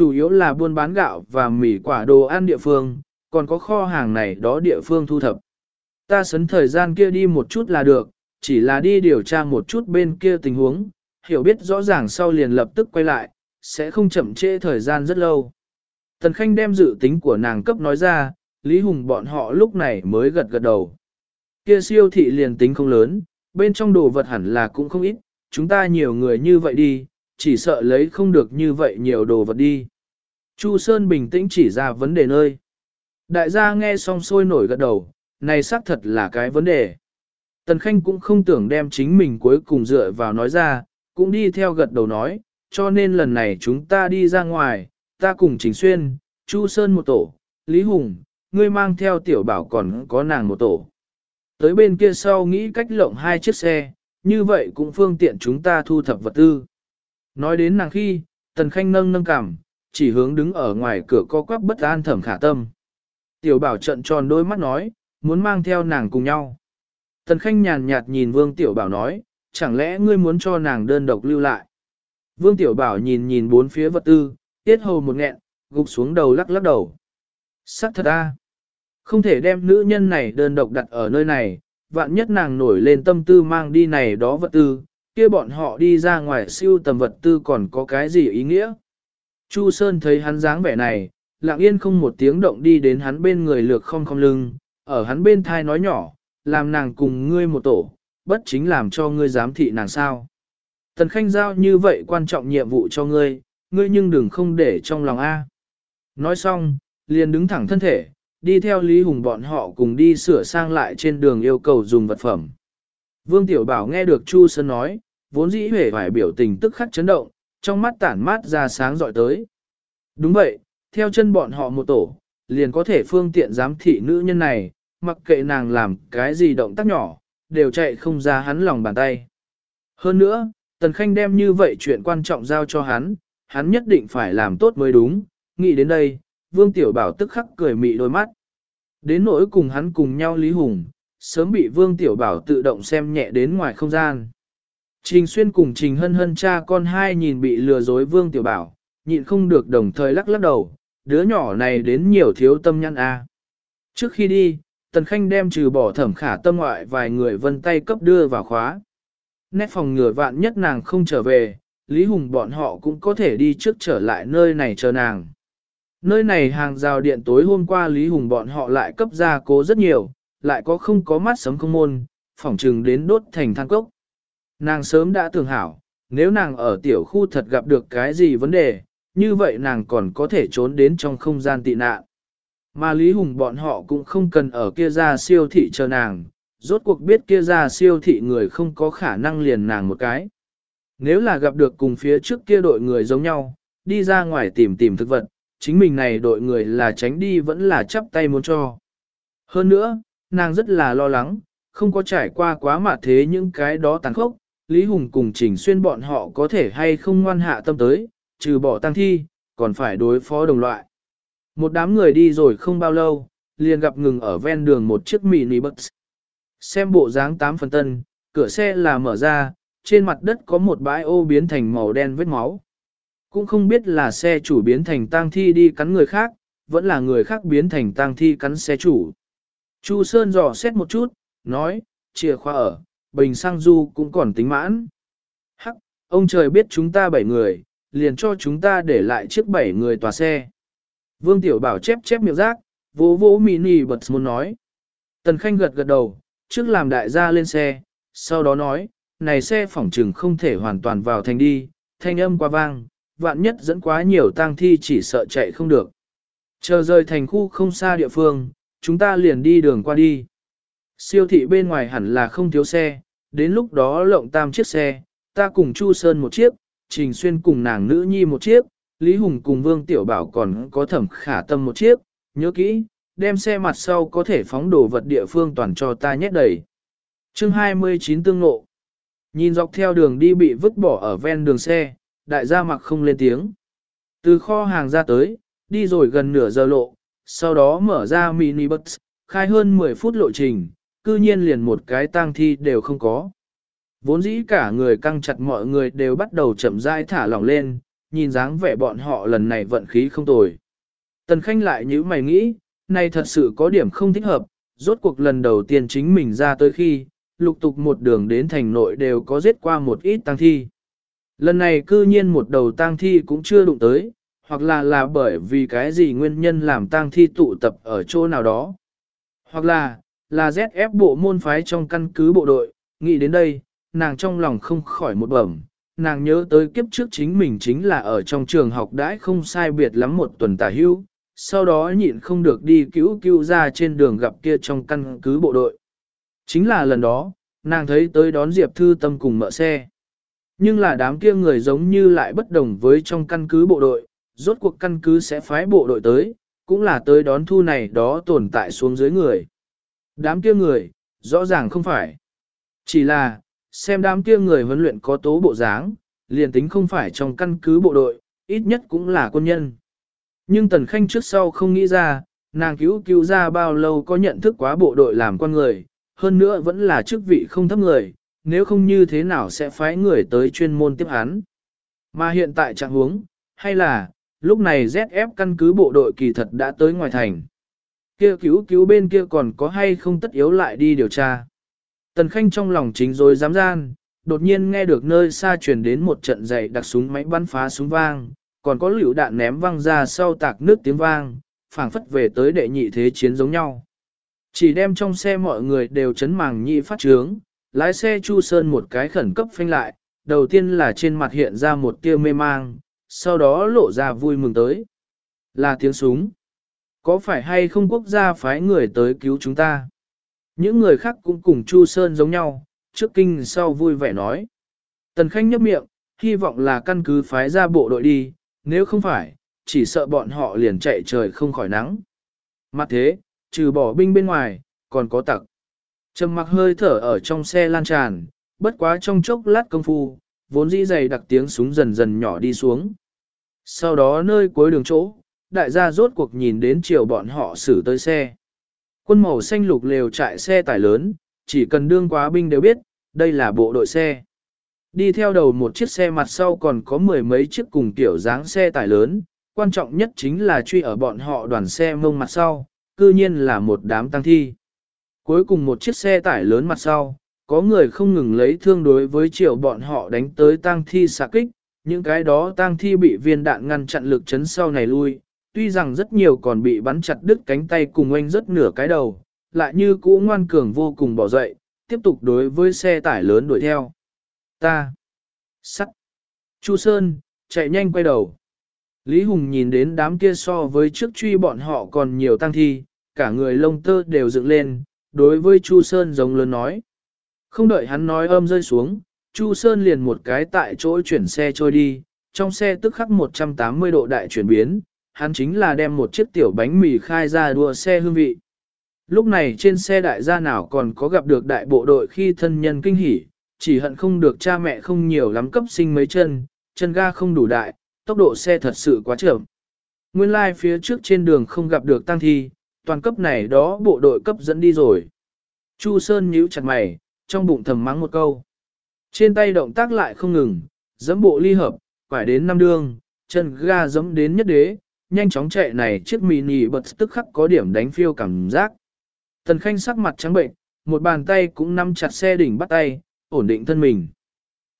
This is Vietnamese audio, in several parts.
chủ yếu là buôn bán gạo và mì quả đồ ăn địa phương, còn có kho hàng này đó địa phương thu thập. Ta sấn thời gian kia đi một chút là được, chỉ là đi điều tra một chút bên kia tình huống, hiểu biết rõ ràng sau liền lập tức quay lại, sẽ không chậm trễ thời gian rất lâu. Tần Khanh đem dự tính của nàng cấp nói ra, Lý Hùng bọn họ lúc này mới gật gật đầu. Kia siêu thị liền tính không lớn, bên trong đồ vật hẳn là cũng không ít, chúng ta nhiều người như vậy đi, chỉ sợ lấy không được như vậy nhiều đồ vật đi. Chu Sơn bình tĩnh chỉ ra vấn đề nơi. Đại gia nghe xong sôi nổi gật đầu, này xác thật là cái vấn đề. Tần Khanh cũng không tưởng đem chính mình cuối cùng dựa vào nói ra, cũng đi theo gật đầu nói, cho nên lần này chúng ta đi ra ngoài, ta cùng Trình Xuyên, Chu Sơn một tổ, Lý Hùng, ngươi mang theo tiểu bảo còn có nàng một tổ. Tới bên kia sau nghĩ cách lộng hai chiếc xe, như vậy cũng phương tiện chúng ta thu thập vật tư. Nói đến nàng khi, Tần Khanh nâng nâng cảm, chỉ hướng đứng ở ngoài cửa co quắp bất an thẩm khả tâm. Tiểu bảo trận tròn đôi mắt nói, muốn mang theo nàng cùng nhau. Tần Khanh nhàn nhạt nhìn Vương Tiểu Bảo nói, chẳng lẽ ngươi muốn cho nàng đơn độc lưu lại. Vương Tiểu Bảo nhìn nhìn bốn phía vật tư, tiết hầu một nghẹn, gục xuống đầu lắc lắc đầu. Sắc thật a, Không thể đem nữ nhân này đơn độc đặt ở nơi này, vạn nhất nàng nổi lên tâm tư mang đi này đó vật tư, kia bọn họ đi ra ngoài siêu tầm vật tư còn có cái gì ý nghĩa. Chu Sơn thấy hắn dáng vẻ này, lặng yên không một tiếng động đi đến hắn bên người lược không không lưng, ở hắn bên thai nói nhỏ, làm nàng cùng ngươi một tổ, bất chính làm cho ngươi giám thị nàng sao. Tần Khanh giao như vậy quan trọng nhiệm vụ cho ngươi, ngươi nhưng đừng không để trong lòng A. Nói xong, liền đứng thẳng thân thể, đi theo Lý Hùng bọn họ cùng đi sửa sang lại trên đường yêu cầu dùng vật phẩm. Vương Tiểu Bảo nghe được Chu Sơn nói, vốn dĩ hề phải biểu tình tức khắc chấn động, trong mắt tản mát ra sáng dọi tới. Đúng vậy, theo chân bọn họ một tổ, liền có thể phương tiện giám thị nữ nhân này, mặc kệ nàng làm cái gì động tác nhỏ, đều chạy không ra hắn lòng bàn tay. Hơn nữa, Tần Khanh đem như vậy chuyện quan trọng giao cho hắn, hắn nhất định phải làm tốt mới đúng, nghĩ đến đây, Vương Tiểu Bảo tức khắc cười mị đôi mắt. Đến nỗi cùng hắn cùng nhau Lý Hùng, sớm bị Vương Tiểu Bảo tự động xem nhẹ đến ngoài không gian. Trình Xuyên cùng Trình Hân Hân cha con hai nhìn bị lừa dối Vương Tiểu Bảo, nhịn không được đồng thời lắc lắc đầu, đứa nhỏ này đến nhiều thiếu tâm nhăn a. Trước khi đi, Tần Khanh đem trừ bỏ thẩm khả tâm ngoại vài người vân tay cấp đưa vào khóa. Nét phòng ngừa vạn nhất nàng không trở về, Lý Hùng bọn họ cũng có thể đi trước trở lại nơi này chờ nàng. Nơi này hàng rào điện tối hôm qua Lý Hùng bọn họ lại cấp ra cố rất nhiều, lại có không có mắt sấm không môn, phỏng trừng đến đốt thành than cốc. Nàng sớm đã tưởng hảo, nếu nàng ở tiểu khu thật gặp được cái gì vấn đề, như vậy nàng còn có thể trốn đến trong không gian tị nạn. Mà Lý Hùng bọn họ cũng không cần ở kia ra siêu thị chờ nàng, rốt cuộc biết kia ra siêu thị người không có khả năng liền nàng một cái. Nếu là gặp được cùng phía trước kia đội người giống nhau, đi ra ngoài tìm tìm thực vật, chính mình này đội người là tránh đi vẫn là chắp tay muốn cho. Hơn nữa, nàng rất là lo lắng, không có trải qua quá mà thế những cái đó tàn khốc, Lý Hùng cùng Trình Xuyên bọn họ có thể hay không ngoan hạ tâm tới, trừ bỏ tăng thi, còn phải đối phó đồng loại. Một đám người đi rồi không bao lâu, liền gặp ngừng ở ven đường một chiếc mini bus. Xem bộ dáng tám phần tân, cửa xe là mở ra, trên mặt đất có một bãi ô biến thành màu đen vết máu. Cũng không biết là xe chủ biến thành tang thi đi cắn người khác, vẫn là người khác biến thành tang thi cắn xe chủ. Chu Sơn dò xét một chút, nói, chìa khóa ở, bình Sang du cũng còn tính mãn. Hắc, ông trời biết chúng ta bảy người, liền cho chúng ta để lại chiếc bảy người tòa xe. Vương Tiểu Bảo chép chép miệng rác, vỗ vỗ mini bật muốn nói. Tần Khanh gật gật đầu, trước làm đại gia lên xe, sau đó nói, này xe phỏng trừng không thể hoàn toàn vào thành đi, thanh âm qua vang, vạn nhất dẫn quá nhiều tang thi chỉ sợ chạy không được. Chờ rời thành khu không xa địa phương, chúng ta liền đi đường qua đi. Siêu thị bên ngoài hẳn là không thiếu xe, đến lúc đó lộng tam chiếc xe, ta cùng Chu Sơn một chiếc, Trình Xuyên cùng nàng nữ nhi một chiếc, Lý Hùng cùng Vương Tiểu Bảo còn có thẩm khả tâm một chiếc, nhớ kỹ, đem xe mặt sau có thể phóng đồ vật địa phương toàn cho ta nhét đầy. chương 29 tương ngộ. Nhìn dọc theo đường đi bị vứt bỏ ở ven đường xe, đại gia mặc không lên tiếng. Từ kho hàng ra tới, đi rồi gần nửa giờ lộ, sau đó mở ra mini bus, khai hơn 10 phút lộ trình, cư nhiên liền một cái tang thi đều không có. Vốn dĩ cả người căng chặt mọi người đều bắt đầu chậm rãi thả lỏng lên, nhìn dáng vẻ bọn họ lần này vận khí không tồi. Tần Khanh lại như mày nghĩ, này thật sự có điểm không thích hợp, rốt cuộc lần đầu tiên chính mình ra tới khi, lục tục một đường đến thành nội đều có giết qua một ít tang thi. Lần này cư nhiên một đầu tang thi cũng chưa đụng tới, hoặc là là bởi vì cái gì nguyên nhân làm tang thi tụ tập ở chỗ nào đó. Hoặc là, là ZF bộ môn phái trong căn cứ bộ đội, nghĩ đến đây, nàng trong lòng không khỏi một bẩm, nàng nhớ tới kiếp trước chính mình chính là ở trong trường học đãi không sai biệt lắm một tuần tả hưu, sau đó nhịn không được đi cứu cứu ra trên đường gặp kia trong căn cứ bộ đội. Chính là lần đó, nàng thấy tới đón Diệp Thư Tâm cùng mợ xe. Nhưng là đám kia người giống như lại bất đồng với trong căn cứ bộ đội, rốt cuộc căn cứ sẽ phái bộ đội tới, cũng là tới đón thu này đó tồn tại xuống dưới người. Đám kia người, rõ ràng không phải. Chỉ là, xem đám kia người huấn luyện có tố bộ dáng, liền tính không phải trong căn cứ bộ đội, ít nhất cũng là quân nhân. Nhưng Tần Khanh trước sau không nghĩ ra, nàng cứu cứu ra bao lâu có nhận thức quá bộ đội làm con người, hơn nữa vẫn là chức vị không thấp người, nếu không như thế nào sẽ phái người tới chuyên môn tiếp hắn. Mà hiện tại trạng huống, hay là, lúc này ZF căn cứ bộ đội kỳ thật đã tới ngoài thành. Kia cứu cứu bên kia còn có hay không tất yếu lại đi điều tra. Tần Khanh trong lòng chính rồi dám gian, đột nhiên nghe được nơi xa truyền đến một trận dày đặc súng máy bắn phá súng vang, còn có liều đạn ném văng ra sau tạc nước tiếng vang, phảng phất về tới đệ nhị thế chiến giống nhau. Chỉ đem trong xe mọi người đều chấn màng nhị phát trướng, lái xe Chu Sơn một cái khẩn cấp phanh lại, đầu tiên là trên mặt hiện ra một tia mê mang, sau đó lộ ra vui mừng tới. Là tiếng súng. Có phải hay không quốc gia phái người tới cứu chúng ta? Những người khác cũng cùng Chu Sơn giống nhau, trước kinh sau vui vẻ nói. Tần Khanh nhấp miệng, hy vọng là căn cứ phái ra bộ đội đi, nếu không phải, chỉ sợ bọn họ liền chạy trời không khỏi nắng. Mặt thế, trừ bỏ binh bên ngoài, còn có tặc. Trầm mặc hơi thở ở trong xe lan tràn, bất quá trong chốc lát công phu, vốn dĩ dày đặc tiếng súng dần dần nhỏ đi xuống. Sau đó nơi cuối đường chỗ, đại gia rốt cuộc nhìn đến chiều bọn họ xử tới xe. Quân màu xanh lục lều trại xe tải lớn, chỉ cần đương quá binh đều biết, đây là bộ đội xe. Đi theo đầu một chiếc xe mặt sau còn có mười mấy chiếc cùng kiểu dáng xe tải lớn, quan trọng nhất chính là truy ở bọn họ đoàn xe mông mặt sau, cư nhiên là một đám tăng thi. Cuối cùng một chiếc xe tải lớn mặt sau, có người không ngừng lấy thương đối với triệu bọn họ đánh tới tang thi xạ kích, những cái đó tang thi bị viên đạn ngăn chặn lực chấn sau này lui, tuy rằng rất nhiều còn bị bắn chặt đứt cánh tay cùng anh rất nửa cái đầu, lại như cũ ngoan cường vô cùng bỏ dậy, tiếp tục đối với xe tải lớn đuổi theo. Ta. Sắt. Chu Sơn, chạy nhanh quay đầu. Lý Hùng nhìn đến đám kia so với trước truy bọn họ còn nhiều tăng thi, cả người lông tơ đều dựng lên, đối với Chu Sơn giống lớn nói. Không đợi hắn nói âm rơi xuống, Chu Sơn liền một cái tại chỗ chuyển xe trôi đi, trong xe tức khắc 180 độ đại chuyển biến, hắn chính là đem một chiếc tiểu bánh mì khai ra đua xe hương vị. Lúc này trên xe đại gia nào còn có gặp được đại bộ đội khi thân nhân kinh hỉ, chỉ hận không được cha mẹ không nhiều lắm cấp sinh mấy chân, chân ga không đủ đại, tốc độ xe thật sự quá chậm. Nguyên lai like phía trước trên đường không gặp được tăng thi, toàn cấp này đó bộ đội cấp dẫn đi rồi. Chu Sơn nhíu chặt mày, trong bụng thầm mắng một câu. Trên tay động tác lại không ngừng, dẫm bộ ly hợp, quải đến năm đương, chân ga dẫm đến nhất đế, nhanh chóng chạy này chiếc mini bật tức khắc có điểm đánh phiêu cảm giác. Tần Khanh sắc mặt trắng bệnh, một bàn tay cũng nắm chặt xe đỉnh bắt tay, ổn định thân mình.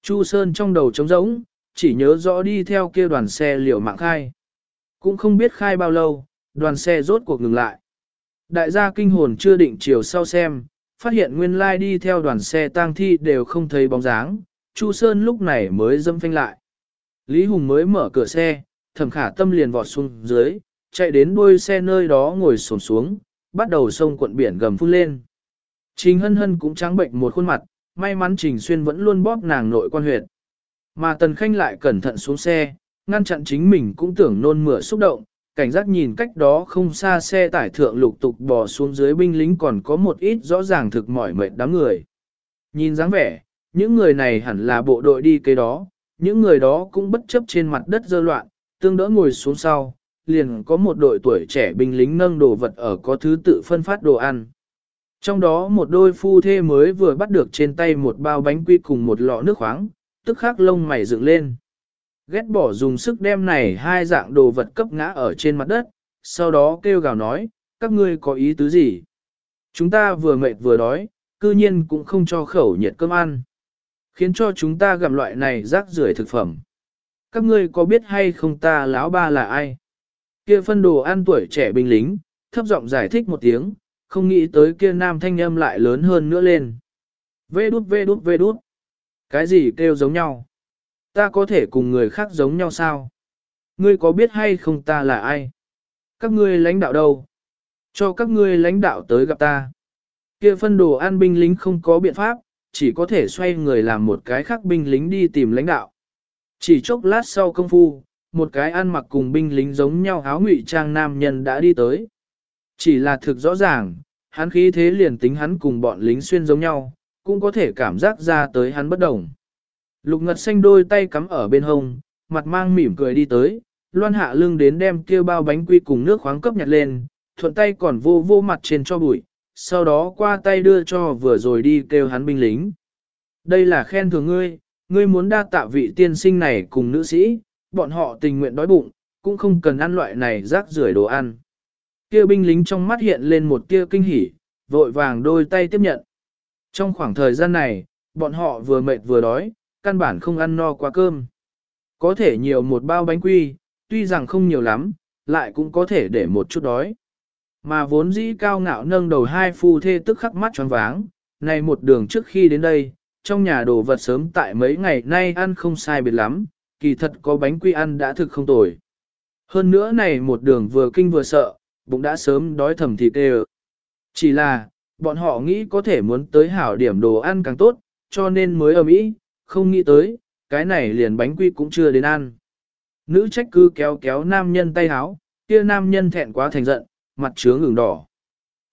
Chu Sơn trong đầu trống rỗng, chỉ nhớ rõ đi theo kia đoàn xe liều mạng khai. Cũng không biết khai bao lâu, đoàn xe rốt cuộc ngừng lại. Đại gia kinh hồn chưa định chiều sau xem, phát hiện nguyên lai đi theo đoàn xe tang thi đều không thấy bóng dáng, Chu Sơn lúc này mới dâm phanh lại. Lý Hùng mới mở cửa xe, thẩm khả tâm liền vọt xuống dưới, chạy đến đuôi xe nơi đó ngồi sồn xuống, bắt đầu sông cuộn biển gầm phun lên. Trình hân hân cũng trắng bệnh một khuôn mặt, may mắn Trình Xuyên vẫn luôn bóp nàng nội quan huyệt. Mà Tần Khanh lại cẩn thận xuống xe, ngăn chặn chính mình cũng tưởng nôn mửa xúc động, cảnh giác nhìn cách đó không xa xe tải thượng lục tục bò xuống dưới binh lính còn có một ít rõ ràng thực mỏi mệt đám người. Nhìn dáng vẻ, những người này hẳn là bộ đội đi kế đó, những người đó cũng bất chấp trên mặt đất dơ loạn, tương đỡ ngồi xuống sau, liền có một đội tuổi trẻ binh lính nâng đồ vật ở có thứ tự phân phát đồ ăn. Trong đó một đôi phu thê mới vừa bắt được trên tay một bao bánh quy cùng một lọ nước khoáng, tức khắc lông mày dựng lên. ghét bỏ dùng sức đem này hai dạng đồ vật cấp ngã ở trên mặt đất, sau đó kêu gào nói, các ngươi có ý tứ gì? Chúng ta vừa mệt vừa đói, cư nhiên cũng không cho khẩu nhiệt cơm ăn. Khiến cho chúng ta gặm loại này rác rưởi thực phẩm. Các ngươi có biết hay không ta lão ba là ai? Kia phân đồ ăn tuổi trẻ binh lính, thấp giọng giải thích một tiếng, không nghĩ tới kia nam thanh âm lại lớn hơn nữa lên. Vê đút vê đút vê đút. Cái gì kêu giống nhau? Ta có thể cùng người khác giống nhau sao? Ngươi có biết hay không ta là ai? Các ngươi lãnh đạo đâu? Cho các ngươi lãnh đạo tới gặp ta. Kia phân đồ an binh lính không có biện pháp, chỉ có thể xoay người làm một cái khác binh lính đi tìm lãnh đạo. Chỉ chốc lát sau công phu, một cái ăn mặc cùng binh lính giống nhau áo ngụy trang nam nhân đã đi tới. Chỉ là thực rõ ràng, hắn khí thế liền tính hắn cùng bọn lính xuyên giống nhau, cũng có thể cảm giác ra tới hắn bất đồng. Lục ngật xanh đôi tay cắm ở bên hông, mặt mang mỉm cười đi tới, loan hạ lưng đến đem kia bao bánh quy cùng nước khoáng cấp nhặt lên, thuận tay còn vô vô mặt trên cho bụi, sau đó qua tay đưa cho vừa rồi đi kêu hắn binh lính. Đây là khen thưởng ngươi, ngươi muốn đa tạ vị tiên sinh này cùng nữ sĩ, bọn họ tình nguyện đói bụng, cũng không cần ăn loại này rác rưởi đồ ăn. Kia binh lính trong mắt hiện lên một tia kinh hỉ, vội vàng đôi tay tiếp nhận. Trong khoảng thời gian này, bọn họ vừa mệt vừa đói, căn bản không ăn no quá cơm. Có thể nhiều một bao bánh quy, tuy rằng không nhiều lắm, lại cũng có thể để một chút đói. Mà vốn dĩ cao ngạo nâng đầu hai phu thê tức khắc mắt tròn váng, này một đường trước khi đến đây, trong nhà đồ vật sớm tại mấy ngày nay ăn không sai biệt lắm, kỳ thật có bánh quy ăn đã thực không tồi. Hơn nữa này một đường vừa kinh vừa sợ, bụng đã sớm đói thầm thịt đều Chỉ là, bọn họ nghĩ có thể muốn tới hảo điểm đồ ăn càng tốt, cho nên mới ở Mỹ, không nghĩ tới, cái này liền bánh quy cũng chưa đến ăn. Nữ trách cứ kéo kéo nam nhân tay háo, kia nam nhân thẹn quá thành giận, mặt trướng ửng đỏ.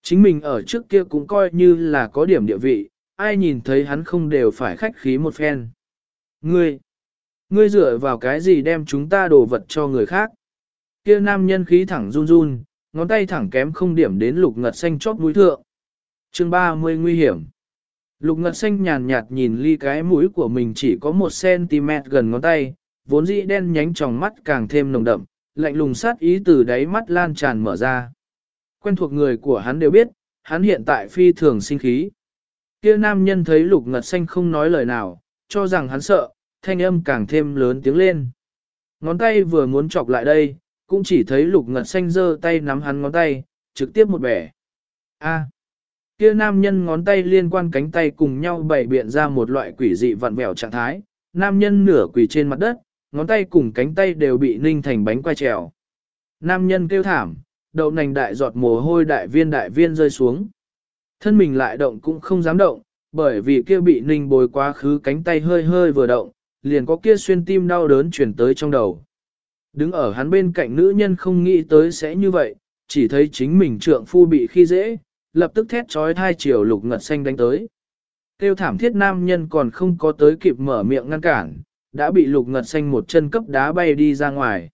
Chính mình ở trước kia cũng coi như là có điểm địa vị, ai nhìn thấy hắn không đều phải khách khí một phen. Ngươi, ngươi dựa vào cái gì đem chúng ta đồ vật cho người khác? Kia nam nhân khí thẳng run run, ngón tay thẳng kém không điểm đến lục ngật xanh chót mũi thượng. Chương 30 nguy hiểm. Lục ngật xanh nhàn nhạt nhìn ly cái mũi của mình chỉ có 1cm gần ngón tay, vốn dĩ đen nhánh tròng mắt càng thêm nồng đậm, lạnh lùng sát ý từ đáy mắt lan tràn mở ra. Quen thuộc người của hắn đều biết, hắn hiện tại phi thường sinh khí. Kia nam nhân thấy lục ngật xanh không nói lời nào, cho rằng hắn sợ, thanh âm càng thêm lớn tiếng lên. Ngón tay vừa muốn chọc lại đây, cũng chỉ thấy lục ngật xanh giơ tay nắm hắn ngón tay, trực tiếp một bẻ. A. Kia nam nhân ngón tay liên quan cánh tay cùng nhau bày biện ra một loại quỷ dị vặn vẹo trạng thái, nam nhân nửa quỳ trên mặt đất, ngón tay cùng cánh tay đều bị ninh thành bánh quay trèo. Nam nhân kêu thảm, đậu nành đại giọt mồ hôi đại viên đại viên rơi xuống. Thân mình lại động cũng không dám động, bởi vì kia bị ninh bồi quá khứ cánh tay hơi hơi vừa động, liền có kia xuyên tim đau đớn chuyển tới trong đầu. Đứng ở hắn bên cạnh nữ nhân không nghĩ tới sẽ như vậy, chỉ thấy chính mình trượng phu bị khi dễ, lập tức thét trói thai chiều lục ngật xanh đánh tới. Tiêu thảm thiết nam nhân còn không có tới kịp mở miệng ngăn cản, đã bị lục ngật xanh một chân cấp đá bay đi ra ngoài.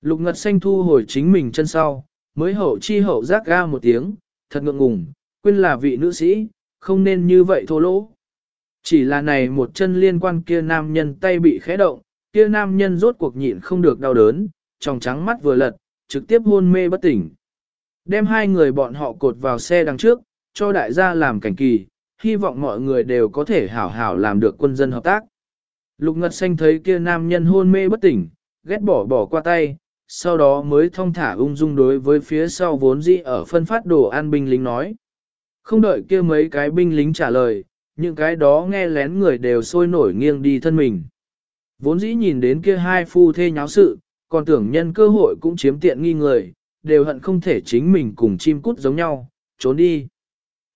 Lục ngật xanh thu hồi chính mình chân sau, mới hậu chi hậu giác ga một tiếng, thật ngượng ngùng, quên là vị nữ sĩ, không nên như vậy thô lỗ. Chỉ là này một chân liên quan kia nam nhân tay bị khẽ động, kia nam nhân rốt cuộc nhịn không được đau đớn, trong trắng mắt vừa lật, trực tiếp hôn mê bất tỉnh. Đem hai người bọn họ cột vào xe đằng trước, cho đại gia làm cảnh kỳ, hy vọng mọi người đều có thể hảo hảo làm được quân dân hợp tác. Lục Ngật Xanh thấy kia nam nhân hôn mê bất tỉnh, ghét bỏ bỏ qua tay, sau đó mới thông thả ung dung đối với phía sau vốn dĩ ở phân phát đồ an binh lính nói. Không đợi kia mấy cái binh lính trả lời, những cái đó nghe lén người đều sôi nổi nghiêng đi thân mình. Vốn dĩ nhìn đến kia hai phu thê nháo sự, còn tưởng nhân cơ hội cũng chiếm tiện nghi người, đều hận không thể chính mình cùng chim cút giống nhau, trốn đi.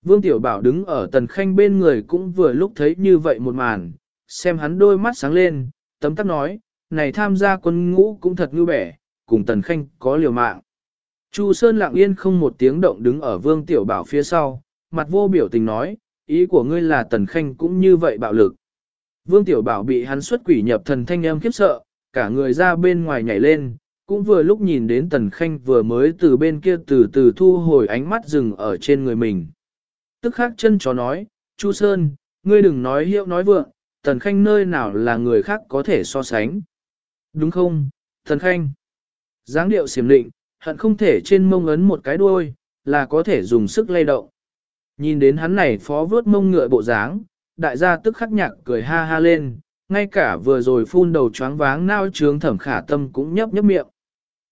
Vương Tiểu Bảo đứng ở tần khanh bên người cũng vừa lúc thấy như vậy một màn, xem hắn đôi mắt sáng lên, tấm tắc nói, này tham gia quân ngũ cũng thật ngư bẻ, cùng tần khanh có liều mạng. Chu Sơn lặng yên không một tiếng động đứng ở Vương Tiểu Bảo phía sau, mặt vô biểu tình nói, ý của ngươi là tần khanh cũng như vậy bạo lực. Vương Tiểu Bảo bị hắn xuất quỷ nhập thần thanh em khiếp sợ, cả người ra bên ngoài nhảy lên, cũng vừa lúc nhìn đến tần khanh vừa mới từ bên kia từ từ thu hồi ánh mắt dừng ở trên người mình. Tức khắc chân chó nói, Chu Sơn, ngươi đừng nói hiệu nói vượng, tần khanh nơi nào là người khác có thể so sánh. Đúng không, Tần khanh? dáng điệu xiểm định, hận không thể trên mông ấn một cái đuôi, là có thể dùng sức lay động. Nhìn đến hắn này phó vớt mông ngựa bộ dáng, đại gia tức khắc nhạc cười ha ha lên, ngay cả vừa rồi phun đầu choáng váng nao trướng thẩm khả tâm cũng nhấp nhấp miệng.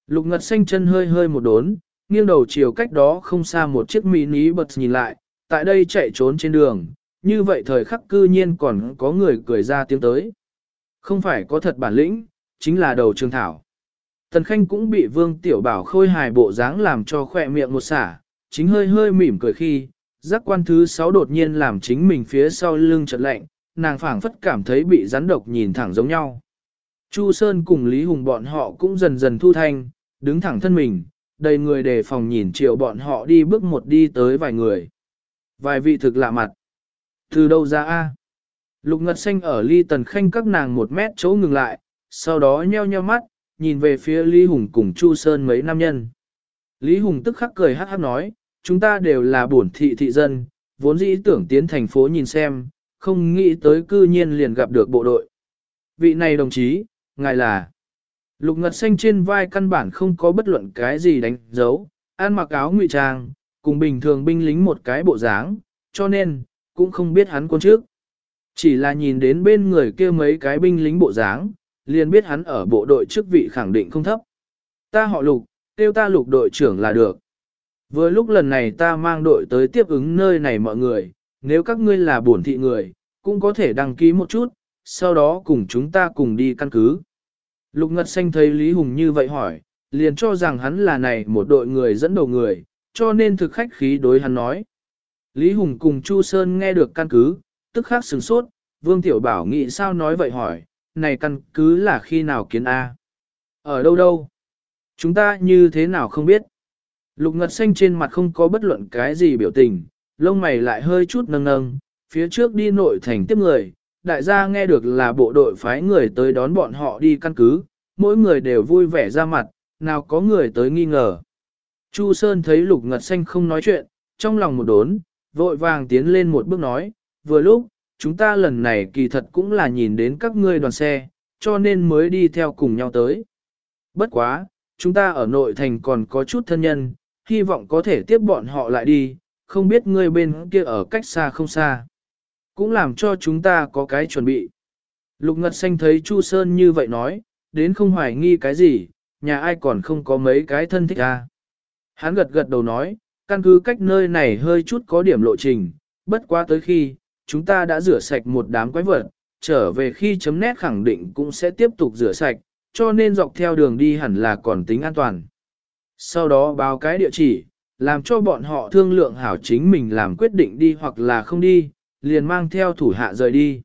Lục ngật xanh chân hơi hơi một đốn, nghiêng đầu chiều cách đó không xa một chiếc mini bật nhìn lại, tại đây chạy trốn trên đường, như vậy thời khắc cư nhiên còn có người cười ra tiếng tới. Không phải có thật bản lĩnh, chính là đầu trường thảo. Tần Khanh cũng bị Vương Tiểu Bảo khôi hài bộ dáng làm cho khỏe miệng một xả, chính hơi hơi mỉm cười khi, giác quan thứ sáu đột nhiên làm chính mình phía sau lưng chợt lạnh, nàng phảng phất cảm thấy bị rắn độc nhìn thẳng giống nhau. Chu Sơn cùng Lý Hùng bọn họ cũng dần dần thu thanh, đứng thẳng thân mình, đầy người đề phòng nhìn chiều bọn họ đi bước một đi tới vài người. Vài vị thực lạ mặt. Từ đâu ra a? Lục Ngật Xanh ở ly tần khanh các nàng một mét chỗ ngừng lại, sau đó nheo nheo mắt, nhìn về phía Lý Hùng cùng Chu Sơn mấy nam nhân. Lý Hùng tức khắc cười hát hát nói, chúng ta đều là bổn thị thị dân, vốn dĩ tưởng tiến thành phố nhìn xem, không nghĩ tới cư nhiên liền gặp được bộ đội. Vị này đồng chí, ngài là Lục Ngật Xanh trên vai căn bản không có bất luận cái gì đánh dấu, ăn mặc áo ngụy trang, cùng bình thường binh lính một cái bộ dáng, cho nên, cũng không biết hắn quân trước. Chỉ là nhìn đến bên người kia mấy cái binh lính bộ dáng, liền biết hắn ở bộ đội chức vị khẳng định không thấp. Ta họ lục, tiêu ta lục đội trưởng là được. Vừa lúc lần này ta mang đội tới tiếp ứng nơi này mọi người, nếu các ngươi là bổn thị người, cũng có thể đăng ký một chút, sau đó cùng chúng ta cùng đi căn cứ. Lục Ngật Xanh thấy Lý Hùng như vậy hỏi, liền cho rằng hắn là này một đội người dẫn đầu người, cho nên thực khách khí đối hắn nói. Lý Hùng cùng Chu Sơn nghe được căn cứ, tức khắc sửng sốt, Vương Tiểu Bảo nghĩ sao nói vậy hỏi, này căn cứ là khi nào kiến A? Ở đâu đâu? Chúng ta như thế nào không biết? Lục Ngật Xanh trên mặt không có bất luận cái gì biểu tình, lông mày lại hơi chút nâng nâng, phía trước đi nội thành tiếp người, đại gia nghe được là bộ đội phái người tới đón bọn họ đi căn cứ, mỗi người đều vui vẻ ra mặt, nào có người tới nghi ngờ. Chu Sơn thấy lục ngật xanh không nói chuyện, trong lòng một đốn, vội vàng tiến lên một bước nói, vừa lúc, chúng ta lần này kỳ thật cũng là nhìn đến các ngươi đoàn xe, cho nên mới đi theo cùng nhau tới. Bất quá, chúng ta ở nội thành còn có chút thân nhân, hy vọng có thể tiếp bọn họ lại đi, không biết ngươi bên kia ở cách xa không xa. Cũng làm cho chúng ta có cái chuẩn bị. Lục Ngật Xanh thấy Chu Sơn như vậy nói, đến không hoài nghi cái gì, nhà ai còn không có mấy cái thân thích à. Hắn gật gật đầu nói, căn cứ cách nơi này hơi chút có điểm lộ trình, bất quá tới khi, chúng ta đã rửa sạch một đám quái vật, trở về khi chấm nét khẳng định cũng sẽ tiếp tục rửa sạch, cho nên dọc theo đường đi hẳn là còn tính an toàn. Sau đó báo cái địa chỉ, làm cho bọn họ thương lượng hảo chính mình làm quyết định đi hoặc là không đi, liền mang theo thủ hạ rời đi.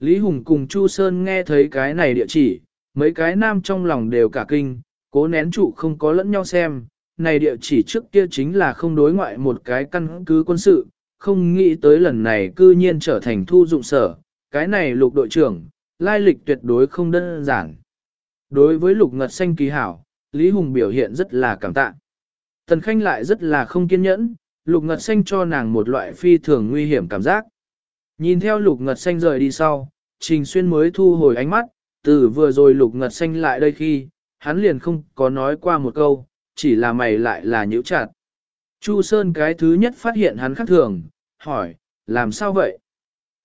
Lý Hùng cùng Chu Sơn nghe thấy cái này địa chỉ, mấy cái nam trong lòng đều cả kinh, cố nén trụ không có lẫn nhau xem, này địa chỉ trước kia chính là không đối ngoại một cái căn cứ quân sự, không nghĩ tới lần này cư nhiên trở thành thu dụng sở, cái này lục đội trưởng, lai lịch tuyệt đối không đơn giản. Đối với lục ngật xanh kỳ hảo, Lý Hùng biểu hiện rất là cảm tạ. Tần Khanh lại rất là không kiên nhẫn, lục ngật xanh cho nàng một loại phi thường nguy hiểm cảm giác. Nhìn theo lục ngật xanh rời đi sau, Trình Xuyên mới thu hồi ánh mắt, từ vừa rồi lục ngật xanh lại đây khi, hắn liền không có nói qua một câu, chỉ là mày lại là nhữ chặt. Chu Sơn cái thứ nhất phát hiện hắn khác thường, hỏi, làm sao vậy?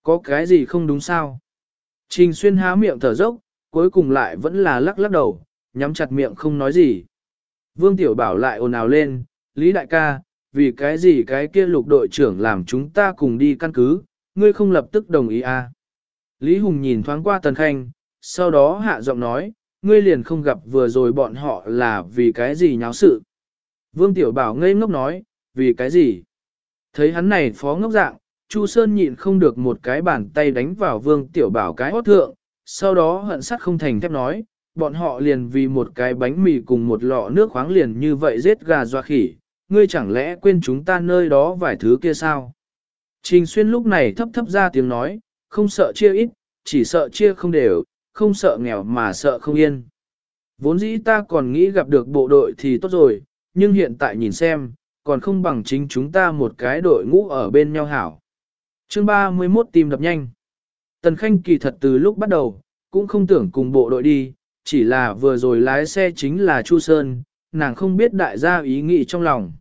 Có cái gì không đúng sao? Trình Xuyên há miệng thở dốc, cuối cùng lại vẫn là lắc lắc đầu, nhắm chặt miệng không nói gì. Vương Tiểu Bảo lại ồn ào lên, Lý Đại ca, vì cái gì cái kia lục đội trưởng làm chúng ta cùng đi căn cứ, ngươi không lập tức đồng ý à. Lý Hùng nhìn thoáng qua Tần Khanh, sau đó hạ giọng nói, ngươi liền không gặp vừa rồi bọn họ là vì cái gì nháo sự. Vương Tiểu Bảo ngây ngốc nói, vì cái gì? Thấy hắn này phó ngốc dạng, Chu Sơn nhịn không được một cái bàn tay đánh vào Vương Tiểu Bảo cái hót thượng, sau đó hận sắt không thành thép nói, bọn họ liền vì một cái bánh mì cùng một lọ nước khoáng liền như vậy giết gà doa khỉ, ngươi chẳng lẽ quên chúng ta nơi đó vài thứ kia sao? Trình Xuyên lúc này thấp thấp ra tiếng nói, không sợ chia ít, chỉ sợ chia không đều, không sợ nghèo mà sợ không yên. Vốn dĩ ta còn nghĩ gặp được bộ đội thì tốt rồi, nhưng hiện tại nhìn xem, còn không bằng chính chúng ta một cái đội ngũ ở bên nhau hảo. Chương 31 tìm đập nhanh. Tần Khanh kỳ thật từ lúc bắt đầu, cũng không tưởng cùng bộ đội đi, chỉ là vừa rồi lái xe chính là Chu Sơn, nàng không biết đại gia ý nghĩ trong lòng.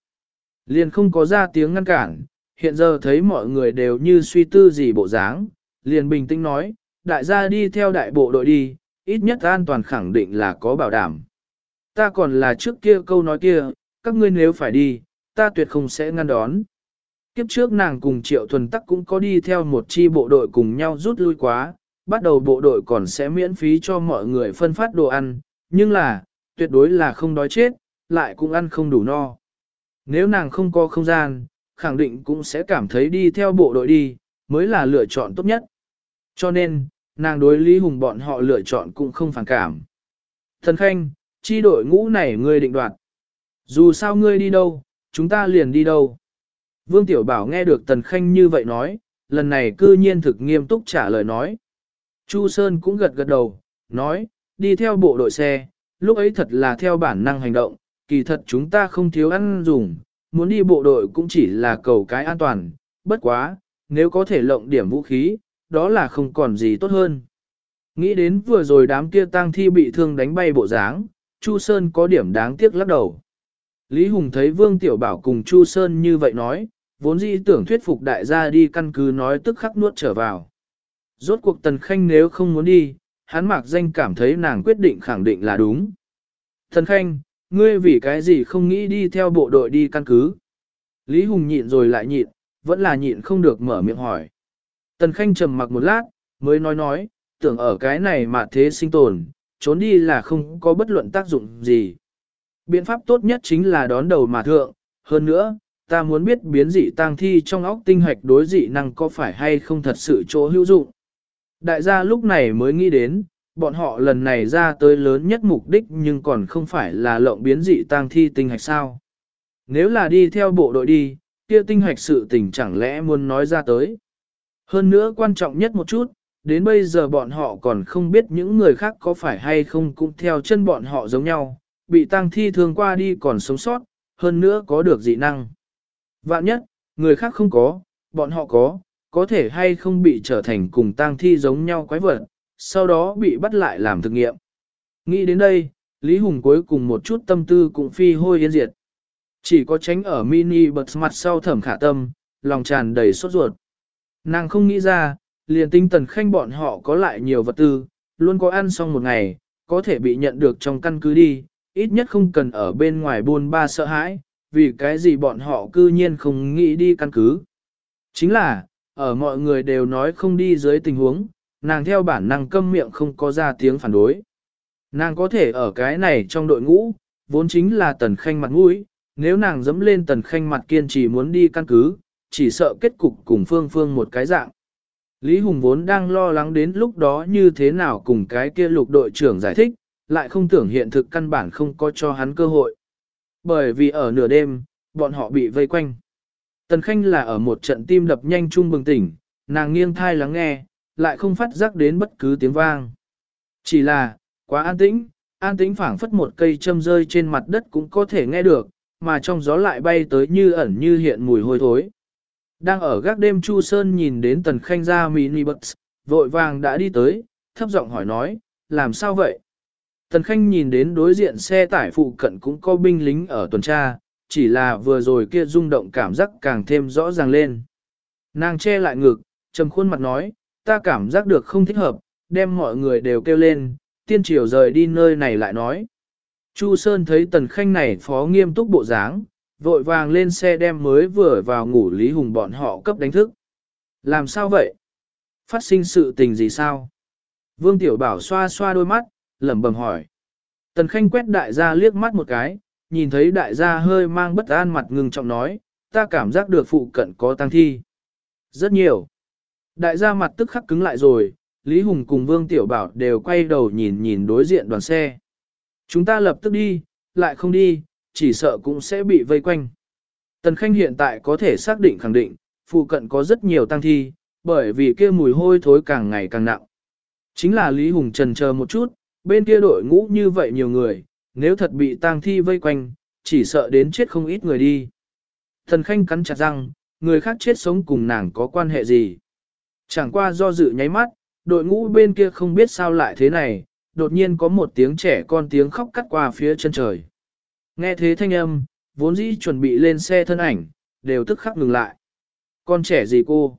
Liền không có ra tiếng ngăn cản, hiện giờ thấy mọi người đều như suy tư gì bộ dáng, liền bình tĩnh nói, đại gia đi theo đại bộ đội đi, ít nhất an toàn khẳng định là có bảo đảm. Ta còn là trước kia câu nói kia, các ngươi nếu phải đi, ta tuyệt không sẽ ngăn đón. Kiếp trước nàng cùng Triệu Thuần Tắc cũng có đi theo một chi bộ đội cùng nhau rút lui quá, bắt đầu bộ đội còn sẽ miễn phí cho mọi người phân phát đồ ăn, nhưng là, tuyệt đối là không đói chết, lại cũng ăn không đủ no. Nếu nàng không có không gian, khẳng định cũng sẽ cảm thấy đi theo bộ đội đi, mới là lựa chọn tốt nhất. Cho nên, nàng đối Lý Hùng bọn họ lựa chọn cũng không phản cảm. Thần Khanh, chi đội ngũ này ngươi định đoạt. Dù sao ngươi đi đâu, chúng ta liền đi đâu. Vương Tiểu Bảo nghe được Tần Khanh như vậy nói, lần này cư nhiên thực nghiêm túc trả lời nói. Chu Sơn cũng gật gật đầu, nói, đi theo bộ đội xe, lúc ấy thật là theo bản năng hành động, kỳ thật chúng ta không thiếu ăn dùng, muốn đi bộ đội cũng chỉ là cầu cái an toàn, bất quá, nếu có thể lộng điểm vũ khí, đó là không còn gì tốt hơn. Nghĩ đến vừa rồi đám kia tang thi bị thương đánh bay bộ dáng, Chu Sơn có điểm đáng tiếc lắc đầu. Lý Hùng thấy Vương Tiểu Bảo cùng Chu Sơn như vậy nói, vốn dĩ tưởng thuyết phục đại gia đi căn cứ nói tức khắc nuốt trở vào. Rốt cuộc Tần Khanh nếu không muốn đi, hắn mạc danh cảm thấy nàng quyết định khẳng định là đúng. Tần Khanh, ngươi vì cái gì không nghĩ đi theo bộ đội đi căn cứ? Lý Hùng nhịn rồi lại nhịn, vẫn là nhịn không được mở miệng hỏi. Tần Khanh trầm mặc một lát, mới nói nói, tưởng ở cái này mà thế sinh tồn, trốn đi là không có bất luận tác dụng gì. Biện pháp tốt nhất chính là đón đầu mà thượng, hơn nữa, ta muốn biết biến dị tang thi trong óc tinh hạch đối dị năng có phải hay không thật sự chỗ hữu dụng. Đại gia lúc này mới nghĩ đến, bọn họ lần này ra tới lớn nhất mục đích nhưng còn không phải là lộng biến dị tang thi tinh hạch sao. Nếu là đi theo bộ đội đi, kia tinh hạch sự tình chẳng lẽ muốn nói ra tới. Hơn nữa quan trọng nhất một chút, đến bây giờ bọn họ còn không biết những người khác có phải hay không cũng theo chân bọn họ giống nhau, bị tang thi thường qua đi còn sống sót, hơn nữa có được dị năng. Vạn nhất, người khác không có, bọn họ có, có thể hay không bị trở thành cùng tang thi giống nhau quái vật, sau đó bị bắt lại làm thực nghiệm. Nghĩ đến đây, Lý Hùng cuối cùng một chút tâm tư cũng phi hôi yên diệt. Chỉ có tránh ở mini bật mặt sau thẩm khả tâm, lòng tràn đầy sốt ruột. Nàng không nghĩ ra, liền tinh tần khanh bọn họ có lại nhiều vật tư, luôn có ăn xong một ngày, có thể bị nhận được trong căn cứ đi, ít nhất không cần ở bên ngoài buôn ba sợ hãi, vì cái gì bọn họ cư nhiên không nghĩ đi căn cứ. Chính là, ở mọi người đều nói không đi dưới tình huống, nàng theo bản năng câm miệng không có ra tiếng phản đối. Nàng có thể ở cái này trong đội ngũ, vốn chính là tần khanh mặt mũi, nếu nàng dẫm lên tần khanh mặt kiên trì muốn đi căn cứ, chỉ sợ kết cục cùng phương phương một cái dạng. Lý Hùng vốn đang lo lắng đến lúc đó như thế nào cùng cái kia lục đội trưởng giải thích, lại không tưởng hiện thực căn bản không có cho hắn cơ hội. Bởi vì ở nửa đêm, bọn họ bị vây quanh. Tần Khanh là ở một trận tim đập nhanh chung bừng tỉnh, nàng nghiêng thai lắng nghe, lại không phát giác đến bất cứ tiếng vang. Chỉ là, quá an tĩnh, an tĩnh phảng phất một cây châm rơi trên mặt đất cũng có thể nghe được, mà trong gió lại bay tới như ẩn như hiện mùi hôi thối. Đang ở gác đêm Chu Sơn nhìn đến Tần Khanh ra mini bus, vội vàng đã đi tới, thấp giọng hỏi nói, làm sao vậy? Tần Khanh nhìn đến đối diện xe tải phụ cận cũng có binh lính ở tuần tra, chỉ là vừa rồi kia rung động cảm giác càng thêm rõ ràng lên. Nàng che lại ngực, trầm khuôn mặt nói, ta cảm giác được không thích hợp, đem mọi người đều kêu lên, tiên triều rời đi nơi này lại nói. Chu Sơn thấy Tần Khanh này phó nghiêm túc bộ dáng, vội vàng lên xe đem mới vừa vào ngủ Lý Hùng bọn họ cấp đánh thức. Làm sao vậy? Phát sinh sự tình gì sao? Vương Tiểu Bảo xoa xoa đôi mắt, lẩm bẩm hỏi. Tần Khanh quét đại gia liếc mắt một cái, nhìn thấy đại gia hơi mang bất an mặt ngừng trọng nói, ta cảm giác được phụ cận có tăng thi. Rất nhiều. Đại gia mặt tức khắc cứng lại rồi, Lý Hùng cùng Vương Tiểu Bảo đều quay đầu nhìn nhìn đối diện đoàn xe. Chúng ta lập tức đi, lại không đi, chỉ sợ cũng sẽ bị vây quanh. Tần Khanh hiện tại có thể xác định khẳng định, phụ cận có rất nhiều tăng thi, bởi vì kia mùi hôi thối càng ngày càng nặng. Chính là Lý Hùng trần chờ một chút, bên kia đội ngũ như vậy nhiều người, nếu thật bị tang thi vây quanh, chỉ sợ đến chết không ít người đi. Thần Khanh cắn chặt răng, người khác chết sống cùng nàng có quan hệ gì. Chẳng qua do dự nháy mắt, đội ngũ bên kia không biết sao lại thế này, đột nhiên có một tiếng trẻ con tiếng khóc cắt qua phía chân trời. Nghe thế thanh âm, vốn dĩ chuẩn bị lên xe thân ảnh, đều tức khắc ngừng lại. Con trẻ gì cô?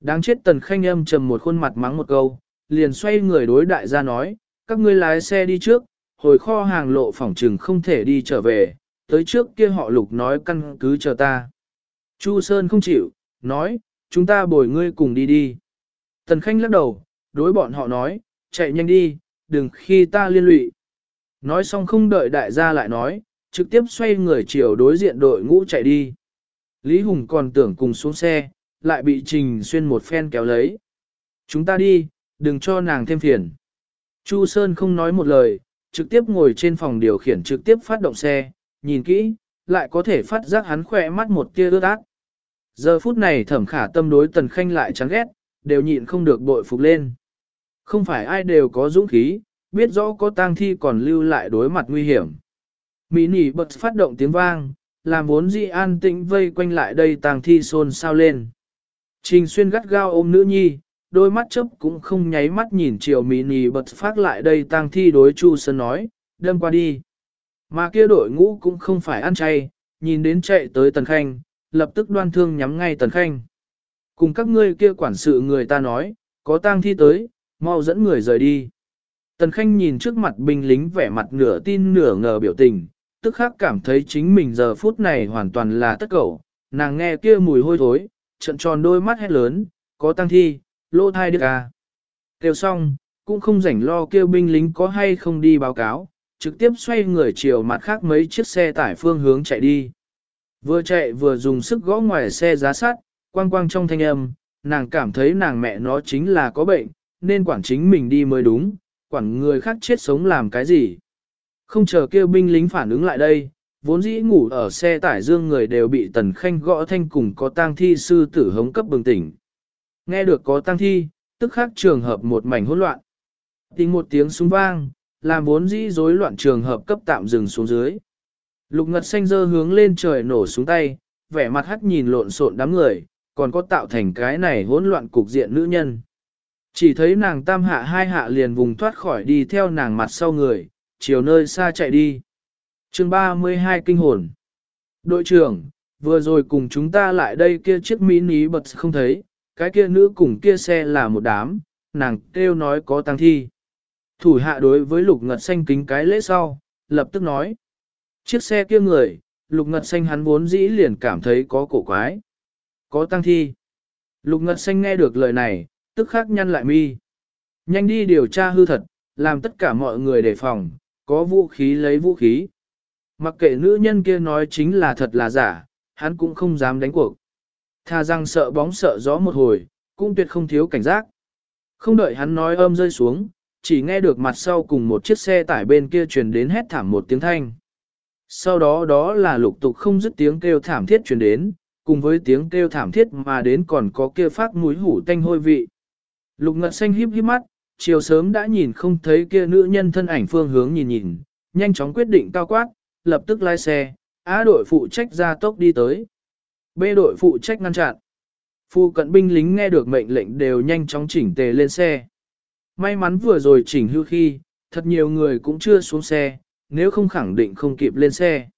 Đáng chết tần khanh âm trầm một khuôn mặt mắng một câu, liền xoay người đối đại gia nói, các ngươi lái xe đi trước, hồi kho hàng lộ phòng trừng không thể đi trở về, tới trước kia họ lục nói căn cứ chờ ta. Chu Sơn không chịu, nói, chúng ta bồi ngươi cùng đi đi. Tần Khanh lắc đầu, đối bọn họ nói, chạy nhanh đi, đừng khi ta liên lụy. Nói xong không đợi đại gia lại nói, trực tiếp xoay người chiều đối diện đội ngũ chạy đi. Lý Hùng còn tưởng cùng xuống xe, lại bị Trình Xuyên một phen kéo lấy. Chúng ta đi, đừng cho nàng thêm phiền. Chu Sơn không nói một lời, trực tiếp ngồi trên phòng điều khiển trực tiếp phát động xe, nhìn kỹ, lại có thể phát giác hắn khỏe mắt một tia ướt át. Giờ phút này thẩm khả tâm đối tần khanh lại chán ghét, đều nhịn không được bội phục lên. Không phải ai đều có dũng khí, biết rõ có tang thi còn lưu lại đối mặt nguy hiểm. Mỹ nỉ bật phát động tiếng vang, làm vốn dị an tĩnh vây quanh lại đây tang thi xôn sao lên. Trình xuyên gắt gao ôm nữ nhi, đôi mắt chớp cũng không nháy mắt nhìn chiều mini bật phát lại đây tang thi đối Chu Sơn nói, đâm qua đi. Mà kia đội ngũ cũng không phải ăn chay, nhìn đến chạy tới Tần Khanh, lập tức đoan thương nhắm ngay Tần Khanh. Cùng các ngươi kia quản sự người ta nói, có tang thi tới, mau dẫn người rời đi. Tần Khanh nhìn trước mặt binh lính vẻ mặt nửa tin nửa ngờ biểu tình, tức khắc cảm thấy chính mình giờ phút này hoàn toàn là tất cẩu, nàng nghe kia mùi hôi thối, trận tròn đôi mắt hét lớn, có tang thi, lô thai đức à. Kêu xong, cũng không rảnh lo kêu binh lính có hay không đi báo cáo, trực tiếp xoay người chiều mặt khác mấy chiếc xe tải phương hướng chạy đi. Vừa chạy vừa dùng sức gõ ngoài xe giá sắt, quang quang trong thanh âm, nàng cảm thấy nàng mẹ nó chính là có bệnh, nên quản chính mình đi mới đúng, quản người khác chết sống làm cái gì. Không chờ kêu binh lính phản ứng lại đây, vốn dĩ ngủ ở xe tải dương người đều bị tần khanh gõ thanh cùng có tang thi sư tử hống cấp bừng tỉnh. Nghe được có tang thi, tức khắc trường hợp một mảnh hỗn loạn. Tình một tiếng súng vang, làm vốn dĩ rối loạn trường hợp cấp tạm dừng xuống dưới. Lục ngật xanh dơ hướng lên trời nổ xuống tay, vẻ mặt hắt nhìn lộn xộn đám người, còn có tạo thành cái này hỗn loạn cục diện nữ nhân. Chỉ thấy nàng tam hạ hai hạ liền vùng thoát khỏi đi theo nàng mặt sau người, chiều nơi xa chạy đi. chương 32 kinh hồn. Đội trưởng, vừa rồi cùng chúng ta lại đây kia chiếc mini bật không thấy, cái kia nữ cùng kia xe là một đám, nàng kêu nói có tăng thi. Thủ hạ đối với lục ngật xanh kính cái lễ sau, lập tức nói. Chiếc xe kia người, lục ngật xanh hắn vốn dĩ liền cảm thấy có cổ quái. Có tăng thi. Lục ngật xanh nghe được lời này, tức khắc nhăn lại mi. Nhanh đi điều tra hư thật, làm tất cả mọi người đề phòng, có vũ khí lấy vũ khí. Mặc kệ nữ nhân kia nói chính là thật là giả, hắn cũng không dám đánh cuộc. Tha rằng sợ bóng sợ gió một hồi, cũng tuyệt không thiếu cảnh giác. Không đợi hắn nói âm rơi xuống, chỉ nghe được mặt sau cùng một chiếc xe tải bên kia truyền đến hét thảm một tiếng thanh. Sau đó đó là lục tục không dứt tiếng kêu thảm thiết truyền đến, cùng với tiếng kêu thảm thiết mà đến còn có kia phát mũi hủ tanh hôi vị. Lục ngật xanh híp híp mắt, chiều sớm đã nhìn không thấy kia nữ nhân thân ảnh phương hướng nhìn nhìn, nhanh chóng quyết định cao quát, lập tức lái xe, A đội phụ trách ra tốc đi tới. B đội phụ trách ngăn chặn. Phu cận binh lính nghe được mệnh lệnh đều nhanh chóng chỉnh tề lên xe. May mắn vừa rồi chỉnh hưu khi, thật nhiều người cũng chưa xuống xe, nếu không khẳng định không kịp lên xe.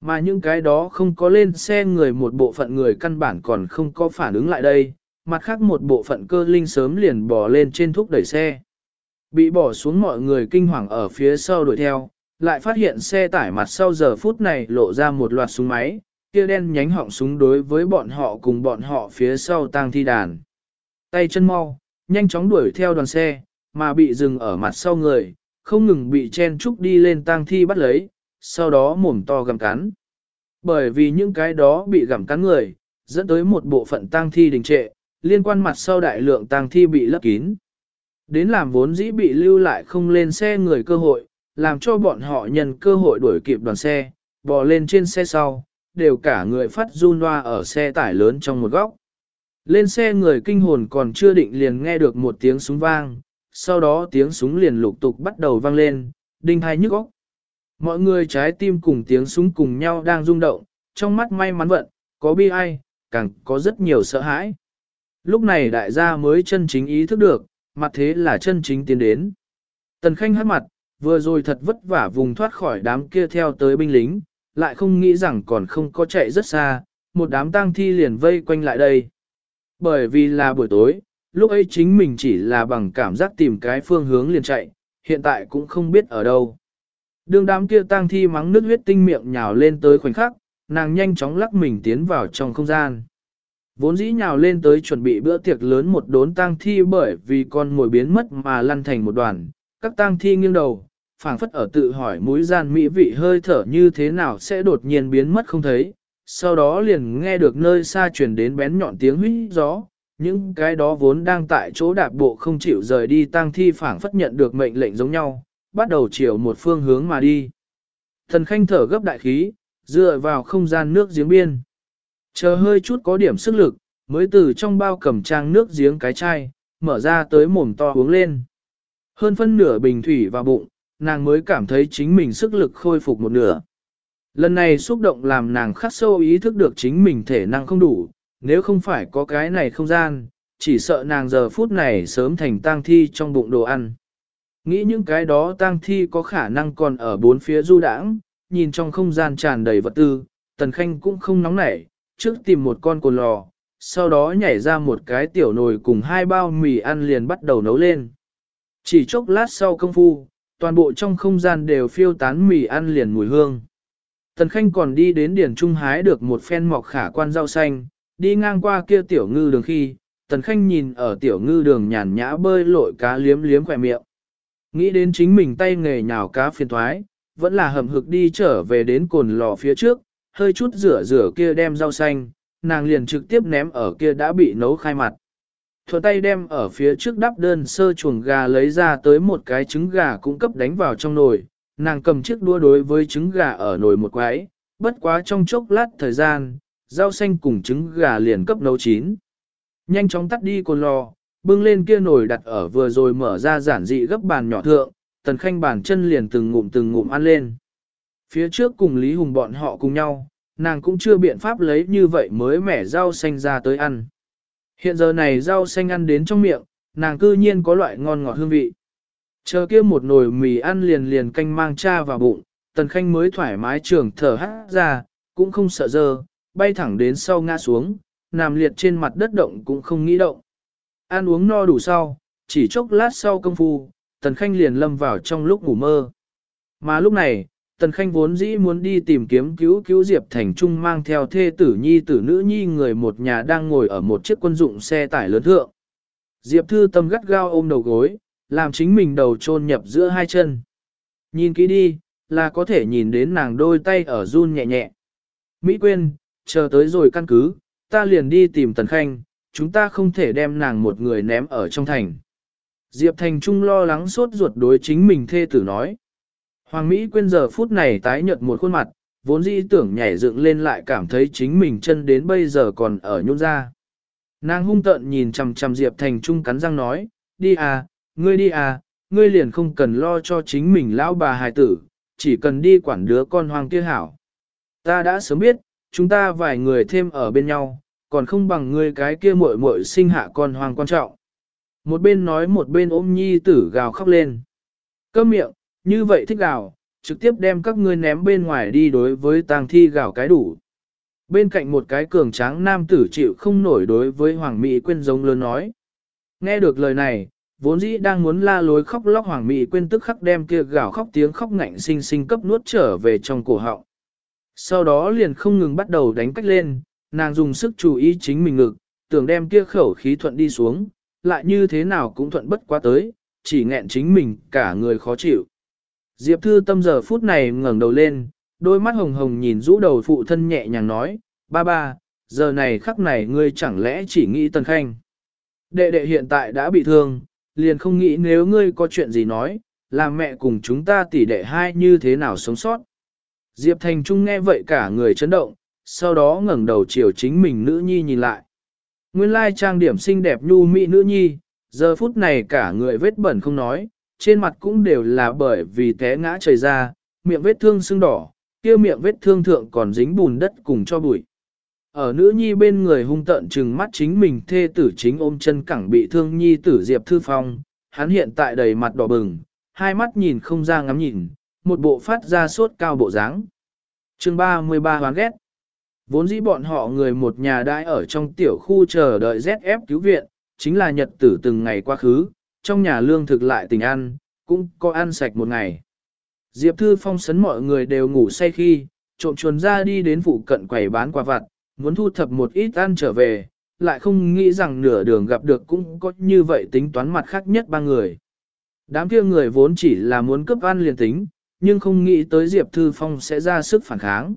Mà những cái đó không có lên xe người một bộ phận người căn bản còn không có phản ứng lại đây, mặt khác một bộ phận cơ linh sớm liền bỏ lên trên thúc đẩy xe. Bị bỏ xuống mọi người kinh hoàng ở phía sau đuổi theo, lại phát hiện xe tải mặt sau giờ phút này lộ ra một loạt súng máy, kia đen nhánh họng súng đối với bọn họ cùng bọn họ phía sau tang thi đàn. Tay chân mau, nhanh chóng đuổi theo đoàn xe, mà bị dừng ở mặt sau người, không ngừng bị chen trúc đi lên tang thi bắt lấy, sau đó mồm to gặm cắn. Bởi vì những cái đó bị gặm cắn người, dẫn tới một bộ phận tang thi đình trệ, liên quan mặt sau đại lượng tang thi bị lấp kín. Đến làm vốn dĩ bị lưu lại không lên xe người cơ hội, làm cho bọn họ nhân cơ hội đuổi kịp đoàn xe, bò lên trên xe sau, đều cả người phát run loa ở xe tải lớn trong một góc. Lên xe người kinh hồn còn chưa định liền nghe được một tiếng súng vang, sau đó tiếng súng liền lục tục bắt đầu vang lên, đinh hai nhức óc. Mọi người trái tim cùng tiếng súng cùng nhau đang rung động, trong mắt may mắn vận, có bi ai, càng có rất nhiều sợ hãi. Lúc này đại gia mới chân chính ý thức được, mặt thế là chân chính tiến đến. Tần Khanh hát mặt, vừa rồi thật vất vả vùng thoát khỏi đám kia theo tới binh lính, lại không nghĩ rằng còn không có chạy rất xa, một đám tang thi liền vây quanh lại đây. Bởi vì là buổi tối, lúc ấy chính mình chỉ là bằng cảm giác tìm cái phương hướng liền chạy, hiện tại cũng không biết ở đâu. Đường đám kia tang thi mắng nước huyết tinh miệng nhào lên tới khoảnh khắc, nàng nhanh chóng lắc mình tiến vào trong không gian. Vốn dĩ nhào lên tới chuẩn bị bữa tiệc lớn một đốn tang thi bởi vì con mồi biến mất mà lăn thành một đoàn, các tang thi nghiêng đầu, phảng phất ở tự hỏi mũi gian mỹ vị hơi thở như thế nào sẽ đột nhiên biến mất không thấy, sau đó liền nghe được nơi xa truyền đến bén nhọn tiếng huyết gió, những cái đó vốn đang tại chỗ đạp bộ không chịu rời đi tang thi phảng phất nhận được mệnh lệnh giống nhau, bắt đầu chiều một phương hướng mà đi. Thần khanh thở gấp đại khí, dựa vào không gian nước giếng biên. Chờ hơi chút có điểm sức lực, mới từ trong bao cầm trang nước giếng cái chai, mở ra tới mồm to uống lên. Hơn phân nửa bình thủy vào bụng, nàng mới cảm thấy chính mình sức lực khôi phục một nửa. Lần này xúc động làm nàng khắc sâu ý thức được chính mình thể năng không đủ, nếu không phải có cái này không gian, chỉ sợ nàng giờ phút này sớm thành tang thi trong bụng đồ ăn. Nghĩ những cái đó tang thi có khả năng còn ở bốn phía du đãng, nhìn trong không gian tràn đầy vật tư, tần khanh cũng không nóng nảy, trước tìm một con cồn lò, sau đó nhảy ra một cái tiểu nồi cùng hai bao mì ăn liền bắt đầu nấu lên. Chỉ chốc lát sau công phu, toàn bộ trong không gian đều phiêu tán mì ăn liền mùi hương. Tần Khanh còn đi đến điển trung hái được một phen mọc khả quan rau xanh, đi ngang qua kia tiểu ngư đường khi, Tần Khanh nhìn ở tiểu ngư đường nhàn nhã bơi lội cá liếm liếm khỏe miệng. Nghĩ đến chính mình tay nghề nhào cá phiền thoái, vẫn là hầm hực đi trở về đến cồn lò phía trước, hơi chút rửa rửa kia đem rau xanh, nàng liền trực tiếp ném ở kia đã bị nấu khai mặt. Thuận tay đem ở phía trước đắp đơn sơ chuồng gà lấy ra tới một cái trứng gà cũng cấp đánh vào trong nồi, nàng cầm chiếc đua đối với trứng gà ở nồi một quái, bất quá trong chốc lát thời gian, rau xanh cùng trứng gà liền cấp nấu chín. Nhanh chóng tắt đi cồn lò, bưng lên kia nồi đặt ở vừa rồi mở ra giản dị gấp bàn nhỏ thượng, tần khanh bàn chân liền từng ngụm từng ngụm ăn lên. Phía trước cùng Lý Hùng bọn họ cùng nhau, nàng cũng chưa biện pháp lấy như vậy mới mẻ rau xanh ra tới ăn. Hiện giờ này rau xanh ăn đến trong miệng, nàng cư nhiên có loại ngon ngọt hương vị. Chờ kia một nồi mì ăn liền liền canh mang cha vào bụng, tần khanh mới thoải mái trường thở hát ra, cũng không sợ dơ, bay thẳng đến sau ngã xuống, nằm liệt trên mặt đất động cũng không nghĩ động. Ăn uống no đủ sau, chỉ chốc lát sau công phu, tần khanh liền lâm vào trong lúc ngủ mơ. Mà lúc này, tần khanh vốn dĩ muốn đi tìm kiếm cứu cứu Diệp Thành Trung mang theo thê tử nhi tử nữ nhi người một nhà đang ngồi ở một chiếc quân dụng xe tải lớn thượng. Diệp Thư tâm gắt gao ôm đầu gối, làm chính mình đầu chôn nhập giữa hai chân. Nhìn kỹ đi, là có thể nhìn đến nàng đôi tay ở run nhẹ nhẹ. Mỹ Quyên, chờ tới rồi căn cứ, ta liền đi tìm Tần Khanh, chúng ta không thể đem nàng một người ném ở trong thành. Diệp Thành Trung lo lắng sốt ruột đối chính mình thê tử nói. Hoàng Mỹ quên giờ phút này tái nhợt một khuôn mặt, vốn dĩ tưởng nhảy dựng lên lại cảm thấy chính mình chân đến bây giờ còn ở nhún ra. Nàng hung tợn nhìn chằm chằm Diệp Thành Trung cắn răng nói, đi à, ngươi đi à, ngươi liền không cần lo cho chính mình lão bà hài tử, chỉ cần đi quản đứa con hoàng kia hảo. Ta đã sớm biết, chúng ta vài người thêm ở bên nhau, còn không bằng ngươi cái kia muội muội sinh hạ con hoàng quan trọng. Một bên nói một bên ôm nhi tử gào khóc lên. Câm miệng, như vậy thích gào, trực tiếp đem các ngươi ném bên ngoài đi đối với tang thi gào cái đủ. Bên cạnh một cái cường tráng nam tử chịu không nổi đối với Hoàng Mỹ Quyên giống lớn nói. Nghe được lời này, vốn dĩ đang muốn la lối khóc lóc Hoàng Mỹ Quyên tức khắc đem kia gào khóc tiếng khóc ngạnh sinh sinh cấp nuốt trở về trong cổ họng. Sau đó liền không ngừng bắt đầu đánh cách lên, nàng dùng sức chú ý chính mình ngực, tưởng đem kia khẩu khí thuận đi xuống, lại như thế nào cũng thuận bất quá tới, chỉ nghẹn chính mình cả người khó chịu. Diệp Thư tâm giờ phút này ngẩng đầu lên, đôi mắt hồng hồng nhìn rũ đầu phụ thân nhẹ nhàng nói, ba ba, giờ này khắc này ngươi chẳng lẽ chỉ nghĩ Tần Khanh. Đệ đệ hiện tại đã bị thương, liền không nghĩ nếu ngươi có chuyện gì nói, làm mẹ cùng chúng ta tỷ đệ hai như thế nào sống sót. Diệp Thành Trung nghe vậy cả người chấn động, sau đó ngẩng đầu chiều chính mình nữ nhi nhìn lại. Nguyên lai trang điểm xinh đẹp nhu mỹ nữ nhi, giờ phút này cả người vết bẩn không nói, trên mặt cũng đều là bởi vì té ngã trời ra, miệng vết thương sưng đỏ, kia miệng vết thương thượng còn dính bùn đất cùng cho bụi. Ở nữ nhi bên người hung tận trừng mắt chính mình thê tử chính ôm chân cẳng bị thương nhi tử Diệp Thư Phong, hắn hiện tại đầy mặt đỏ bừng, hai mắt nhìn không ra ngắm nhìn, một bộ phát ra sốt cao bộ dáng. chương 33 hoán ghét. Vốn dĩ bọn họ người một nhà đãi ở trong tiểu khu chờ đợi ZF cứu viện, chính là nhật tử từng ngày quá khứ, trong nhà lương thực lại tình ăn, cũng có ăn sạch một ngày. Diệp Thư Phong sấn mọi người đều ngủ say khi, trộm chuồn ra đi đến phụ cận quầy bán quà vặt, muốn thu thập một ít ăn trở về, lại không nghĩ rằng nửa đường gặp được cũng có như vậy tính toán mặt khác nhất ba người. Đám kia người vốn chỉ là muốn cướp ăn liền tính, nhưng không nghĩ tới Diệp Thư Phong sẽ ra sức phản kháng.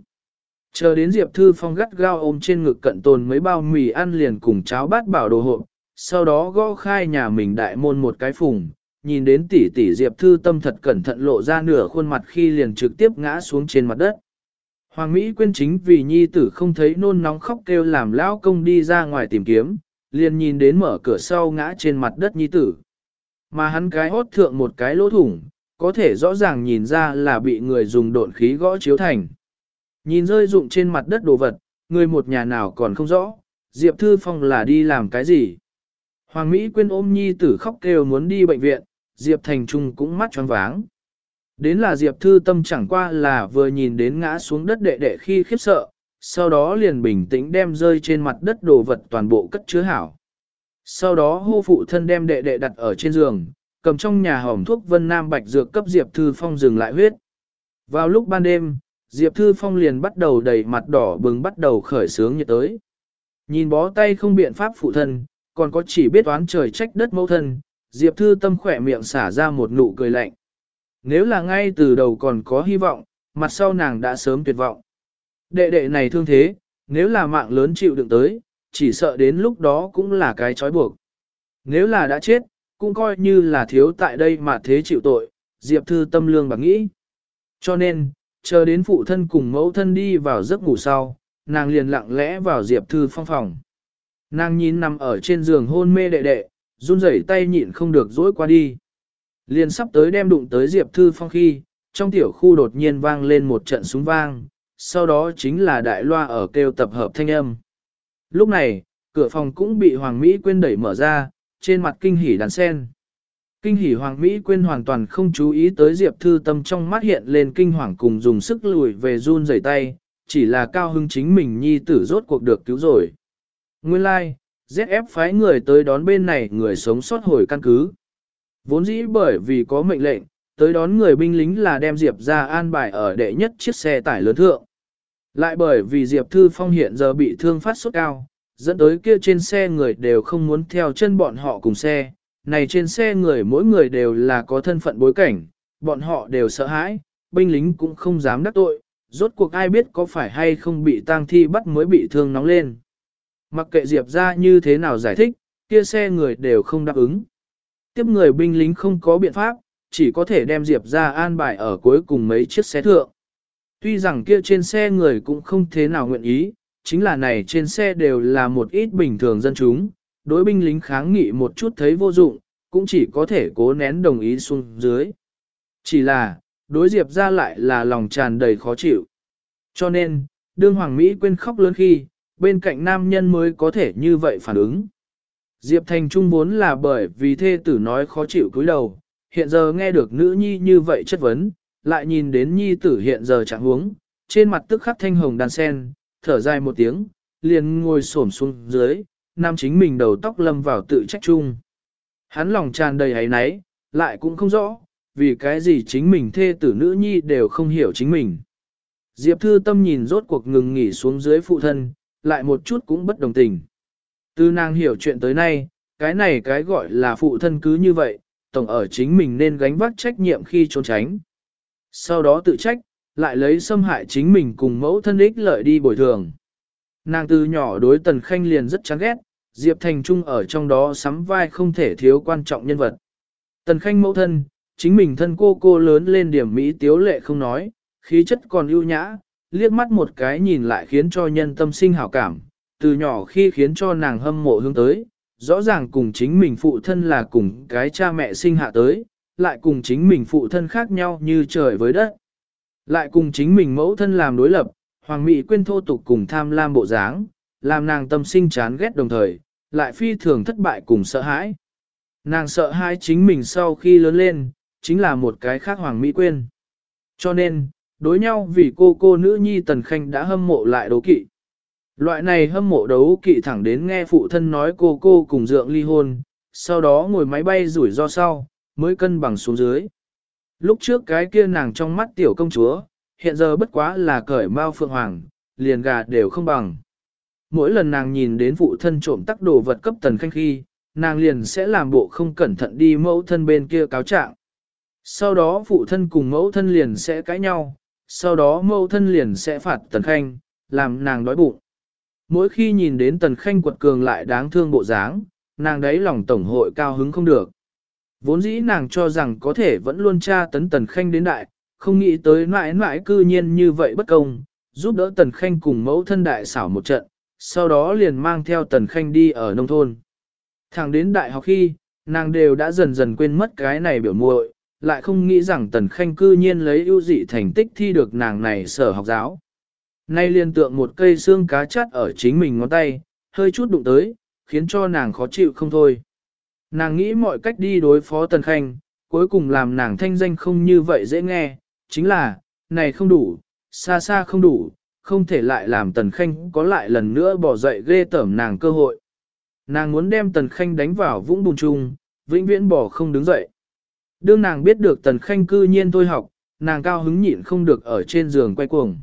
Chờ đến Diệp Thư Phong gắt gao ôm trên ngực cận tồn mấy bao mì ăn liền cùng cháo bát bảo đồ hộp, sau đó gõ khai nhà mình đại môn một cái phùng, nhìn đến tỷ tỷ Diệp Thư Tâm thật cẩn thận lộ ra nửa khuôn mặt khi liền trực tiếp ngã xuống trên mặt đất. Hoàng Mỹ quên chính vì nhi tử không thấy nôn nóng khóc kêu làm lão công đi ra ngoài tìm kiếm, liền nhìn đến mở cửa sau ngã trên mặt đất nhi tử. Mà hắn cái hốt thượng một cái lỗ thủng, có thể rõ ràng nhìn ra là bị người dùng độn khí gõ chiếu thành. Nhìn rơi rụng trên mặt đất đồ vật, người một nhà nào còn không rõ, Diệp Thư Phong là đi làm cái gì. Hoàng Mỹ quên ôm nhi tử khóc kêu muốn đi bệnh viện, Diệp Thành Trung cũng mắt choáng váng. Đến là Diệp Thư Tâm chẳng qua là vừa nhìn đến ngã xuống đất đệ đệ khi khiếp sợ, sau đó liền bình tĩnh đem rơi trên mặt đất đồ vật toàn bộ cất chứa hảo. Sau đó hô phụ thân đem đệ đệ đặt ở trên giường, cầm trong nhà hỏng thuốc Vân Nam Bạch Dược cấp Diệp Thư Phong dừng lại huyết. Vào lúc ban đêm, Diệp Thư Phong liền bắt đầu đầy mặt đỏ bừng bắt đầu khởi sướng nhiệt tới. Nhìn bó tay không biện pháp phụ thân, còn có chỉ biết toán trời trách đất mẫu thân, Diệp Thư Tâm khỏe miệng xả ra một nụ cười lạnh. Nếu là ngay từ đầu còn có hy vọng, mặt sau nàng đã sớm tuyệt vọng. Đệ đệ này thương thế, nếu là mạng lớn chịu đựng tới, chỉ sợ đến lúc đó cũng là cái trói buộc. Nếu là đã chết, cũng coi như là thiếu tại đây mà thế chịu tội, Diệp Thư tâm lương bạc nghĩ. Cho nên, chờ đến phụ thân cùng mẫu thân đi vào giấc ngủ sau, nàng liền lặng lẽ vào Diệp Thư phong phòng. Nàng nhìn nằm ở trên giường hôn mê đệ đệ, run rẩy tay nhịn không được dỗi qua đi. Liền sắp tới đem đụng tới Diệp Thư Phong khi, trong tiểu khu đột nhiên vang lên một trận súng vang, sau đó chính là đại loa ở kêu tập hợp thanh âm. Lúc này, cửa phòng cũng bị Hoàng Mỹ quên đẩy mở ra, trên mặt kinh hỉ đàn sen. Kinh hỉ Hoàng Mỹ quên hoàn toàn không chú ý tới Diệp Thư Tâm trong mắt hiện lên kinh hoàng cùng dùng sức lùi về run rẩy tay, chỉ là cao hưng chính mình nhi tử rốt cuộc được cứu rồi. Nguyên lai, like, ZF phái người tới đón bên này người sống sót hồi căn cứ. Vốn dĩ bởi vì có mệnh lệnh, tới đón người binh lính là đem Diệp ra an bài ở đệ nhất chiếc xe tải lớn thượng. Lại bởi vì Diệp Thư Phong hiện giờ bị thương phát sốt cao, dẫn tới kia trên xe người đều không muốn theo chân bọn họ cùng xe. Này trên xe người mỗi người đều là có thân phận bối cảnh, bọn họ đều sợ hãi, binh lính cũng không dám đắc tội, rốt cuộc ai biết có phải hay không bị tang thi bắt mới bị thương nóng lên. Mặc kệ Diệp ra như thế nào giải thích, kia xe người đều không đáp ứng. Tiếp người binh lính không có biện pháp, chỉ có thể đem Diệp ra an bài ở cuối cùng mấy chiếc xe thượng. Tuy rằng kia trên xe người cũng không thế nào nguyện ý, chính là này trên xe đều là một ít bình thường dân chúng, đối binh lính kháng nghị một chút thấy vô dụng, cũng chỉ có thể cố nén đồng ý xuống dưới. Chỉ là, đối Diệp ra lại là lòng tràn đầy khó chịu. Cho nên, đương Hoàng Mỹ quên khóc lớn khi, bên cạnh nam nhân mới có thể như vậy phản ứng. Diệp Thành Trung vốn là bởi vì thê tử nói khó chịu cúi đầu, hiện giờ nghe được nữ nhi như vậy chất vấn, lại nhìn đến nhi tử hiện giờ trạng huống, trên mặt tức khắc thanh hồng đàn sen, thở dài một tiếng, liền ngồi xổm xuống dưới, nam chính mình đầu tóc lâm vào tự trách chung. Hắn lòng tràn đầy ấy náy, lại cũng không rõ, vì cái gì chính mình thê tử nữ nhi đều không hiểu chính mình. Diệp Thư Tâm nhìn rốt cuộc ngừng nghỉ xuống dưới phụ thân, lại một chút cũng bất đồng tình. Từ nàng hiểu chuyện tới nay, cái này cái gọi là phụ thân cứ như vậy, tổng ở chính mình nên gánh vác trách nhiệm khi trốn tránh. Sau đó tự trách, lại lấy xâm hại chính mình cùng mẫu thân ích lợi đi bồi thường. Nàng từ nhỏ đối Tần Khanh liền rất chán ghét, Diệp Thành Trung ở trong đó sắm vai không thể thiếu quan trọng nhân vật. Tần Khanh mẫu thân, chính mình thân cô cô lớn lên điểm Mỹ tiếu lệ không nói, khí chất còn ưu nhã, liếc mắt một cái nhìn lại khiến cho nhân tâm sinh hảo cảm, từ nhỏ khi khiến cho nàng hâm mộ hướng tới, rõ ràng cùng chính mình phụ thân là cùng cái cha mẹ sinh hạ tới, lại cùng chính mình phụ thân khác nhau như trời với đất. Lại cùng chính mình mẫu thân làm đối lập, hoàng mỹ quên thô tục cùng tham lam bộ dáng, làm nàng tâm sinh chán ghét đồng thời, lại phi thường thất bại cùng sợ hãi. Nàng sợ hãi chính mình sau khi lớn lên, chính là một cái khác Hoàng Mỹ Quyên. Cho nên, đối nhau vì cô cô nữ nhi Tần Khanh đã hâm mộ lại đấu kỵ. Loại này hâm mộ đấu kỵ thẳng đến nghe phụ thân nói cô cô cùng dượng ly hôn, sau đó ngồi máy bay rủi ro sau, mới cân bằng xuống dưới. Lúc trước cái kia nàng trong mắt tiểu công chúa, hiện giờ bất quá là cởi mao phượng hoàng, liền gà đều không bằng. Mỗi lần nàng nhìn đến phụ thân trộm tắc đồ vật cấp tần khanh khi, nàng liền sẽ làm bộ không cẩn thận đi mẫu thân bên kia cáo trạng. Sau đó phụ thân cùng mẫu thân liền sẽ cãi nhau, sau đó mẫu thân liền sẽ phạt tần khanh, làm nàng đói bụng. Mỗi khi nhìn đến tần khanh quật cường lại đáng thương bộ dáng, nàng đấy lòng tổng hội cao hứng không được. Vốn dĩ nàng cho rằng có thể vẫn luôn tra tấn tần khanh đến đại, không nghĩ tới mãi mãi cư nhiên như vậy bất công, giúp đỡ tần khanh cùng mẫu thân đại xảo một trận, sau đó liền mang theo tần khanh đi ở nông thôn. Thẳng đến đại học khi, nàng đều đã dần dần quên mất cái này biểu muội, lại không nghĩ rằng tần khanh cư nhiên lấy ưu dị thành tích thi được nàng này sở học giáo. Nay liên tượng một cây xương cá chắt ở chính mình ngón tay, hơi chút đụng tới, khiến cho nàng khó chịu không thôi. Nàng nghĩ mọi cách đi đối phó tần khanh, cuối cùng làm nàng thanh danh không như vậy dễ nghe, chính là, này không đủ, xa xa không đủ, không thể lại làm tần khanh có lại lần nữa bỏ dậy ghê tởm nàng cơ hội. Nàng muốn đem tần khanh đánh vào vũng bùn chung, vĩnh viễn bỏ không đứng dậy. Đương nàng biết được tần khanh cư nhiên thôi học, nàng cao hứng nhịn không được ở trên giường quay cuồng.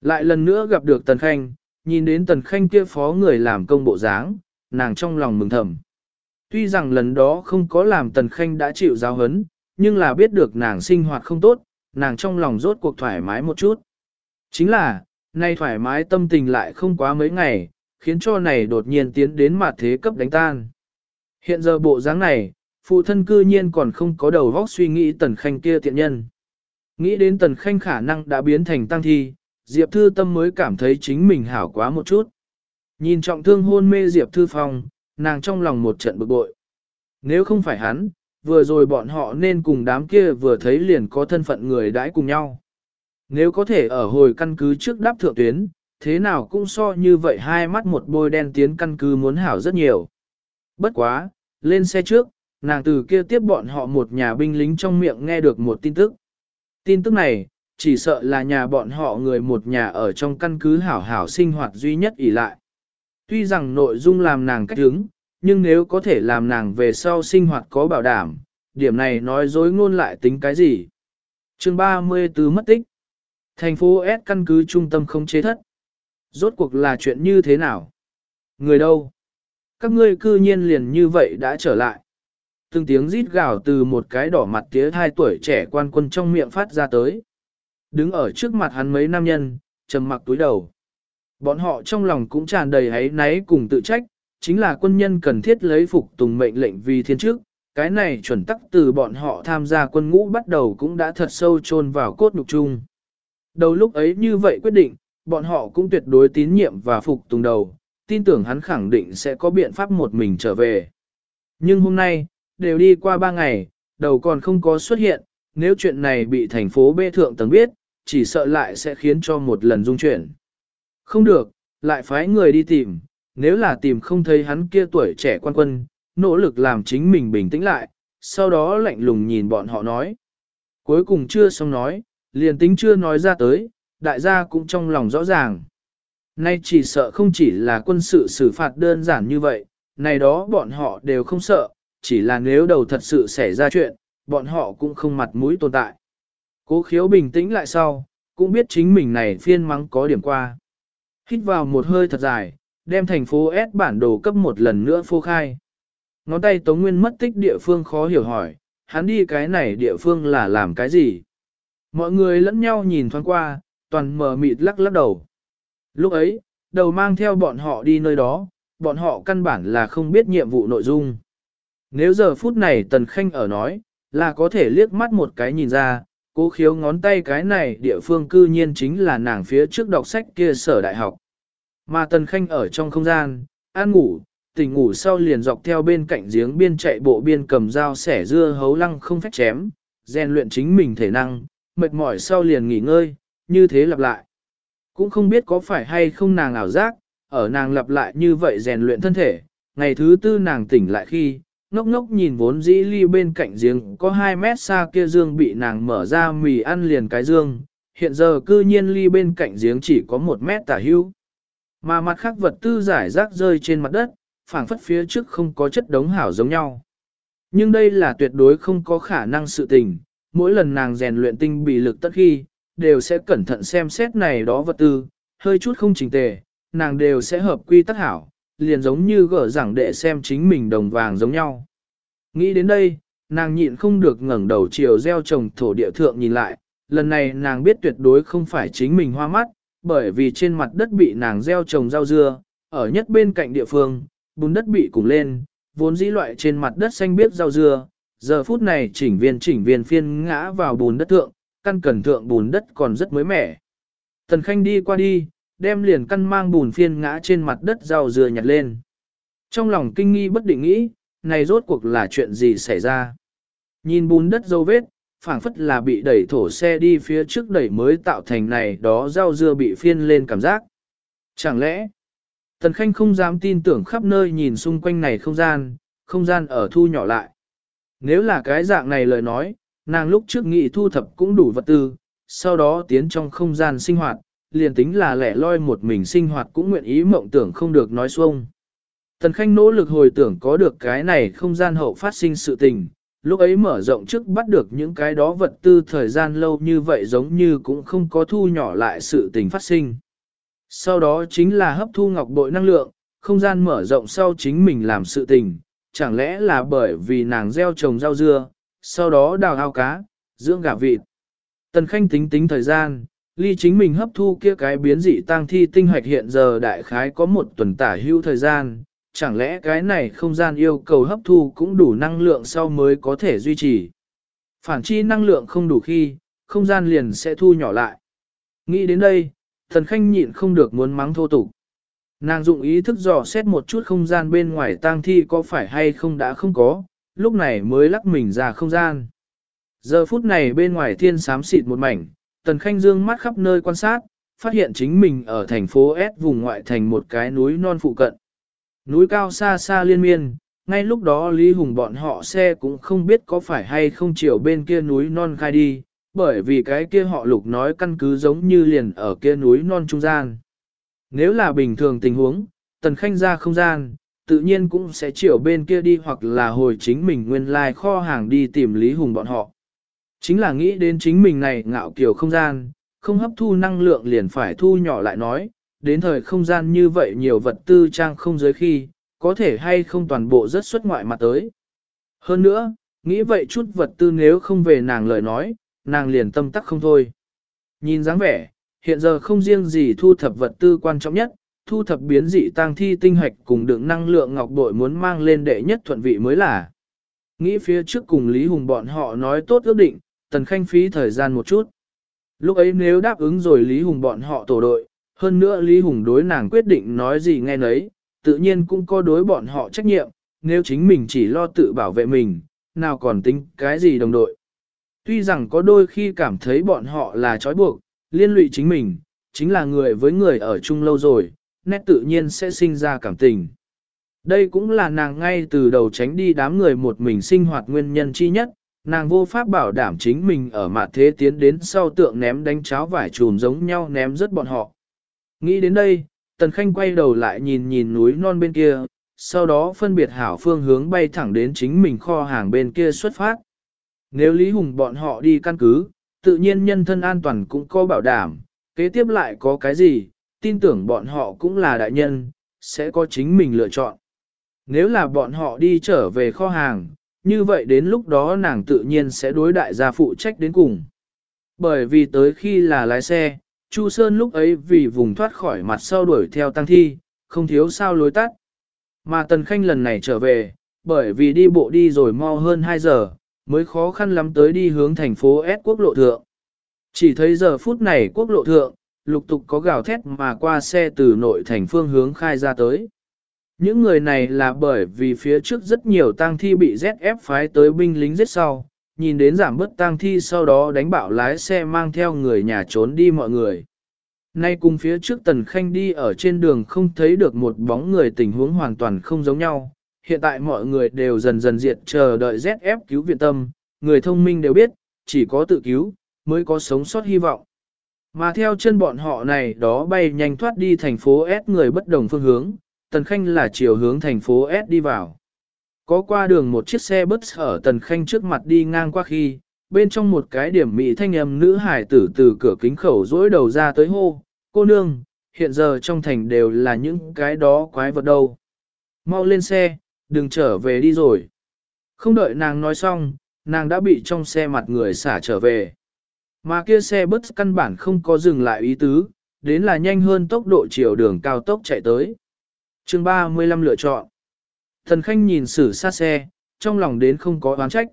Lại lần nữa gặp được tần khanh, nhìn đến tần khanh kia phó người làm công bộ dáng, nàng trong lòng mừng thầm. Tuy rằng lần đó không có làm tần khanh đã chịu giáo hấn, nhưng là biết được nàng sinh hoạt không tốt, nàng trong lòng rốt cuộc thoải mái một chút. Chính là, nay thoải mái tâm tình lại không quá mấy ngày, khiến cho này đột nhiên tiến đến mặt thế cấp đánh tan. Hiện giờ bộ dáng này, phụ thân cư nhiên còn không có đầu vóc suy nghĩ tần khanh kia tiện nhân. Nghĩ đến tần khanh khả năng đã biến thành tăng thi, Diệp Thư Tâm mới cảm thấy chính mình hảo quá một chút. Nhìn trọng thương hôn mê Diệp Thư Phong, nàng trong lòng một trận bực bội. Nếu không phải hắn, vừa rồi bọn họ nên cùng đám kia vừa thấy liền có thân phận người đãi cùng nhau. Nếu có thể ở hồi căn cứ trước đáp thượng tuyến, thế nào cũng so như vậy hai mắt một bôi đen tiến căn cứ muốn hảo rất nhiều. Bất quá, lên xe trước, nàng từ kia tiếp bọn họ một nhà binh lính trong miệng nghe được một tin tức. Tin tức này, chỉ sợ là nhà bọn họ người một nhà ở trong căn cứ hảo hảo sinh hoạt duy nhất ỷ lại. Tuy rằng nội dung làm nàng cách hứng, nhưng nếu có thể làm nàng về sau sinh hoạt có bảo đảm, điểm này nói dối ngôn lại tính cái gì. chương 34 mất tích. Thành phố S căn cứ trung tâm không chế thất. Rốt cuộc là chuyện như thế nào? Người đâu? Các ngươi cư nhiên liền như vậy đã trở lại. Từng tiếng rít gào từ một cái đỏ mặt tía hai tuổi trẻ quan quân trong miệng phát ra tới. Đứng ở trước mặt hắn mấy nam nhân, trầm mặc túi đầu. Bọn họ trong lòng cũng tràn đầy hấy náy cùng tự trách, chính là quân nhân cần thiết lấy phục tùng mệnh lệnh vì thiên chức. Cái này chuẩn tắc từ bọn họ tham gia quân ngũ bắt đầu cũng đã thật sâu chôn vào cốt nhục chung. Đầu lúc ấy như vậy quyết định, bọn họ cũng tuyệt đối tín nhiệm và phục tùng đầu, tin tưởng hắn khẳng định sẽ có biện pháp một mình trở về. Nhưng hôm nay, đều đi qua ba ngày, đầu còn không có xuất hiện, nếu chuyện này bị thành phố bê thượng tầng biết, chỉ sợ lại sẽ khiến cho một lần dung chuyển. Không được, lại phái người đi tìm, nếu là tìm không thấy hắn kia tuổi trẻ quan quân, nỗ lực làm chính mình bình tĩnh lại, sau đó lạnh lùng nhìn bọn họ nói. Cuối cùng chưa xong nói, liền tính chưa nói ra tới, đại gia cũng trong lòng rõ ràng. Nay chỉ sợ không chỉ là quân sự xử phạt đơn giản như vậy, này đó bọn họ đều không sợ, chỉ là nếu đầu thật sự xảy ra chuyện, bọn họ cũng không mặt mũi tồn tại. Cố khiếu bình tĩnh lại sau, cũng biết chính mình này phiên mắng có điểm qua. Hít vào một hơi thật dài, đem thành phố S bản đồ cấp một lần nữa phô khai. Ngón tay Tống Nguyên mất tích địa phương khó hiểu hỏi, hắn đi cái này địa phương là làm cái gì? Mọi người lẫn nhau nhìn thoáng qua, toàn mờ mịt lắc lắc đầu. Lúc ấy, đầu mang theo bọn họ đi nơi đó, bọn họ căn bản là không biết nhiệm vụ nội dung. Nếu giờ phút này Tần Khanh ở nói, là có thể liếc mắt một cái nhìn ra, cố khiếu ngón tay cái này địa phương cư nhiên chính là nàng phía trước đọc sách kia sở đại học. Mà Tần Khanh ở trong không gian, ăn ngủ, tỉnh ngủ sau liền dọc theo bên cạnh giếng biên chạy bộ biên cầm dao sẻ dưa hấu lăng không phép chém, rèn luyện chính mình thể năng, mệt mỏi sau liền nghỉ ngơi, như thế lặp lại. Cũng không biết có phải hay không nàng ảo giác, ở nàng lặp lại như vậy rèn luyện thân thể, ngày thứ tư nàng tỉnh lại khi, ngốc ngốc nhìn vốn dĩ ly bên cạnh giếng có 2 mét xa kia dương bị nàng mở ra mì ăn liền cái dương, hiện giờ cư nhiên ly bên cạnh giếng chỉ có 1 mét tả hưu. Mà mặt khác vật tư giải rác rơi trên mặt đất, phảng phất phía trước không có chất đống hảo giống nhau. Nhưng đây là tuyệt đối không có khả năng sự tình, mỗi lần nàng rèn luyện tinh bị lực tất khi, đều sẽ cẩn thận xem xét này đó vật tư, hơi chút không chỉnh tề, nàng đều sẽ hợp quy tắc hảo, liền giống như gỡ giảng đệ xem chính mình đồng vàng giống nhau. Nghĩ đến đây, nàng nhịn không được ngẩng đầu chiều gieo trồng thổ địa thượng nhìn lại, lần này nàng biết tuyệt đối không phải chính mình hoa mắt, bởi vì trên mặt đất bị nàng gieo trồng rau dưa, ở nhất bên cạnh địa phương, bùn đất bị cùng lên, vốn dĩ loại trên mặt đất xanh biết rau dưa, giờ phút này chỉnh viên chỉnh viên phiên ngã vào bùn đất thượng, căn cẩn thượng bùn đất còn rất mới mẻ. Tần Khanh đi qua đi, đem liền căn mang bùn phiên ngã trên mặt đất rau dừa nhặt lên. Trong lòng kinh nghi bất định nghĩ, này rốt cuộc là chuyện gì xảy ra. Nhìn bùn đất dấu vết, phảng phất là bị đẩy thổ xe đi phía trước đẩy mới tạo thành này đó rau dưa bị phiên lên cảm giác. Chẳng lẽ, Tần Khanh không dám tin tưởng khắp nơi nhìn xung quanh này không gian, không gian ở thu nhỏ lại. Nếu là cái dạng này lời nói, nàng lúc trước nghị thu thập cũng đủ vật tư, sau đó tiến trong không gian sinh hoạt, liền tính là lẻ loi một mình sinh hoạt cũng nguyện ý mộng tưởng không được nói xuông. Tần Khanh nỗ lực hồi tưởng có được cái này không gian hậu phát sinh sự tình, lúc ấy mở rộng trước bắt được những cái đó vật tư thời gian lâu như vậy giống như cũng không có thu nhỏ lại sự tình phát sinh. Sau đó chính là hấp thu ngọc bội năng lượng, không gian mở rộng sau chính mình làm sự tình, chẳng lẽ là bởi vì nàng gieo trồng rau dưa, sau đó đào ao cá, dưỡng gà vịt. Tần Khanh tính tính thời gian, ly chính mình hấp thu kia cái biến dị tang thi tinh hoạch hiện giờ đại khái có một tuần tả hữu thời gian, chẳng lẽ cái này không gian yêu cầu hấp thu cũng đủ năng lượng sau mới có thể duy trì. Phản chi năng lượng không đủ khi, không gian liền sẽ thu nhỏ lại. Nghĩ đến đây, thần khanh nhịn không được muốn mắng thô tục. Nàng dụng ý thức dò xét một chút không gian bên ngoài tang thi có phải hay không đã không có, lúc này mới lắc mình ra không gian. Giờ phút này bên ngoài thiên sám xịt một mảnh, tần khanh dương mắt khắp nơi quan sát, phát hiện chính mình ở thành phố S vùng ngoại thành một cái núi non phụ cận. Núi cao xa xa liên miên, ngay lúc đó Lý Hùng bọn họ xe cũng không biết có phải hay không chiều bên kia núi non khai đi, bởi vì cái kia họ lục nói căn cứ giống như liền ở kia núi non trung gian. Nếu là bình thường tình huống, tần khanh ra không gian, tự nhiên cũng sẽ chiều bên kia đi hoặc là hồi chính mình nguyên lai like kho hàng đi tìm Lý Hùng bọn họ. Chính là nghĩ đến chính mình này ngạo kiểu không gian, không hấp thu năng lượng liền phải thu nhỏ lại nói, đến thời không gian như vậy nhiều vật tư trang không giới khi, có thể hay không toàn bộ rất xuất ngoại mặt tới. Hơn nữa, nghĩ vậy chút vật tư nếu không về nàng lời nói, nàng liền tâm tắc không thôi. Nhìn dáng vẻ, hiện giờ không riêng gì thu thập vật tư quan trọng nhất, thu thập biến dị tang thi tinh hạch cùng đựng năng lượng ngọc bội muốn mang lên đệ nhất thuận vị mới là. Nghĩ phía trước cùng Lý Hùng bọn họ nói tốt ước định, tần khanh phí thời gian một chút. Lúc ấy nếu đáp ứng rồi Lý Hùng bọn họ tổ đội, hơn nữa Lý Hùng đối nàng quyết định nói gì nghe nấy, tự nhiên cũng có đối bọn họ trách nhiệm, nếu chính mình chỉ lo tự bảo vệ mình, nào còn tính cái gì đồng đội. Tuy rằng có đôi khi cảm thấy bọn họ là trói buộc, liên lụy chính mình, chính là người với người ở chung lâu rồi, nét tự nhiên sẽ sinh ra cảm tình. Đây cũng là nàng ngay từ đầu tránh đi đám người một mình sinh hoạt nguyên nhân chi nhất, nàng vô pháp bảo đảm chính mình ở mặt thế tiến đến sau tượng ném đánh cháo vải trùm giống nhau ném rất bọn họ. Nghĩ đến đây, Tần Khanh quay đầu lại nhìn nhìn núi non bên kia, sau đó phân biệt hảo phương hướng bay thẳng đến chính mình kho hàng bên kia xuất phát. Nếu Lý Hùng bọn họ đi căn cứ, tự nhiên nhân thân an toàn cũng có bảo đảm, kế tiếp lại có cái gì, tin tưởng bọn họ cũng là đại nhân, sẽ có chính mình lựa chọn. Nếu là bọn họ đi trở về kho hàng, như vậy đến lúc đó nàng tự nhiên sẽ đối đại gia phụ trách đến cùng. Bởi vì tới khi là lái xe, Chu Sơn lúc ấy vì vùng thoát khỏi mặt sau đuổi theo tăng thi, không thiếu sao lối tắt. Mà Tần Khanh lần này trở về, bởi vì đi bộ đi rồi mau hơn 2 giờ, mới khó khăn lắm tới đi hướng thành phố S quốc lộ thượng. Chỉ thấy giờ phút này quốc lộ thượng, lục tục có gào thét mà qua xe từ nội thành phương hướng khai ra tới. Những người này là bởi vì phía trước rất nhiều tang thi bị ZF phái tới binh lính giết sau, nhìn đến giảm bớt tang thi sau đó đánh bạo lái xe mang theo người nhà trốn đi mọi người. Nay cùng phía trước Tần Khanh đi ở trên đường không thấy được một bóng người tình huống hoàn toàn không giống nhau, hiện tại mọi người đều dần dần diệt chờ đợi ZF cứu viện tâm, người thông minh đều biết, chỉ có tự cứu, mới có sống sót hy vọng. Mà theo chân bọn họ này đó bay nhanh thoát đi thành phố S người bất đồng phương hướng, Tần Khanh là chiều hướng thành phố S đi vào. Có qua đường một chiếc xe bus ở Tần Khanh trước mặt đi ngang qua khi, bên trong một cái điểm mỹ thanh âm nữ hải tử từ cửa kính khẩu dỗi đầu ra tới hô, cô nương, hiện giờ trong thành đều là những cái đó quái vật đâu. Mau lên xe, đừng trở về đi rồi. Không đợi nàng nói xong, nàng đã bị trong xe mặt người xả trở về. Mà kia xe bus căn bản không có dừng lại ý tứ, đến là nhanh hơn tốc độ chiều đường cao tốc chạy tới chương 35 lựa chọn. Thần Khanh nhìn sử sát xe, trong lòng đến không có oán trách.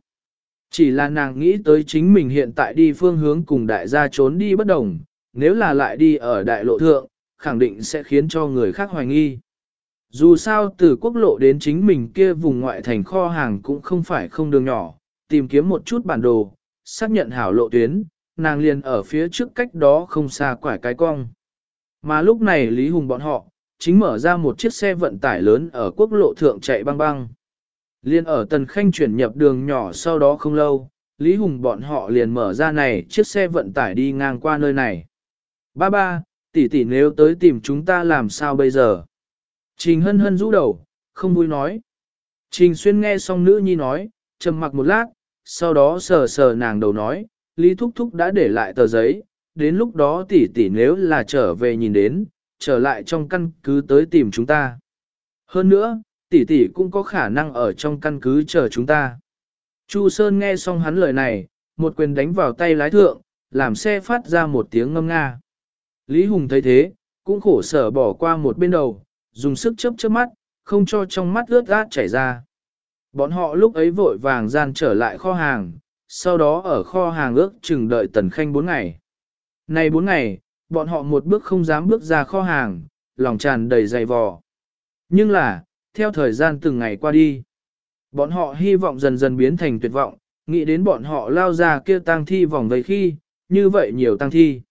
Chỉ là nàng nghĩ tới chính mình hiện tại đi phương hướng cùng đại gia trốn đi bất đồng, nếu là lại đi ở đại lộ thượng, khẳng định sẽ khiến cho người khác hoài nghi. Dù sao từ quốc lộ đến chính mình kia vùng ngoại thành kho hàng cũng không phải không đường nhỏ, tìm kiếm một chút bản đồ, xác nhận hảo lộ tuyến, nàng liền ở phía trước cách đó không xa quải cái cong. Mà lúc này Lý Hùng bọn họ, chính mở ra một chiếc xe vận tải lớn ở quốc lộ thượng chạy băng băng. Liên ở Tần Khanh chuyển nhập đường nhỏ sau đó không lâu, Lý Hùng bọn họ liền mở ra này chiếc xe vận tải đi ngang qua nơi này. Ba ba, tỷ tỷ nếu tới tìm chúng ta làm sao bây giờ? Trình hân hân rũ đầu, không vui nói. Trình xuyên nghe xong nữ nhi nói, trầm mặc một lát, sau đó sờ sờ nàng đầu nói, Lý Thúc Thúc đã để lại tờ giấy, đến lúc đó tỷ tỷ nếu là trở về nhìn đến, trở lại trong căn cứ tới tìm chúng ta. Hơn nữa, tỷ tỷ cũng có khả năng ở trong căn cứ chờ chúng ta. Chu Sơn nghe xong hắn lời này, một quyền đánh vào tay lái thượng, làm xe phát ra một tiếng ngâm nga. Lý Hùng thấy thế, cũng khổ sở bỏ qua một bên đầu, dùng sức chớp chớp mắt, không cho trong mắt ướt át chảy ra. Bọn họ lúc ấy vội vàng gian trở lại kho hàng, sau đó ở kho hàng ước chừng đợi Tần Khanh 4 ngày. Này 4 ngày, bọn họ một bước không dám bước ra kho hàng, lòng tràn đầy dày vò. Nhưng là, theo thời gian từng ngày qua đi, bọn họ hy vọng dần dần biến thành tuyệt vọng, nghĩ đến bọn họ lao ra kia tang thi vòng vây khi, như vậy nhiều tang thi.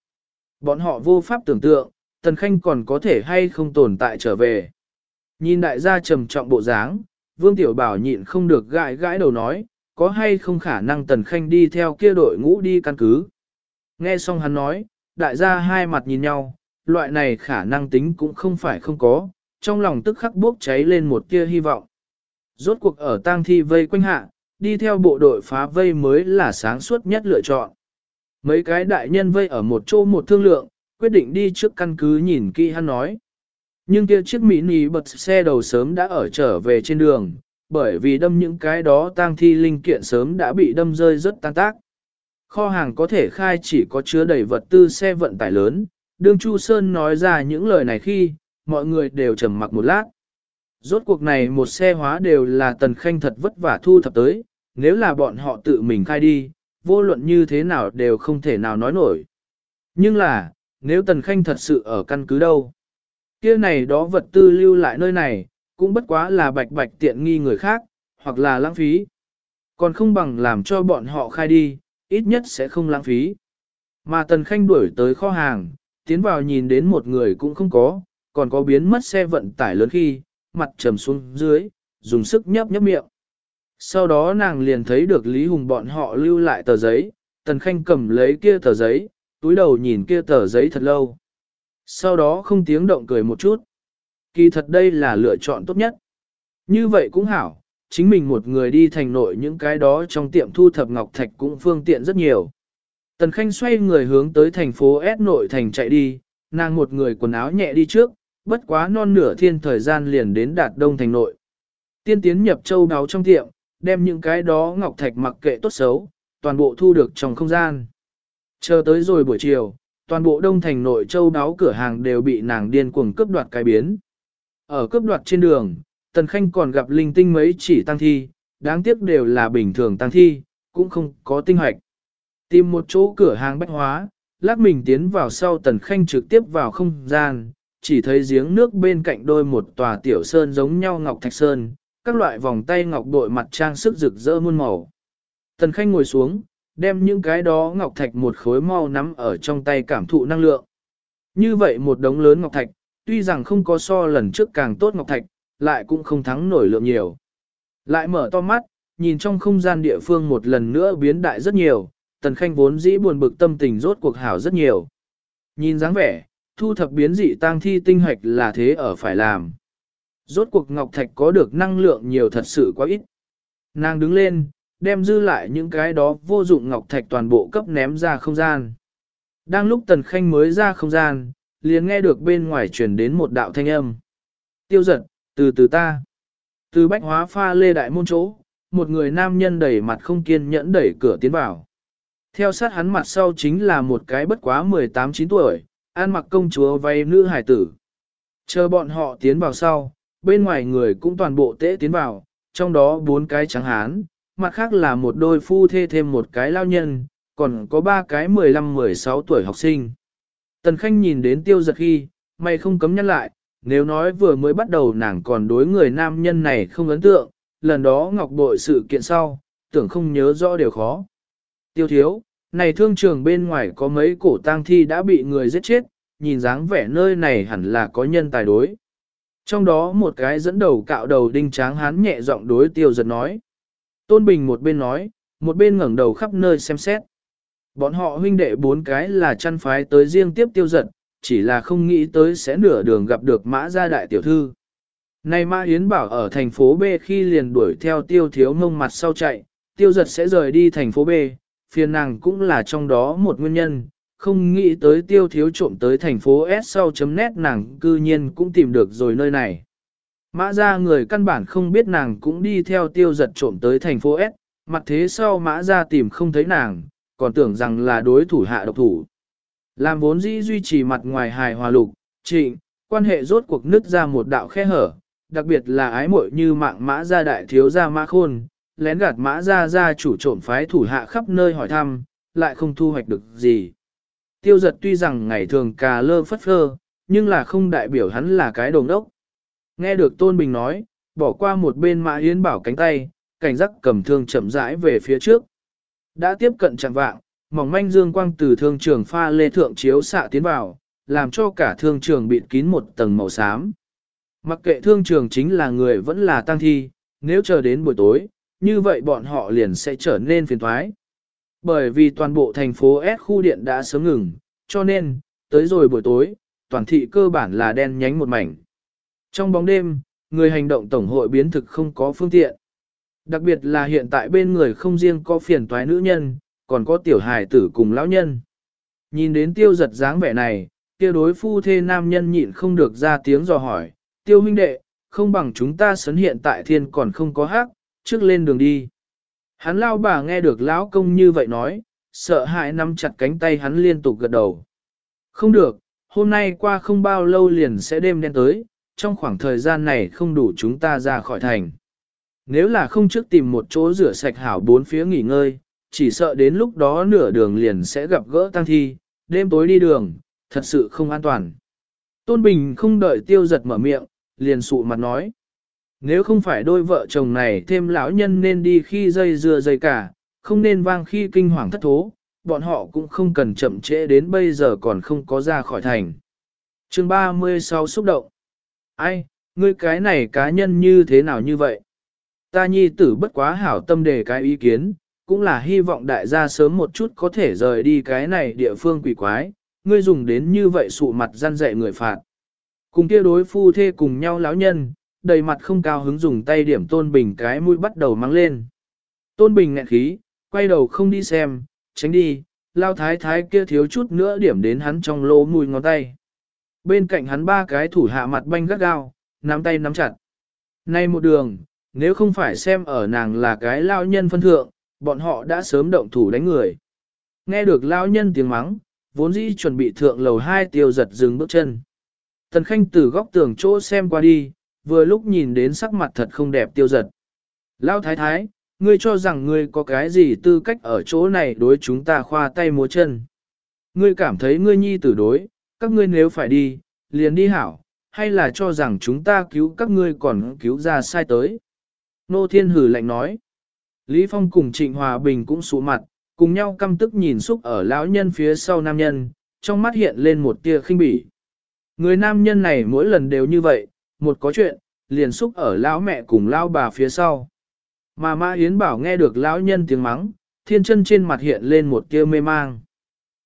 Bọn họ vô pháp tưởng tượng, Tần Khanh còn có thể hay không tồn tại trở về. Nhìn đại gia trầm trọng bộ dáng, Vương Tiểu Bảo nhịn không được gãi gãi đầu nói, có hay không khả năng Tần Khanh đi theo kia đội ngũ đi căn cứ. Nghe xong hắn nói, đại gia hai mặt nhìn nhau, loại này khả năng tính cũng không phải không có, trong lòng tức khắc bốc cháy lên một tia hy vọng. Rốt cuộc ở tang thi vây quanh hạ, đi theo bộ đội phá vây mới là sáng suốt nhất lựa chọn. Mấy cái đại nhân vây ở một chỗ một thương lượng, quyết định đi trước căn cứ nhìn kỹ hắn nói. Nhưng kia chiếc mini bật xe đầu sớm đã ở trở về trên đường, bởi vì đâm những cái đó tang thi linh kiện sớm đã bị đâm rơi rất tan tác. Kho hàng có thể khai chỉ có chứa đầy vật tư xe vận tải lớn, đương Chu Sơn nói ra những lời này khi, mọi người đều trầm mặc một lát. Rốt cuộc này một xe hóa đều là tần khanh thật vất vả thu thập tới, nếu là bọn họ tự mình khai đi, vô luận như thế nào đều không thể nào nói nổi. Nhưng là, nếu tần khanh thật sự ở căn cứ đâu, kia này đó vật tư lưu lại nơi này, cũng bất quá là bạch bạch tiện nghi người khác, hoặc là lãng phí. Còn không bằng làm cho bọn họ khai đi, ít nhất sẽ không lãng phí. Mà Tần Khanh đuổi tới kho hàng, tiến vào nhìn đến một người cũng không có, còn có biến mất xe vận tải lớn khi, mặt trầm xuống dưới, dùng sức nhấp nhấp miệng. Sau đó nàng liền thấy được Lý Hùng bọn họ lưu lại tờ giấy, Tần Khanh cầm lấy kia tờ giấy, túi đầu nhìn kia tờ giấy thật lâu. Sau đó không tiếng động cười một chút. Kỳ thật đây là lựa chọn tốt nhất. Như vậy cũng hảo, chính mình một người đi thành nội những cái đó trong tiệm thu thập ngọc thạch cũng phương tiện rất nhiều. Tần Khanh xoay người hướng tới thành phố S nội thành chạy đi, nàng một người quần áo nhẹ đi trước, bất quá non nửa thiên thời gian liền đến đạt đông thành nội. Tiên tiến nhập châu đáo trong tiệm, đem những cái đó ngọc thạch mặc kệ tốt xấu, toàn bộ thu được trong không gian. Chờ tới rồi buổi chiều, toàn bộ đông thành nội châu đáo cửa hàng đều bị nàng điên cuồng cướp đoạt cái biến. Ở cướp đoạt trên đường, Tần Khanh còn gặp linh tinh mấy chỉ tăng thi, đáng tiếc đều là bình thường tăng thi, cũng không có tinh hoạch. Tìm một chỗ cửa hàng bách hóa, lát mình tiến vào sau Tần Khanh trực tiếp vào không gian, chỉ thấy giếng nước bên cạnh đôi một tòa tiểu sơn giống nhau ngọc thạch sơn, các loại vòng tay ngọc đội mặt trang sức rực rỡ muôn màu. Tần Khanh ngồi xuống, đem những cái đó ngọc thạch một khối mau nắm ở trong tay cảm thụ năng lượng. Như vậy một đống lớn ngọc thạch, tuy rằng không có so lần trước càng tốt ngọc thạch, lại cũng không thắng nổi lượng nhiều. Lại mở to mắt, nhìn trong không gian địa phương một lần nữa biến đại rất nhiều, tần khanh vốn dĩ buồn bực tâm tình rốt cuộc hảo rất nhiều. Nhìn dáng vẻ, thu thập biến dị tang thi tinh hoạch là thế ở phải làm. Rốt cuộc ngọc thạch có được năng lượng nhiều thật sự quá ít. Nàng đứng lên, đem dư lại những cái đó vô dụng ngọc thạch toàn bộ cấp ném ra không gian. Đang lúc tần khanh mới ra không gian, liền nghe được bên ngoài truyền đến một đạo thanh âm. Tiêu giật, từ từ ta. Từ bách hóa pha lê đại môn chỗ, một người nam nhân đẩy mặt không kiên nhẫn đẩy cửa tiến vào. Theo sát hắn mặt sau chính là một cái bất quá 18-9 tuổi, an mặc công chúa vay nữ hải tử. Chờ bọn họ tiến vào sau, bên ngoài người cũng toàn bộ tễ tiến vào, trong đó bốn cái trắng hán, mặt khác là một đôi phu thê thêm một cái lao nhân, còn có ba cái 15-16 tuổi học sinh. Tần Khanh nhìn đến tiêu giật khi, mày không cấm nhắc lại, nếu nói vừa mới bắt đầu nàng còn đối người nam nhân này không ấn tượng, lần đó ngọc bội sự kiện sau, tưởng không nhớ rõ điều khó. Tiêu thiếu, này thương trường bên ngoài có mấy cổ tang thi đã bị người giết chết, nhìn dáng vẻ nơi này hẳn là có nhân tài đối. Trong đó một cái dẫn đầu cạo đầu đinh tráng hán nhẹ giọng đối tiêu giật nói. Tôn Bình một bên nói, một bên ngẩng đầu khắp nơi xem xét. Bọn họ huynh đệ bốn cái là chăn phái tới riêng tiếp tiêu giật, chỉ là không nghĩ tới sẽ nửa đường gặp được mã gia đại tiểu thư. Nay Mã Yến bảo ở thành phố B khi liền đuổi theo tiêu thiếu ngông mặt sau chạy, tiêu giật sẽ rời đi thành phố B, phiền nàng cũng là trong đó một nguyên nhân, không nghĩ tới tiêu thiếu trộm tới thành phố S sau chấm nét nàng cư nhiên cũng tìm được rồi nơi này. Mã ra người căn bản không biết nàng cũng đi theo tiêu giật trộm tới thành phố S, mặt thế sau mã ra tìm không thấy nàng, còn tưởng rằng là đối thủ hạ độc thủ. Làm vốn dĩ duy trì mặt ngoài hài hòa lục, trịnh, quan hệ rốt cuộc nứt ra một đạo khe hở, đặc biệt là ái muội như mạng mã gia đại thiếu gia mã khôn, lén gạt mã gia gia chủ trộm phái thủ hạ khắp nơi hỏi thăm, lại không thu hoạch được gì. Tiêu giật tuy rằng ngày thường cà lơ phất phơ, nhưng là không đại biểu hắn là cái đồng đốc. Nghe được Tôn Bình nói, bỏ qua một bên mã yến bảo cánh tay, cảnh giác cầm thương chậm rãi về phía trước. Đã tiếp cận chẳng vạng, mỏng manh dương quang từ thương trường pha lê thượng chiếu xạ tiến vào, làm cho cả thương trường bịt kín một tầng màu xám. Mặc kệ thương trường chính là người vẫn là tăng thi, nếu chờ đến buổi tối, như vậy bọn họ liền sẽ trở nên phiền thoái. Bởi vì toàn bộ thành phố S khu điện đã sớm ngừng, cho nên, tới rồi buổi tối, toàn thị cơ bản là đen nhánh một mảnh. Trong bóng đêm, người hành động tổng hội biến thực không có phương tiện. Đặc biệt là hiện tại bên người không riêng có phiền toái nữ nhân, còn có tiểu hài tử cùng lão nhân. Nhìn đến tiêu giật dáng vẻ này, kia đối phu thê nam nhân nhịn không được ra tiếng dò hỏi, tiêu huynh đệ, không bằng chúng ta sấn hiện tại thiên còn không có hát, trước lên đường đi. Hắn lao bà nghe được lão công như vậy nói, sợ hãi nắm chặt cánh tay hắn liên tục gật đầu. Không được, hôm nay qua không bao lâu liền sẽ đêm đen tới, trong khoảng thời gian này không đủ chúng ta ra khỏi thành. Nếu là không trước tìm một chỗ rửa sạch hảo bốn phía nghỉ ngơi, chỉ sợ đến lúc đó nửa đường liền sẽ gặp gỡ tăng thi, đêm tối đi đường, thật sự không an toàn. Tôn Bình không đợi tiêu giật mở miệng, liền sụ mặt nói. Nếu không phải đôi vợ chồng này thêm lão nhân nên đi khi dây dưa dây cả, không nên vang khi kinh hoàng thất thố, bọn họ cũng không cần chậm trễ đến bây giờ còn không có ra khỏi thành. chương 36 xúc động. Ai, ngươi cái này cá nhân như thế nào như vậy? Ta nhi tử bất quá hảo tâm đề cái ý kiến, cũng là hy vọng đại gia sớm một chút có thể rời đi cái này địa phương quỷ quái, ngươi dùng đến như vậy sụ mặt gian dạy người phạt. Cùng kia đối phu thê cùng nhau lão nhân, đầy mặt không cao hứng dùng tay điểm Tôn Bình cái mũi bắt đầu mang lên. Tôn Bình nghẹn khí, quay đầu không đi xem, tránh đi, lao thái thái kia thiếu chút nữa điểm đến hắn trong lỗ mùi ngón tay. Bên cạnh hắn ba cái thủ hạ mặt banh gắt gao, nắm tay nắm chặt. Nay một đường, nếu không phải xem ở nàng là cái lao nhân phân thượng, bọn họ đã sớm động thủ đánh người. Nghe được lao nhân tiếng mắng, vốn dĩ chuẩn bị thượng lầu hai tiêu giật dừng bước chân. Tần Khanh từ góc tường chỗ xem qua đi, vừa lúc nhìn đến sắc mặt thật không đẹp tiêu giật. Lao thái thái, ngươi cho rằng ngươi có cái gì tư cách ở chỗ này đối chúng ta khoa tay múa chân. Ngươi cảm thấy ngươi nhi tử đối, các ngươi nếu phải đi, liền đi hảo, hay là cho rằng chúng ta cứu các ngươi còn cứu ra sai tới. Nô Thiên Hử lạnh nói. Lý Phong cùng Trịnh Hòa Bình cũng sụ mặt, cùng nhau căm tức nhìn xúc ở lão nhân phía sau nam nhân, trong mắt hiện lên một tia khinh bỉ. Người nam nhân này mỗi lần đều như vậy, một có chuyện, liền xúc ở lão mẹ cùng lão bà phía sau. Mà Mã Yến Bảo nghe được lão nhân tiếng mắng, thiên chân trên mặt hiện lên một tia mê mang.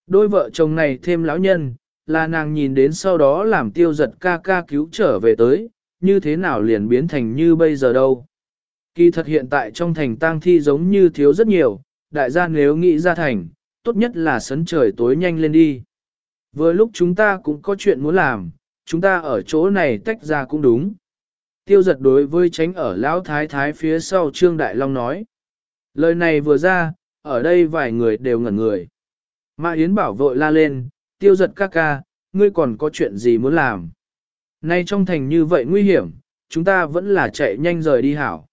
Đôi vợ chồng này thêm lão nhân, là nàng nhìn đến sau đó làm tiêu giật ca ca cứu trở về tới, như thế nào liền biến thành như bây giờ đâu. Kỳ thật hiện tại trong thành tang thi giống như thiếu rất nhiều, đại gia nếu nghĩ ra thành, tốt nhất là sấn trời tối nhanh lên đi. Vừa lúc chúng ta cũng có chuyện muốn làm, chúng ta ở chỗ này tách ra cũng đúng. Tiêu giật đối với tránh ở lão thái thái phía sau Trương Đại Long nói. Lời này vừa ra, ở đây vài người đều ngẩn người. Mã Yến bảo vội la lên, tiêu giật ca ca, ngươi còn có chuyện gì muốn làm. Nay trong thành như vậy nguy hiểm, chúng ta vẫn là chạy nhanh rời đi hảo.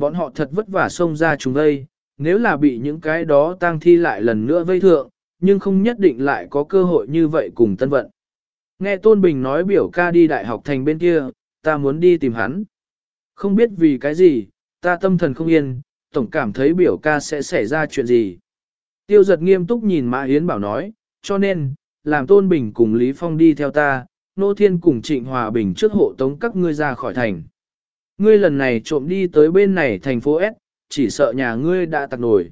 Bọn họ thật vất vả xông ra chúng đây, nếu là bị những cái đó tang thi lại lần nữa vây thượng, nhưng không nhất định lại có cơ hội như vậy cùng tân vận. Nghe Tôn Bình nói biểu ca đi đại học thành bên kia, ta muốn đi tìm hắn. Không biết vì cái gì, ta tâm thần không yên, tổng cảm thấy biểu ca sẽ xảy ra chuyện gì. Tiêu giật nghiêm túc nhìn Mã Yến bảo nói, cho nên, làm Tôn Bình cùng Lý Phong đi theo ta, Nô Thiên cùng Trịnh Hòa Bình trước hộ tống các ngươi ra khỏi thành. Ngươi lần này trộm đi tới bên này thành phố S, chỉ sợ nhà ngươi đã tặc nổi.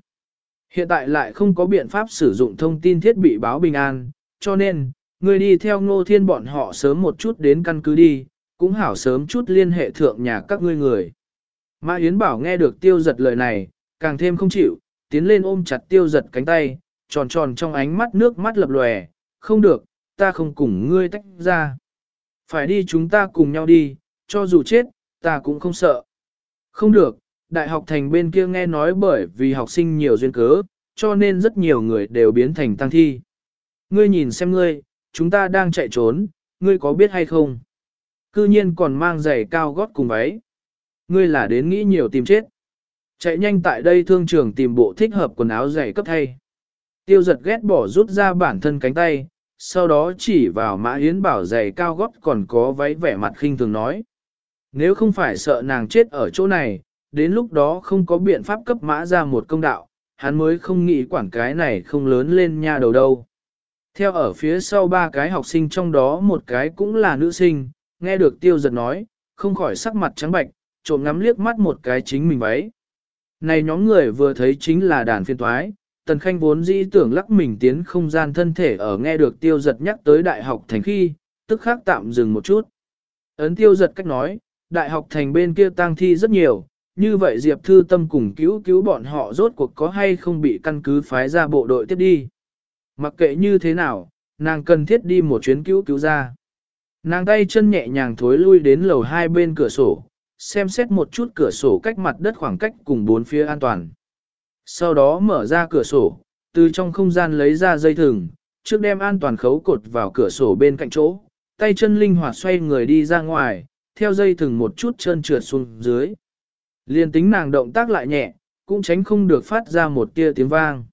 Hiện tại lại không có biện pháp sử dụng thông tin thiết bị báo bình an, cho nên, ngươi đi theo Ngô Thiên bọn họ sớm một chút đến căn cứ đi, cũng hảo sớm chút liên hệ thượng nhà các ngươi người. Mã Yến Bảo nghe được tiêu giật lời này, càng thêm không chịu, tiến lên ôm chặt tiêu giật cánh tay, tròn tròn trong ánh mắt nước mắt lập lòe, không được, ta không cùng ngươi tách ra. Phải đi chúng ta cùng nhau đi, cho dù chết, ta cũng không sợ. Không được, đại học thành bên kia nghe nói bởi vì học sinh nhiều duyên cớ, cho nên rất nhiều người đều biến thành tăng thi. Ngươi nhìn xem ngươi, chúng ta đang chạy trốn, ngươi có biết hay không? Cư nhiên còn mang giày cao gót cùng váy. Ngươi là đến nghĩ nhiều tìm chết. Chạy nhanh tại đây thương trường tìm bộ thích hợp quần áo giày cấp thay. Tiêu giật ghét bỏ rút ra bản thân cánh tay, sau đó chỉ vào mã hiến bảo giày cao gót còn có váy vẻ mặt khinh thường nói. Nếu không phải sợ nàng chết ở chỗ này, đến lúc đó không có biện pháp cấp mã ra một công đạo, hắn mới không nghĩ quản cái này không lớn lên nha đầu đâu. Theo ở phía sau ba cái học sinh trong đó một cái cũng là nữ sinh, nghe được tiêu giật nói, không khỏi sắc mặt trắng bạch, trộm ngắm liếc mắt một cái chính mình váy. Này nhóm người vừa thấy chính là đàn phiên toái, Tần Khanh vốn dĩ tưởng lắc mình tiến không gian thân thể ở nghe được tiêu giật nhắc tới đại học thành khi, tức khác tạm dừng một chút. Ấn tiêu giật cách nói, đại học thành bên kia tang thi rất nhiều, như vậy Diệp Thư Tâm cùng cứu cứu bọn họ rốt cuộc có hay không bị căn cứ phái ra bộ đội tiếp đi. Mặc kệ như thế nào, nàng cần thiết đi một chuyến cứu cứu ra. Nàng tay chân nhẹ nhàng thối lui đến lầu hai bên cửa sổ, xem xét một chút cửa sổ cách mặt đất khoảng cách cùng bốn phía an toàn. Sau đó mở ra cửa sổ, từ trong không gian lấy ra dây thừng, trước đem an toàn khấu cột vào cửa sổ bên cạnh chỗ, tay chân linh hoạt xoay người đi ra ngoài, theo dây thừng một chút trơn trượt xuống dưới. Liên tính nàng động tác lại nhẹ, cũng tránh không được phát ra một tia tiếng vang.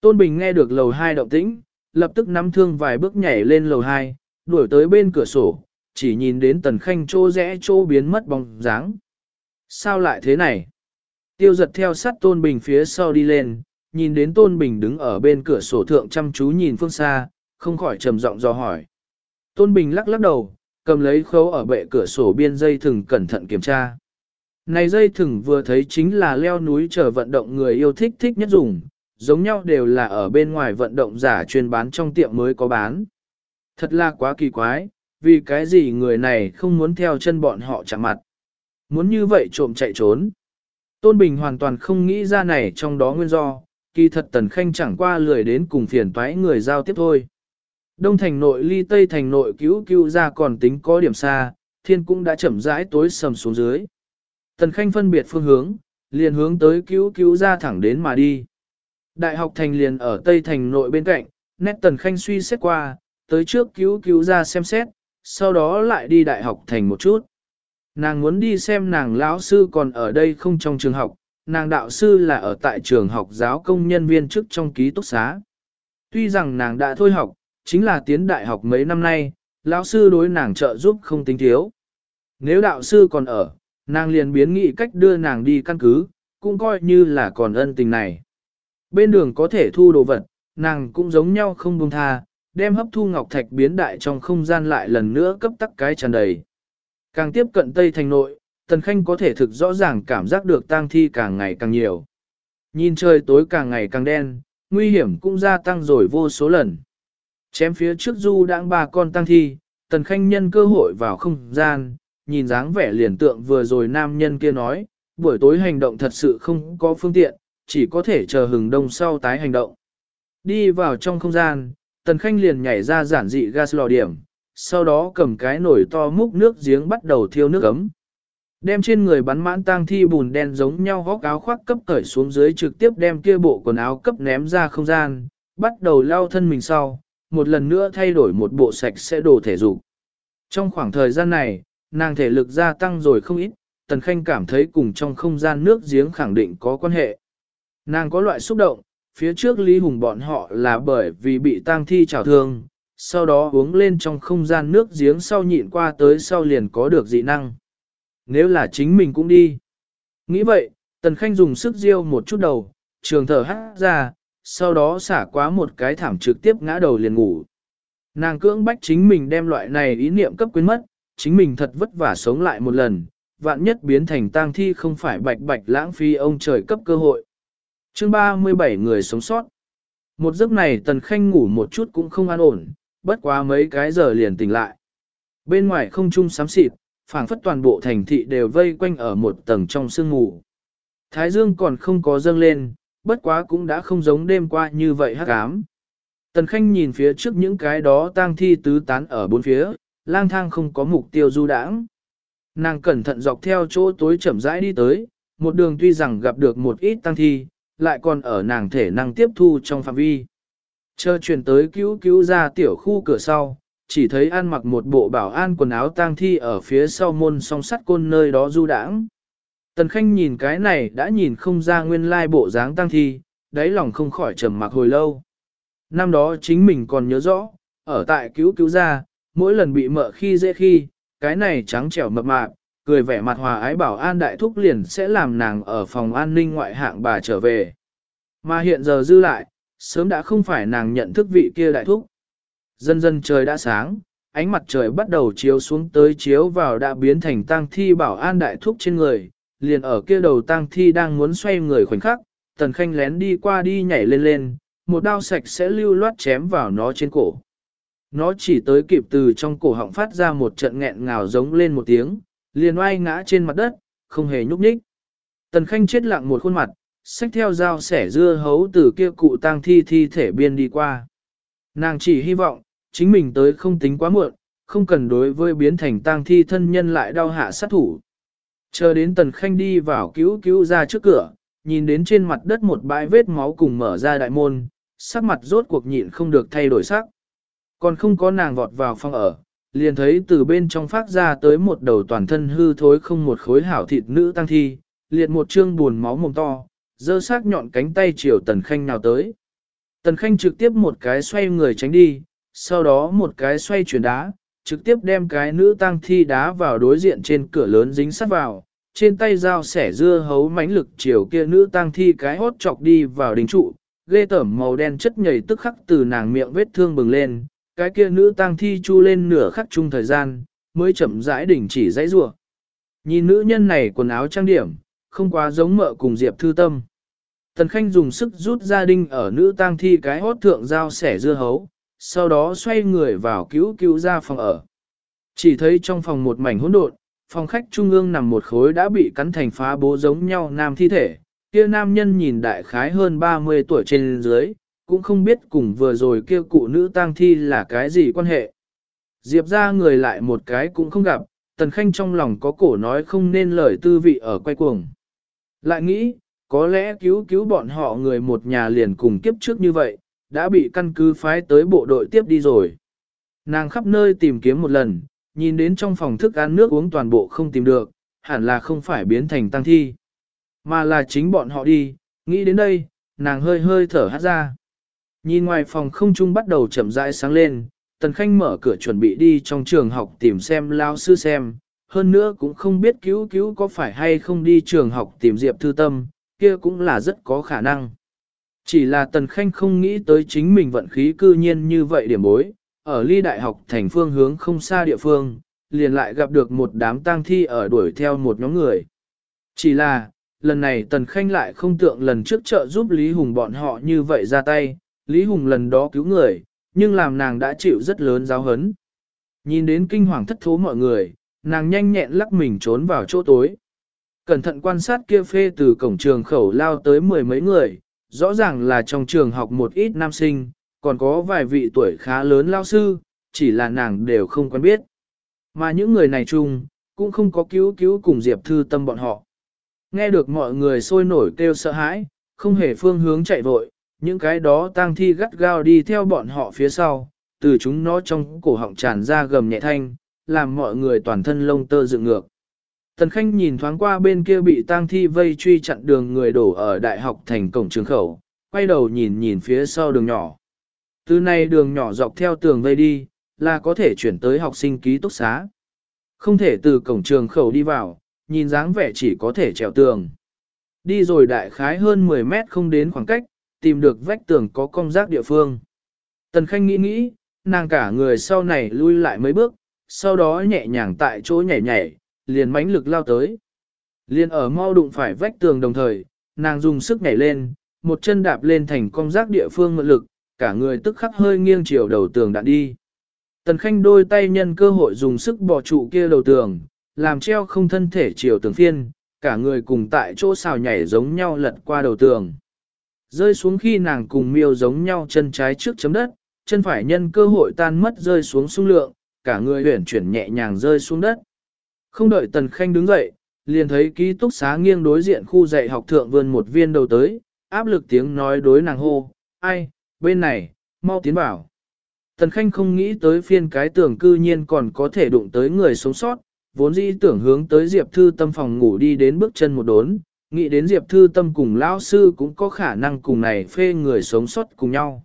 Tôn Bình nghe được lầu hai động tĩnh, lập tức nắm thương vài bước nhảy lên lầu hai, đuổi tới bên cửa sổ, chỉ nhìn đến tần khanh trô rẽ trô biến mất bóng dáng. Sao lại thế này? Tiêu giật theo sát Tôn Bình phía sau đi lên, nhìn đến Tôn Bình đứng ở bên cửa sổ thượng chăm chú nhìn phương xa, không khỏi trầm giọng do hỏi. Tôn Bình lắc lắc đầu, cầm lấy khấu ở bệ cửa sổ biên dây thừng cẩn thận kiểm tra. Này dây thừng vừa thấy chính là leo núi chờ vận động người yêu thích thích nhất dùng, giống nhau đều là ở bên ngoài vận động giả chuyên bán trong tiệm mới có bán. Thật là quá kỳ quái, vì cái gì người này không muốn theo chân bọn họ chạm mặt. Muốn như vậy trộm chạy trốn. Tôn Bình hoàn toàn không nghĩ ra này trong đó nguyên do, kỳ thật Tần Khanh chẳng qua lười đến cùng phiền toái người giao tiếp thôi. Đông thành nội ly Tây thành nội cứu cứu ra còn tính có điểm xa, thiên cũng đã chậm rãi tối sầm xuống dưới. Tần Khanh phân biệt phương hướng, liền hướng tới cứu cứu ra thẳng đến mà đi. Đại học thành liền ở Tây thành nội bên cạnh, nét Tần Khanh suy xét qua, tới trước cứu cứu ra xem xét, sau đó lại đi đại học thành một chút. Nàng muốn đi xem nàng lão sư còn ở đây không trong trường học, nàng đạo sư là ở tại trường học giáo công nhân viên chức trong ký túc xá. Tuy rằng nàng đã thôi học, chính là tiến đại học mấy năm nay, lão sư đối nàng trợ giúp không tính thiếu. Nếu đạo sư còn ở, nàng liền biến nghị cách đưa nàng đi căn cứ, cũng coi như là còn ân tình này. Bên đường có thể thu đồ vật, nàng cũng giống nhau không buông tha, đem hấp thu ngọc thạch biến đại trong không gian lại lần nữa cấp tắc cái tràn đầy. Càng tiếp cận Tây Thành nội, Tần Khanh có thể thực rõ ràng cảm giác được tang thi càng ngày càng nhiều. Nhìn trời tối càng ngày càng đen, nguy hiểm cũng gia tăng rồi vô số lần. Chém phía trước du đang ba con tang thi, Tần Khanh nhân cơ hội vào không gian, nhìn dáng vẻ liền tượng vừa rồi nam nhân kia nói, buổi tối hành động thật sự không có phương tiện, chỉ có thể chờ hừng đông sau tái hành động. Đi vào trong không gian, Tần Khanh liền nhảy ra giản dị gas lò điểm, sau đó cầm cái nổi to múc nước giếng bắt đầu thiêu nước ấm. Đem trên người bắn mãn tang thi bùn đen giống nhau góc áo khoác cấp cởi xuống dưới trực tiếp đem kia bộ quần áo cấp ném ra không gian, bắt đầu lao thân mình sau, một lần nữa thay đổi một bộ sạch sẽ đồ thể dục. Trong khoảng thời gian này, nàng thể lực gia tăng rồi không ít, Tần Khanh cảm thấy cùng trong không gian nước giếng khẳng định có quan hệ. Nàng có loại xúc động, phía trước Lý Hùng bọn họ là bởi vì bị tang thi trào thương, sau đó uống lên trong không gian nước giếng sau nhịn qua tới sau liền có được dị năng. Nếu là chính mình cũng đi. Nghĩ vậy, Tần Khanh dùng sức riêu một chút đầu, trường thở hát ra, sau đó xả quá một cái thảm trực tiếp ngã đầu liền ngủ. Nàng cưỡng bách chính mình đem loại này ý niệm cấp quyến mất, chính mình thật vất vả sống lại một lần, vạn nhất biến thành tang thi không phải bạch bạch lãng phí ông trời cấp cơ hội. chương 37 người sống sót. Một giấc này Tần Khanh ngủ một chút cũng không an ổn, bất quá mấy cái giờ liền tỉnh lại. Bên ngoài không trung xám xịt, phảng phất toàn bộ thành thị đều vây quanh ở một tầng trong sương ngủ Thái dương còn không có dâng lên, bất quá cũng đã không giống đêm qua như vậy hắc ám. Tần Khanh nhìn phía trước những cái đó tang thi tứ tán ở bốn phía, lang thang không có mục tiêu du đãng. Nàng cẩn thận dọc theo chỗ tối chậm rãi đi tới, một đường tuy rằng gặp được một ít tang thi, lại còn ở nàng thể năng tiếp thu trong phạm vi. Chờ chuyển tới cứu cứu ra tiểu khu cửa sau, chỉ thấy ăn mặc một bộ bảo an quần áo tang thi ở phía sau môn song sắt côn nơi đó du đãng. Tần Khanh nhìn cái này đã nhìn không ra nguyên lai bộ dáng tăng thi, đáy lòng không khỏi trầm mặc hồi lâu. Năm đó chính mình còn nhớ rõ, ở tại cứu cứu Gia, mỗi lần bị mợ khi dễ khi, cái này trắng trẻo mập mạp, cười vẻ mặt hòa ái bảo an đại thúc liền sẽ làm nàng ở phòng an ninh ngoại hạng bà trở về. Mà hiện giờ dư lại, sớm đã không phải nàng nhận thức vị kia đại thúc. Dần dần trời đã sáng, ánh mặt trời bắt đầu chiếu xuống tới chiếu vào đã biến thành tang thi bảo an đại thúc trên người, liền ở kia đầu tang thi đang muốn xoay người khoảnh khắc, tần khanh lén đi qua đi nhảy lên lên, một đao sạch sẽ lưu loát chém vào nó trên cổ. Nó chỉ tới kịp từ trong cổ họng phát ra một trận nghẹn ngào giống lên một tiếng, liền oai ngã trên mặt đất, không hề nhúc nhích. Tần Khanh chết lặng một khuôn mặt, xách theo dao sẻ dưa hấu từ kia cụ tang thi thi thể biên đi qua. Nàng chỉ hy vọng, chính mình tới không tính quá muộn, không cần đối với biến thành tang thi thân nhân lại đau hạ sát thủ. Chờ đến Tần Khanh đi vào cứu cứu ra trước cửa, nhìn đến trên mặt đất một bãi vết máu cùng mở ra đại môn, sắc mặt rốt cuộc nhịn không được thay đổi sắc. Còn không có nàng vọt vào phòng ở, liền thấy từ bên trong phát ra tới một đầu toàn thân hư thối không một khối hảo thịt nữ tăng thi, liệt một trương buồn máu mồm to, dơ sắc nhọn cánh tay chiều tần khanh nào tới. Tần khanh trực tiếp một cái xoay người tránh đi, sau đó một cái xoay chuyển đá, trực tiếp đem cái nữ tăng thi đá vào đối diện trên cửa lớn dính sắt vào, trên tay dao sẻ dưa hấu mãnh lực chiều kia nữ tang thi cái hốt chọc đi vào đỉnh trụ, ghê tởm màu đen chất nhầy tức khắc từ nàng miệng vết thương bừng lên, cái kia nữ tang thi chu lên nửa khắc chung thời gian, mới chậm rãi đỉnh chỉ dãy rủa. Nhìn nữ nhân này quần áo trang điểm, không quá giống mợ cùng Diệp Thư Tâm. Tần Khanh dùng sức rút ra đinh ở nữ tang thi cái hốt thượng dao sẻ dưa hấu, sau đó xoay người vào cứu cứu ra phòng ở. Chỉ thấy trong phòng một mảnh hỗn độn, phòng khách trung ương nằm một khối đã bị cắn thành phá bố giống nhau nam thi thể, kia nam nhân nhìn đại khái hơn 30 tuổi trên dưới, cũng không biết cùng vừa rồi kia cụ nữ tang thi là cái gì quan hệ. Diệp ra người lại một cái cũng không gặp, Tần Khanh trong lòng có cổ nói không nên lời tư vị ở quay cuồng. Lại nghĩ, có lẽ cứu cứu bọn họ người một nhà liền cùng kiếp trước như vậy, đã bị căn cứ phái tới bộ đội tiếp đi rồi. Nàng khắp nơi tìm kiếm một lần, nhìn đến trong phòng thức ăn nước uống toàn bộ không tìm được, hẳn là không phải biến thành tăng thi. Mà là chính bọn họ đi, nghĩ đến đây, nàng hơi hơi thở hát ra. Nhìn ngoài phòng không trung bắt đầu chậm rãi sáng lên, Tần Khanh mở cửa chuẩn bị đi trong trường học tìm xem lao sư xem, hơn nữa cũng không biết cứu cứu có phải hay không đi trường học tìm Diệp Thư Tâm, kia cũng là rất có khả năng. Chỉ là Tần Khanh không nghĩ tới chính mình vận khí cư nhiên như vậy điểm bối, ở ly đại học thành phương hướng không xa địa phương, liền lại gặp được một đám tang thi ở đuổi theo một nhóm người. Chỉ là, lần này Tần Khanh lại không tượng lần trước trợ giúp Lý Hùng bọn họ như vậy ra tay, Lý Hùng lần đó cứu người, nhưng làm nàng đã chịu rất lớn giáo hấn. Nhìn đến kinh hoàng thất thố mọi người, nàng nhanh nhẹn lắc mình trốn vào chỗ tối. Cẩn thận quan sát kia phê từ cổng trường khẩu lao tới mười mấy người, rõ ràng là trong trường học một ít nam sinh, còn có vài vị tuổi khá lớn lao sư, chỉ là nàng đều không quen biết. Mà những người này chung, cũng không có cứu cứu cùng Diệp Thư Tâm bọn họ. Nghe được mọi người sôi nổi kêu sợ hãi, không hề phương hướng chạy vội, những cái đó tang thi gắt gao đi theo bọn họ phía sau, từ chúng nó trong cổ họng tràn ra gầm nhẹ thanh, làm mọi người toàn thân lông tơ dựng ngược. Tần Khanh nhìn thoáng qua bên kia bị tang thi vây truy chặn đường người đổ ở đại học thành cổng trường khẩu, quay đầu nhìn nhìn phía sau đường nhỏ. Từ nay đường nhỏ dọc theo tường vây đi, là có thể chuyển tới học sinh ký túc xá. Không thể từ cổng trường khẩu đi vào, nhìn dáng vẻ chỉ có thể trèo tường. Đi rồi đại khái hơn 10 mét không đến khoảng cách, tìm được vách tường có công giác địa phương. Tần Khanh nghĩ nghĩ, nàng cả người sau này lui lại mấy bước, sau đó nhẹ nhàng tại chỗ nhảy nhảy, liền mãnh lực lao tới. Liền ở mau đụng phải vách tường đồng thời, nàng dùng sức nhảy lên, một chân đạp lên thành công giác địa phương mượn lực, cả người tức khắc hơi nghiêng chiều đầu tường đạn đi. Tần Khanh đôi tay nhân cơ hội dùng sức bỏ trụ kia đầu tường, làm treo không thân thể chiều tường phiên, cả người cùng tại chỗ xào nhảy giống nhau lật qua đầu tường. Rơi xuống khi nàng cùng miêu giống nhau chân trái trước chấm đất, chân phải nhân cơ hội tan mất rơi xuống sung lượng, cả người huyển chuyển nhẹ nhàng rơi xuống đất. Không đợi Tần Khanh đứng dậy, liền thấy ký túc xá nghiêng đối diện khu dạy học thượng vươn một viên đầu tới, áp lực tiếng nói đối nàng hô, ai, bên này, mau tiến vào. Tần Khanh không nghĩ tới phiên cái tưởng cư nhiên còn có thể đụng tới người sống sót, vốn dĩ tưởng hướng tới Diệp Thư Tâm phòng ngủ đi đến bước chân một đốn, nghĩ đến Diệp Thư Tâm cùng lão sư cũng có khả năng cùng này phê người sống sót cùng nhau.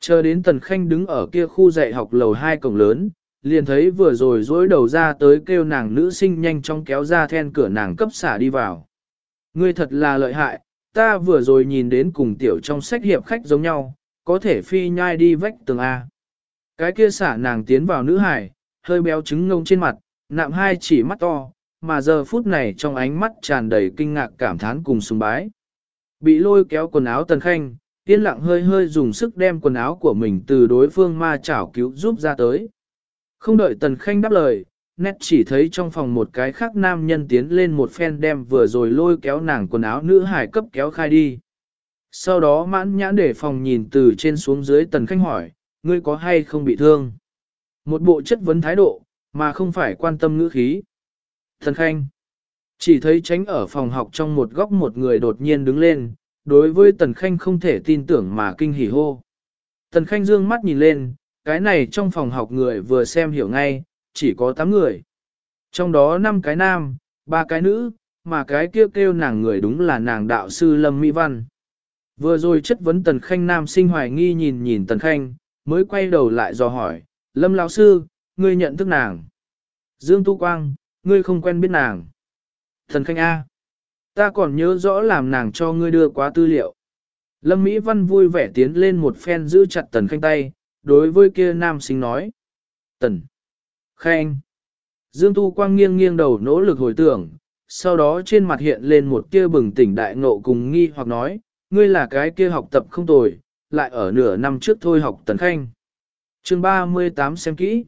Chờ đến Tần Khanh đứng ở kia khu dạy học lầu hai cổng lớn, liền thấy vừa rồi dối đầu ra tới kêu nàng nữ sinh nhanh chóng kéo ra then cửa nàng cấp xả đi vào. Ngươi thật là lợi hại, ta vừa rồi nhìn đến cùng tiểu trong sách hiệp khách giống nhau, có thể phi nhai đi vách tường A. Cái kia xả nàng tiến vào nữ hải, hơi béo trứng ngông trên mặt, nạm hai chỉ mắt to, mà giờ phút này trong ánh mắt tràn đầy kinh ngạc cảm thán cùng sùng bái. Bị lôi kéo quần áo tần khanh, yên lặng hơi hơi dùng sức đem quần áo của mình từ đối phương ma chảo cứu giúp ra tới. Không đợi tần khanh đáp lời, nét chỉ thấy trong phòng một cái khác nam nhân tiến lên một phen đem vừa rồi lôi kéo nàng quần áo nữ hải cấp kéo khai đi. Sau đó mãn nhãn để phòng nhìn từ trên xuống dưới tần khanh hỏi, ngươi có hay không bị thương? Một bộ chất vấn thái độ, mà không phải quan tâm ngữ khí. Tần khanh, chỉ thấy tránh ở phòng học trong một góc một người đột nhiên đứng lên, đối với tần khanh không thể tin tưởng mà kinh hỉ hô. Tần khanh dương mắt nhìn lên, cái này trong phòng học người vừa xem hiểu ngay, chỉ có 8 người. Trong đó 5 cái nam, 3 cái nữ, mà cái kia kêu, kêu nàng người đúng là nàng đạo sư Lâm Mỹ Văn. Vừa rồi chất vấn Tần Khanh nam sinh hoài nghi nhìn nhìn Tần Khanh, mới quay đầu lại dò hỏi, Lâm lão sư, ngươi nhận thức nàng. Dương Tu Quang, ngươi không quen biết nàng. Tần Khanh A. Ta còn nhớ rõ làm nàng cho ngươi đưa quá tư liệu. Lâm Mỹ Văn vui vẻ tiến lên một phen giữ chặt Tần Khanh tay, đối với kia nam sinh nói. Tần. Khanh. Dương Tu Quang nghiêng nghiêng đầu nỗ lực hồi tưởng, sau đó trên mặt hiện lên một kia bừng tỉnh đại ngộ cùng nghi hoặc nói, ngươi là cái kia học tập không tồi, lại ở nửa năm trước thôi học Tần Khanh. chương 38 xem kỹ.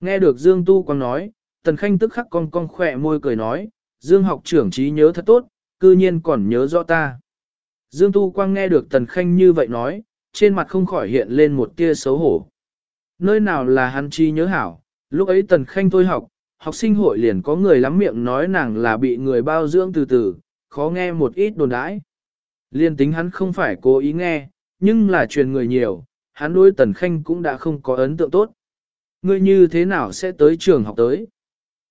Nghe được Dương Tu Quang nói, Tần Khanh tức khắc cong cong khỏe môi cười nói, Dương học trưởng trí nhớ thật tốt, cư nhiên còn nhớ rõ ta. Dương Tu Quang nghe được Tần Khanh như vậy nói, trên mặt không khỏi hiện lên một tia xấu hổ. Nơi nào là hắn chi nhớ hảo, lúc ấy Tần Khanh thôi học, học sinh hội liền có người lắm miệng nói nàng là bị người bao dưỡng từ từ, khó nghe một ít đồn đãi. Liên tính hắn không phải cố ý nghe, nhưng là truyền người nhiều, hắn đối Tần Khanh cũng đã không có ấn tượng tốt. Ngươi như thế nào sẽ tới trường học tới?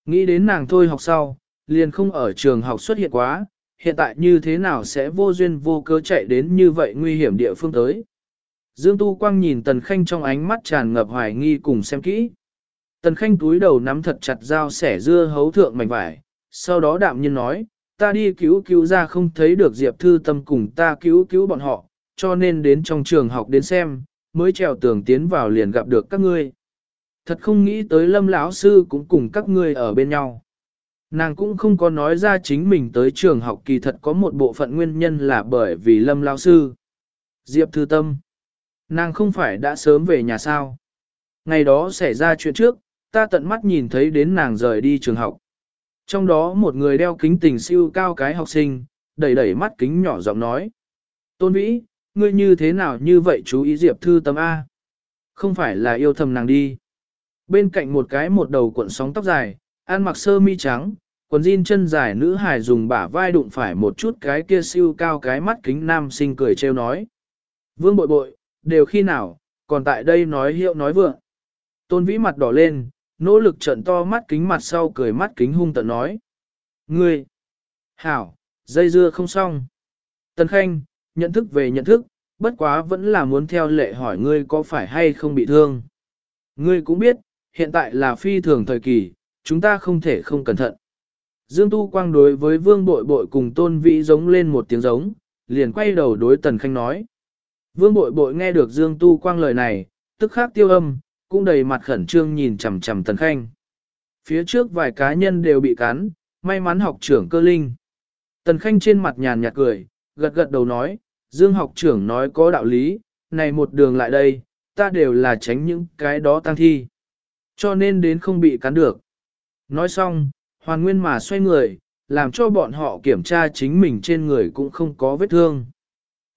Nghĩ đến nàng thôi học sau, liền không ở trường học xuất hiện quá, hiện tại như thế nào sẽ vô duyên vô cớ chạy đến như vậy nguy hiểm địa phương tới? Dương Tu Quang nhìn Tần Khanh trong ánh mắt tràn ngập hoài nghi cùng xem kỹ. Tần Khanh túi đầu nắm thật chặt dao sẻ dưa hấu thượng mảnh vải, sau đó đạm nhiên nói, ta đi cứu cứu ra không thấy được Diệp Thư Tâm cùng ta cứu cứu bọn họ, cho nên đến trong trường học đến xem, mới trèo tường tiến vào liền gặp được các ngươi. Thật không nghĩ tới lâm lão sư cũng cùng các ngươi ở bên nhau. Nàng cũng không có nói ra chính mình tới trường học kỳ thật có một bộ phận nguyên nhân là bởi vì lâm lão sư. Diệp Thư Tâm. Nàng không phải đã sớm về nhà sao. Ngày đó xảy ra chuyện trước, ta tận mắt nhìn thấy đến nàng rời đi trường học. Trong đó một người đeo kính tình siêu cao cái học sinh, đẩy đẩy mắt kính nhỏ giọng nói. Tôn Vĩ, ngươi như thế nào như vậy chú ý Diệp Thư Tâm A? Không phải là yêu thầm nàng đi. Bên cạnh một cái một đầu cuộn sóng tóc dài, ăn mặc sơ mi trắng, quần jean chân dài nữ hài dùng bả vai đụng phải một chút cái kia siêu cao cái mắt kính nam sinh cười trêu nói. Vương bội bội, đều khi nào, còn tại đây nói hiệu nói vượng. Tôn vĩ mặt đỏ lên, nỗ lực trận to mắt kính mặt sau cười mắt kính hung tận nói. Ngươi! Hảo, dây dưa không xong. Tần Khanh, nhận thức về nhận thức, bất quá vẫn là muốn theo lệ hỏi ngươi có phải hay không bị thương. Ngươi cũng biết, hiện tại là phi thường thời kỳ, chúng ta không thể không cẩn thận. Dương Tu Quang đối với vương bội bội cùng tôn vĩ giống lên một tiếng giống, liền quay đầu đối Tần Khanh nói. Vương bội bội nghe được Dương Tu Quang lời này, tức khắc tiêu âm, cũng đầy mặt khẩn trương nhìn chằm chằm Tần Khanh. Phía trước vài cá nhân đều bị cắn, may mắn học trưởng cơ linh. Tần Khanh trên mặt nhàn nhạt cười, gật gật đầu nói, Dương học trưởng nói có đạo lý, này một đường lại đây, ta đều là tránh những cái đó tăng thi. Cho nên đến không bị cắn được. Nói xong, hoàn nguyên mà xoay người, làm cho bọn họ kiểm tra chính mình trên người cũng không có vết thương.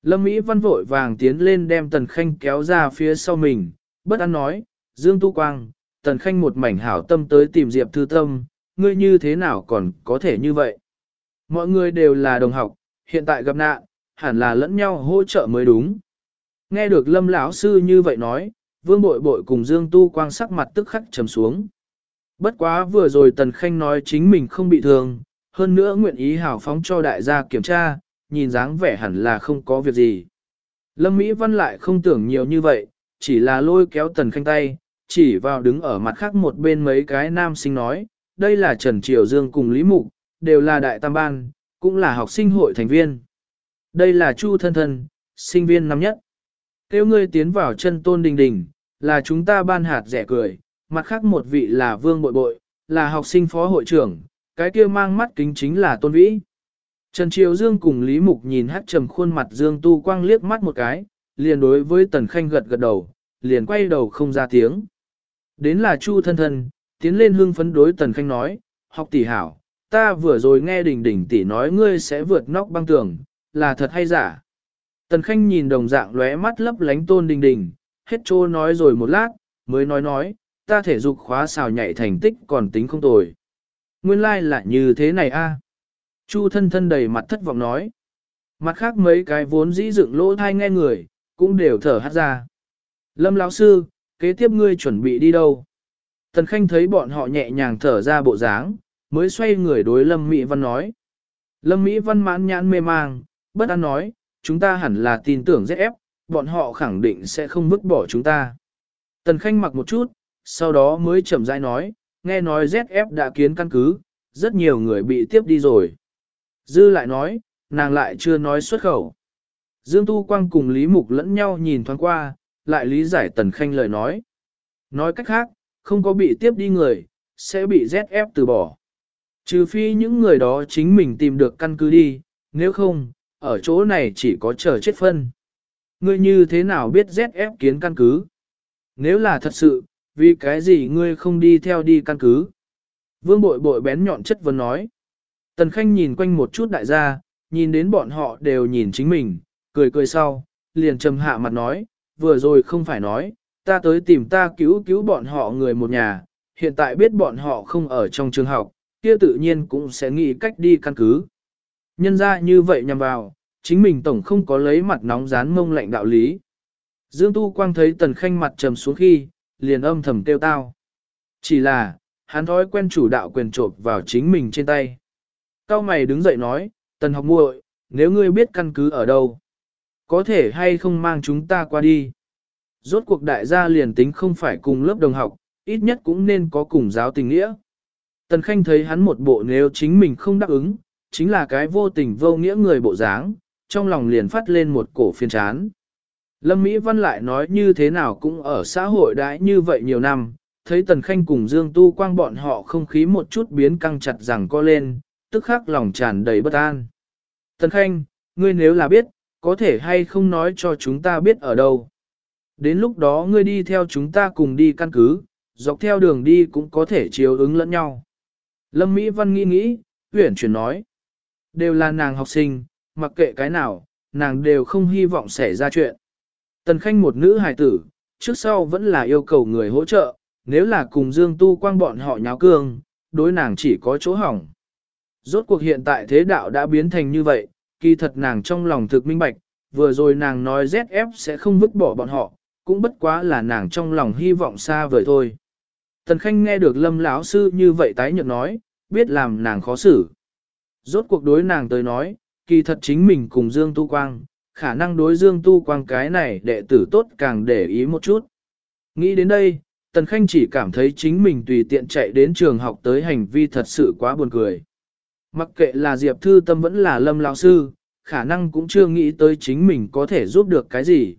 Lâm Mỹ văn vội vàng tiến lên đem Tần Khanh kéo ra phía sau mình, bất an nói, Dương Tu Quang, Tần Khanh một mảnh hảo tâm tới tìm Diệp Thư Tâm, ngươi như thế nào còn có thể như vậy? Mọi người đều là đồng học, hiện tại gặp nạn, hẳn là lẫn nhau hỗ trợ mới đúng. Nghe được Lâm lão sư như vậy nói, Vương Bội Bội cùng Dương Tu Quang sắc mặt tức khắc trầm xuống. Bất quá vừa rồi Tần Khanh nói chính mình không bị thương, hơn nữa nguyện ý hảo phóng cho đại gia kiểm tra, nhìn dáng vẻ hẳn là không có việc gì. Lâm Mỹ Văn lại không tưởng nhiều như vậy, chỉ là lôi kéo Tần Khanh tay, chỉ vào đứng ở mặt khác một bên mấy cái nam sinh nói, đây là Trần Triều Dương cùng Lý Mục, đều là đại tam ban, cũng là học sinh hội thành viên. Đây là Chu Thân Thân, sinh viên năm nhất. Kêu ngươi tiến vào chân tôn đình đình, là chúng ta ban hạt rẻ cười, mặt khác một vị là Vương Bội Bội, là học sinh phó hội trưởng, cái kia mang mắt kính chính là Tôn Vĩ. Trần Triều Dương cùng Lý Mục nhìn hát trầm khuôn mặt Dương Tu Quang liếc mắt một cái, liền đối với Tần Khanh gật gật đầu, liền quay đầu không ra tiếng. Đến là Chu thân thân, tiến lên hương phấn đối Tần Khanh nói, học tỷ hảo, ta vừa rồi nghe đỉnh đỉnh tỷ nói ngươi sẽ vượt nóc băng tường, là thật hay giả. Tần Khanh nhìn đồng dạng lóe mắt lấp lánh tôn đình đình, hết trô nói rồi một lát, mới nói nói, ta thể dục khóa xào nhảy thành tích còn tính không tồi. Nguyên lai like là như thế này a. Chu thân thân đầy mặt thất vọng nói. Mặt khác mấy cái vốn dĩ dựng lỗ thai nghe người, cũng đều thở hát ra. Lâm lão sư, kế tiếp ngươi chuẩn bị đi đâu? Tần Khanh thấy bọn họ nhẹ nhàng thở ra bộ dáng, mới xoay người đối Lâm Mỹ Văn nói. Lâm Mỹ Văn mãn nhãn mê mang, bất an nói, chúng ta hẳn là tin tưởng ZF, bọn họ khẳng định sẽ không vứt bỏ chúng ta. Tần Khanh mặc một chút, sau đó mới chậm rãi nói, nghe nói ZF đã kiến căn cứ, rất nhiều người bị tiếp đi rồi. Dư lại nói, nàng lại chưa nói xuất khẩu. Dương Tu Quang cùng Lý Mục lẫn nhau nhìn thoáng qua, lại lý giải Tần Khanh lời nói. Nói cách khác, không có bị tiếp đi người, sẽ bị ZF từ bỏ. Trừ phi những người đó chính mình tìm được căn cứ đi, nếu không, ở chỗ này chỉ có chờ chết phân. Ngươi như thế nào biết ZF kiến căn cứ? Nếu là thật sự, vì cái gì ngươi không đi theo đi căn cứ? Vương bội bội bén nhọn chất vấn nói. Tần Khanh nhìn quanh một chút đại gia, nhìn đến bọn họ đều nhìn chính mình, cười cười sau, liền trầm hạ mặt nói, vừa rồi không phải nói, ta tới tìm ta cứu cứu bọn họ người một nhà, hiện tại biết bọn họ không ở trong trường học, kia tự nhiên cũng sẽ nghĩ cách đi căn cứ. Nhân ra như vậy nhằm vào, chính mình tổng không có lấy mặt nóng dán mông lạnh đạo lý. Dương Tu Quang thấy Tần Khanh mặt trầm xuống khi, liền âm thầm kêu tao. Chỉ là, hắn thói quen chủ đạo quyền trộp vào chính mình trên tay. Cao mày đứng dậy nói, Tần học muội, nếu ngươi biết căn cứ ở đâu, có thể hay không mang chúng ta qua đi. Rốt cuộc đại gia liền tính không phải cùng lớp đồng học, ít nhất cũng nên có cùng giáo tình nghĩa. Tần Khanh thấy hắn một bộ nếu chính mình không đáp ứng, chính là cái vô tình vô nghĩa người bộ dáng, trong lòng liền phát lên một cổ phiền chán. Lâm Mỹ Văn lại nói như thế nào cũng ở xã hội đãi như vậy nhiều năm, thấy Tần Khanh cùng Dương Tu Quang bọn họ không khí một chút biến căng chặt rằng co lên, tức khắc lòng tràn đầy bất an. Tần Khanh, ngươi nếu là biết, có thể hay không nói cho chúng ta biết ở đâu. Đến lúc đó ngươi đi theo chúng ta cùng đi căn cứ, dọc theo đường đi cũng có thể chiếu ứng lẫn nhau. Lâm Mỹ Văn nghĩ nghĩ, huyển chuyển nói. Đều là nàng học sinh, mặc kệ cái nào, nàng đều không hy vọng xảy ra chuyện. Tần Khanh một nữ hài tử, trước sau vẫn là yêu cầu người hỗ trợ, nếu là cùng Dương Tu Quang bọn họ nháo cương, đối nàng chỉ có chỗ hỏng. Rốt cuộc hiện tại thế đạo đã biến thành như vậy, kỳ thật nàng trong lòng thực minh bạch, vừa rồi nàng nói ZF sẽ không vứt bỏ bọn họ, cũng bất quá là nàng trong lòng hy vọng xa vời thôi. Tần Khanh nghe được Lâm lão sư như vậy tái nhợt nói, biết làm nàng khó xử. Rốt cuộc đối nàng tới nói, kỳ thật chính mình cùng Dương Tu Quang, khả năng đối Dương Tu Quang cái này đệ tử tốt càng để ý một chút. Nghĩ đến đây, Tần Khanh chỉ cảm thấy chính mình tùy tiện chạy đến trường học tới hành vi thật sự quá buồn cười. Mặc kệ là Diệp Thư Tâm vẫn là Lâm lão sư, khả năng cũng chưa nghĩ tới chính mình có thể giúp được cái gì.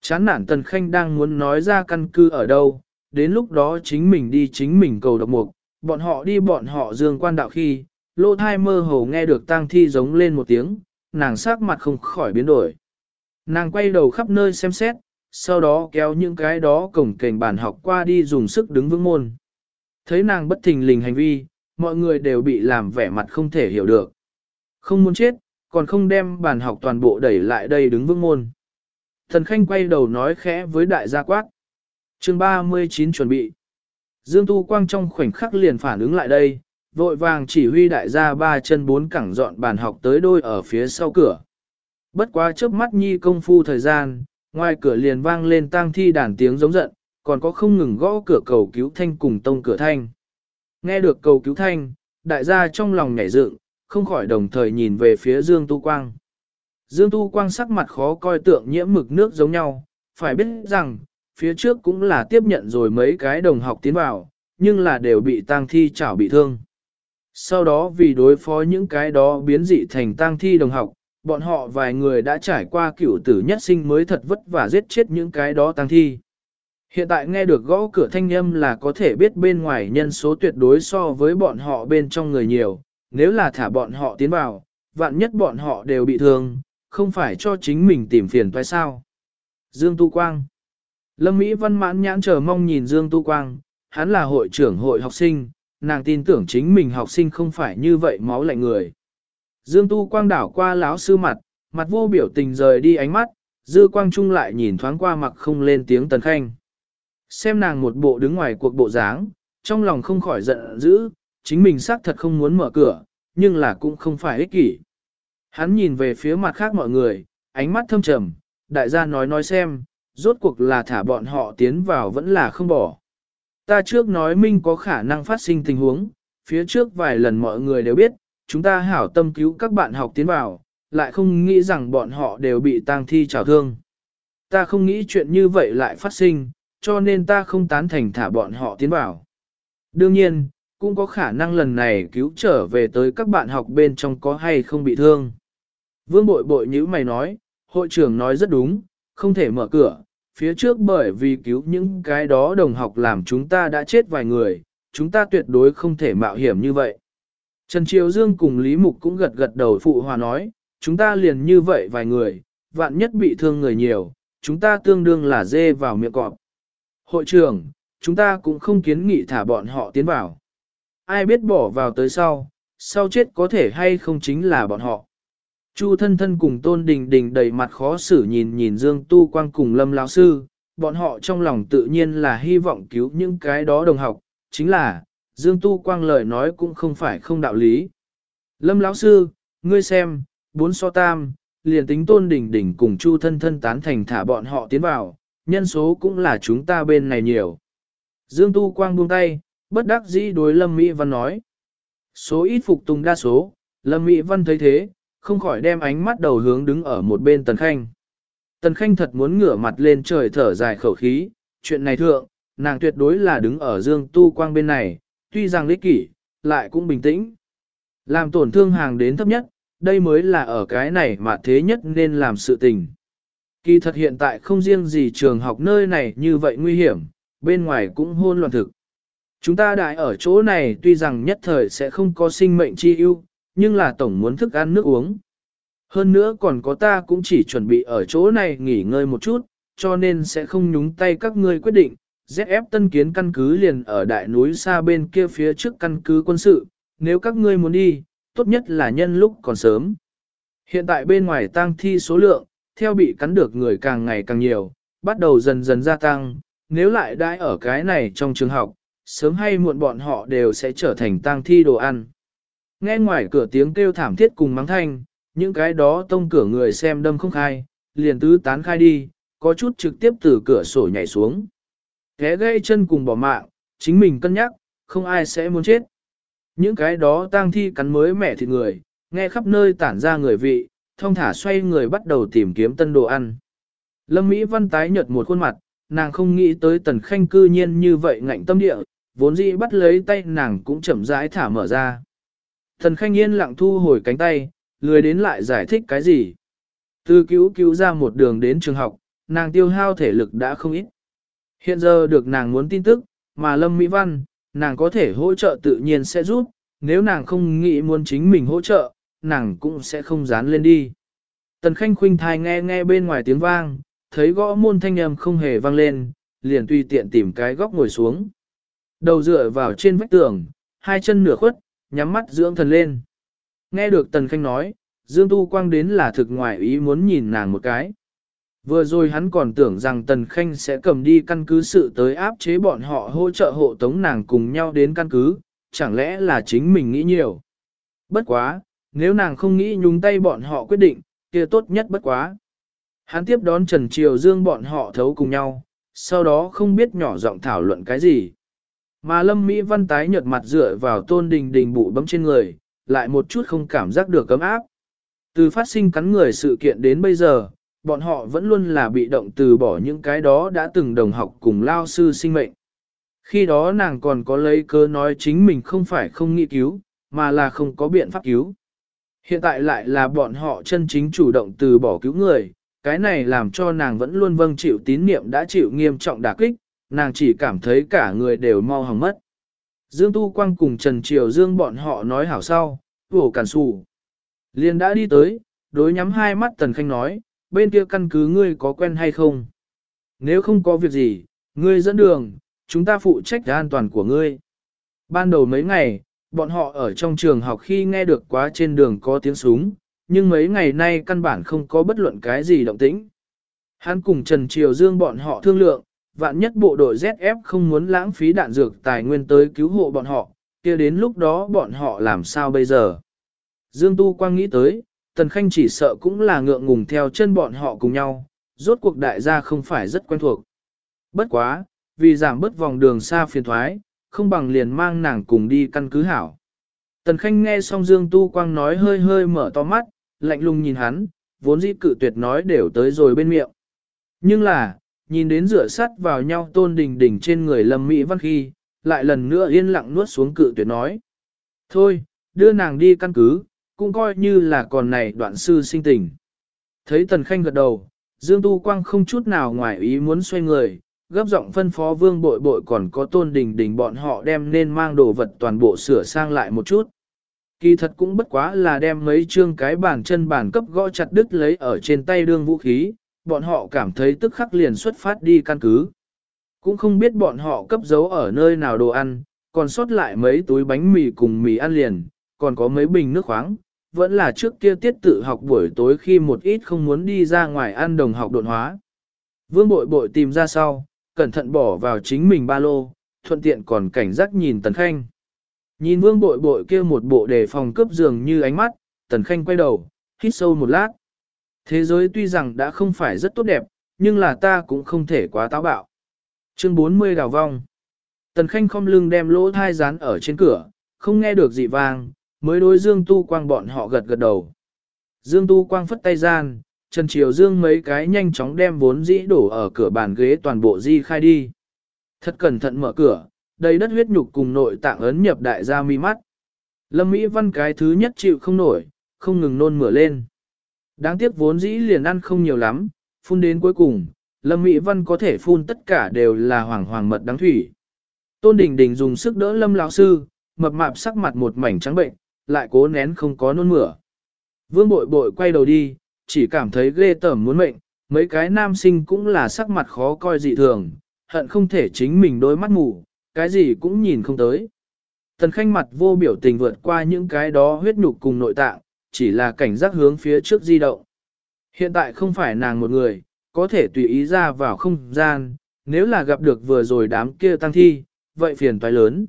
Chán nản Tần Khanh đang muốn nói ra căn cứ ở đâu, đến lúc đó chính mình đi chính mình cầu độc mục, bọn họ đi bọn họ dương quan đạo khi, lô thai mơ hồ nghe được tang thi giống lên một tiếng, nàng sắc mặt không khỏi biến đổi. Nàng quay đầu khắp nơi xem xét, sau đó kéo những cái đó cổng kềnh bản học qua đi dùng sức đứng vững môn. Thấy nàng bất thình lình hành vi, mọi người đều bị làm vẻ mặt không thể hiểu được. Không muốn chết, còn không đem bàn học toàn bộ đẩy lại đây đứng vững môn. Thần Khanh quay đầu nói khẽ với đại gia quát. chương 39 chuẩn bị. Dương Tu Quang trong khoảnh khắc liền phản ứng lại đây, vội vàng chỉ huy đại gia ba chân bốn cẳng dọn bàn học tới đôi ở phía sau cửa. Bất quá chớp mắt nhi công phu thời gian, ngoài cửa liền vang lên tang thi đàn tiếng giống giận, còn có không ngừng gõ cửa cầu cứu thanh cùng tông cửa thanh. Nghe được cầu cứu thanh, đại gia trong lòng nhảy dựng, không khỏi đồng thời nhìn về phía Dương Tu Quang. Dương Tu Quang sắc mặt khó coi tượng nhiễm mực nước giống nhau, phải biết rằng, phía trước cũng là tiếp nhận rồi mấy cái đồng học tiến vào, nhưng là đều bị tang thi chảo bị thương. Sau đó vì đối phó những cái đó biến dị thành tang thi đồng học, bọn họ vài người đã trải qua cựu tử nhất sinh mới thật vất vả giết chết những cái đó tang thi. Hiện tại nghe được gõ cửa thanh âm là có thể biết bên ngoài nhân số tuyệt đối so với bọn họ bên trong người nhiều, nếu là thả bọn họ tiến vào, vạn nhất bọn họ đều bị thương, không phải cho chính mình tìm phiền phải sao. Dương Tu Quang Lâm Mỹ Văn mãn nhãn chờ mong nhìn Dương Tu Quang, hắn là hội trưởng hội học sinh, nàng tin tưởng chính mình học sinh không phải như vậy máu lạnh người. Dương Tu Quang đảo qua lão sư mặt, mặt vô biểu tình rời đi ánh mắt, Dư Quang Trung lại nhìn thoáng qua mặt không lên tiếng tần khanh. Xem nàng một bộ đứng ngoài cuộc bộ dáng, trong lòng không khỏi giận dữ, chính mình xác thật không muốn mở cửa, nhưng là cũng không phải ích kỷ. Hắn nhìn về phía mặt khác mọi người, ánh mắt thâm trầm, đại gia nói nói xem, rốt cuộc là thả bọn họ tiến vào vẫn là không bỏ. Ta trước nói minh có khả năng phát sinh tình huống, phía trước vài lần mọi người đều biết, chúng ta hảo tâm cứu các bạn học tiến vào, lại không nghĩ rằng bọn họ đều bị tang thi trào thương. Ta không nghĩ chuyện như vậy lại phát sinh, cho nên ta không tán thành thả bọn họ tiến vào. Đương nhiên, cũng có khả năng lần này cứu trở về tới các bạn học bên trong có hay không bị thương. Vương bội bội như mày nói, hội trưởng nói rất đúng, không thể mở cửa, phía trước bởi vì cứu những cái đó đồng học làm chúng ta đã chết vài người, chúng ta tuyệt đối không thể mạo hiểm như vậy. Trần Triều Dương cùng Lý Mục cũng gật gật đầu phụ hòa nói, chúng ta liền như vậy vài người, vạn nhất bị thương người nhiều, chúng ta tương đương là dê vào miệng cọp. Hội trưởng, chúng ta cũng không kiến nghị thả bọn họ tiến vào. Ai biết bỏ vào tới sau, sau chết có thể hay không chính là bọn họ. Chu thân thân cùng tôn đình đình đầy mặt khó xử nhìn nhìn Dương Tu Quang cùng Lâm lão sư, bọn họ trong lòng tự nhiên là hy vọng cứu những cái đó đồng học, chính là, Dương Tu Quang lời nói cũng không phải không đạo lý. Lâm lão sư, ngươi xem, bốn so tam, liền tính tôn đình đình cùng Chu thân thân tán thành thả bọn họ tiến vào, nhân số cũng là chúng ta bên này nhiều. Dương Tu Quang buông tay, bất đắc dĩ đối Lâm Mỹ Văn nói. Số ít phục tùng đa số, Lâm Mỹ Văn thấy thế, không khỏi đem ánh mắt đầu hướng đứng ở một bên Tần Khanh. Tần Khanh thật muốn ngửa mặt lên trời thở dài khẩu khí, chuyện này thượng, nàng tuyệt đối là đứng ở Dương Tu Quang bên này, tuy rằng lý kỷ, lại cũng bình tĩnh. Làm tổn thương hàng đến thấp nhất, đây mới là ở cái này mà thế nhất nên làm sự tình. Kỳ thật hiện tại không riêng gì trường học nơi này như vậy nguy hiểm, bên ngoài cũng hôn loạn thực. Chúng ta đại ở chỗ này tuy rằng nhất thời sẽ không có sinh mệnh chi ưu, nhưng là tổng muốn thức ăn nước uống. Hơn nữa còn có ta cũng chỉ chuẩn bị ở chỗ này nghỉ ngơi một chút, cho nên sẽ không nhúng tay các ngươi quyết định. ZF tân kiến căn cứ liền ở đại núi xa bên kia phía trước căn cứ quân sự, nếu các ngươi muốn đi, tốt nhất là nhân lúc còn sớm. Hiện tại bên ngoài tang thi số lượng, theo bị cắn được người càng ngày càng nhiều, bắt đầu dần dần gia tăng, nếu lại đãi ở cái này trong trường học, sớm hay muộn bọn họ đều sẽ trở thành tang thi đồ ăn. Nghe ngoài cửa tiếng kêu thảm thiết cùng mắng thanh, những cái đó tông cửa người xem đâm không khai, liền tứ tán khai đi, có chút trực tiếp từ cửa sổ nhảy xuống. thế gây chân cùng bỏ mạng, chính mình cân nhắc, không ai sẽ muốn chết. Những cái đó tang thi cắn mới mẻ thịt người, nghe khắp nơi tản ra người vị, thông thả xoay người bắt đầu tìm kiếm tân đồ ăn. Lâm Mỹ Văn tái nhợt một khuôn mặt, nàng không nghĩ tới tần khanh cư nhiên như vậy ngạnh tâm địa, vốn dĩ bắt lấy tay nàng cũng chậm rãi thả mở ra. Tần khanh yên lặng thu hồi cánh tay, lười đến lại giải thích cái gì. Từ cứu cứu ra một đường đến trường học, nàng tiêu hao thể lực đã không ít. Hiện giờ được nàng muốn tin tức, mà Lâm Mỹ Văn, nàng có thể hỗ trợ tự nhiên sẽ giúp, nếu nàng không nghĩ muốn chính mình hỗ trợ, nàng cũng sẽ không dán lên đi. Tần Khanh khuynh thai nghe nghe bên ngoài tiếng vang, thấy gõ môn thanh âm không hề vang lên, liền tùy tiện tìm cái góc ngồi xuống. Đầu dựa vào trên vách tường, hai chân nửa khuất, nhắm mắt dưỡng thần lên. Nghe được Tần Khanh nói, Dương Tu Quang đến là thực ngoại ý muốn nhìn nàng một cái. Vừa rồi hắn còn tưởng rằng Tần Khanh sẽ cầm đi căn cứ sự tới áp chế bọn họ hỗ trợ hộ tống nàng cùng nhau đến căn cứ, chẳng lẽ là chính mình nghĩ nhiều. Bất quá, nếu nàng không nghĩ nhúng tay bọn họ quyết định, kia tốt nhất bất quá. Hắn tiếp đón Trần Triều Dương bọn họ thấu cùng nhau, sau đó không biết nhỏ giọng thảo luận cái gì. Mà Lâm Mỹ Văn tái nhợt mặt dựa vào tôn đình đình bụ bấm trên người, lại một chút không cảm giác được cấm áp. Từ phát sinh cắn người sự kiện đến bây giờ, bọn họ vẫn luôn là bị động từ bỏ những cái đó đã từng đồng học cùng lao sư sinh mệnh. Khi đó nàng còn có lấy cớ nói chính mình không phải không nghĩ cứu, mà là không có biện pháp cứu. Hiện tại lại là bọn họ chân chính chủ động từ bỏ cứu người, cái này làm cho nàng vẫn luôn vâng chịu tín niệm đã chịu nghiêm trọng đả kích, nàng chỉ cảm thấy cả người đều mau hỏng mất. Dương Tu Quang cùng Trần Triều Dương bọn họ nói hảo sau, vổ cản sủ. Liên đã đi tới, đối nhắm hai mắt Tần Khanh nói, bên kia căn cứ ngươi có quen hay không? Nếu không có việc gì, ngươi dẫn đường, chúng ta phụ trách an toàn của ngươi. Ban đầu mấy ngày, bọn họ ở trong trường học khi nghe được quá trên đường có tiếng súng, nhưng mấy ngày nay căn bản không có bất luận cái gì động tĩnh. Hắn cùng Trần Triều Dương bọn họ thương lượng, vạn nhất bộ đội ZF không muốn lãng phí đạn dược tài nguyên tới cứu hộ bọn họ, kia đến lúc đó bọn họ làm sao bây giờ? Dương Tu Quang nghĩ tới, Tần Khanh chỉ sợ cũng là ngượng ngùng theo chân bọn họ cùng nhau, rốt cuộc đại gia không phải rất quen thuộc. Bất quá, vì giảm bớt vòng đường xa phiền thoái, không bằng liền mang nàng cùng đi căn cứ hảo. Tần Khanh nghe xong Dương Tu Quang nói hơi hơi mở to mắt, lạnh lùng nhìn hắn, vốn dĩ cự tuyệt nói đều tới rồi bên miệng. Nhưng là, nhìn đến rửa sắt vào nhau tôn đình đình trên người lâm mỹ văn khi, lại lần nữa yên lặng nuốt xuống cự tuyệt nói. Thôi, đưa nàng đi căn cứ, cũng coi như là còn này đoạn sư sinh tình. Thấy Tần Khanh gật đầu, Dương Tu Quang không chút nào ngoài ý muốn xoay người, gấp giọng phân phó vương bội bội còn có tôn đình đình bọn họ đem nên mang đồ vật toàn bộ sửa sang lại một chút. Kỳ thật cũng bất quá là đem mấy chương cái bàn chân bàn cấp gõ chặt đứt lấy ở trên tay đương vũ khí, bọn họ cảm thấy tức khắc liền xuất phát đi căn cứ. Cũng không biết bọn họ cấp giấu ở nơi nào đồ ăn, còn sót lại mấy túi bánh mì cùng mì ăn liền, còn có mấy bình nước khoáng, vẫn là trước kia tiết tự học buổi tối khi một ít không muốn đi ra ngoài ăn đồng học đột hóa. Vương bội bội tìm ra sau, cẩn thận bỏ vào chính mình ba lô, thuận tiện còn cảnh giác nhìn Tần Khanh. Nhìn vương bội bội kia một bộ đề phòng cướp giường như ánh mắt, Tần Khanh quay đầu, hít sâu một lát. Thế giới tuy rằng đã không phải rất tốt đẹp, nhưng là ta cũng không thể quá táo bạo. Chương 40 đào vong. Tần Khanh không lưng đem lỗ thai dán ở trên cửa, không nghe được gì vang, mới đối Dương Tu Quang bọn họ gật gật đầu. Dương Tu Quang phất tay gian, Trần Triều Dương mấy cái nhanh chóng đem vốn dĩ đổ ở cửa bàn ghế toàn bộ di khai đi. Thật cẩn thận mở cửa, đầy đất huyết nhục cùng nội tạng ấn nhập đại gia mi mắt. Lâm Mỹ Văn cái thứ nhất chịu không nổi, không ngừng nôn mửa lên. Đáng tiếc vốn dĩ liền ăn không nhiều lắm, phun đến cuối cùng, Lâm Mỹ Văn có thể phun tất cả đều là hoàng hoàng mật đắng thủy. Tôn Đình Đình dùng sức đỡ Lâm lão sư, mập mạp sắc mặt một mảnh trắng bệnh, lại cố nén không có nôn mửa. Vương bội bội quay đầu đi, chỉ cảm thấy ghê tởm muốn mệnh, mấy cái nam sinh cũng là sắc mặt khó coi dị thường, hận không thể chính mình đôi mắt mù, cái gì cũng nhìn không tới. Tần khanh mặt vô biểu tình vượt qua những cái đó huyết nhục cùng nội tạng, chỉ là cảnh giác hướng phía trước di động. Hiện tại không phải nàng một người, có thể tùy ý ra vào không gian, nếu là gặp được vừa rồi đám kia tăng thi, vậy phiền toái lớn.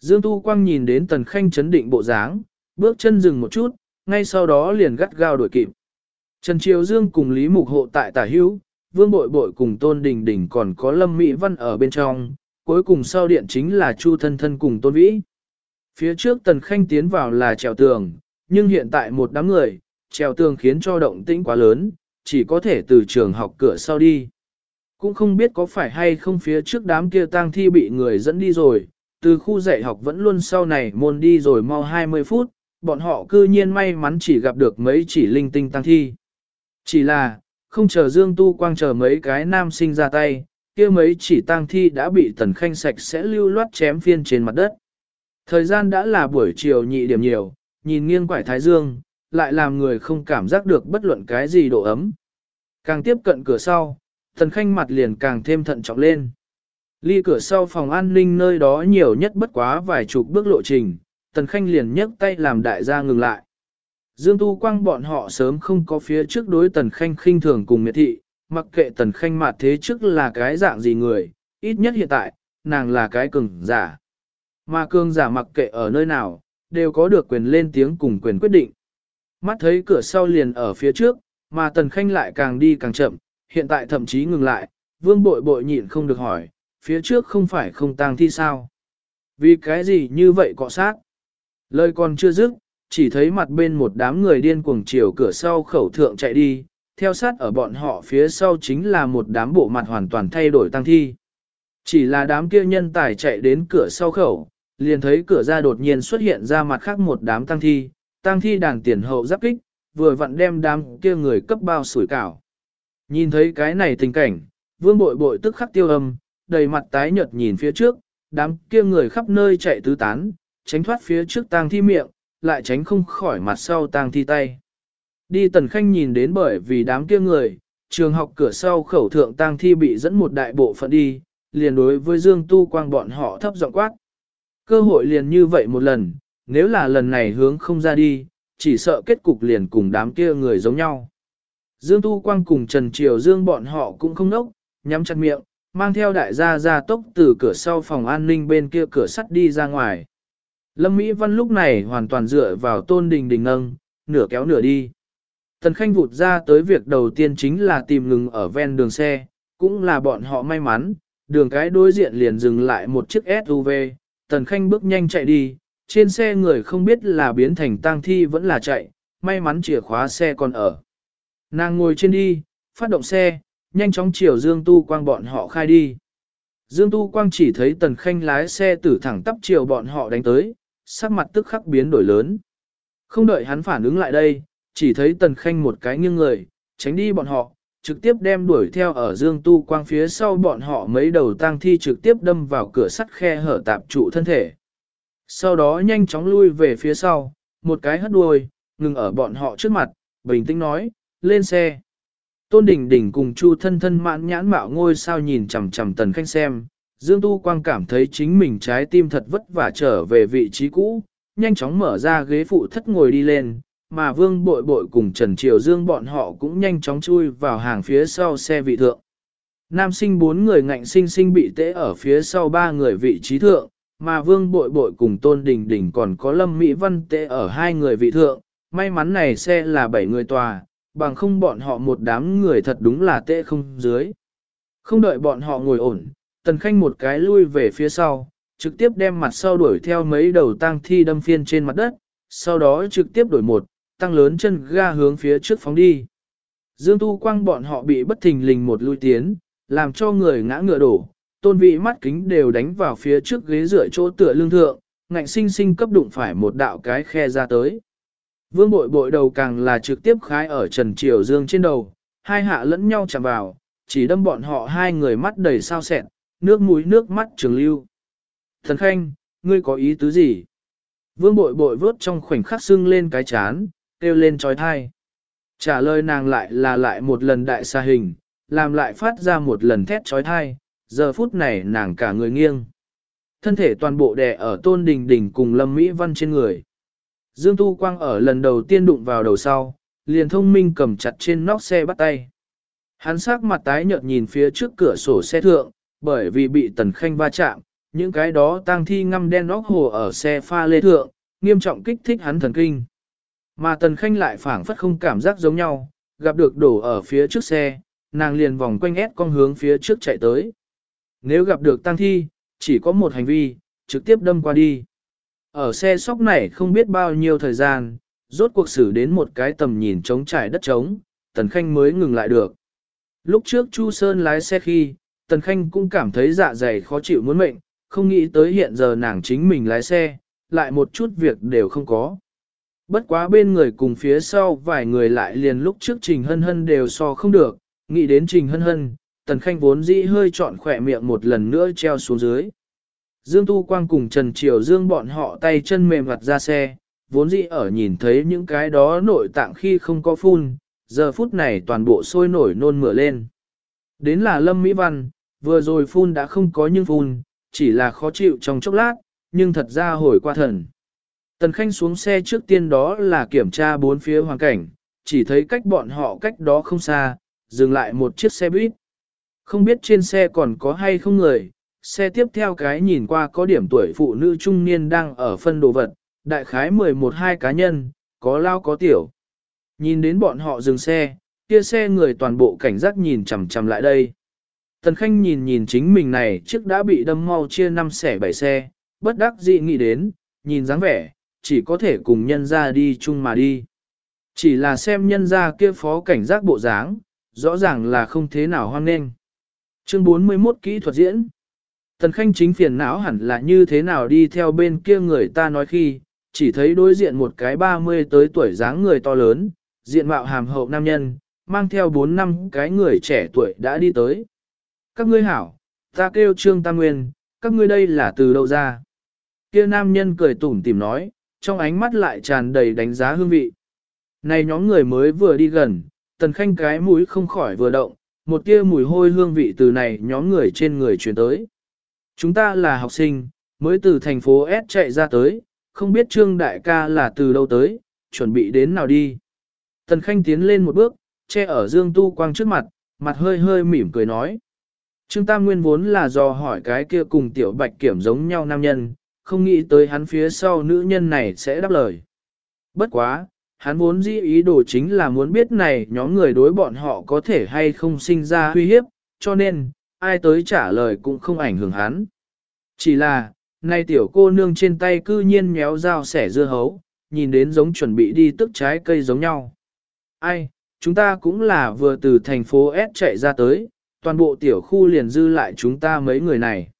Dương Tu Quang nhìn đến Tần Khanh chấn định bộ dáng, bước chân dừng một chút, ngay sau đó liền gắt gao đuổi kịp. Trần Triều Dương cùng Lý Mục hộ tại tả hữu, Vương Bội Bội cùng Tôn Đình Đình còn có Lâm Mỹ Văn ở bên trong, cuối cùng sau điện chính là Chu Thân Thân cùng Tôn Vĩ. Phía trước Tần Khanh tiến vào là trèo tường, nhưng hiện tại một đám người, trèo tường khiến cho động tĩnh quá lớn, chỉ có thể từ trường học cửa sau đi. Cũng không biết có phải hay không phía trước đám kia tang thi bị người dẫn đi rồi, từ khu dạy học vẫn luôn sau này môn đi rồi mau 20 phút, bọn họ cư nhiên may mắn chỉ gặp được mấy chỉ linh tinh tang thi. Chỉ là, không chờ Dương Tu Quang chờ mấy cái nam sinh ra tay, kia mấy chỉ tang thi đã bị tần khanh sạch sẽ lưu loát chém phiên trên mặt đất. Thời gian đã là buổi chiều nhị điểm nhiều, nhìn nghiêng quải thái dương, lại làm người không cảm giác được bất luận cái gì độ ấm. Càng tiếp cận cửa sau, tần khanh mặt liền càng thêm thận trọng lên. Ly cửa sau phòng an ninh nơi đó nhiều nhất bất quá vài chục bước lộ trình, tần khanh liền nhấc tay làm đại gia ngừng lại. Dương Tu Quang bọn họ sớm không có phía trước đối Tần Khanh khinh thường cùng miệt thị, mặc kệ Tần Khanh mặt thế trước là cái dạng gì người, ít nhất hiện tại, nàng là cái cường giả. Mà cường giả mặc kệ ở nơi nào, đều có được quyền lên tiếng cùng quyền quyết định. Mắt thấy cửa sau liền ở phía trước, mà Tần Khanh lại càng đi càng chậm, hiện tại thậm chí ngừng lại, vương bội bội nhịn không được hỏi, phía trước không phải không tang thi sao? Vì cái gì như vậy cọ sát? Lời còn chưa dứt, chỉ thấy mặt bên một đám người điên cuồng chiều cửa sau khẩu thượng chạy đi, theo sát ở bọn họ phía sau chính là một đám bộ mặt hoàn toàn thay đổi tăng thi. Chỉ là đám kia nhân tài chạy đến cửa sau khẩu, liền thấy cửa ra đột nhiên xuất hiện ra mặt khác một đám tăng thi, tăng thi đàn tiền hậu giáp kích, vừa vặn đem đám kia người cấp bao sủi cảo. Nhìn thấy cái này tình cảnh, vương bội bội tức khắc tiêu âm, đầy mặt tái nhợt nhìn phía trước, đám kia người khắp nơi chạy tứ tán, tránh thoát phía trước tang thi miệng, lại tránh không khỏi mặt sau tang thi tay. Đi tần khanh nhìn đến bởi vì đám kia người, trường học cửa sau khẩu thượng tang thi bị dẫn một đại bộ phận đi, liền đối với Dương Tu Quang bọn họ thấp giọng quát. Cơ hội liền như vậy một lần, nếu là lần này hướng không ra đi, chỉ sợ kết cục liền cùng đám kia người giống nhau. Dương Tu Quang cùng Trần Triều Dương bọn họ cũng không nốc, nhắm chặt miệng, mang theo đại gia ra tốc từ cửa sau phòng an ninh bên kia cửa sắt đi ra ngoài. Lâm Mỹ Văn lúc này hoàn toàn dựa vào tôn đình đình nâng, nửa kéo nửa đi. Tần Khanh vụt ra tới việc đầu tiên chính là tìm ngừng ở ven đường xe, cũng là bọn họ may mắn, đường cái đối diện liền dừng lại một chiếc SUV, Tần Khanh bước nhanh chạy đi, trên xe người không biết là biến thành tang thi vẫn là chạy, may mắn chìa khóa xe còn ở. Nàng ngồi trên đi, phát động xe, nhanh chóng chiều Dương Tu Quang bọn họ khai đi. Dương Tu Quang chỉ thấy Tần Khanh lái xe tử thẳng tắp chiều bọn họ đánh tới, sắc mặt tức khắc biến đổi lớn. Không đợi hắn phản ứng lại đây, chỉ thấy Tần Khanh một cái nghiêng người, tránh đi bọn họ, trực tiếp đem đuổi theo ở Dương Tu Quang phía sau bọn họ mấy đầu tang thi trực tiếp đâm vào cửa sắt khe hở tạp trụ thân thể. Sau đó nhanh chóng lui về phía sau, một cái hất đuôi, ngừng ở bọn họ trước mặt, bình tĩnh nói, lên xe. Tôn Đình Đình cùng Chu thân thân mãn nhãn mạo ngôi sao nhìn chằm chằm Tần Khanh xem, Dương Tu Quang cảm thấy chính mình trái tim thật vất vả trở về vị trí cũ, nhanh chóng mở ra ghế phụ thất ngồi đi lên, mà Vương Bội Bội cùng Trần Triều Dương bọn họ cũng nhanh chóng chui vào hàng phía sau xe vị thượng. Nam sinh bốn người ngạnh sinh sinh bị tễ ở phía sau ba người vị trí thượng, mà Vương Bội Bội cùng Tôn Đình Đình còn có Lâm Mỹ Văn tễ ở hai người vị thượng, may mắn này xe là bảy người tòa, bằng không bọn họ một đám người thật đúng là tệ không dưới. Không đợi bọn họ ngồi ổn, Tần Khanh một cái lui về phía sau, trực tiếp đem mặt sau đuổi theo mấy đầu tang thi đâm phiên trên mặt đất, sau đó trực tiếp đổi một, tăng lớn chân ga hướng phía trước phóng đi. Dương Tu Quang bọn họ bị bất thình lình một lui tiến, làm cho người ngã ngựa đổ, tôn vị mắt kính đều đánh vào phía trước ghế rửa chỗ tựa lương thượng, ngạnh sinh sinh cấp đụng phải một đạo cái khe ra tới. Vương bội bội đầu càng là trực tiếp khái ở Trần Triều Dương trên đầu, hai hạ lẫn nhau chạm vào, chỉ đâm bọn họ hai người mắt đầy sao sẹn, nước mũi nước mắt trường lưu. Thần Khanh, ngươi có ý tứ gì? Vương bội bội vớt trong khoảnh khắc sưng lên cái chán, kêu lên trói thai. Trả lời nàng lại là lại một lần đại xa hình, làm lại phát ra một lần thét trói thai, giờ phút này nàng cả người nghiêng. Thân thể toàn bộ đè ở tôn đình đình cùng lâm mỹ văn trên người. Dương Tu Quang ở lần đầu tiên đụng vào đầu sau, liền thông minh cầm chặt trên nóc xe bắt tay. Hắn sắc mặt tái nhợt nhìn phía trước cửa sổ xe thượng, bởi vì bị tần khanh va chạm, những cái đó tang thi ngâm đen óc hồ ở xe pha lê thượng, nghiêm trọng kích thích hắn thần kinh. Mà tần khanh lại phảng phất không cảm giác giống nhau, gặp được đổ ở phía trước xe, nàng liền vòng quanh ép con hướng phía trước chạy tới. Nếu gặp được tang thi, chỉ có một hành vi, trực tiếp đâm qua đi. Ở xe sóc này không biết bao nhiêu thời gian, rốt cuộc xử đến một cái tầm nhìn trống trải đất trống, Tần Khanh mới ngừng lại được. Lúc trước Chu Sơn lái xe khi, Tần Khanh cũng cảm thấy dạ dày khó chịu muốn mệnh, không nghĩ tới hiện giờ nàng chính mình lái xe, lại một chút việc đều không có. Bất quá bên người cùng phía sau vài người lại liền lúc trước Trình Hân Hân đều so không được, nghĩ đến Trình Hân Hân, Tần Khanh vốn dĩ hơi trọn khỏe miệng một lần nữa treo xuống dưới. Dương Tu Quang cùng Trần Triều Dương bọn họ tay chân mềm mặt ra xe, vốn dĩ ở nhìn thấy những cái đó nội tạng khi không có phun, giờ phút này toàn bộ sôi nổi nôn mửa lên. Đến là Lâm Mỹ Văn, vừa rồi phun đã không có nhưng phun, chỉ là khó chịu trong chốc lát, nhưng thật ra hồi qua thần. Tần Khanh xuống xe trước tiên đó là kiểm tra bốn phía hoàn cảnh, chỉ thấy cách bọn họ cách đó không xa, dừng lại một chiếc xe buýt. Không biết trên xe còn có hay không người, xe tiếp theo cái nhìn qua có điểm tuổi phụ nữ trung niên đang ở phân đồ vật, đại khái 11-2 cá nhân, có lao có tiểu. Nhìn đến bọn họ dừng xe, kia xe người toàn bộ cảnh giác nhìn chằm chằm lại đây. Tần Khanh nhìn nhìn chính mình này trước đã bị đâm mau chia năm xẻ bảy xe, bất đắc dĩ nghĩ đến, nhìn dáng vẻ, chỉ có thể cùng nhân ra đi chung mà đi. Chỉ là xem nhân ra kia phó cảnh giác bộ dáng, rõ ràng là không thế nào hoan nghênh. Chương 41 kỹ thuật diễn Tần Khanh chính phiền não hẳn là như thế nào đi theo bên kia người ta nói khi, chỉ thấy đối diện một cái 30 tới tuổi dáng người to lớn, diện mạo hàm hậu nam nhân, mang theo 4 năm cái người trẻ tuổi đã đi tới. Các ngươi hảo, ta kêu Trương Tam Nguyên, các ngươi đây là từ đâu ra? Kia nam nhân cười tủm tỉm nói, trong ánh mắt lại tràn đầy đánh giá hương vị. Này nhóm người mới vừa đi gần, tần khanh cái mũi không khỏi vừa động, một tia mùi hôi hương vị từ này nhóm người trên người truyền tới. Chúng ta là học sinh, mới từ thành phố S chạy ra tới, không biết Trương Đại ca là từ đâu tới, chuẩn bị đến nào đi. Tần Khanh tiến lên một bước, che ở Dương Tu Quang trước mặt, mặt hơi hơi mỉm cười nói. Trương Tam Nguyên vốn là do hỏi cái kia cùng tiểu bạch kiểm giống nhau nam nhân, không nghĩ tới hắn phía sau nữ nhân này sẽ đáp lời. Bất quá, hắn vốn dĩ ý đồ chính là muốn biết này nhóm người đối bọn họ có thể hay không sinh ra uy hiếp, cho nên, ai tới trả lời cũng không ảnh hưởng hắn. Chỉ là, nay tiểu cô nương trên tay cư nhiên méo dao sẻ dưa hấu, nhìn đến giống chuẩn bị đi tức trái cây giống nhau. Ai, chúng ta cũng là vừa từ thành phố S chạy ra tới, toàn bộ tiểu khu liền dư lại chúng ta mấy người này.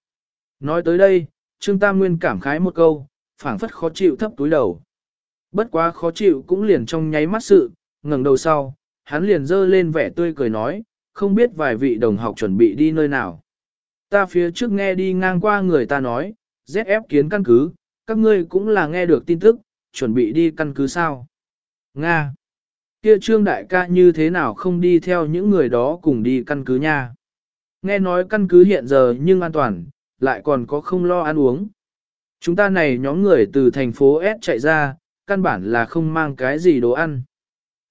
Nói tới đây, Trương Tam Nguyên cảm khái một câu, phảng phất khó chịu thấp túi đầu. Bất quá khó chịu cũng liền trong nháy mắt sự, ngẩng đầu sau, hắn liền dơ lên vẻ tươi cười nói, không biết vài vị đồng học chuẩn bị đi nơi nào. Ta phía trước nghe đi ngang qua người ta nói, ZF kiến căn cứ, các ngươi cũng là nghe được tin tức, chuẩn bị đi căn cứ sao. Nga. Kia trương đại ca như thế nào không đi theo những người đó cùng đi căn cứ nha. Nghe nói căn cứ hiện giờ nhưng an toàn, lại còn có không lo ăn uống. Chúng ta này nhóm người từ thành phố S chạy ra, căn bản là không mang cái gì đồ ăn.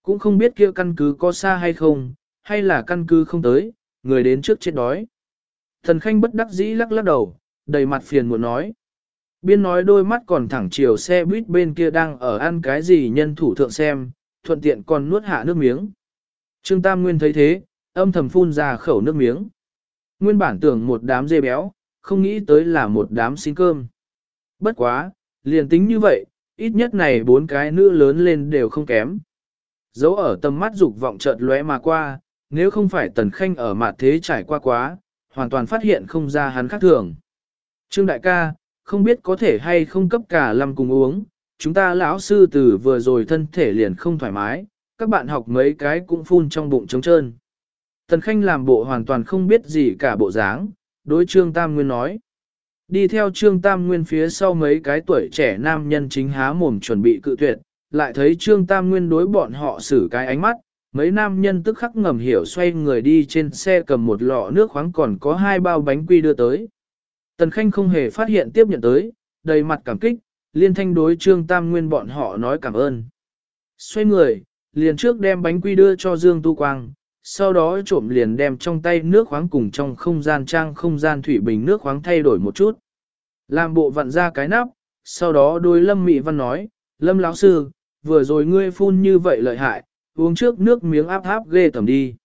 Cũng không biết kia căn cứ có xa hay không, hay là căn cứ không tới, người đến trước chết đói. Thần Khanh bất đắc dĩ lắc lắc đầu, đầy mặt phiền muộn nói. Biên nói đôi mắt còn thẳng chiều xe buýt bên kia đang ở ăn cái gì nhân thủ thượng xem, thuận tiện còn nuốt hạ nước miếng. Trương Tam Nguyên thấy thế, âm thầm phun ra khẩu nước miếng. Nguyên bản tưởng một đám dê béo, không nghĩ tới là một đám xin cơm. Bất quá, liền tính như vậy, ít nhất này bốn cái nữ lớn lên đều không kém. Dấu ở tầm mắt dục vọng chợt lóe mà qua, nếu không phải tần khanh ở mặt thế trải qua quá, hoàn toàn phát hiện không ra hắn khác thường. Trương đại ca, không biết có thể hay không cấp cả lâm cùng uống, chúng ta lão sư từ vừa rồi thân thể liền không thoải mái, các bạn học mấy cái cũng phun trong bụng trống trơn. Tần Khanh làm bộ hoàn toàn không biết gì cả bộ dáng, đối Trương Tam Nguyên nói. Đi theo Trương Tam Nguyên phía sau mấy cái tuổi trẻ nam nhân chính há mồm chuẩn bị cự tuyệt, lại thấy Trương Tam Nguyên đối bọn họ xử cái ánh mắt, mấy nam nhân tức khắc ngầm hiểu xoay người đi trên xe cầm một lọ nước khoáng còn có hai bao bánh quy đưa tới. Tần Khanh không hề phát hiện tiếp nhận tới, đầy mặt cảm kích, liên thanh đối Trương Tam Nguyên bọn họ nói cảm ơn. Xoay người, liền trước đem bánh quy đưa cho Dương Tu Quang, sau đó trộm liền đem trong tay nước khoáng cùng trong không gian trang không gian thủy bình nước khoáng thay đổi một chút. Làm bộ vặn ra cái nắp, sau đó đôi Lâm Mị Văn nói, Lâm lão sư, vừa rồi ngươi phun như vậy lợi hại, uống trước nước miếng áp áp ghê tầm đi.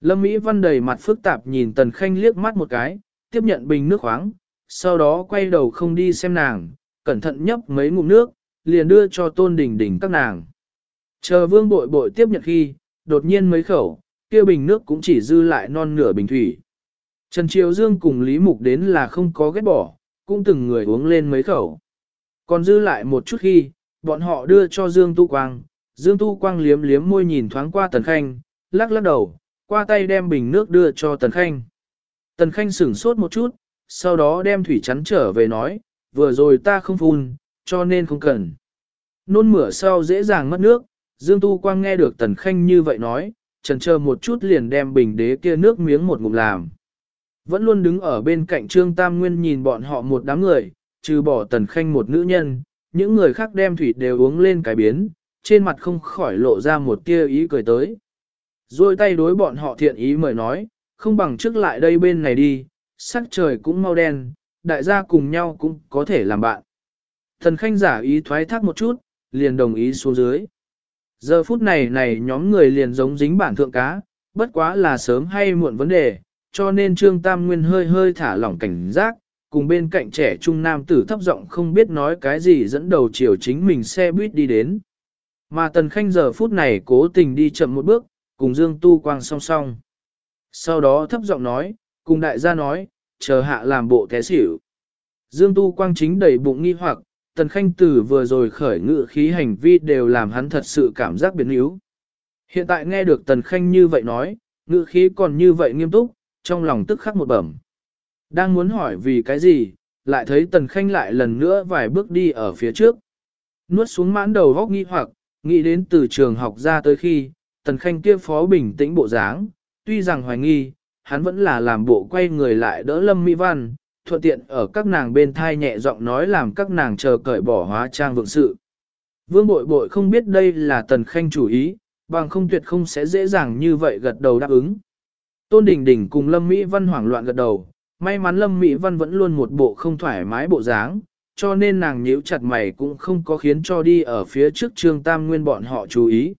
Lâm Mỹ Văn đầy mặt phức tạp nhìn Tần Khanh liếc mắt một cái, tiếp nhận bình nước khoáng, sau đó quay đầu không đi xem nàng, cẩn thận nhấp mấy ngụm nước, liền đưa cho tôn đình đình các nàng. Chờ vương bội bội tiếp nhận khi, đột nhiên mấy khẩu, kia bình nước cũng chỉ dư lại non nửa bình thủy. Trần Triều Dương cùng Lý Mục đến là không có ghét bỏ, cũng từng người uống lên mấy khẩu. Còn dư lại một chút khi, bọn họ đưa cho Dương Tu Quang, Dương Tu Quang liếm liếm môi nhìn thoáng qua Tần Khanh, lắc lắc đầu, qua tay đem bình nước đưa cho Tần Khanh. Tần Khanh sửng sốt một chút, sau đó đem thủy chắn trở về nói, vừa rồi ta không phun, cho nên không cần. Nôn mửa sau dễ dàng mất nước, Dương Tu Quang nghe được Tần Khanh như vậy nói, trần chờ một chút liền đem bình đế kia nước miếng một ngụm làm. Vẫn luôn đứng ở bên cạnh Trương Tam Nguyên nhìn bọn họ một đám người, trừ bỏ Tần Khanh một nữ nhân, những người khác đem thủy đều uống lên cái biến, trên mặt không khỏi lộ ra một tia ý cười tới. Rồi tay đối bọn họ thiện ý mời nói, không bằng trước lại đây bên này đi, sắc trời cũng mau đen, đại gia cùng nhau cũng có thể làm bạn. Thần khanh giả ý thoái thác một chút, liền đồng ý xuống dưới. Giờ phút này này nhóm người liền giống dính bản thượng cá, bất quá là sớm hay muộn vấn đề, cho nên Trương Tam Nguyên hơi hơi thả lỏng cảnh giác, cùng bên cạnh trẻ trung nam tử thấp giọng không biết nói cái gì dẫn đầu chiều chính mình xe buýt đi đến. Mà Tần Khanh giờ phút này cố tình đi chậm một bước, cùng Dương Tu Quang song song. Sau đó thấp giọng nói, cùng đại gia nói, chờ hạ làm bộ té xỉu. Dương Tu Quang chính đầy bụng nghi hoặc, Tần Khanh Tử vừa rồi khởi ngự khí hành vi đều làm hắn thật sự cảm giác biến yếu. Hiện tại nghe được Tần Khanh như vậy nói, ngự khí còn như vậy nghiêm túc, trong lòng tức khắc một bẩm. Đang muốn hỏi vì cái gì, lại thấy Tần Khanh lại lần nữa vài bước đi ở phía trước. Nuốt xuống mãn đầu góc nghi hoặc, nghĩ đến từ trường học ra tới khi, Tần Khanh kia phó bình tĩnh bộ dáng, tuy rằng hoài nghi, hắn vẫn là làm bộ quay người lại đỡ Lâm Mỹ Văn, thuận tiện ở các nàng bên thai nhẹ giọng nói làm các nàng chờ cởi bỏ hóa trang vượng sự. Vương bội bội không biết đây là Tần Khanh chủ ý, bằng không tuyệt không sẽ dễ dàng như vậy gật đầu đáp ứng. Tôn Đình Đình cùng Lâm Mỹ Văn hoảng loạn gật đầu, may mắn Lâm Mỹ Văn vẫn luôn một bộ không thoải mái bộ dáng, cho nên nàng nhíu chặt mày cũng không có khiến cho đi ở phía trước Trương Tam Nguyên bọn họ chú ý.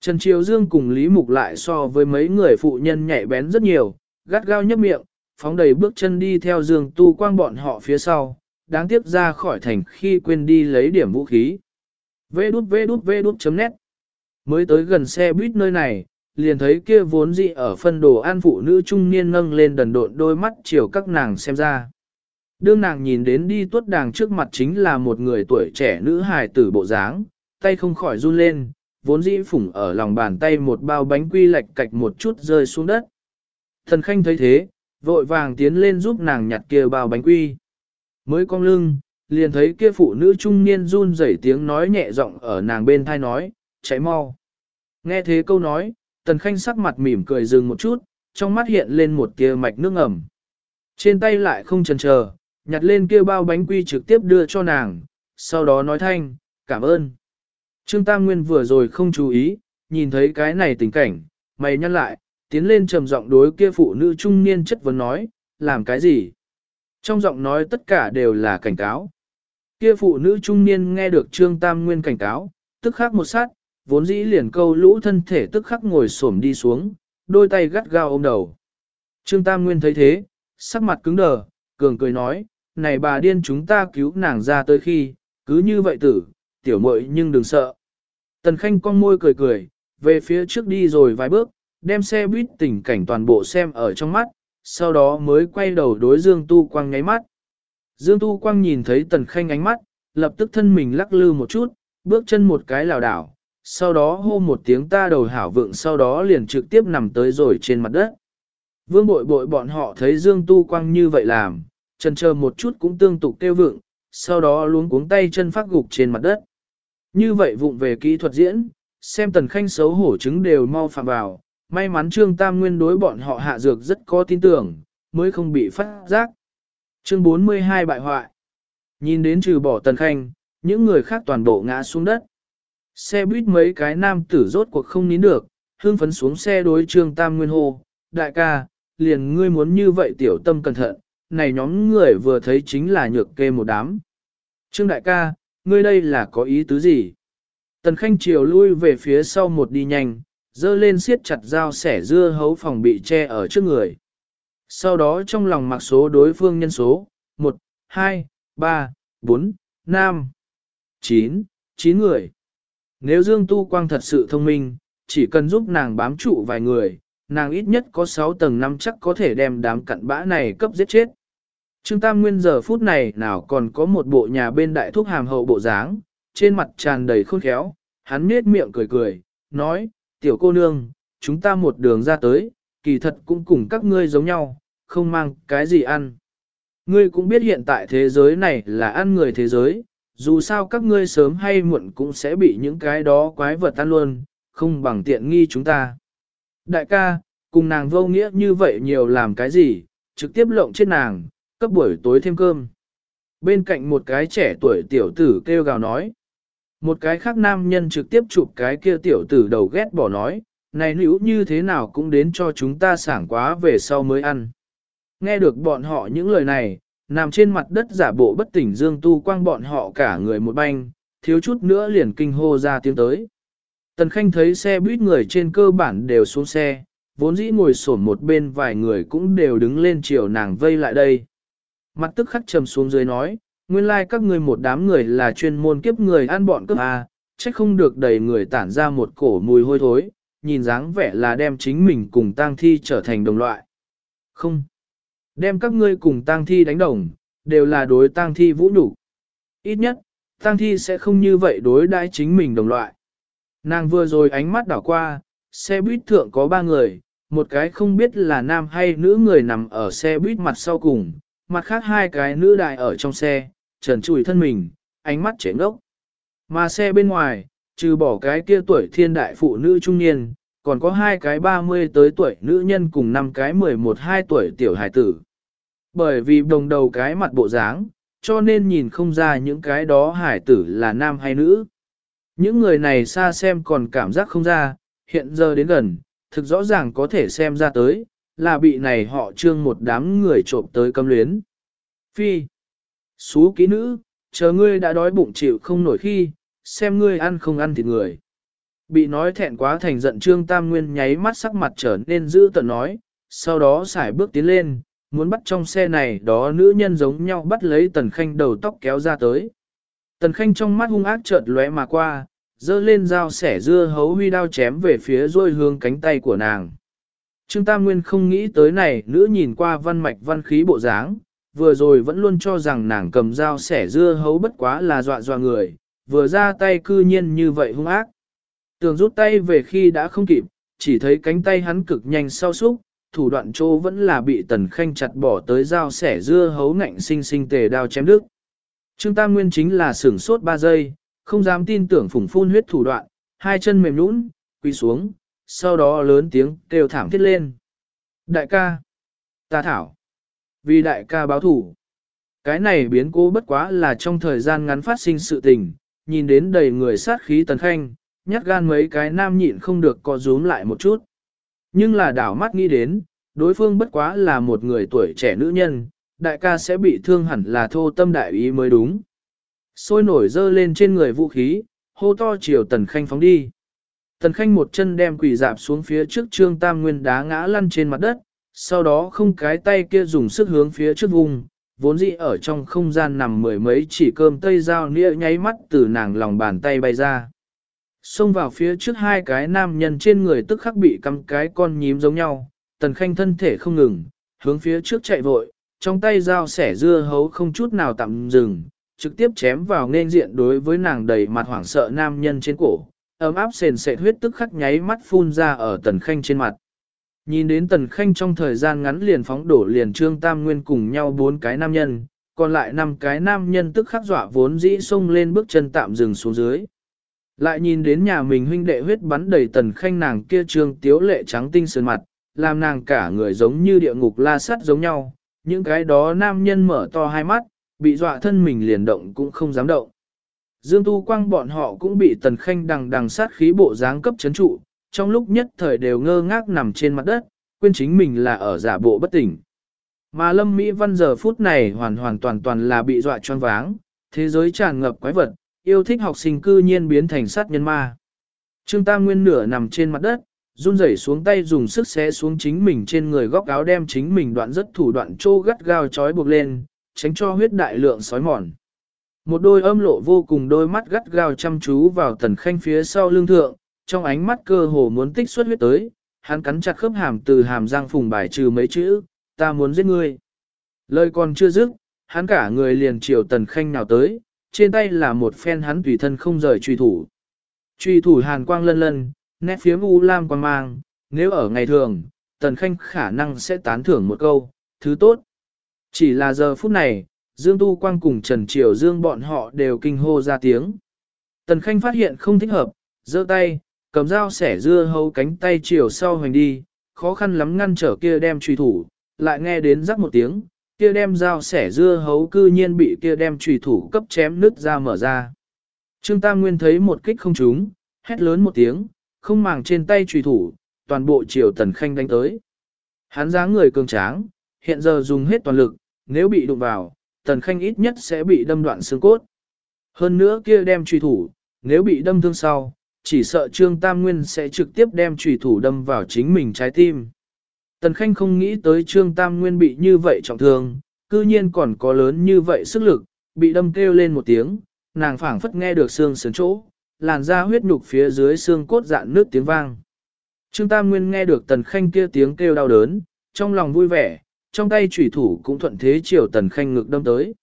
Trần Triều Dương cùng Lý Mục lại so với mấy người phụ nhân nhạy bén rất nhiều, gắt gao nhấp miệng, phóng đầy bước chân đi theo Dương Tu Quang bọn họ phía sau, đáng tiếc ra khỏi thành khi quên đi lấy điểm vũ khí. Vê đút vê đút vê đút chấm nét. Mới tới gần xe buýt nơi này, liền thấy kia vốn dị ở phân đồ an phụ nữ trung niên nâng lên đần độn đôi mắt chiều các nàng xem ra. Đương nàng nhìn đến đi tuất đàng trước mặt chính là một người tuổi trẻ nữ hài tử bộ dáng, tay không khỏi run lên, vốn dĩ phủng ở lòng bàn tay một bao bánh quy lệch cạch một chút rơi xuống đất. Thần khanh thấy thế, vội vàng tiến lên giúp nàng nhặt kia bao bánh quy. Mới cong lưng, liền thấy kia phụ nữ trung niên run rẩy tiếng nói nhẹ giọng ở nàng bên thai nói, cháy mau. Nghe thế câu nói, tần khanh sắc mặt mỉm cười dừng một chút, trong mắt hiện lên một tia mạch nước ẩm. Trên tay lại không chần chờ, nhặt lên kia bao bánh quy trực tiếp đưa cho nàng, sau đó nói thanh, cảm ơn. Trương Tam Nguyên vừa rồi không chú ý, nhìn thấy cái này tình cảnh, mày nhăn lại, tiến lên trầm giọng đối kia phụ nữ trung niên chất vấn nói, làm cái gì? Trong giọng nói tất cả đều là cảnh cáo. Kia phụ nữ trung niên nghe được Trương Tam Nguyên cảnh cáo, tức khắc một sát, vốn dĩ liền câu lũ thân thể tức khắc ngồi xổm đi xuống, đôi tay gắt gao ôm đầu. Trương Tam Nguyên thấy thế, sắc mặt cứng đờ, cường cười nói, này bà điên chúng ta cứu nàng ra tới khi, cứ như vậy tử, tiểu muội nhưng đừng sợ. Tần Khanh con môi cười cười, về phía trước đi rồi vài bước, đem xe buýt tình cảnh toàn bộ xem ở trong mắt, sau đó mới quay đầu đối Dương Tu Quang nháy mắt. Dương Tu Quang nhìn thấy Tần Khanh ánh mắt, lập tức thân mình lắc lư một chút, bước chân một cái lảo đảo, sau đó hô một tiếng ta đầu hảo vượng sau đó liền trực tiếp nằm tới rồi trên mặt đất. Vương bội bội bọn họ thấy Dương Tu Quang như vậy làm, chân chờ một chút cũng tương tục kêu vượng, sau đó luống cuống tay chân phát gục trên mặt đất. Như vậy vụng về kỹ thuật diễn, xem tần khanh xấu hổ chứng đều mau phạm vào, may mắn Trương Tam Nguyên đối bọn họ hạ dược rất có tin tưởng, mới không bị phát giác. Chương 42 bại hoại. Nhìn đến trừ bỏ tần khanh, những người khác toàn bộ ngã xuống đất. Xe buýt mấy cái nam tử rốt cuộc không nín được, hương phấn xuống xe đối Trương Tam Nguyên hô, đại ca, liền ngươi muốn như vậy tiểu tâm cẩn thận, này nhóm người vừa thấy chính là nhược kê một đám. Trương đại ca, ngươi đây là có ý tứ gì? Tần Khanh Triều lui về phía sau một đi nhanh, dơ lên siết chặt dao sẻ dưa hấu phòng bị che ở trước người. Sau đó trong lòng mặc số đối phương nhân số, 1, 2, 3, 4, 5, 9, 9 người. Nếu Dương Tu Quang thật sự thông minh, chỉ cần giúp nàng bám trụ vài người, nàng ít nhất có 6 tầng năm chắc có thể đem đám cặn bã này cấp giết chết. Trương Tam Nguyên giờ phút này nào còn có một bộ nhà bên đại thuốc hàm hậu bộ dáng, trên mặt tràn đầy khôn khéo, hắn nết miệng cười cười, nói, tiểu cô nương, chúng ta một đường ra tới, kỳ thật cũng cùng các ngươi giống nhau, không mang cái gì ăn. Ngươi cũng biết hiện tại thế giới này là ăn người thế giới, dù sao các ngươi sớm hay muộn cũng sẽ bị những cái đó quái vật tan luôn, không bằng tiện nghi chúng ta. Đại ca, cùng nàng vô nghĩa như vậy nhiều làm cái gì, trực tiếp lộng chết nàng, cấp buổi tối thêm cơm. Bên cạnh một cái trẻ tuổi tiểu tử kêu gào nói. Một cái khác nam nhân trực tiếp chụp cái kia tiểu tử đầu ghét bỏ nói, này nữ như thế nào cũng đến cho chúng ta sảng quá về sau mới ăn. Nghe được bọn họ những lời này, nằm trên mặt đất giả bộ bất tỉnh dương tu quang bọn họ cả người một banh, thiếu chút nữa liền kinh hô ra tiếng tới. Tần Khanh thấy xe buýt người trên cơ bản đều xuống xe, vốn dĩ ngồi sổn một bên vài người cũng đều đứng lên chiều nàng vây lại đây. Mặt tức khắc trầm xuống dưới nói, nguyên lai like các ngươi một đám người là chuyên môn kiếp người ăn bọn cướp à, trách không được đầy người tản ra một cổ mùi hôi thối, nhìn dáng vẻ là đem chính mình cùng tang thi trở thành đồng loại. Không. Đem các ngươi cùng tang thi đánh đồng, đều là đối tang thi vũ đủ.ít nhất, tang thi sẽ không như vậy đối đãi chính mình đồng loại. Nàng vừa rồi ánh mắt đảo qua, xe buýt thượng có ba người, một cái không biết là nam hay nữ người nằm ở xe buýt mặt sau cùng, mặt khác hai cái nữ đại ở trong xe, trần trùi thân mình, ánh mắt trẻ ngốc. Mà xe bên ngoài, trừ bỏ cái kia tuổi thiên đại phụ nữ trung niên, còn có hai cái 30 tới tuổi nữ nhân cùng năm cái 11-2 tuổi tiểu hài tử. Bởi vì đồng đầu cái mặt bộ dáng, cho nên nhìn không ra những cái đó hải tử là nam hay nữ. Những người này xa xem còn cảm giác không ra, hiện giờ đến gần, thực rõ ràng có thể xem ra tới, là bị này họ trương một đám người trộm tới cấm luyến. Phi, xú ký nữ, chờ ngươi đã đói bụng chịu không nổi khi, xem ngươi ăn không ăn thịt người. Bị nói thẹn quá thành giận trương tam nguyên nháy mắt sắc mặt trở nên dữ tợn nói, sau đó xài bước tiến lên, muốn bắt trong xe này đó nữ nhân giống nhau bắt lấy tần khanh đầu tóc kéo ra tới. Tần khanh trong mắt hung ác chợt lóe mà qua, dơ lên dao sẻ dưa hấu huy đao chém về phía rôi hướng cánh tay của nàng. Trương Tam Nguyên không nghĩ tới này, nữ nhìn qua văn mạch văn khí bộ dáng, vừa rồi vẫn luôn cho rằng nàng cầm dao sẻ dưa hấu bất quá là dọa dọa người, vừa ra tay cư nhiên như vậy hung ác. Tường rút tay về khi đã không kịp, chỉ thấy cánh tay hắn cực nhanh sau súc, thủ đoạn chỗ vẫn là bị tần khanh chặt bỏ tới dao sẻ dưa hấu ngạnh sinh sinh tề đao chém đứt. Trương Tam Nguyên chính là sửng sốt 3 giây, không dám tin tưởng phùng phun huyết thủ đoạn, hai chân mềm nũng, quỳ xuống, sau đó lớn tiếng kêu thảm thiết lên. Đại ca, ta thảo, vì đại ca báo thủ. Cái này biến cố bất quá là trong thời gian ngắn phát sinh sự tình, nhìn đến đầy người sát khí tần khanh, nhát gan mấy cái nam nhịn không được co rúm lại một chút. Nhưng là đảo mắt nghĩ đến, đối phương bất quá là một người tuổi trẻ nữ nhân, đại ca sẽ bị thương hẳn là thô tâm đại ý mới đúng. Sôi nổi dơ lên trên người vũ khí, hô to chiều tần khanh phóng đi. Tần khanh một chân đem quỷ dạp xuống phía trước trương tam nguyên đá ngã lăn trên mặt đất, sau đó không cái tay kia dùng sức hướng phía trước vùng, vốn dĩ ở trong không gian nằm mười mấy chỉ cơm tây dao nĩa nháy mắt từ nàng lòng bàn tay bay ra. Xông vào phía trước hai cái nam nhân trên người tức khắc bị cắm cái con nhím giống nhau, tần khanh thân thể không ngừng, hướng phía trước chạy vội, trong tay dao sẻ dưa hấu không chút nào tạm dừng, trực tiếp chém vào nên diện đối với nàng đầy mặt hoảng sợ nam nhân trên cổ, ấm áp sền sệt huyết tức khắc nháy mắt phun ra ở tần khanh trên mặt. Nhìn đến tần khanh trong thời gian ngắn liền phóng đổ liền trương tam nguyên cùng nhau bốn cái nam nhân, còn lại năm cái nam nhân tức khắc dọa vốn dĩ xông lên bước chân tạm dừng xuống dưới. Lại nhìn đến nhà mình huynh đệ huyết bắn đầy tần khanh nàng kia trương tiếu lệ trắng tinh sơn mặt, làm nàng cả người giống như địa ngục la sắt giống nhau, những cái đó nam nhân mở to hai mắt, bị dọa thân mình liền động cũng không dám động. Dương Tu Quang bọn họ cũng bị tần khanh đằng đằng sát khí bộ dáng cấp chấn trụ, trong lúc nhất thời đều ngơ ngác nằm trên mặt đất, quên chính mình là ở giả bộ bất tỉnh. Mà Lâm Mỹ Văn giờ phút này hoàn hoàn toàn toàn là bị dọa choáng váng, thế giới tràn ngập quái vật, yêu thích học sinh cư nhiên biến thành sát nhân ma. Trương Tam Nguyên nửa nằm trên mặt đất, run rẩy xuống tay dùng sức xé xuống chính mình trên người góc áo đem chính mình đoạn rất thủ đoạn trô gắt gao trói buộc lên, tránh cho huyết đại lượng sói mòn. Một đôi âm lộ vô cùng đôi mắt gắt gao chăm chú vào tần khanh phía sau lưng thượng, trong ánh mắt cơ hồ muốn tích xuất huyết tới, hắn cắn chặt khớp hàm từ hàm răng phùng bài trừ mấy chữ, ta muốn giết ngươi. Lời còn chưa dứt, hắn cả người liền chiều tần khanh nào tới, trên tay là một phen hắn tùy thân không rời truy thủ. Truy thủ hàn quang lân lân, nét phía u lam quang mang, nếu ở ngày thường, tần khanh khả năng sẽ tán thưởng một câu, thứ tốt. Chỉ là giờ phút này, Dương Tu Quang cùng Trần Triều Dương bọn họ đều kinh hô ra tiếng. Tần khanh phát hiện không thích hợp, giơ tay, cầm dao sẻ dưa hấu cánh tay chiều sau hoành đi, khó khăn lắm ngăn trở kia đem truy thủ, lại nghe đến rắc một tiếng, kia đem dao sẻ dưa hấu cư nhiên bị kia đem truy thủ cấp chém nứt ra mở ra. Trương Tam Nguyên thấy một kích không trúng, hét lớn một tiếng, không màng trên tay truy thủ, toàn bộ chiều tần khanh đánh tới. Hắn dáng người cường tráng, hiện giờ dùng hết toàn lực, nếu bị đụng vào, tần khanh ít nhất sẽ bị đâm đoạn xương cốt. Hơn nữa kia đem truy thủ, nếu bị đâm thương sau, chỉ sợ Trương Tam Nguyên sẽ trực tiếp đem trùy thủ đâm vào chính mình trái tim. Tần Khanh không nghĩ tới Trương Tam Nguyên bị như vậy trọng thương, cư nhiên còn có lớn như vậy sức lực, bị đâm kêu lên một tiếng, nàng phảng phất nghe được xương sườn chỗ, làn da huyết nhục phía dưới xương cốt dạn nước tiếng vang. Trương Tam Nguyên nghe được Tần Khanh kia tiếng kêu đau đớn, trong lòng vui vẻ, trong tay chủy thủ cũng thuận thế chiều Tần Khanh ngực đâm tới.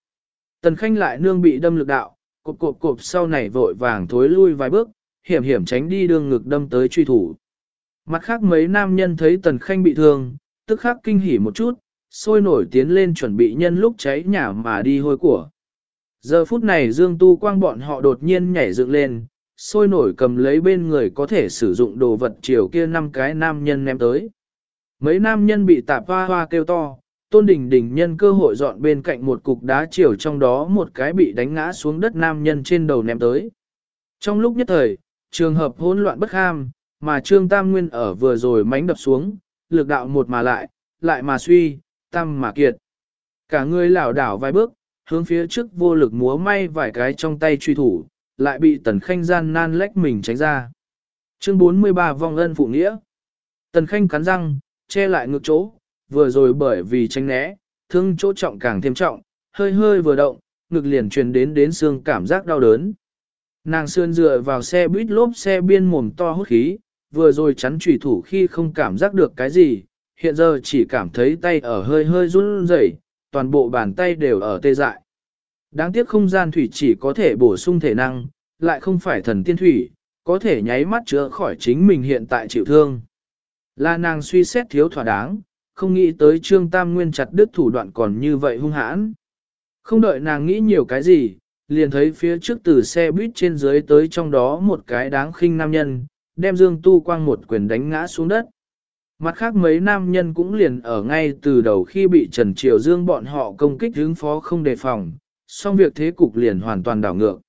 Tần Khanh lại nương bị đâm lực đạo, cộp cộp cộp sau này vội vàng thối lui vài bước, hiểm hiểm tránh đi đường ngực đâm tới truy thủ. Mặt khác mấy nam nhân thấy Tần Khanh bị thương, tức khắc kinh hỉ một chút, sôi nổi tiến lên chuẩn bị nhân lúc cháy nhà mà đi hôi của. Giờ phút này Dương Tu Quang bọn họ đột nhiên nhảy dựng lên, sôi nổi cầm lấy bên người có thể sử dụng đồ vật chiều kia năm cái nam nhân ném tới. Mấy nam nhân bị tạp hoa hoa kêu to, tôn đình đình nhân cơ hội dọn bên cạnh một cục đá chiều trong đó một cái bị đánh ngã xuống đất nam nhân trên đầu ném tới. Trong lúc nhất thời, trường hợp hỗn loạn bất ham, mà Trương Tam Nguyên ở vừa rồi mánh đập xuống, lực đạo một mà lại, lại mà suy, tam mà kiệt. Cả người lảo đảo vài bước, hướng phía trước vô lực múa may vài cái trong tay truy thủ, lại bị Tần Khanh gian nan lách mình tránh ra. Chương 43 vong ân phụ nghĩa. Tần Khanh cắn răng, che lại ngực chỗ, vừa rồi bởi vì tránh né, thương chỗ trọng càng thêm trọng, hơi hơi vừa động, ngực liền truyền đến đến xương cảm giác đau đớn. Nàng sườn dựa vào xe buýt lốp xe biên mồm to hút khí, vừa rồi chắn trùy thủ khi không cảm giác được cái gì, hiện giờ chỉ cảm thấy tay ở hơi hơi run rẩy, toàn bộ bàn tay đều ở tê dại. Đáng tiếc không gian thủy chỉ có thể bổ sung thể năng, lại không phải thần tiên thủy, có thể nháy mắt chữa khỏi chính mình hiện tại chịu thương. Là nàng suy xét thiếu thỏa đáng, không nghĩ tới Trương Tam Nguyên chặt đứt thủ đoạn còn như vậy hung hãn. Không đợi nàng nghĩ nhiều cái gì, liền thấy phía trước từ xe buýt trên dưới tới trong đó một cái đáng khinh nam nhân, đem Dương Tu Quang một quyền đánh ngã xuống đất. Mặt khác mấy nam nhân cũng liền ở ngay từ đầu khi bị Trần Triều Dương bọn họ công kích hướng phó không đề phòng, song việc thế cục liền hoàn toàn đảo ngược.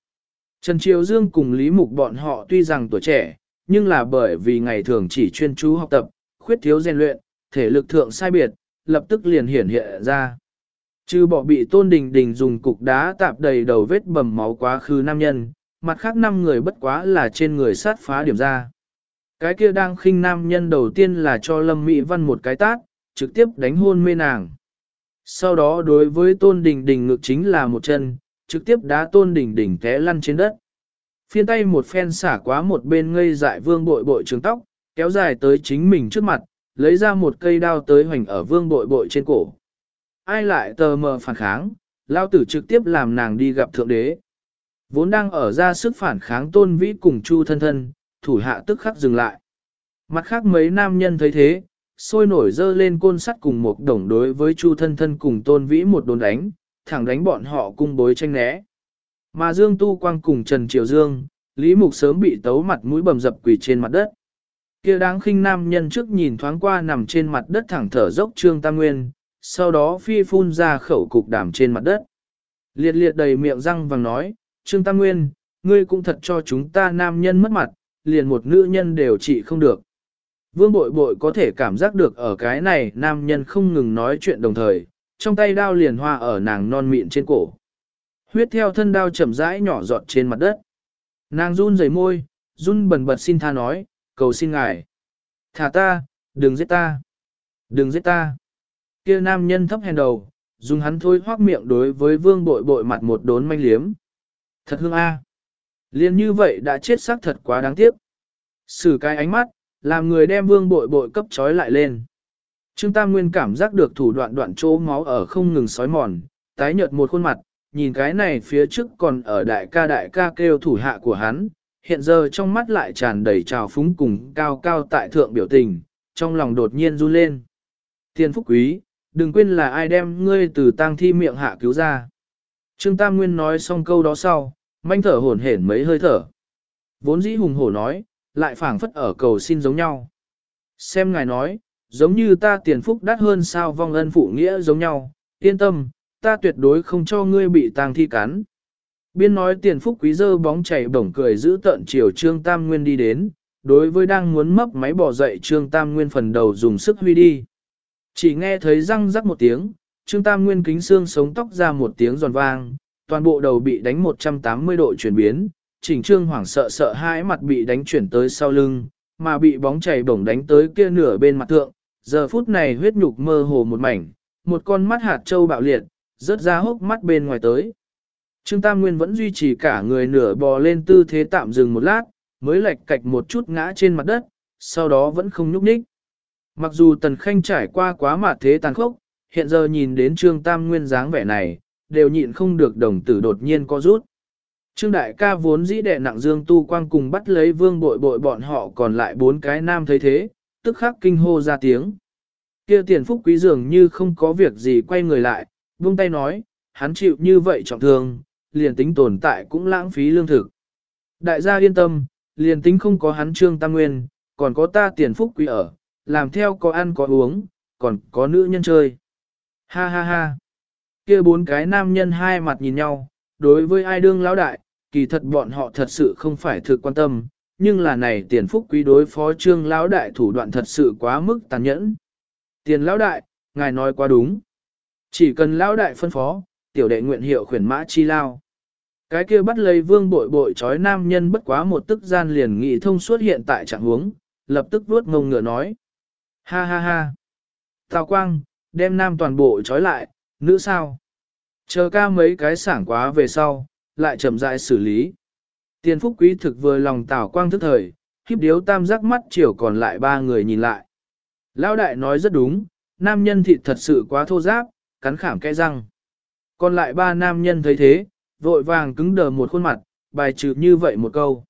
Trần Triều Dương cùng Lý Mục bọn họ tuy rằng tuổi trẻ, nhưng là bởi vì ngày thường chỉ chuyên chú học tập, khuyết thiếu rèn luyện, thể lực thượng sai biệt, lập tức liền hiển hiện ra. Trừ bỏ bị tôn đình đình dùng cục đá tạp đầy đầu vết bầm máu quá khứ nam nhân, mặt khác năm người bất quá là trên người sát phá điểm ra. Cái kia đang khinh nam nhân đầu tiên là cho Lâm Mỹ Văn một cái tát, trực tiếp đánh hôn mê nàng. Sau đó đối với tôn đình đình ngực chính là một chân, trực tiếp đá tôn đình đình té lăn trên đất. Phiên tay một phen xả quá một bên ngây dại vương bội bội trường tóc, kéo dài tới chính mình trước mặt, lấy ra một cây đao tới hoành ở vương bội bội trên cổ ai lại tờ mờ phản kháng, lao tử trực tiếp làm nàng đi gặp thượng đế. Vốn đang ở ra sức phản kháng tôn vĩ cùng chu thân thân, thủ hạ tức khắc dừng lại. Mặt khác mấy nam nhân thấy thế, sôi nổi dơ lên côn sắt cùng một đồng đối với Chu thân thân cùng tôn vĩ một đồn đánh, thẳng đánh bọn họ cung bối tranh né. Mà Dương Tu Quang cùng Trần Triều Dương, Lý Mục sớm bị tấu mặt mũi bầm dập quỷ trên mặt đất. Kia đáng khinh nam nhân trước nhìn thoáng qua nằm trên mặt đất thẳng thở dốc Trương Tam Nguyên, sau đó phi phun ra khẩu cục đảm trên mặt đất. Liệt liệt đầy miệng răng vàng nói, Trương Tam Nguyên, ngươi cũng thật cho chúng ta nam nhân mất mặt, liền một nữ nhân đều trị không được. Vương bội bội có thể cảm giác được ở cái này nam nhân không ngừng nói chuyện đồng thời, trong tay đao liền hoa ở nàng non mịn trên cổ. Huyết theo thân đao chậm rãi nhỏ giọt trên mặt đất. Nàng run rẩy môi, run bần bật xin tha nói, cầu xin ngài. Thả ta, đừng giết ta. Đừng giết ta. Kia nam nhân thấp hèn đầu, dùng hắn thôi hoác miệng đối với vương bội bội mặt một đốn manh liếm. Thật hương a. Liên như vậy đã chết xác thật quá đáng tiếc. Sử cái ánh mắt, làm người đem vương bội bội cấp trói lại lên. Trương Tam Nguyên cảm giác được thủ đoạn đoạn chỗ máu ở không ngừng sói mòn, tái nhợt một khuôn mặt, nhìn cái này phía trước còn ở đại ca đại ca kêu thủ hạ của hắn, hiện giờ trong mắt lại tràn đầy trào phúng cùng cao cao tại thượng biểu tình, trong lòng đột nhiên run lên. Tiên phúc quý, đừng quên là ai đem ngươi từ tang thi miệng hạ cứu ra. Trương Tam Nguyên nói xong câu đó sau, manh thở hổn hển mấy hơi thở. Vốn dĩ hùng hổ nói, lại phảng phất ở cầu xin giống nhau. Xem ngài nói, giống như ta tiền phúc đắt hơn sao vong ân phụ nghĩa giống nhau, yên tâm, ta tuyệt đối không cho ngươi bị tang thi cắn. Biên nói tiền phúc quý dơ bóng chảy bổng cười giữ tận chiều Trương Tam Nguyên đi đến, đối với đang muốn mấp máy bỏ dậy Trương Tam Nguyên phần đầu dùng sức huy đi. Chỉ nghe thấy răng rắc một tiếng, Trương Tam Nguyên kính xương sống tóc ra một tiếng giòn vang, toàn bộ đầu bị đánh 180 độ chuyển biến, chỉnh Trương hoảng sợ sợ hãi mặt bị đánh chuyển tới sau lưng, mà bị bóng chảy bổng đánh tới kia nửa bên mặt thượng, giờ phút này huyết nhục mơ hồ một mảnh, một con mắt hạt châu bạo liệt, rớt ra hốc mắt bên ngoài tới. Trương Tam Nguyên vẫn duy trì cả người nửa bò lên tư thế tạm dừng một lát, mới lệch cạch một chút ngã trên mặt đất, sau đó vẫn không nhúc nhích. Mặc dù Tần Khanh trải qua quá mạt thế tàn khốc, hiện giờ nhìn đến Trương Tam Nguyên dáng vẻ này, đều nhịn không được đồng tử đột nhiên co rút. Trương Đại ca vốn dĩ đệ nặng Dương Tu Quang cùng bắt lấy vương bội bội bọn họ còn lại bốn cái nam thấy thế, tức khắc kinh hô ra tiếng. Kia tiền phúc quý dường như không có việc gì quay người lại, buông tay nói, hắn chịu như vậy trọng thương, liền tính tồn tại cũng lãng phí lương thực. Đại gia yên tâm, liền tính không có hắn trương tam nguyên, còn có ta tiền phúc quý ở, làm theo có ăn có uống, còn có nữ nhân chơi. Ha ha ha. kia bốn cái nam nhân hai mặt nhìn nhau, đối với ai đương lão đại, kỳ thật bọn họ thật sự không phải thực quan tâm, nhưng là này tiền phúc quý đối phó trương lão đại thủ đoạn thật sự quá mức tàn nhẫn. Tiền lão đại, ngài nói quá đúng. Chỉ cần lão đại phân phó, tiểu đệ nguyện hiệu khuyển mã chi lao. Cái kia bắt lấy vương bội bội trói nam nhân bất quá một tức gian liền nghị thông suốt hiện tại trạng huống, lập tức vuốt ngông ngựa nói. Ha ha ha. Tào quang, đem nam toàn bộ trói lại, nữ sao? Chờ ca mấy cái sảng quá về sau, lại chậm rãi xử lý. Tiền phúc quý thực vừa lòng tào quang thức thời, khiếp điếu tam giác mắt chiều còn lại ba người nhìn lại. Lão đại nói rất đúng, nam nhân thịt thật sự quá thô giáp, cắn khảm cái răng. Còn lại ba nam nhân thấy thế, vội vàng cứng đờ một khuôn mặt, bài trừ như vậy một câu.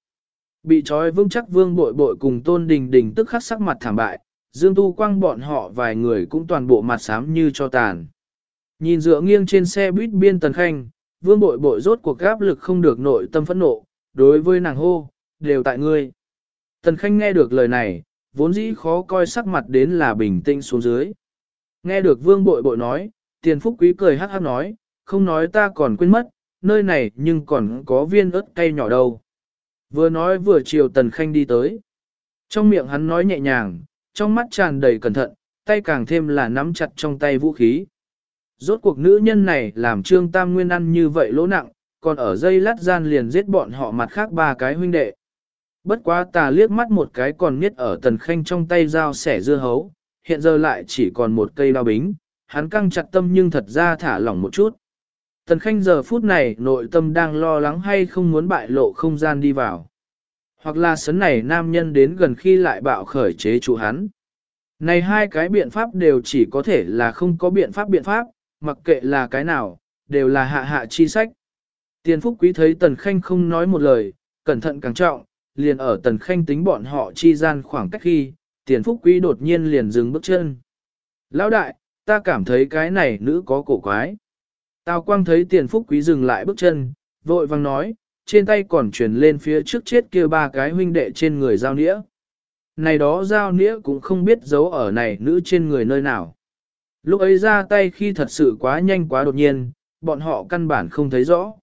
Bị trói vững chắc vương bội bội cùng tôn đình đình tức khắc sắc mặt thảm bại, dương tu quăng bọn họ vài người cũng toàn bộ mặt xám như cho tàn. Nhìn dựa nghiêng trên xe buýt biên tần khanh, vương bội bội rốt cuộc áp lực không được nội tâm phẫn nộ, đối với nàng hô, đều tại ngươi. Tần khanh nghe được lời này, vốn dĩ khó coi sắc mặt đến là bình tĩnh xuống dưới. Nghe được vương bội bội nói, tiền phúc quý cười hát hát nói, không nói ta còn quên mất, nơi này nhưng còn có viên ớt cay nhỏ đâu. Vừa nói vừa chiều tần khanh đi tới. Trong miệng hắn nói nhẹ nhàng, trong mắt tràn đầy cẩn thận, tay càng thêm là nắm chặt trong tay vũ khí. Rốt cuộc nữ nhân này làm trương tam nguyên ăn như vậy lỗ nặng, còn ở dây lát gian liền giết bọn họ mặt khác ba cái huynh đệ. Bất quá tà liếc mắt một cái còn miết ở tần khanh trong tay dao sẻ dưa hấu, hiện giờ lại chỉ còn một cây đao bính, hắn căng chặt tâm nhưng thật ra thả lỏng một chút. Tần Khanh giờ phút này nội tâm đang lo lắng hay không muốn bại lộ không gian đi vào. Hoặc là sấn này nam nhân đến gần khi lại bạo khởi chế trụ hắn. Này hai cái biện pháp đều chỉ có thể là không có biện pháp biện pháp, mặc kệ là cái nào, đều là hạ hạ chi sách. Tiền phúc quý thấy Tần Khanh không nói một lời, cẩn thận càng trọng, liền ở tần khanh tính bọn họ chi gian khoảng cách khi, tiền phúc quý đột nhiên liền dừng bước chân. Lão đại, ta cảm thấy cái này nữ có cổ quái. Tào quang thấy tiền phúc quý dừng lại bước chân, vội vang nói, trên tay còn truyền lên phía trước chết kia ba cái huynh đệ trên người giao nĩa. Này đó giao nĩa cũng không biết giấu ở này nữ trên người nơi nào. Lúc ấy ra tay khi thật sự quá nhanh quá đột nhiên, bọn họ căn bản không thấy rõ.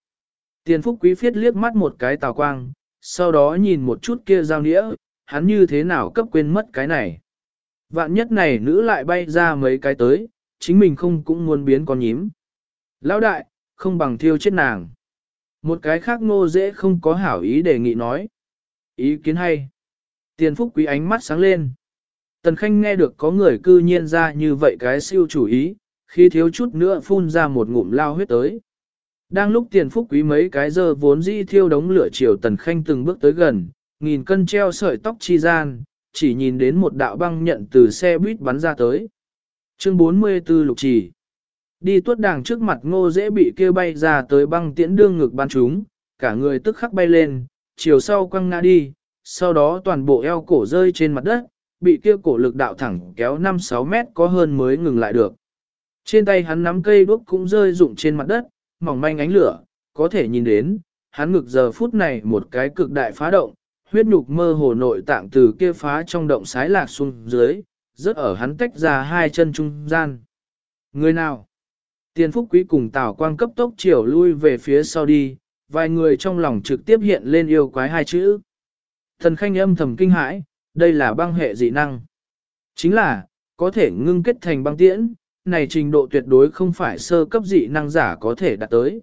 Tiền phúc quý phiết liếc mắt một cái tào quang, sau đó nhìn một chút kia giao nĩa, hắn như thế nào cấp quên mất cái này. Vạn nhất này nữ lại bay ra mấy cái tới, chính mình không cũng muốn biến con nhím. Lão đại, không bằng thiêu chết nàng. Một cái khác ngô dễ không có hảo ý đề nghị nói. Ý kiến hay. Tiền phúc quý ánh mắt sáng lên. Tần Khanh nghe được có người cư nhiên ra như vậy cái siêu chủ ý, khi thiếu chút nữa phun ra một ngụm lao huyết tới. Đang lúc tiền phúc quý mấy cái giờ vốn dĩ thiêu đống lửa chiều Tần Khanh từng bước tới gần, nghìn cân treo sợi tóc chi gian, chỉ nhìn đến một đạo băng nhận từ xe buýt bắn ra tới. Chương 44 lục chỉ. Đi tuốt đàng trước mặt ngô dễ bị kêu bay ra tới băng tiễn đương ngực ban chúng, cả người tức khắc bay lên, chiều sau quăng ngã đi, sau đó toàn bộ eo cổ rơi trên mặt đất, bị kia cổ lực đạo thẳng kéo 5-6 mét có hơn mới ngừng lại được. Trên tay hắn nắm cây đuốc cũng rơi rụng trên mặt đất, mỏng manh ánh lửa, có thể nhìn đến, hắn ngực giờ phút này một cái cực đại phá động, huyết nhục mơ hồ nội tạng từ kia phá trong động sái lạc xuống dưới, rớt ở hắn tách ra hai chân trung gian. Người nào? Tiền phúc quý cùng tào quang cấp tốc chiều lui về phía sau đi, vài người trong lòng trực tiếp hiện lên yêu quái hai chữ. Thần khanh âm thầm kinh hãi, đây là băng hệ dị năng. Chính là, có thể ngưng kết thành băng tiễn, này trình độ tuyệt đối không phải sơ cấp dị năng giả có thể đạt tới.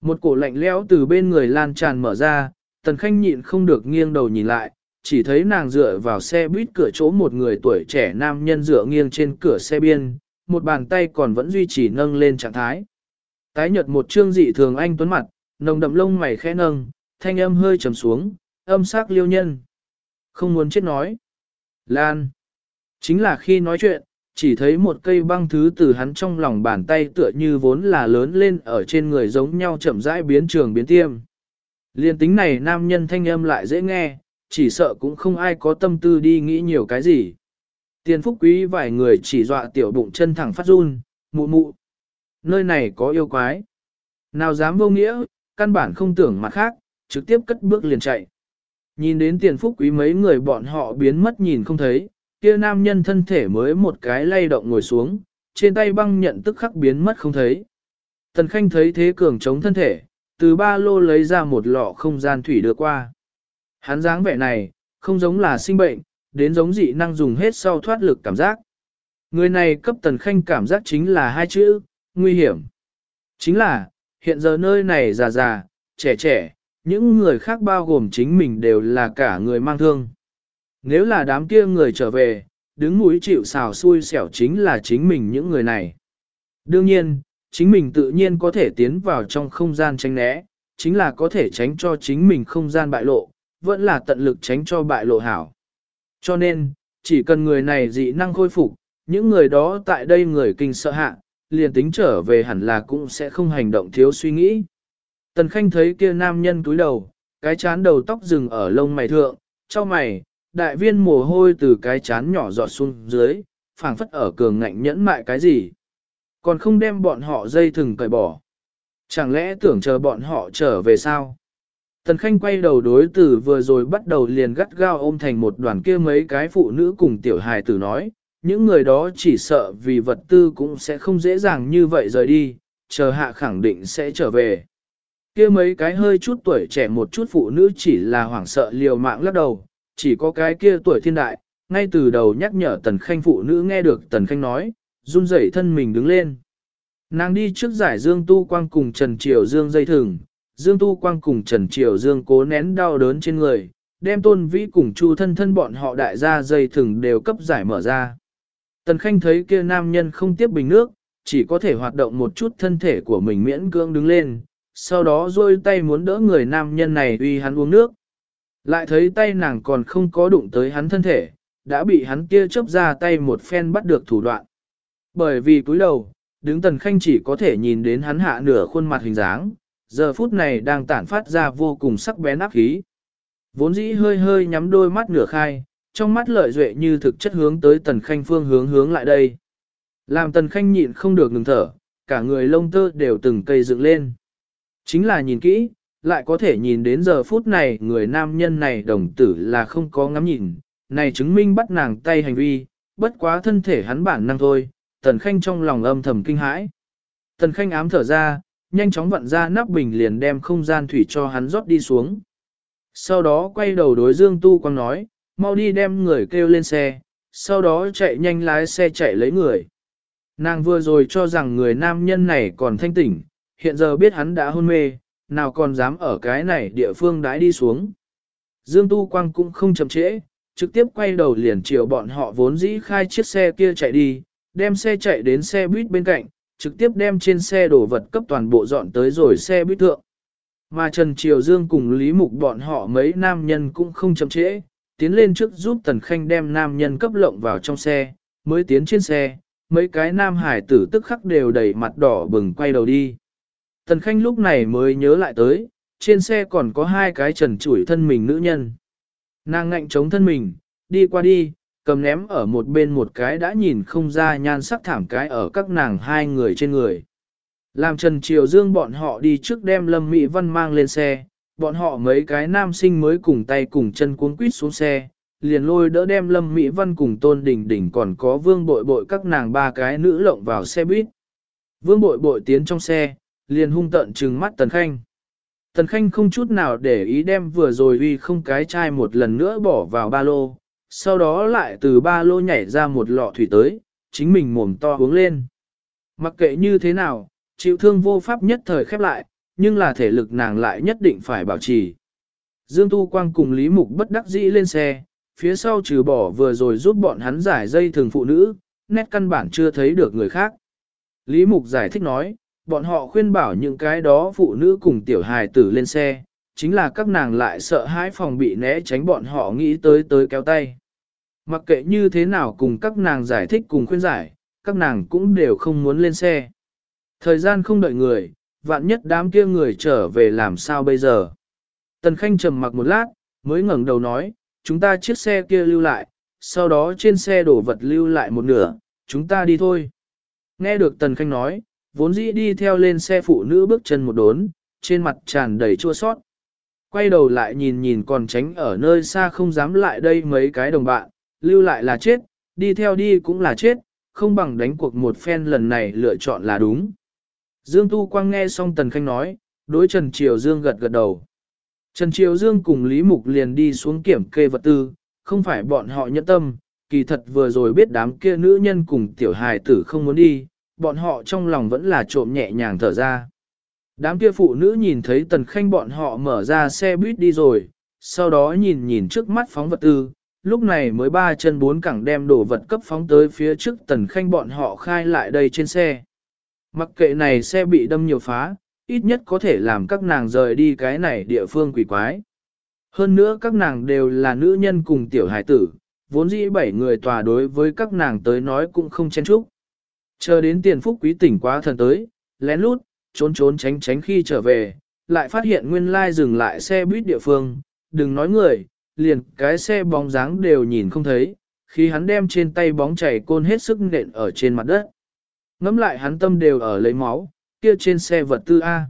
Một cổ lạnh lẽo từ bên người lan tràn mở ra, tần khanh nhịn không được nghiêng đầu nhìn lại, chỉ thấy nàng dựa vào xe buýt cửa chỗ một người tuổi trẻ nam nhân dựa nghiêng trên cửa xe biên, một bàn tay còn vẫn duy trì nâng lên trạng thái. Tái nhật một trương dị thường anh tuấn mặt, nồng đậm lông mày khẽ nâng, thanh âm hơi trầm xuống, âm sắc liêu nhân. Không muốn chết nói. Lan. Chính là khi nói chuyện, chỉ thấy một cây băng thứ từ hắn trong lòng bàn tay tựa như vốn là lớn lên ở trên người giống nhau chậm rãi biến trường biến tiêm. Liên tính này nam nhân thanh âm lại dễ nghe, chỉ sợ cũng không ai có tâm tư đi nghĩ nhiều cái gì. Tiền phúc quý vài người chỉ dọa tiểu bụng chân thẳng phát run, mụ mụ. Nơi này có yêu quái. Nào dám vô nghĩa, căn bản không tưởng mặt khác, trực tiếp cất bước liền chạy. Nhìn đến tiền phúc quý mấy người bọn họ biến mất nhìn không thấy, kia nam nhân thân thể mới một cái lay động ngồi xuống, trên tay băng nhận tức khắc biến mất không thấy. Tần Khanh thấy thế cường chống thân thể, từ ba lô lấy ra một lọ không gian thủy đưa qua. Hắn dáng vẻ này, không giống là sinh bệnh, đến giống dị năng dùng hết sau thoát lực cảm giác. Người này cấp Tần Khanh cảm giác chính là hai chữ, nguy hiểm. Chính là, hiện giờ nơi này già già, trẻ trẻ, những người khác bao gồm chính mình đều là cả người mang thương. Nếu là đám kia người trở về, đứng mũi chịu xào xui xẻo chính là chính mình những người này. Đương nhiên, chính mình tự nhiên có thể tiến vào trong không gian tránh né, chính là có thể tránh cho chính mình không gian bại lộ, vẫn là tận lực tránh cho bại lộ hảo. Cho nên, chỉ cần người này dị năng khôi phục, những người đó tại đây người kinh sợ hạ, liền tính trở về hẳn là cũng sẽ không hành động thiếu suy nghĩ. Tần Khanh thấy kia nam nhân túi đầu, cái chán đầu tóc rừng ở lông mày thượng, cho mày, đại viên mồ hôi từ cái chán nhỏ giọt xuống dưới, phảng phất ở cường ngạnh nhẫn mại cái gì. Còn không đem bọn họ dây thừng cởi bỏ. Chẳng lẽ tưởng chờ bọn họ trở về sao? Tần Khanh quay đầu đối tử vừa rồi bắt đầu liền gắt gao ôm thành một đoàn kia mấy cái phụ nữ cùng tiểu hài tử nói, những người đó chỉ sợ vì vật tư cũng sẽ không dễ dàng như vậy rời đi, chờ hạ khẳng định sẽ trở về kia mấy cái hơi chút tuổi trẻ một chút phụ nữ chỉ là hoảng sợ liều mạng lắc đầu, chỉ có cái kia tuổi thiên đại, ngay từ đầu nhắc nhở tần khanh phụ nữ nghe được tần khanh nói, run rẩy thân mình đứng lên. Nàng đi trước giải Dương Tu Quang cùng Trần Triều Dương dây thừng, Dương Tu Quang cùng Trần Triều Dương cố nén đau đớn trên người, đem tôn vĩ cùng chu thân thân bọn họ đại gia dây thừng đều cấp giải mở ra. Tần Khanh thấy kia nam nhân không tiếp bình nước, chỉ có thể hoạt động một chút thân thể của mình miễn cưỡng đứng lên, sau đó rôi tay muốn đỡ người nam nhân này uy hắn uống nước. Lại thấy tay nàng còn không có đụng tới hắn thân thể, đã bị hắn kia chớp ra tay một phen bắt được thủ đoạn. Bởi vì cúi đầu, đứng tần khanh chỉ có thể nhìn đến hắn hạ nửa khuôn mặt hình dáng, giờ phút này đang tản phát ra vô cùng sắc bén áp khí. Vốn dĩ hơi hơi nhắm đôi mắt nửa khai, trong mắt lợi duệ như thực chất hướng tới tần khanh phương hướng hướng lại đây. Làm tần khanh nhịn không được ngừng thở, cả người lông tơ đều từng cây dựng lên. Chính là nhìn kỹ, lại có thể nhìn đến giờ phút này người nam nhân này đồng tử là không có ngắm nhìn, này chứng minh bắt nàng tay hành vi, bất quá thân thể hắn bản năng thôi, tần khanh trong lòng âm thầm kinh hãi. Tần khanh ám thở ra, nhanh chóng vặn ra nắp bình liền đem không gian thủy cho hắn rót đi xuống. Sau đó quay đầu đối Dương Tu Quang nói, mau đi đem người kêu lên xe, sau đó chạy nhanh lái xe chạy lấy người. Nàng vừa rồi cho rằng người nam nhân này còn thanh tỉnh, hiện giờ biết hắn đã hôn mê, nào còn dám ở cái này địa phương đãi đi xuống. Dương Tu Quang cũng không chậm trễ, trực tiếp quay đầu liền chiều bọn họ vốn dĩ khai chiếc xe kia chạy đi, đem xe chạy đến xe buýt bên cạnh, trực tiếp đem trên xe đổ vật cấp toàn bộ dọn tới rồi xe buýt thượng. Mà Trần Triều Dương cùng Lý Mục bọn họ mấy nam nhân cũng không chậm trễ, tiến lên trước giúp Tần Khanh đem nam nhân cấp lộng vào trong xe, mới tiến trên xe, mấy cái nam hải tử tức khắc đều đầy mặt đỏ bừng quay đầu đi. Tần Khanh lúc này mới nhớ lại tới, trên xe còn có hai cái trần chủi thân mình nữ nhân. Nàng ngạnh chống thân mình, đi qua đi, cầm ném ở một bên một cái đã nhìn không ra nhan sắc thảm cái ở các nàng hai người trên người. Làm Trần Triều Dương bọn họ đi trước đem Lâm Mỹ Văn mang lên xe, bọn họ mấy cái nam sinh mới cùng tay cùng chân cuốn quýt xuống xe, liền lôi đỡ đem Lâm Mỹ Văn cùng Tôn Đình Đình còn có vương bội bội các nàng ba cái nữ lộng vào xe buýt. Vương bội bội tiến trong xe, liền hung tận trừng mắt Tần Khanh. Tần Khanh không chút nào để ý đem vừa rồi uy không cái chai một lần nữa bỏ vào ba lô, sau đó lại từ ba lô nhảy ra một lọ thủy tới, chính mình mồm to uống lên. Mặc kệ như thế nào, chịu thương vô pháp nhất thời khép lại, nhưng là thể lực nàng lại nhất định phải bảo trì. Dương Tu Quang cùng Lý Mục bất đắc dĩ lên xe, phía sau trừ bỏ vừa rồi giúp bọn hắn giải dây thường phụ nữ, nét căn bản chưa thấy được người khác. Lý Mục giải thích nói, bọn họ khuyên bảo những cái đó phụ nữ cùng tiểu hài tử lên xe, chính là các nàng lại sợ hãi phòng bị né tránh bọn họ nghĩ tới tới kéo tay. Mặc kệ như thế nào cùng các nàng giải thích cùng khuyên giải, các nàng cũng đều không muốn lên xe. Thời gian không đợi người, vạn nhất đám kia người trở về làm sao bây giờ. Tần Khanh trầm mặc một lát, mới ngẩng đầu nói, chúng ta chiếc xe kia lưu lại, sau đó trên xe đổ vật lưu lại một nửa, chúng ta đi thôi. Nghe được Tần Khanh nói, vốn dĩ đi theo lên xe phụ nữ bước chân một đốn, trên mặt tràn đầy chua sót. Quay đầu lại nhìn nhìn còn tránh ở nơi xa không dám lại đây mấy cái đồng bạn, lưu lại là chết, đi theo đi cũng là chết, không bằng đánh cuộc một phen lần này lựa chọn là đúng. Dương Tu Quang nghe xong Tần Khanh nói, đối Trần Triều Dương gật gật đầu. Trần Triều Dương cùng Lý Mục liền đi xuống kiểm kê vật tư, không phải bọn họ nhẫn tâm, kỳ thật vừa rồi biết đám kia nữ nhân cùng tiểu hài tử không muốn đi, bọn họ trong lòng vẫn là trộm nhẹ nhàng thở ra. Đám kia phụ nữ nhìn thấy Tần Khanh bọn họ mở ra xe buýt đi rồi, sau đó nhìn nhìn trước mắt phóng vật tư, lúc này mới ba chân bốn cẳng đem đồ vật cấp phóng tới phía trước Tần Khanh bọn họ khai lại đây trên xe. Mặc kệ này xe bị đâm nhiều phá, ít nhất có thể làm các nàng rời đi cái này địa phương quỷ quái. Hơn nữa các nàng đều là nữ nhân cùng tiểu hải tử, vốn dĩ bảy người tòa đối với các nàng tới nói cũng không chen chúc. Chờ đến tiền phúc quý tỉnh quá thần tới, lén lút, trốn trốn tránh tránh khi trở về, lại phát hiện nguyên lai dừng lại xe buýt địa phương, đừng nói người, liền cái xe bóng dáng đều nhìn không thấy, khi hắn đem trên tay bóng chảy côn hết sức nện ở trên mặt đất. Ngắm lại hắn tâm đều ở lấy máu, kia trên xe vật tư A.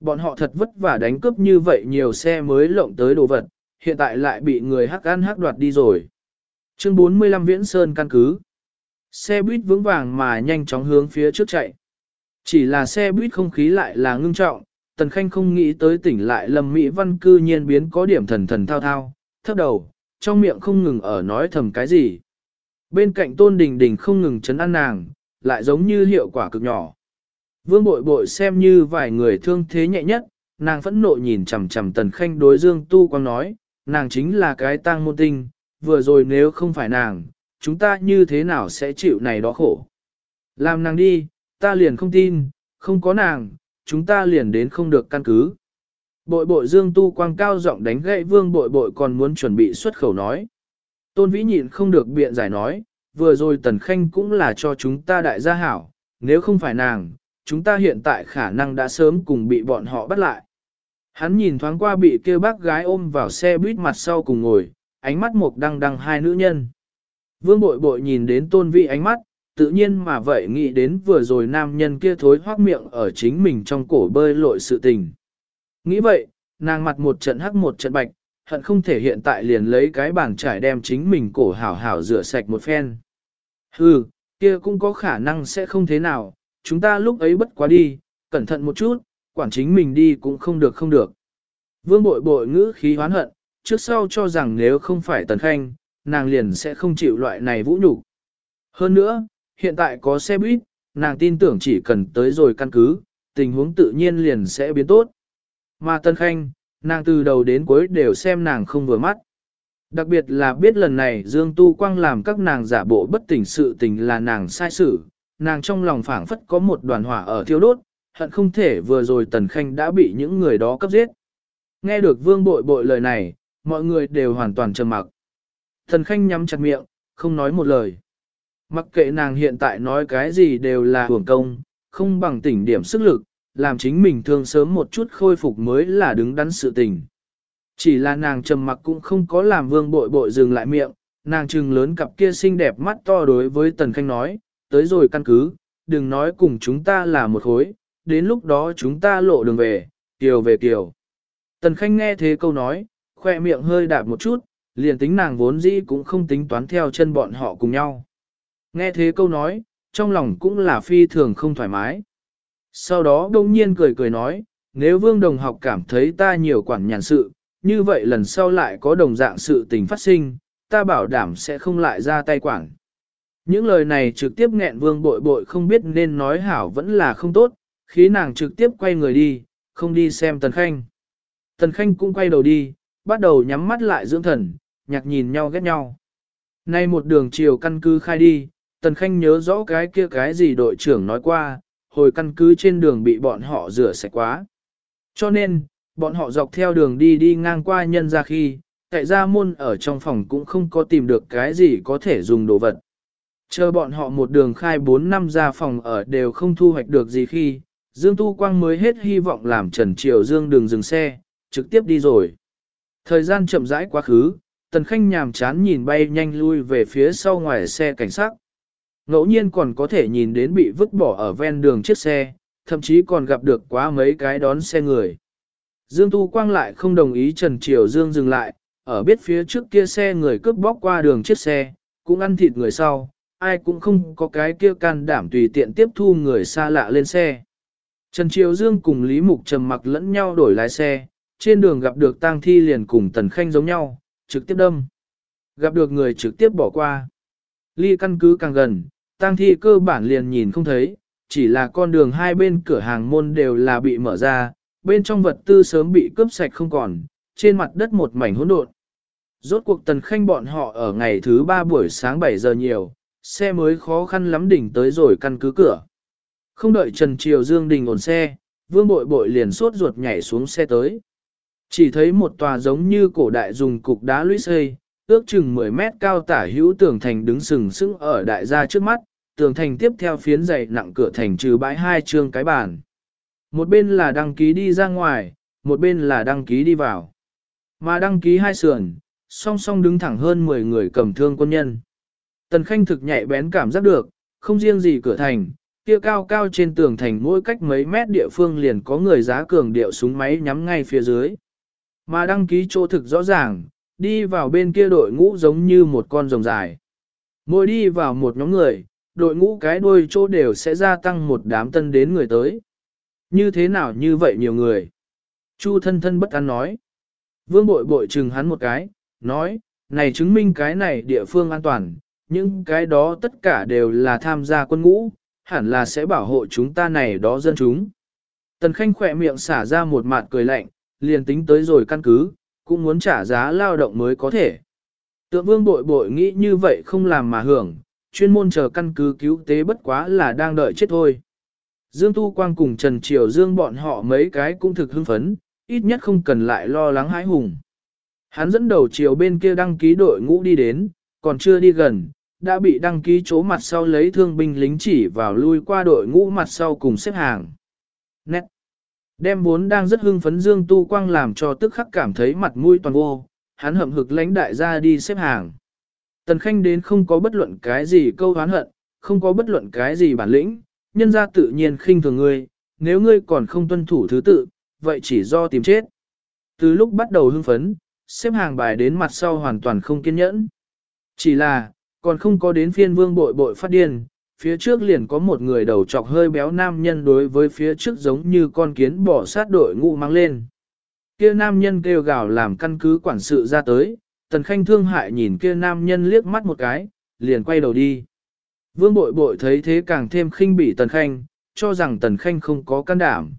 Bọn họ thật vất vả đánh cướp như vậy nhiều xe mới lộng tới đồ vật, hiện tại lại bị người hắc ăn hắc đoạt đi rồi. Chương 45 Viễn Sơn căn cứ. Xe buýt vững vàng mà nhanh chóng hướng phía trước chạy. Chỉ là xe buýt không khí lại là ngưng trọng, Tần Khanh không nghĩ tới tỉnh lại Lâm Mỹ Văn cư nhiên biến có điểm thần thần thao thao, thấp đầu, trong miệng không ngừng ở nói thầm cái gì. Bên cạnh Tôn Đình Đình không ngừng chấn an nàng, lại giống như hiệu quả cực nhỏ. Vương bội bội xem như vài người thương thế nhẹ nhất, nàng phẫn nộ nhìn chằm chằm tần khanh đối dương tu quang nói, nàng chính là cái tang môn tinh, vừa rồi nếu không phải nàng, chúng ta như thế nào sẽ chịu này đó khổ. Làm nàng đi, ta liền không tin, không có nàng, chúng ta liền đến không được căn cứ. Bội bội dương tu quang cao giọng đánh gậy vương bội bội còn muốn chuẩn bị xuất khẩu nói. Tôn vĩ nhịn không được biện giải nói, vừa rồi Tần Khanh cũng là cho chúng ta đại gia hảo, nếu không phải nàng, chúng ta hiện tại khả năng đã sớm cùng bị bọn họ bắt lại. Hắn nhìn thoáng qua bị kia bác gái ôm vào xe buýt mặt sau cùng ngồi, ánh mắt mộc đăng đăng hai nữ nhân. Vương bội bội nhìn đến tôn vị ánh mắt, tự nhiên mà vậy nghĩ đến vừa rồi nam nhân kia thối hoác miệng ở chính mình trong cổ bơi lội sự tình. Nghĩ vậy, nàng mặt một trận hắc một trận bạch, hận không thể hiện tại liền lấy cái bàn trải đem chính mình cổ hảo hảo rửa sạch một phen. Hừ, kia cũng có khả năng sẽ không thế nào, chúng ta lúc ấy bất quá đi, cẩn thận một chút, quản chính mình đi cũng không được không được. Vương bội bội ngữ khí hoán hận, trước sau cho rằng nếu không phải tần khanh, nàng liền sẽ không chịu loại này vũ nhục. Hơn nữa, hiện tại có xe buýt, nàng tin tưởng chỉ cần tới rồi căn cứ, tình huống tự nhiên liền sẽ biến tốt. Mà Tân Khanh, nàng từ đầu đến cuối đều xem nàng không vừa mắt. Đặc biệt là biết lần này Dương Tu Quang làm các nàng giả bộ bất tỉnh sự tình là nàng sai sự, nàng trong lòng phảng phất có một đoàn hỏa ở thiêu đốt, hận không thể vừa rồi Tần Khanh đã bị những người đó cấp giết. Nghe được Vương Bội Bội lời này, mọi người đều hoàn toàn trầm mặc. Tần Khanh nhắm chặt miệng, không nói một lời. Mặc kệ nàng hiện tại nói cái gì đều là hưởng công, không bằng tỉnh điểm sức lực, làm chính mình thương sớm một chút khôi phục mới là đứng đắn sự tình. Chỉ là nàng trầm mặc cũng không có làm vương bội bội dừng lại miệng, nàng trừng lớn cặp kia xinh đẹp mắt to đối với Tần Khanh nói, tới rồi căn cứ, đừng nói cùng chúng ta là một khối, đến lúc đó chúng ta lộ đường về, kiều về kiều. Tần Khanh nghe thế câu nói, khoe miệng hơi đạp một chút, liền tính nàng vốn dĩ cũng không tính toán theo chân bọn họ cùng nhau. Nghe thế câu nói, trong lòng cũng là phi thường không thoải mái. Sau đó đông nhiên cười cười nói, nếu vương đồng học cảm thấy ta nhiều quản nhàn sự, như vậy lần sau lại có đồng dạng sự tình phát sinh, ta bảo đảm sẽ không lại ra tay quản. Những lời này trực tiếp nghẹn vương bội bội không biết nên nói hảo vẫn là không tốt, khí nàng trực tiếp quay người đi, không đi xem Tần Khanh. Tần Khanh cũng quay đầu đi, bắt đầu nhắm mắt lại dưỡng thần, nhạc nhìn nhau ghét nhau. Nay một đường chiều căn cứ khai đi, Tần Khanh nhớ rõ cái kia cái gì đội trưởng nói qua, hồi căn cứ trên đường bị bọn họ rửa sạch quá. Cho nên, bọn họ dọc theo đường đi đi ngang qua nhân ra khi, tại gia môn ở trong phòng cũng không có tìm được cái gì có thể dùng đồ vật. Chờ bọn họ một đường khai 4 năm ra phòng ở đều không thu hoạch được gì khi, Dương Tu Quang mới hết hy vọng làm Trần Triều Dương đường dừng xe, trực tiếp đi rồi. Thời gian chậm rãi quá khứ, Tần Khanh nhàm chán nhìn bay nhanh lui về phía sau ngoài xe cảnh sát ngẫu nhiên còn có thể nhìn đến bị vứt bỏ ở ven đường chiếc xe, thậm chí còn gặp được quá mấy cái đón xe người. Dương Tu Quang lại không đồng ý Trần Triều Dương dừng lại, ở biết phía trước kia xe người cướp bóc qua đường chiếc xe, cũng ăn thịt người sau, ai cũng không có cái kia can đảm tùy tiện tiếp thu người xa lạ lên xe. Trần Triều Dương cùng Lý Mục trầm mặc lẫn nhau đổi lái xe, trên đường gặp được tang thi liền cùng Tần Khanh giống nhau, trực tiếp đâm. Gặp được người trực tiếp bỏ qua. Ly căn cứ càng gần, tang thi cơ bản liền nhìn không thấy, chỉ là con đường hai bên cửa hàng môn đều là bị mở ra, bên trong vật tư sớm bị cướp sạch không còn, trên mặt đất một mảnh hỗn độn. Rốt cuộc tần khanh bọn họ ở ngày thứ ba buổi sáng 7 giờ nhiều, xe mới khó khăn lắm đỉnh tới rồi căn cứ cửa. Không đợi Trần Triều Dương đình ổn xe, vương bội bội liền sốt ruột nhảy xuống xe tới. Chỉ thấy một tòa giống như cổ đại dùng cục đá lũy xây, ước chừng 10 mét cao tả hữu tường thành đứng sừng sững ở đại gia trước mắt, tường thành tiếp theo phiến dày nặng cửa thành trừ bãi hai chương cái bàn. Một bên là đăng ký đi ra ngoài, một bên là đăng ký đi vào. Mà đăng ký hai sườn, song song đứng thẳng hơn 10 người cầm thương quân nhân. Tần Khanh thực nhạy bén cảm giác được, không riêng gì cửa thành, kia cao cao trên tường thành mỗi cách mấy mét địa phương liền có người giá cường điệu súng máy nhắm ngay phía dưới. Mà đăng ký chỗ thực rõ ràng, đi vào bên kia đội ngũ giống như một con rồng dài. Mỗi đi vào một nhóm người, đội ngũ cái đuôi chỗ đều sẽ gia tăng một đám tân đến người tới. Như thế nào như vậy nhiều người? Chu thân thân bất an nói. Vương bội bội chừng hắn một cái, nói, này chứng minh cái này địa phương an toàn, những cái đó tất cả đều là tham gia quân ngũ, hẳn là sẽ bảo hộ chúng ta này đó dân chúng. Tần Khanh khỏe miệng xả ra một mạt cười lạnh, liền tính tới rồi căn cứ, cũng muốn trả giá lao động mới có thể. Tượng vương bội bội nghĩ như vậy không làm mà hưởng, chuyên môn chờ căn cứ cứu tế bất quá là đang đợi chết thôi. Dương Tu Quang cùng Trần Triều Dương bọn họ mấy cái cũng thực hưng phấn, ít nhất không cần lại lo lắng hãi hùng. Hắn dẫn đầu chiều bên kia đăng ký đội ngũ đi đến, còn chưa đi gần, đã bị đăng ký chỗ mặt sau lấy thương binh lính chỉ vào lui qua đội ngũ mặt sau cùng xếp hàng. Nét! Đem vốn đang rất hưng phấn Dương Tu Quang làm cho tức khắc cảm thấy mặt mũi toàn vô, hắn hậm hực lãnh đại ra đi xếp hàng. Tần Khanh đến không có bất luận cái gì câu hán hận, không có bất luận cái gì bản lĩnh, nhân ra tự nhiên khinh thường ngươi, nếu ngươi còn không tuân thủ thứ tự, vậy chỉ do tìm chết. Từ lúc bắt đầu hưng phấn, xếp hàng bài đến mặt sau hoàn toàn không kiên nhẫn. Chỉ là, còn không có đến phiên vương bội bội phát điên, phía trước liền có một người đầu trọc hơi béo nam nhân đối với phía trước giống như con kiến bỏ sát đội ngũ mang lên. Kia nam nhân kêu gào làm căn cứ quản sự ra tới, tần khanh thương hại nhìn kia nam nhân liếc mắt một cái, liền quay đầu đi. Vương bội bội thấy thế càng thêm khinh bỉ tần khanh, cho rằng tần khanh không có can đảm.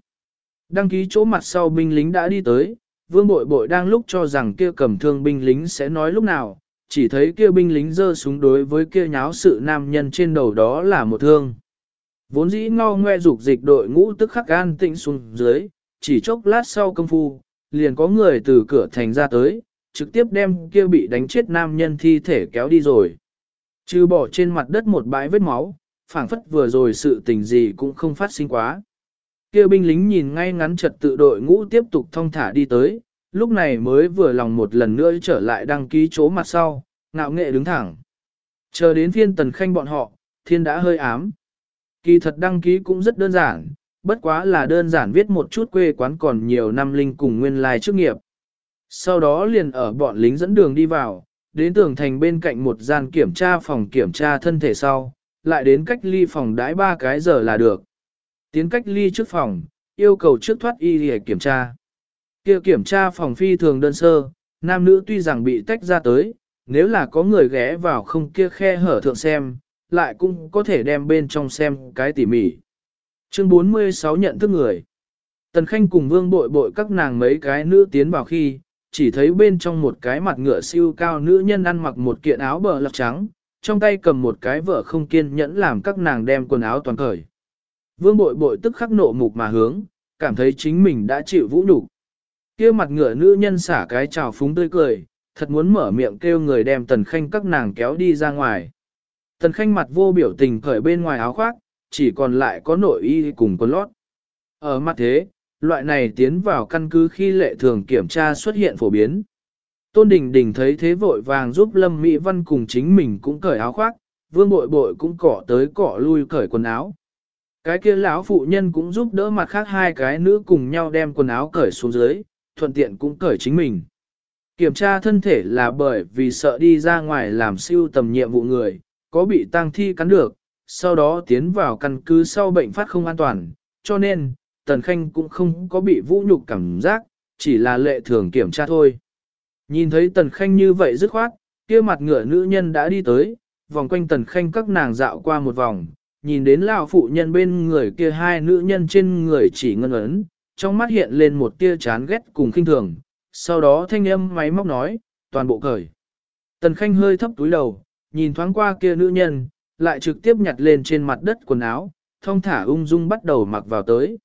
Đăng ký chỗ mặt sau binh lính đã đi tới, vương bội bội đang lúc cho rằng kia cầm thương binh lính sẽ nói lúc nào, chỉ thấy kia binh lính giơ súng đối với kia nháo sự nam nhân trên đầu đó là một thương. Vốn dĩ ngao ngoe dục dịch đội ngũ tức khắc an tĩnh xuống dưới, chỉ chốc lát sau công phu, liền có người từ cửa thành ra tới, trực tiếp đem kia bị đánh chết nam nhân thi thể kéo đi rồi. Trừ bỏ trên mặt đất một bãi vết máu, phảng phất vừa rồi sự tình gì cũng không phát sinh quá. Kia binh lính nhìn ngay ngắn trật tự đội ngũ tiếp tục thong thả đi tới, lúc này mới vừa lòng một lần nữa trở lại đăng ký chỗ mặt sau, ngạo nghệ đứng thẳng. Chờ đến phiên tần khanh bọn họ, thiên đã hơi ám. Kỳ thật đăng ký cũng rất đơn giản, bất quá là đơn giản viết một chút quê quán còn nhiều năm linh cùng nguyên lai trước nghiệp. Sau đó liền ở bọn lính dẫn đường đi vào, đến tường thành bên cạnh một gian kiểm tra phòng kiểm tra thân thể sau, lại đến cách ly phòng đãi ba cái giờ là được. Tiến cách ly trước phòng, yêu cầu trước thoát y để kiểm tra. Kia kiểm tra phòng phi thường đơn sơ, nam nữ tuy rằng bị tách ra tới, nếu là có người ghé vào không kia khe hở thượng xem, lại cũng có thể đem bên trong xem cái tỉ mỉ. Chương 46 nhận thức người. Tần Khanh cùng vương bội bội các nàng mấy cái nữ tiến vào khi, chỉ thấy bên trong một cái mặt ngựa siêu cao nữ nhân ăn mặc một kiện áo bờ lọc trắng, trong tay cầm một cái vợ không kiên nhẫn làm các nàng đem quần áo toàn cởi. Vương bội bội tức khắc nộ mục mà hướng, cảm thấy chính mình đã chịu vũ nhục kia mặt ngựa nữ nhân xả cái trào phúng tươi cười, thật muốn mở miệng kêu người đem tần khanh các nàng kéo đi ra ngoài. Tần khanh mặt vô biểu tình cởi bên ngoài áo khoác, chỉ còn lại có nội y cùng quần lót. Ở mặt thế, loại này tiến vào căn cứ khi lệ thường kiểm tra xuất hiện phổ biến. Tôn Đình Đình thấy thế vội vàng giúp Lâm Mỹ Văn cùng chính mình cũng cởi áo khoác, vương bội bội cũng cỏ tới cỏ lui cởi quần áo. Cái kia lão phụ nhân cũng giúp đỡ mặt khác hai cái nữ cùng nhau đem quần áo cởi xuống dưới, thuận tiện cũng cởi chính mình. Kiểm tra thân thể là bởi vì sợ đi ra ngoài làm siêu tầm nhiệm vụ người, có bị tăng thi cắn được, sau đó tiến vào căn cứ sau bệnh phát không an toàn, cho nên, Tần Khanh cũng không có bị vũ nhục cảm giác, chỉ là lệ thường kiểm tra thôi. Nhìn thấy Tần Khanh như vậy dứt khoát, kia mặt ngựa nữ nhân đã đi tới, vòng quanh Tần Khanh các nàng dạo qua một vòng, nhìn đến lão phụ nhân bên người kia hai nữ nhân trên người chỉ ngân ấn, trong mắt hiện lên một tia chán ghét cùng khinh thường, sau đó thanh âm máy móc nói, toàn bộ cởi. Tần Khanh hơi thấp túi đầu, nhìn thoáng qua kia nữ nhân, lại trực tiếp nhặt lên trên mặt đất quần áo, thông thả ung dung bắt đầu mặc vào tới.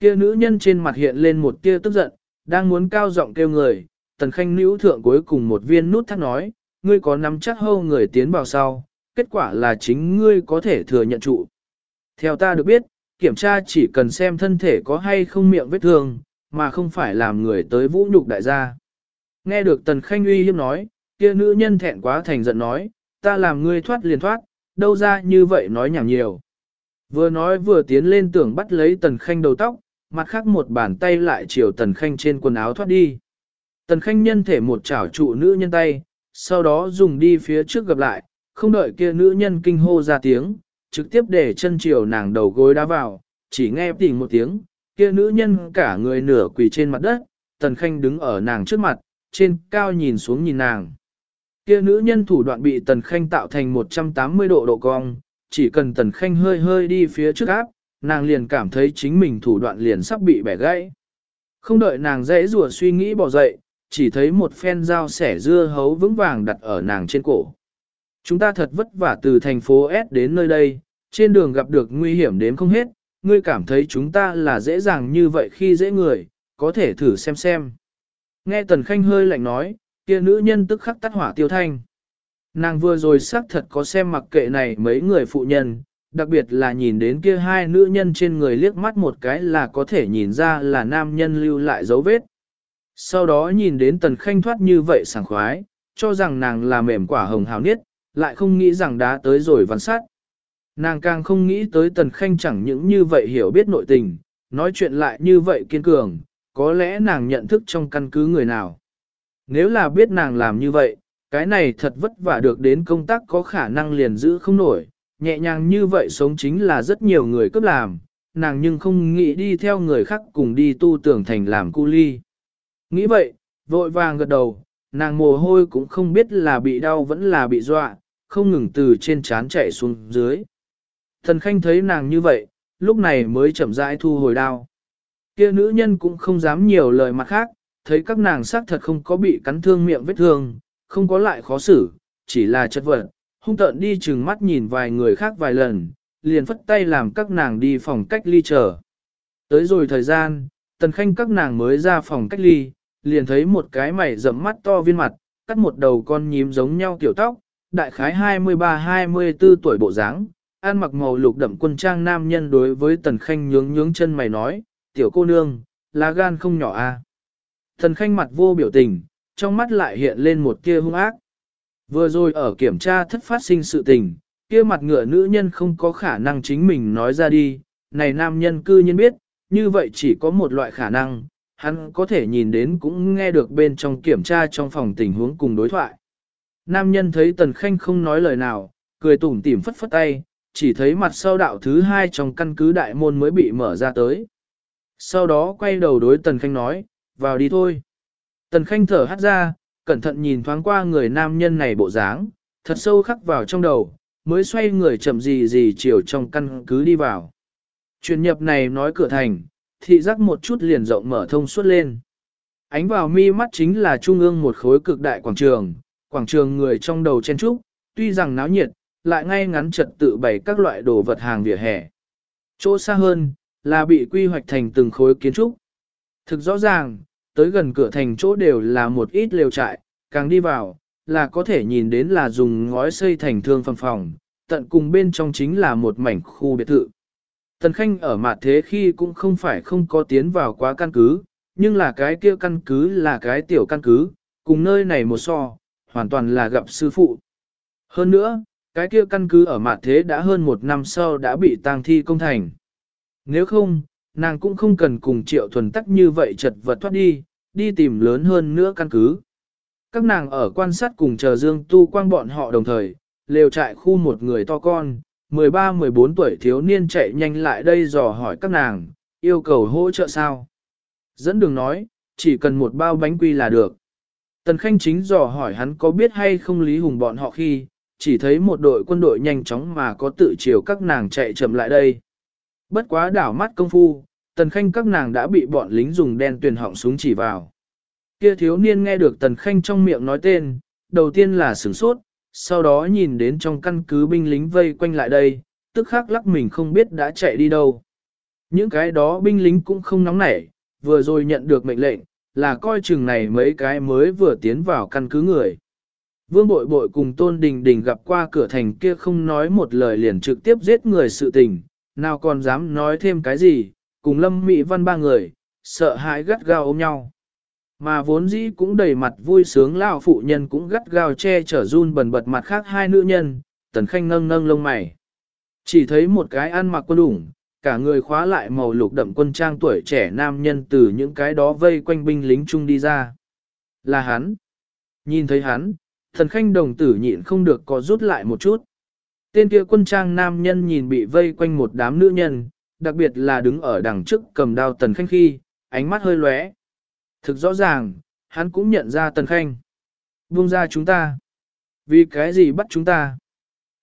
Kia nữ nhân trên mặt hiện lên một tia tức giận, đang muốn cao giọng kêu người, Tần Khanh nữ thượng cuối cùng một viên nút thắt nói, ngươi có nắm chắc hâu người tiến vào sau, kết quả là chính ngươi có thể thừa nhận trụ. Theo ta được biết, kiểm tra chỉ cần xem thân thể có hay không miệng vết thương, mà không phải làm người tới vũ nhục đại gia. Nghe được Tần Khanh uy hiếp nói, kia nữ nhân thẹn quá thành giận nói, ta làm ngươi thoát liền thoát, đâu ra như vậy nói nhảm nhiều. Vừa nói vừa tiến lên tưởng bắt lấy Tần Khanh đầu tóc, mặt khác một bàn tay lại chiều Tần Khanh trên quần áo thoát đi. Tần Khanh nhân thể một chảo trụ nữ nhân tay, sau đó dùng đi phía trước gặp lại, không đợi kia nữ nhân kinh hô ra tiếng, trực tiếp để chân chiều nàng đầu gối đá vào, chỉ nghe tỉnh một tiếng, kia nữ nhân cả người nửa quỳ trên mặt đất, tần khanh đứng ở nàng trước mặt, trên cao nhìn xuống nhìn nàng. Kia nữ nhân thủ đoạn bị tần khanh tạo thành 180 độ độ cong, chỉ cần tần khanh hơi hơi đi phía trước áp, nàng liền cảm thấy chính mình thủ đoạn liền sắp bị bẻ gãy. Không đợi nàng dễ rùa suy nghĩ bỏ dậy, chỉ thấy một phen dao sẻ dưa hấu vững vàng đặt ở nàng trên cổ. Chúng ta thật vất vả từ thành phố S đến nơi đây, trên đường gặp được nguy hiểm đến không hết, ngươi cảm thấy chúng ta là dễ dàng như vậy khi dễ người, có thể thử xem xem. Nghe Tần Khanh hơi lạnh nói, kia nữ nhân tức khắc tắt hỏa tiêu thanh. Nàng vừa rồi xác thật có xem mặc kệ này mấy người phụ nhân, đặc biệt là nhìn đến kia hai nữ nhân trên người liếc mắt một cái là có thể nhìn ra là nam nhân lưu lại dấu vết. Sau đó nhìn đến tần khanh thoát như vậy sảng khoái, cho rằng nàng là mềm quả hồng hào niết, lại không nghĩ rằng đã tới rồi văn sát. Nàng càng không nghĩ tới tần khanh chẳng những như vậy hiểu biết nội tình, nói chuyện lại như vậy kiên cường, có lẽ nàng nhận thức trong căn cứ người nào. Nếu là biết nàng làm như vậy, cái này thật vất vả được đến công tác có khả năng liền giữ không nổi, nhẹ nhàng như vậy sống chính là rất nhiều người cấp làm, nàng nhưng không nghĩ đi theo người khác cùng đi tu tưởng thành làm cu ly. Nghĩ vậy, vội vàng gật đầu, nàng mồ hôi cũng không biết là bị đau vẫn là bị dọa, không ngừng từ trên trán chạy xuống dưới. Thần khanh thấy nàng như vậy, lúc này mới chậm rãi thu hồi đao. Kia nữ nhân cũng không dám nhiều lời mặt khác, thấy các nàng xác thật không có bị cắn thương miệng vết thương, không có lại khó xử, chỉ là chất vật, hung tợn đi chừng mắt nhìn vài người khác vài lần, liền phất tay làm các nàng đi phòng cách ly chờ. Tới rồi thời gian, tần khanh các nàng mới ra phòng cách ly, liền thấy một cái mày rậm mắt to viên mặt, cắt một đầu con nhím giống nhau kiểu tóc, đại khái 23-24 tuổi bộ dáng, ăn mặc màu lục đậm quân trang nam nhân đối với tần khanh nhướng nhướng chân mày nói, tiểu cô nương, lá gan không nhỏ a. À? Tần khanh mặt vô biểu tình, trong mắt lại hiện lên một tia hung ác. Vừa rồi ở kiểm tra thất phát sinh sự tình, kia mặt ngựa nữ nhân không có khả năng chính mình nói ra đi, này nam nhân cư nhiên biết, như vậy chỉ có một loại khả năng, hắn có thể nhìn đến cũng nghe được bên trong kiểm tra trong phòng tình huống cùng đối thoại. Nam nhân thấy Tần Khanh không nói lời nào, cười tủm tỉm phất phất tay, chỉ thấy mặt sau đạo thứ hai trong căn cứ đại môn mới bị mở ra tới. Sau đó quay đầu đối Tần Khanh nói, vào đi thôi. Tần Khanh thở hắt ra, cẩn thận nhìn thoáng qua người nam nhân này bộ dáng, thật sâu khắc vào trong đầu, mới xoay người chậm gì gì chiều trong căn cứ đi vào. Truyền nhập này nói cửa thành, thị giác một chút liền rộng mở thông suốt lên. Ánh vào mi mắt chính là trung ương một khối cực đại quảng trường, quảng trường người trong đầu chen trúc, tuy rằng náo nhiệt, lại ngay ngắn trật tự bày các loại đồ vật hàng vỉa hè. Chỗ xa hơn, là bị quy hoạch thành từng khối kiến trúc. Thực rõ ràng, tới gần cửa thành chỗ đều là một ít lều trại, càng đi vào, là có thể nhìn đến là dùng ngói xây thành thương phòng phòng, tận cùng bên trong chính là một mảnh khu biệt thự. Tần Khanh ở mặt thế khi cũng không phải không có tiến vào quá căn cứ, nhưng là cái kia căn cứ là cái tiểu căn cứ, cùng nơi này một so, hoàn toàn là gặp sư phụ. Hơn nữa, cái kia căn cứ ở Mạn thế đã hơn một năm sau đã bị tang thi công thành. Nếu không, nàng cũng không cần cùng triệu thuần tắc như vậy chật vật thoát đi, đi tìm lớn hơn nữa căn cứ. Các nàng ở quan sát cùng chờ Dương Tu Quang bọn họ đồng thời, lều trại khu một người to con, 13-14 tuổi thiếu niên chạy nhanh lại đây dò hỏi các nàng, yêu cầu hỗ trợ sao. Dẫn đường nói, chỉ cần một bao bánh quy là được. Tần Khanh chính dò hỏi hắn có biết hay không Lý Hùng bọn họ khi, chỉ thấy một đội quân đội nhanh chóng mà có tự chiều các nàng chạy chậm lại đây. Bất quá đảo mắt công phu, Tần Khanh các nàng đã bị bọn lính dùng đen tuyển họng súng chỉ vào. Kia thiếu niên nghe được Tần Khanh trong miệng nói tên, đầu tiên là sửng sốt, sau đó nhìn đến trong căn cứ binh lính vây quanh lại đây, tức khắc lắc mình không biết đã chạy đi đâu. Những cái đó binh lính cũng không nóng nảy, vừa rồi nhận được mệnh lệnh, là coi chừng này mấy cái mới vừa tiến vào căn cứ người. Vương bội bội cùng Tôn Đình Đình gặp qua cửa thành kia không nói một lời liền trực tiếp giết người sự tình, nào còn dám nói thêm cái gì, cùng Lâm Mỹ Văn ba người, sợ hãi gắt gao ôm nhau. Mà vốn dĩ cũng đầy mặt vui sướng lão phụ nhân cũng gắt gao che chở run bần bật mặt khác hai nữ nhân, tần khanh nâng nâng lông mày. Chỉ thấy một cái ăn mặc quân ủng, cả người khóa lại màu lục đậm quân trang tuổi trẻ nam nhân từ những cái đó vây quanh binh lính chung đi ra. Là hắn. Nhìn thấy hắn, thần khanh đồng tử nhịn không được có rút lại một chút. Tên kia quân trang nam nhân nhìn bị vây quanh một đám nữ nhân, đặc biệt là đứng ở đằng trước cầm đao tần khanh khi, ánh mắt hơi lóe. Thực rõ ràng, hắn cũng nhận ra tần khanh. Buông ra chúng ta. Vì cái gì bắt chúng ta?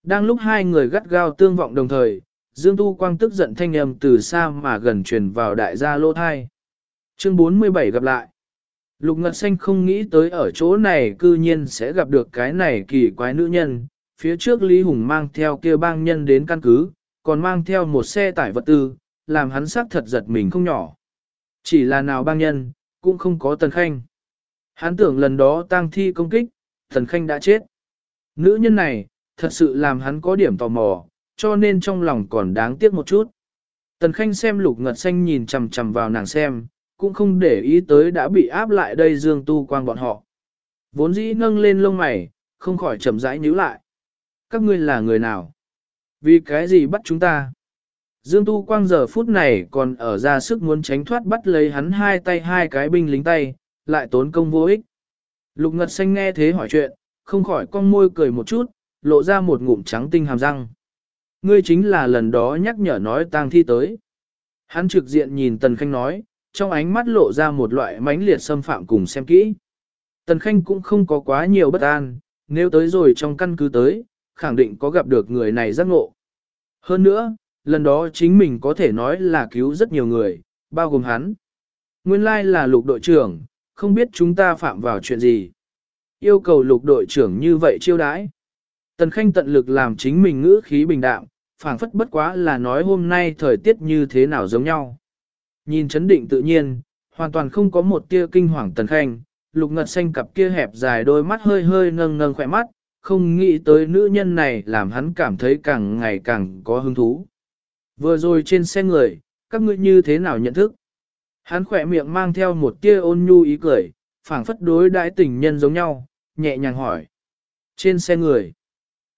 Đang lúc hai người gắt gao tương vọng đồng thời, Dương Tu Quang tức giận thanh âm từ xa mà gần truyền vào đại gia lô thai. Chương 47 gặp lại. Lục Ngật Xanh không nghĩ tới ở chỗ này cư nhiên sẽ gặp được cái này kỳ quái nữ nhân. Phía trước Lý Hùng mang theo kia bang nhân đến căn cứ, còn mang theo một xe tải vật tư, làm hắn xác thật giật mình không nhỏ. Chỉ là nào bang nhân, cũng không có Tần Khanh. Hắn tưởng lần đó tang thi công kích, Tần Khanh đã chết. Nữ nhân này, thật sự làm hắn có điểm tò mò, cho nên trong lòng còn đáng tiếc một chút. Tần Khanh xem lục ngật xanh nhìn chằm chằm vào nàng xem, cũng không để ý tới đã bị áp lại đây dương tu quang bọn họ. Vốn dĩ nâng lên lông mày, không khỏi chậm rãi nhíu lại. Các ngươi là người nào? Vì cái gì bắt chúng ta? Dương Tu Quang giờ phút này còn ở ra sức muốn tránh thoát bắt lấy hắn hai tay hai cái binh lính tay, lại tốn công vô ích. Lục Ngật Xanh nghe thế hỏi chuyện, không khỏi cong môi cười một chút, lộ ra một ngụm trắng tinh hàm răng. Ngươi chính là lần đó nhắc nhở nói tang thi tới. Hắn trực diện nhìn Tần Khanh nói, trong ánh mắt lộ ra một loại mãnh liệt xâm phạm cùng xem kỹ. Tần Khanh cũng không có quá nhiều bất an, nếu tới rồi trong căn cứ tới, khẳng định có gặp được người này giác ngộ. Hơn nữa, lần đó chính mình có thể nói là cứu rất nhiều người, bao gồm hắn. Nguyên lai là lục đội trưởng, không biết chúng ta phạm vào chuyện gì. Yêu cầu lục đội trưởng như vậy chiêu đãi. Tần Khanh tận lực làm chính mình ngữ khí bình đạm, phảng phất bất quá là nói hôm nay thời tiết như thế nào giống nhau. Nhìn chấn định tự nhiên, hoàn toàn không có một tia kinh hoàng Tần Khanh, lục ngật xanh cặp kia hẹp dài đôi mắt hơi hơi nâng nâng khỏe mắt, không nghĩ tới nữ nhân này làm hắn cảm thấy càng ngày càng có hứng thú. Vừa rồi trên xe người, các ngươi như thế nào nhận thức? Hắn khỏe miệng mang theo một tia ôn nhu ý cười, phảng phất đối đãi tình nhân giống nhau, nhẹ nhàng hỏi. Trên xe người,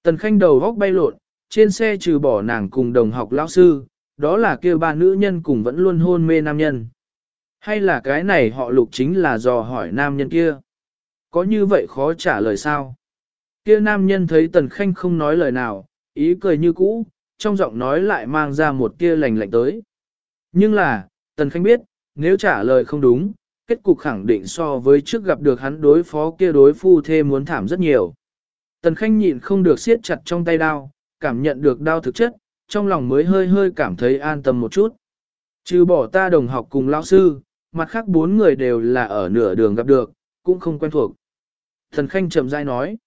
tần khanh đầu góc bay lộn, trên xe trừ bỏ nàng cùng đồng học lão sư, đó là kêu ba nữ nhân cùng vẫn luôn hôn mê nam nhân. Hay là cái này họ lục chính là dò hỏi nam nhân kia? Có như vậy khó trả lời sao? Kia nam nhân thấy tần khanh không nói lời nào, ý cười như cũ, trong giọng nói lại mang ra một kia lành lạnh tới. Nhưng là, tần khanh biết, nếu trả lời không đúng, kết cục khẳng định so với trước gặp được hắn đối phó kia đối phu thê muốn thảm rất nhiều. Tần khanh nhịn không được siết chặt trong tay đao, cảm nhận được đau thực chất, trong lòng mới hơi hơi cảm thấy an tâm một chút. Trừ bỏ ta đồng học cùng lão sư, mặt khác bốn người đều là ở nửa đường gặp được, cũng không quen thuộc. Thần Khanh chậm rãi nói,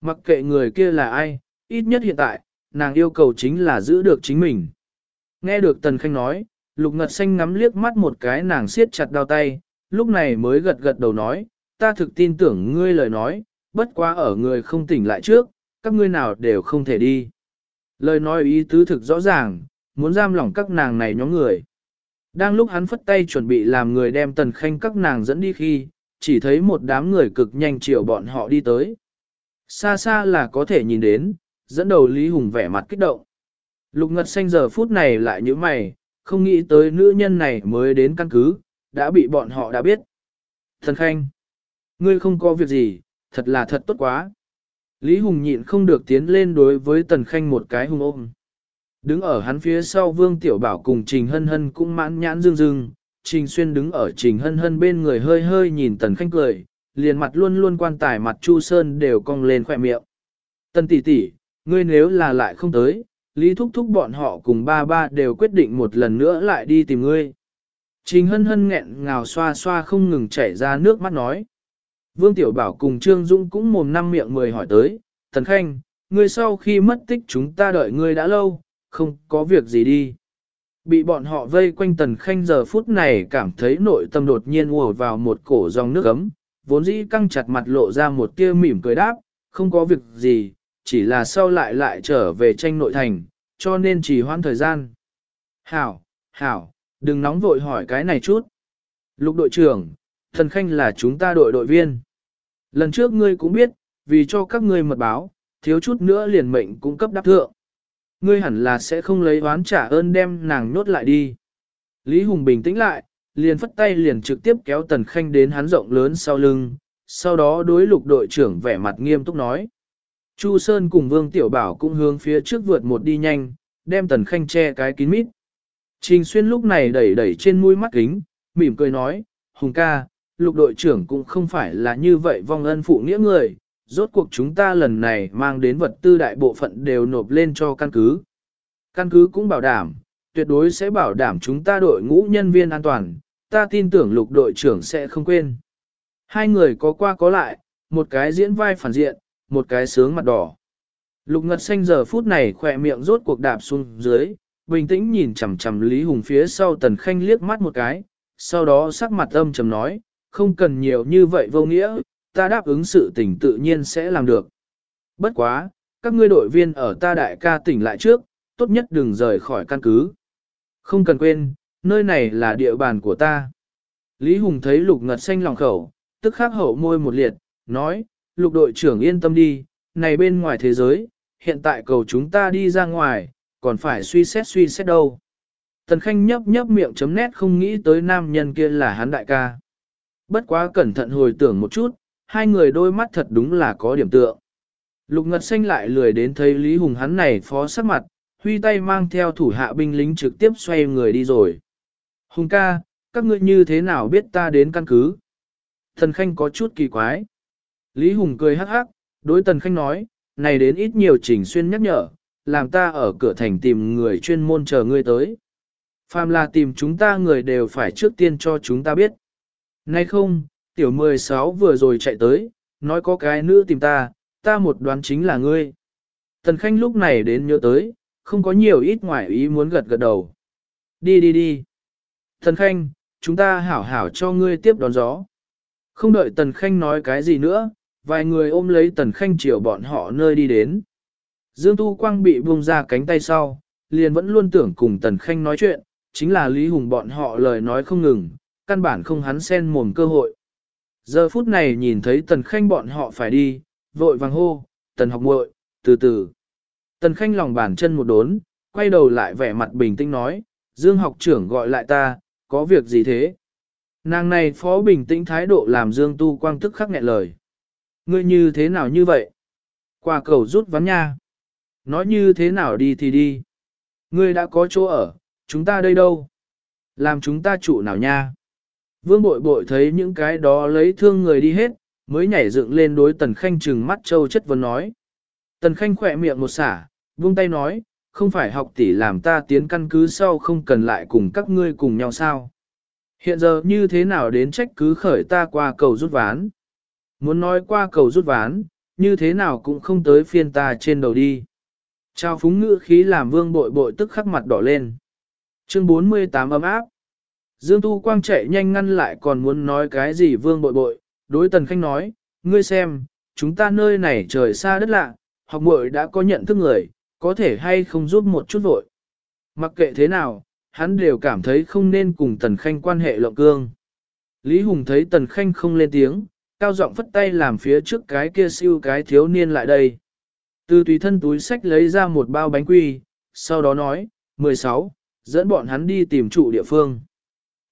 mặc kệ người kia là ai, ít nhất hiện tại, nàng yêu cầu chính là giữ được chính mình. Nghe được Tần Khanh nói, Lục Ngật Xanh ngắm liếc mắt một cái nàng siết chặt đau tay, lúc này mới gật gật đầu nói, ta thực tin tưởng ngươi lời nói, bất quá ở người không tỉnh lại trước, các ngươi nào đều không thể đi. Lời nói ý tứ thực rõ ràng, muốn giam lỏng các nàng này nhóm người. Đang lúc hắn phất tay chuẩn bị làm người đem tần khanh các nàng dẫn đi khi, chỉ thấy một đám người cực nhanh chiều bọn họ đi tới. Xa xa là có thể nhìn đến, dẫn đầu Lý Hùng vẻ mặt kích động. Lục Ngật Xanh giờ phút này lại như mày, không nghĩ tới nữ nhân này mới đến căn cứ, đã bị bọn họ đã biết. Thần Khanh, ngươi không có việc gì, thật là thật tốt quá. Lý Hùng nhịn không được tiến lên đối với Tần Khanh một cái hung ôm. Đứng ở hắn phía sau Vương Tiểu Bảo cùng Trình Hân Hân cũng mãn nhãn dương dương, Trình Xuyên đứng ở Trình Hân Hân bên người hơi hơi nhìn Tần Khanh cười, liền mặt luôn luôn quan tài mặt Chu Sơn đều cong lên khỏe miệng. Tần tỷ tỷ, ngươi nếu là lại không tới, Lý Thúc Thúc bọn họ cùng ba ba đều quyết định một lần nữa lại đi tìm ngươi. Trình Hân Hân nghẹn ngào xoa xoa không ngừng chảy ra nước mắt nói. Vương Tiểu Bảo cùng Trương Dung cũng mồm năm miệng mười hỏi tới, Tần Khanh, ngươi sau khi mất tích chúng ta đợi ngươi đã lâu, không có việc gì đi. Bị bọn họ vây quanh Tần Khanh giờ phút này cảm thấy nội tâm đột nhiên ùa vào một cổ dòng nước ấm, vốn dĩ căng chặt mặt lộ ra một tia mỉm cười đáp, không có việc gì, chỉ là sau lại lại trở về tranh nội thành, cho nên chỉ hoãn thời gian. Hảo, hảo, đừng nóng vội hỏi cái này chút. Lục đội trưởng, Thần Khanh là chúng ta đội đội viên. Lần trước ngươi cũng biết, vì cho các ngươi mật báo, thiếu chút nữa liền mệnh cũng cấp đáp thượng. Ngươi hẳn là sẽ không lấy oán trả ơn đem nàng nốt lại đi. Lý Hùng bình tĩnh lại, liền phất tay liền trực tiếp kéo Tần Khanh đến hắn rộng lớn sau lưng, sau đó đối lục đội trưởng vẻ mặt nghiêm túc nói. Chu Sơn cùng Vương Tiểu Bảo cũng hướng phía trước vượt một đi nhanh, đem Tần Khanh che cái kín mít. Trình Xuyên lúc này đẩy đẩy trên mũi mắt kính, mỉm cười nói, Hùng ca, lục đội trưởng cũng không phải là như vậy vong ân phụ nghĩa người, rốt cuộc chúng ta lần này mang đến vật tư đại bộ phận đều nộp lên cho căn cứ. Căn cứ cũng bảo đảm, tuyệt đối sẽ bảo đảm chúng ta đội ngũ nhân viên an toàn, ta tin tưởng lục đội trưởng sẽ không quên. Hai người có qua có lại, một cái diễn vai phản diện, một cái sướng mặt đỏ. Lục Ngật Xanh giờ phút này khỏe miệng rốt cuộc đạp xuống dưới, bình tĩnh nhìn chằm chằm Lý Hùng phía sau Tần Khanh liếc mắt một cái, sau đó sắc mặt âm trầm nói, không cần nhiều như vậy vô nghĩa, ta đáp ứng sự tình tự nhiên sẽ làm được. Bất quá, các ngươi đội viên ở ta đại ca tỉnh lại trước, tốt nhất đừng rời khỏi căn cứ. Không cần quên, nơi này là địa bàn của ta. Lý Hùng thấy lục ngật xanh lòng khẩu, tức khắc hậu môi một liệt, nói, lục đội trưởng yên tâm đi, này bên ngoài thế giới, hiện tại cầu chúng ta đi ra ngoài, còn phải suy xét suy xét đâu. Tần Khanh nhấp nhấp miệng chấm nét không nghĩ tới nam nhân kia là hắn đại ca. Bất quá cẩn thận hồi tưởng một chút, hai người đôi mắt thật đúng là có điểm tượng. Lục Ngật Xanh lại lười đến thấy Lý Hùng hắn này phó sắc mặt, huy tay mang theo thủ hạ binh lính trực tiếp xoay người đi rồi. Hùng ca, các ngươi như thế nào biết ta đến căn cứ? Thần Khanh có chút kỳ quái. Lý Hùng cười hắc hắc, đối Tần Khanh nói, này đến ít nhiều trình xuyên nhắc nhở, làm ta ở cửa thành tìm người chuyên môn chờ ngươi tới. Phàm là tìm chúng ta người đều phải trước tiên cho chúng ta biết. Nay không, tiểu 16 vừa rồi chạy tới, nói có cái nữ tìm ta, ta một đoán chính là ngươi. Tần Khanh lúc này đến nhớ tới, không có nhiều ít ngoại ý muốn gật gật đầu. Đi đi đi. Tần Khanh, chúng ta hảo hảo cho ngươi tiếp đón gió. Không đợi Tần Khanh nói cái gì nữa, vài người ôm lấy Tần Khanh chiều bọn họ nơi đi đến. Dương Tu Quang bị buông ra cánh tay sau, liền vẫn luôn tưởng cùng Tần Khanh nói chuyện, chính là Lý Hùng bọn họ lời nói không ngừng, căn bản không hắn xen mồm cơ hội. Giờ phút này nhìn thấy Tần Khanh bọn họ phải đi, vội vàng hô, Tần học muội, từ từ. Tần Khanh lòng bàn chân một đốn, quay đầu lại vẻ mặt bình tĩnh nói, Dương học trưởng gọi lại ta, có việc gì thế? Nàng này phó bình tĩnh thái độ làm Dương Tu Quang tức khắc nghẹn lời. Ngươi như thế nào như vậy? Qua cầu rút ván nha. Nói như thế nào đi thì đi. Ngươi đã có chỗ ở, chúng ta đây đâu? Làm chúng ta trụ nào nha? Vương bội bội thấy những cái đó lấy thương người đi hết, mới nhảy dựng lên đối tần khanh trừng mắt châu chất vấn nói. Tần khanh khỏe miệng một xả, buông tay nói, không phải học tỷ làm ta tiến căn cứ sau không cần lại cùng các ngươi cùng nhau sao? Hiện giờ như thế nào đến trách cứ khởi ta qua cầu rút ván? Muốn nói qua cầu rút ván, như thế nào cũng không tới phiên ta trên đầu đi. Trao phúng ngữ khí làm vương bội bội tức khắc mặt đỏ lên. Chương 48 ấm áp. Dương Tu Quang chạy nhanh ngăn lại còn muốn nói cái gì vương bội bội, đối tần khanh nói, ngươi xem, chúng ta nơi này trời xa đất lạ, học muội đã có nhận thức người, có thể hay không giúp một chút vội. Mặc kệ thế nào, hắn đều cảm thấy không nên cùng tần khanh quan hệ lộng cương. Lý Hùng thấy tần khanh không lên tiếng, cao giọng phất tay làm phía trước cái kia siêu cái thiếu niên lại đây. Từ tùy thân túi sách lấy ra một bao bánh quy, sau đó nói, 16, dẫn bọn hắn đi tìm trụ địa phương.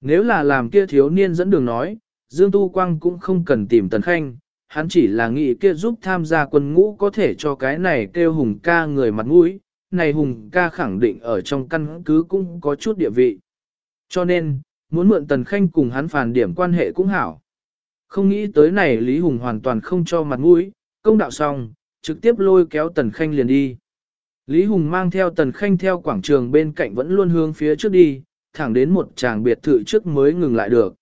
Nếu là làm kia thiếu niên dẫn đường nói, Dương Tu Quang cũng không cần tìm Tần Khanh, hắn chỉ là nghĩ kia giúp tham gia quân ngũ có thể cho cái này kêu hùng ca người mặt mũi, này hùng ca khẳng định ở trong căn cứ cũng có chút địa vị. Cho nên, muốn mượn Tần Khanh cùng hắn phản điểm quan hệ cũng hảo. Không nghĩ tới này Lý Hùng hoàn toàn không cho mặt mũi, công đạo xong, trực tiếp lôi kéo Tần Khanh liền đi. Lý Hùng mang theo Tần Khanh theo quảng trường bên cạnh vẫn luôn hướng phía trước đi, thẳng đến một tràng biệt thự trước mới ngừng lại được.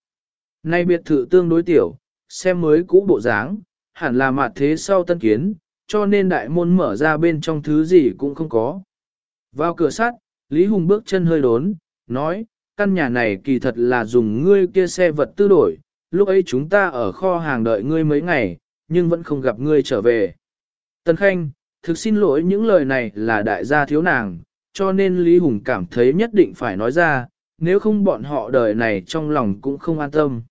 Nay biệt thự tương đối tiểu, xem mới cũ bộ dáng, hẳn là mặt thế sau tân kiến, cho nên đại môn mở ra bên trong thứ gì cũng không có. Vào cửa sắt, Lý Hùng bước chân hơi đốn, nói, căn nhà này kỳ thật là dùng ngươi kia xe vật tư đổi, lúc ấy chúng ta ở kho hàng đợi ngươi mấy ngày, nhưng vẫn không gặp ngươi trở về. Tần Khanh, thực xin lỗi những lời này là đại gia thiếu nàng, cho nên Lý Hùng cảm thấy nhất định phải nói ra, nếu không bọn họ đời này trong lòng cũng không an tâm.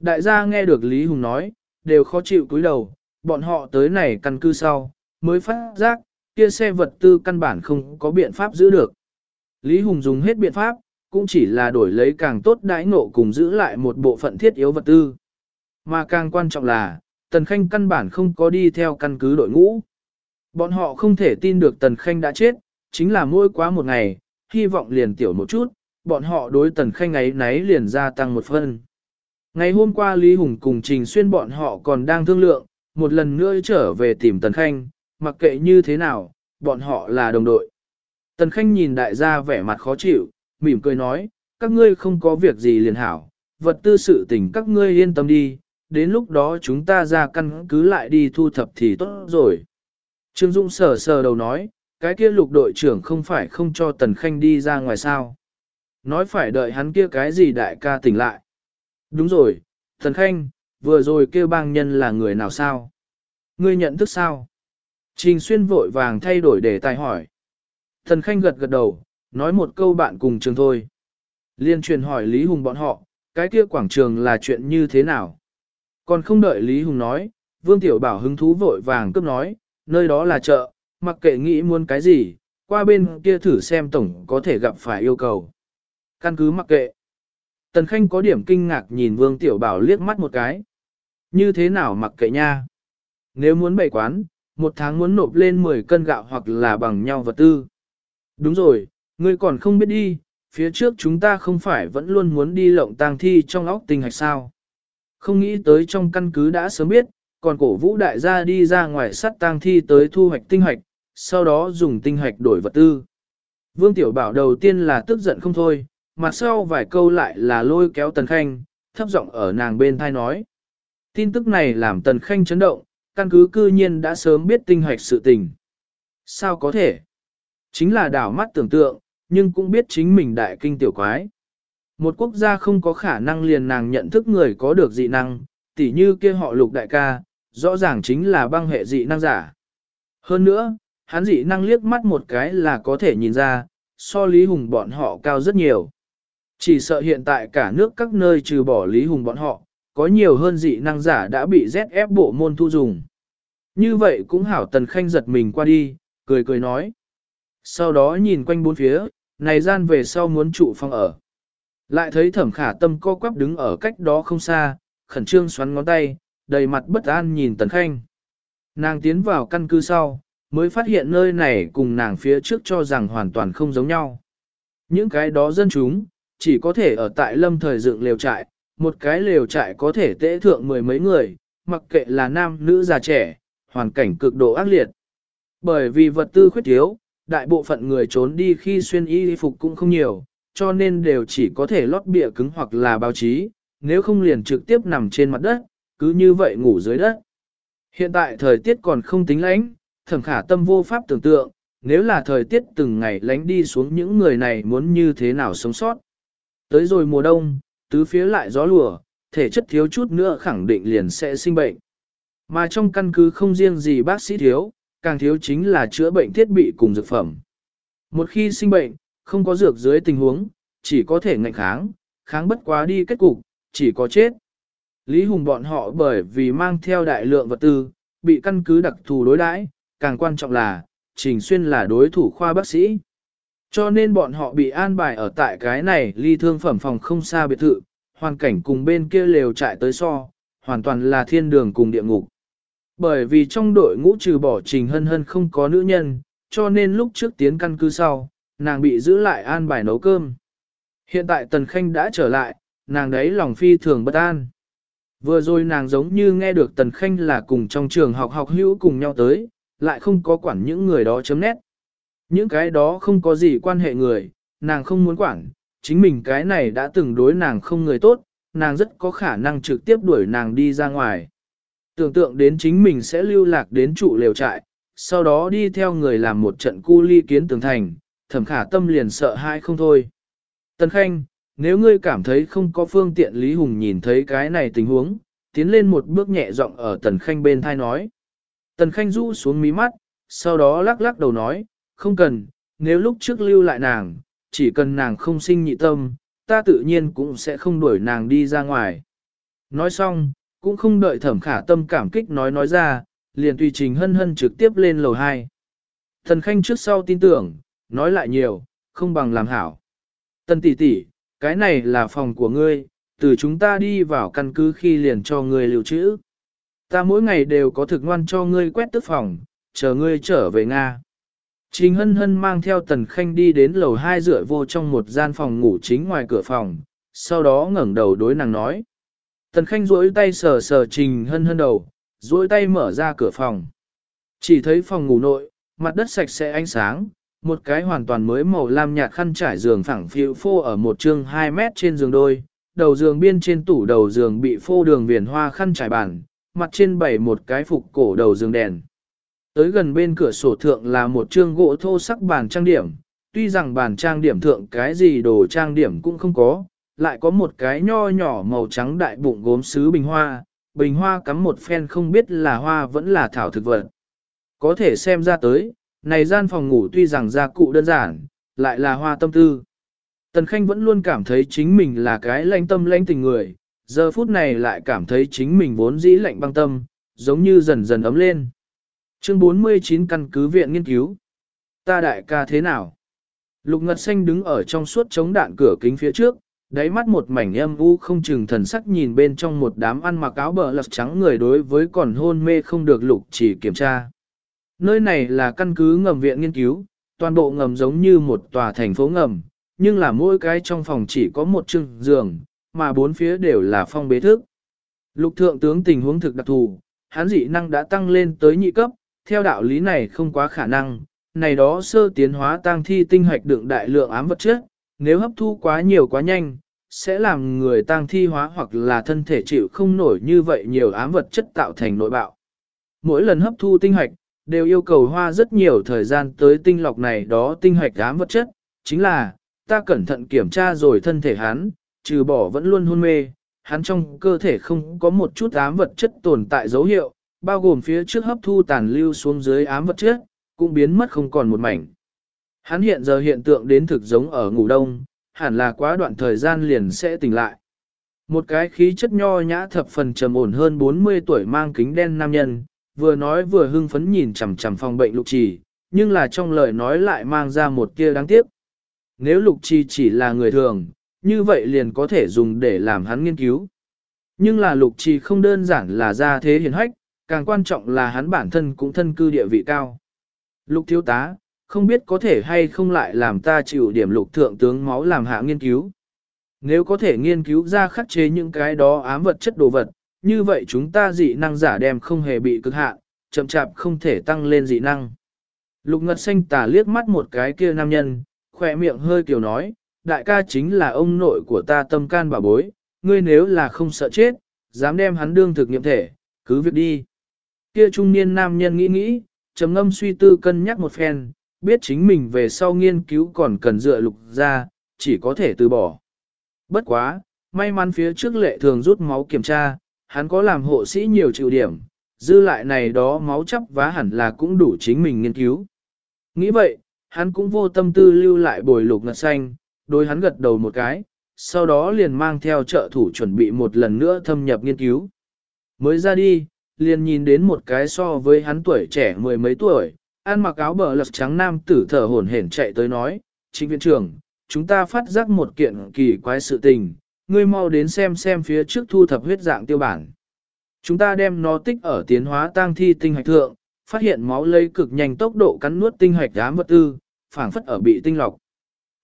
Đại gia nghe được Lý Hùng nói, đều khó chịu cúi đầu, bọn họ tới này căn cư sau, mới phát giác, kia xe vật tư căn bản không có biện pháp giữ được. Lý Hùng dùng hết biện pháp, cũng chỉ là đổi lấy càng tốt đãi ngộ cùng giữ lại một bộ phận thiết yếu vật tư. Mà càng quan trọng là, Tần Khanh căn bản không có đi theo căn cứ đội ngũ. Bọn họ không thể tin được Tần Khanh đã chết, chính là mỗi quá một ngày, hy vọng liền tiểu một chút, bọn họ đối Tần Khanh ấy náy liền gia tăng một phân. Ngày hôm qua Lý Hùng cùng Trình Xuyên bọn họ còn đang thương lượng, một lần nữa trở về tìm Tần Khanh, mặc kệ như thế nào, bọn họ là đồng đội. Tần Khanh nhìn đại gia vẻ mặt khó chịu, mỉm cười nói, các ngươi không có việc gì liền hảo, vật tư sự tình các ngươi yên tâm đi, đến lúc đó chúng ta ra căn cứ lại đi thu thập thì tốt rồi. Trương Dung sờ sờ đầu nói, cái kia lục đội trưởng không phải không cho Tần Khanh đi ra ngoài sao. Nói phải đợi hắn kia cái gì đại ca tỉnh lại. Đúng rồi, thần Khanh, vừa rồi kêu bang nhân là người nào sao? Ngươi nhận thức sao? Trình Xuyên vội vàng thay đổi để tài hỏi. Thần Khanh gật gật đầu, nói một câu bạn cùng trường thôi. Liên truyền hỏi Lý Hùng bọn họ, cái kia quảng trường là chuyện như thế nào? Còn không đợi Lý Hùng nói, Vương Tiểu Bảo hứng thú vội vàng cướp nói, nơi đó là chợ, mặc kệ nghĩ muốn cái gì, qua bên kia thử xem tổng có thể gặp phải yêu cầu. Căn cứ mặc kệ. Tần Khanh có điểm kinh ngạc nhìn Vương Tiểu Bảo liếc mắt một cái. Như thế nào mặc kệ nha? Nếu muốn bày quán, một tháng muốn nộp lên 10 cân gạo hoặc là bằng nhau vật tư. Đúng rồi, ngươi còn không biết đi, phía trước chúng ta không phải vẫn luôn muốn đi lộng tang thi trong óc tinh hạch sao. Không nghĩ tới trong căn cứ đã sớm biết, còn cổ vũ đại gia đi ra ngoài sắt tang thi tới thu hoạch tinh hạch, sau đó dùng tinh hạch đổi vật tư. Vương Tiểu Bảo đầu tiên là tức giận không thôi, mặt sau vài câu lại là lôi kéo Tần Khanh, thấp giọng ở nàng bên thai nói. Tin tức này làm Tần Khanh chấn động, căn cứ cư nhiên đã sớm biết tinh hạch sự tình. Sao có thể? Chính là đảo mắt tưởng tượng, nhưng cũng biết chính mình đại kinh tiểu quái. Một quốc gia không có khả năng liền nàng nhận thức người có được dị năng, tỉ như kia họ lục đại ca, rõ ràng chính là băng hệ dị năng giả. Hơn nữa, hắn dị năng liếc mắt một cái là có thể nhìn ra, so Lý Hùng bọn họ cao rất nhiều. Chỉ sợ hiện tại cả nước các nơi trừ bỏ Lý Hùng bọn họ, có nhiều hơn dị năng giả đã bị ZF bộ môn thu dùng. Như vậy cũng hảo tần khanh giật mình qua đi, cười cười nói. Sau đó nhìn quanh bốn phía, này gian về sau muốn trụ phòng ở. Lại thấy thẩm khả tâm co quắp đứng ở cách đó không xa, khẩn trương xoắn ngón tay, đầy mặt bất an nhìn tần khanh. Nàng tiến vào căn cứ sau, mới phát hiện nơi này cùng nàng phía trước cho rằng hoàn toàn không giống nhau. Những cái đó dân chúng, chỉ có thể ở tại lâm thời dựng lều trại, một cái lều trại có thể tễ thượng mười mấy người, mặc kệ là nam, nữ, già trẻ, hoàn cảnh cực độ ác liệt. Bởi vì vật tư khuyết thiếu, đại bộ phận người trốn đi khi xuyên y phục cũng không nhiều, cho nên đều chỉ có thể lót bịa cứng hoặc là báo chí, nếu không liền trực tiếp nằm trên mặt đất, cứ như vậy ngủ dưới đất. Hiện tại thời tiết còn không tính lãnh, thẩm khả tâm vô pháp tưởng tượng, nếu là thời tiết từng ngày lánh đi xuống những người này muốn như thế nào sống sót. Tới rồi mùa đông, tứ phía lại gió lùa, thể chất thiếu chút nữa khẳng định liền sẽ sinh bệnh. Mà trong căn cứ không riêng gì bác sĩ thiếu, càng thiếu chính là chữa bệnh thiết bị cùng dược phẩm. Một khi sinh bệnh, không có dược dưới tình huống, chỉ có thể ngạnh kháng, kháng bất quá đi kết cục, chỉ có chết. Lý Hùng bọn họ bởi vì mang theo đại lượng vật tư, bị căn cứ đặc thù đối đãi, càng quan trọng là, Trình Xuyên là đối thủ khoa bác sĩ. Cho nên bọn họ bị an bài ở tại cái này ly thương phẩm phòng không xa biệt thự, hoàn cảnh cùng bên kia lều trại tới so, hoàn toàn là thiên đường cùng địa ngục. Bởi vì trong đội ngũ trừ bỏ Trình Hân Hân không có nữ nhân, cho nên lúc trước tiến căn cứ sau, nàng bị giữ lại an bài nấu cơm. Hiện tại Tần Khanh đã trở lại, nàng đấy lòng phi thường bất an. Vừa rồi nàng giống như nghe được Tần Khanh là cùng trong trường học học hữu cùng nhau tới, lại không có quản những người đó chấm nét. Những cái đó không có gì quan hệ người, nàng không muốn quản, chính mình cái này đã từng đối nàng không người tốt, nàng rất có khả năng trực tiếp đuổi nàng đi ra ngoài. Tưởng tượng đến chính mình sẽ lưu lạc đến trụ lều trại, sau đó đi theo người làm một trận cu ly kiến tường thành, thẩm khả tâm liền sợ hãi không thôi. Tần Khanh, nếu ngươi cảm thấy không có phương tiện Lý Hùng nhìn thấy cái này tình huống, tiến lên một bước nhẹ giọng ở Tần Khanh bên thai nói. Tần Khanh rũ xuống mí mắt, sau đó lắc lắc đầu nói, không cần, nếu lúc trước lưu lại nàng, chỉ cần nàng không sinh nhị tâm, ta tự nhiên cũng sẽ không đuổi nàng đi ra ngoài. Nói xong, cũng không đợi thẩm khả tâm cảm kích nói nói ra, liền tùy trình hân hân trực tiếp lên lầu 2. Thần khanh trước sau tin tưởng, nói lại nhiều, không bằng làm hảo. Tân tỷ tỷ, cái này là phòng của ngươi, từ chúng ta đi vào căn cứ khi liền cho ngươi lưu trữ. Ta mỗi ngày đều có thực ngoan cho ngươi quét tức phòng, chờ ngươi trở về Nga. Trình hân hân mang theo tần khanh đi đến lầu hai rửa vô trong một gian phòng ngủ chính ngoài cửa phòng, sau đó ngẩng đầu đối nàng nói. Tần khanh duỗi tay sờ sờ trình hân hân đầu, duỗi tay mở ra cửa phòng. Chỉ thấy phòng ngủ nội, mặt đất sạch sẽ ánh sáng, một cái hoàn toàn mới màu lam nhạt khăn trải giường phẳng phiu phô ở một chương 2 mét trên giường đôi, đầu giường biên trên tủ đầu giường bị phô đường viền hoa khăn trải bàn, mặt trên bày một cái phục cổ đầu giường đèn. Tới gần bên cửa sổ thượng là một chương gỗ thô sắc bàn trang điểm, tuy rằng bàn trang điểm thượng cái gì đồ trang điểm cũng không có, lại có một cái nho nhỏ màu trắng đại bụng gốm sứ bình hoa, bình hoa cắm một phen không biết là hoa vẫn là thảo thực vật. Có thể xem ra tới, Này gian phòng ngủ tuy rằng gia cụ đơn giản, lại là hoa tâm tư. Tần Khanh vẫn luôn cảm thấy chính mình là cái lãnh tâm lãnh tình người, giờ phút này lại cảm thấy chính mình vốn dĩ lạnh băng tâm, giống như dần dần ấm lên. Chương 49 căn cứ viện nghiên cứu. Ta đại ca thế nào? Lục Ngật Xanh đứng ở trong suốt chống đạn cửa kính phía trước, đáy mắt một mảnh âm u không chừng thần sắc nhìn bên trong một đám ăn mặc áo bờ lật trắng người đối với còn hôn mê không được lục chỉ kiểm tra. Nơi này là căn cứ ngầm viện nghiên cứu, toàn bộ ngầm giống như một tòa thành phố ngầm, nhưng là mỗi cái trong phòng chỉ có một chừng giường, mà bốn phía đều là phong bế thức. Lục thượng tướng tình huống thực đặc thù, hắn dị năng đã tăng lên tới nhị cấp, theo đạo lý này không quá khả năng, này đó sơ tiến hóa tăng thi tinh hoạch đựng đại lượng ám vật chất, nếu hấp thu quá nhiều quá nhanh, sẽ làm người tăng thi hóa hoặc là thân thể chịu không nổi như vậy nhiều ám vật chất tạo thành nội bạo. Mỗi lần hấp thu tinh hoạch, đều yêu cầu hoa rất nhiều thời gian tới tinh lọc này đó tinh hoạch ám vật chất, chính là, ta cẩn thận kiểm tra rồi thân thể hắn, trừ bỏ vẫn luôn hôn mê, hắn trong cơ thể không có một chút ám vật chất tồn tại dấu hiệu, bao gồm phía trước hấp thu tàn lưu xuống dưới ám vật chất, cũng biến mất không còn một mảnh. Hắn hiện giờ hiện tượng đến thực giống ở ngủ đông, hẳn là quá đoạn thời gian liền sẽ tỉnh lại. Một cái khí chất nho nhã thập phần trầm ổn hơn 40 tuổi mang kính đen nam nhân, vừa nói vừa hưng phấn nhìn chằm chằm phòng bệnh lục trì, nhưng là trong lời nói lại mang ra một tia đáng tiếc. Nếu lục trì chỉ là người thường, như vậy liền có thể dùng để làm hắn nghiên cứu. Nhưng là lục trì không đơn giản là ra thế hiền hách, càng quan trọng là hắn bản thân cũng thân cư địa vị cao. Lục thiếu tá, không biết có thể hay không lại làm ta chịu điểm lục thượng tướng máu làm hạ nghiên cứu. Nếu có thể nghiên cứu ra khắc chế những cái đó ám vật chất đồ vật, như vậy chúng ta dị năng giả đem không hề bị cực hạn, chậm chạp không thể tăng lên dị năng. Lục ngật xanh tà liếc mắt một cái kia nam nhân, khỏe miệng hơi kiểu nói, đại ca chính là ông nội của ta tâm can bà bối, ngươi nếu là không sợ chết, dám đem hắn đương thực nghiệm thể, cứ việc đi. Kia trung niên nam nhân nghĩ nghĩ, trầm ngâm suy tư cân nhắc một phen, biết chính mình về sau nghiên cứu còn cần dựa lục ra, chỉ có thể từ bỏ. Bất quá, may mắn phía trước lệ thường rút máu kiểm tra, hắn có làm hộ sĩ nhiều chịu điểm, dư lại này đó máu chắp vá hẳn là cũng đủ chính mình nghiên cứu. Nghĩ vậy, hắn cũng vô tâm tư lưu lại bồi lục ngật xanh, đối hắn gật đầu một cái, sau đó liền mang theo trợ thủ chuẩn bị một lần nữa thâm nhập nghiên cứu. Mới ra đi, liền nhìn đến một cái so với hắn tuổi trẻ mười mấy tuổi, ăn mặc áo bờ lật trắng nam tử thở hổn hển chạy tới nói, trịnh viện trưởng, chúng ta phát giác một kiện kỳ quái sự tình, ngươi mau đến xem xem phía trước thu thập huyết dạng tiêu bản. Chúng ta đem nó tích ở tiến hóa tang thi tinh hạch thượng, phát hiện máu lây cực nhanh tốc độ cắn nuốt tinh hạch đám vật tư, phảng phất ở bị tinh lọc.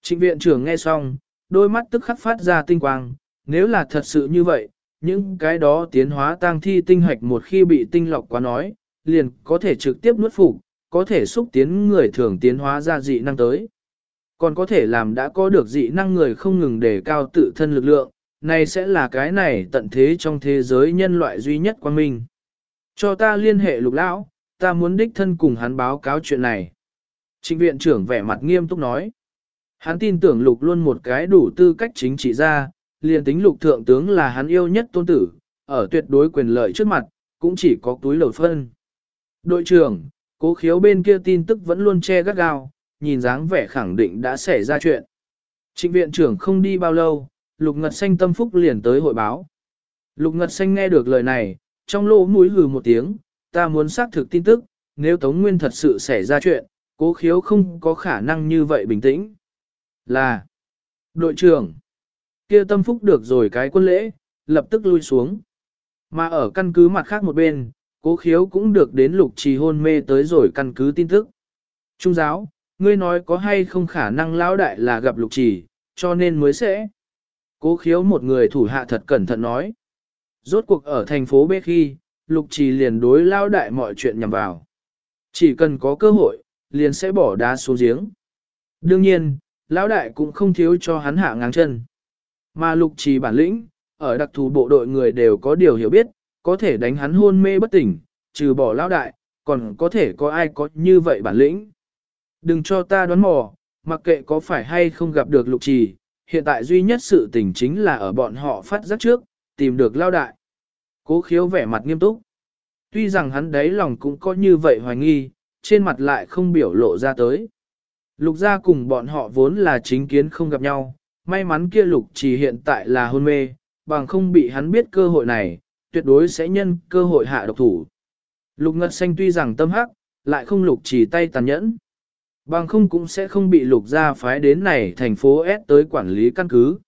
Trịnh viện trưởng nghe xong, đôi mắt tức khắc phát ra tinh quang, nếu là thật sự như vậy, những cái đó tiến hóa tang thi tinh hạch một khi bị tinh lọc quá nói, liền có thể trực tiếp nuốt phục, có thể xúc tiến người thường tiến hóa ra dị năng tới. Còn có thể làm đã có được dị năng người không ngừng đề cao tự thân lực lượng, này sẽ là cái này tận thế trong thế giới nhân loại duy nhất quan minh. Cho ta liên hệ lục lão, ta muốn đích thân cùng hắn báo cáo chuyện này. Trịnh viện trưởng vẻ mặt nghiêm túc nói. Hắn tin tưởng lục luôn một cái đủ tư cách chính trị ra, liền tính lục thượng tướng là hắn yêu nhất tôn tử, ở tuyệt đối quyền lợi trước mặt, cũng chỉ có túi lầu phân. Đội trưởng, cố khiếu bên kia tin tức vẫn luôn che gắt gao, nhìn dáng vẻ khẳng định đã xảy ra chuyện. Trịnh viện trưởng không đi bao lâu, Lục Ngật Xanh tâm phúc liền tới hội báo. Lục Ngật Xanh nghe được lời này, trong lỗ mũi hừ một tiếng, ta muốn xác thực tin tức, nếu Tống Nguyên thật sự xảy ra chuyện, cố khiếu không có khả năng như vậy bình tĩnh. Là, đội trưởng, kia tâm phúc được rồi cái quân lễ, lập tức lui xuống. Mà ở căn cứ mặt khác một bên, cố khiếu cũng được đến lục trì hôn mê tới rồi căn cứ tin tức. Trung giáo, ngươi nói có hay không khả năng lão đại là gặp lục trì, cho nên mới sẽ. Cố khiếu một người thủ hạ thật cẩn thận nói. Rốt cuộc ở thành phố B khi, lục trì liền đối lao đại mọi chuyện nhằm vào. Chỉ cần có cơ hội, liền sẽ bỏ đá xuống giếng. Đương nhiên, lão đại cũng không thiếu cho hắn hạ ngang chân. Mà lục trì bản lĩnh, ở đặc thù bộ đội người đều có điều hiểu biết, có thể đánh hắn hôn mê bất tỉnh, trừ bỏ lão đại, còn có thể có ai có như vậy bản lĩnh. Đừng cho ta đoán mò, mặc kệ có phải hay không gặp được lục trì, hiện tại duy nhất sự tình chính là ở bọn họ phát giác trước, tìm được lao đại. Cố khiếu vẻ mặt nghiêm túc. Tuy rằng hắn đấy lòng cũng có như vậy hoài nghi, trên mặt lại không biểu lộ ra tới. Lục gia cùng bọn họ vốn là chính kiến không gặp nhau, may mắn kia lục chỉ hiện tại là hôn mê, bằng không bị hắn biết cơ hội này, tuyệt đối sẽ nhân cơ hội hạ độc thủ. Lục ngật xanh tuy rằng tâm hắc, lại không lục chỉ tay tàn nhẫn. Bằng không cũng sẽ không bị lục ra phái đến này thành phố S tới quản lý căn cứ.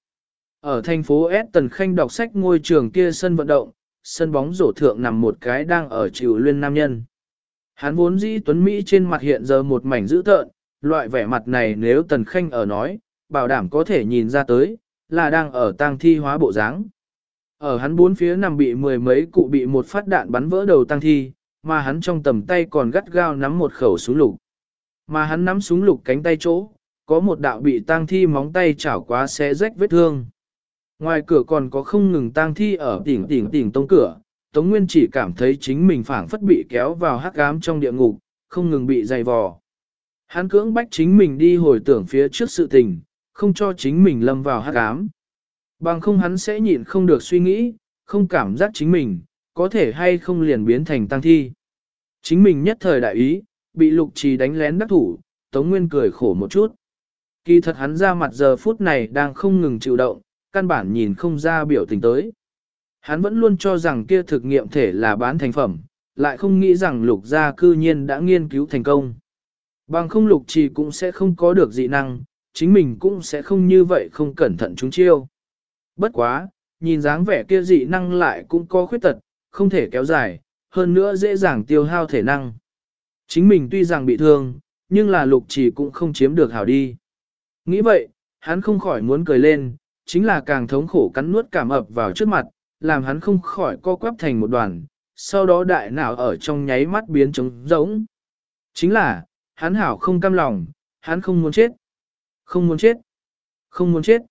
Ở thành phố S Tần Khanh đọc sách ngôi trường kia sân vận động, sân bóng rổ thượng nằm một cái đang ở chịu luyên nam nhân. Hắn vốn dĩ tuấn Mỹ trên mặt hiện giờ một mảnh dữ tợn, loại vẻ mặt này nếu Tần Khanh ở nói, bảo đảm có thể nhìn ra tới, là đang ở tang thi hóa bộ dáng. Ở hắn bốn phía nằm bị mười mấy cụ bị một phát đạn bắn vỡ đầu tang thi, mà hắn trong tầm tay còn gắt gao nắm một khẩu súng lục. Mà hắn nắm súng lục cánh tay chỗ, có một đạo bị tang thi móng tay chảo quá xé rách vết thương. Ngoài cửa còn có không ngừng tang thi ở tỉnh tỉnh tỉnh tông cửa, Tống Nguyên chỉ cảm thấy chính mình phảng phất bị kéo vào hắc ám trong địa ngục, không ngừng bị dày vò. Hắn cưỡng bách chính mình đi hồi tưởng phía trước sự tình, không cho chính mình lâm vào hắc ám. Bằng không hắn sẽ nhịn không được suy nghĩ, không cảm giác chính mình, có thể hay không liền biến thành tăng thi. Chính mình nhất thời đại ý, bị lục trì đánh lén đắc thủ, Tống Nguyên cười khổ một chút. Kỳ thật hắn ra mặt giờ phút này đang không ngừng chịu động, căn bản nhìn không ra biểu tình tới. Hắn vẫn luôn cho rằng kia thực nghiệm thể là bán thành phẩm, lại không nghĩ rằng lục gia cư nhiên đã nghiên cứu thành công. Bằng không lục trì cũng sẽ không có được dị năng, chính mình cũng sẽ không như vậy không cẩn thận chúng chiêu. Bất quá, nhìn dáng vẻ kia dị năng lại cũng có khuyết tật, không thể kéo dài, hơn nữa dễ dàng tiêu hao thể năng. Chính mình tuy rằng bị thương, nhưng là lục chỉ cũng không chiếm được hảo đi. Nghĩ vậy, hắn không khỏi muốn cười lên, chính là càng thống khổ cắn nuốt cảm ập vào trước mặt, làm hắn không khỏi co quắp thành một đoàn, sau đó đại não ở trong nháy mắt biến trống rỗng. Chính là, hắn hảo không cam lòng, hắn không muốn chết. Không muốn chết. Không muốn chết.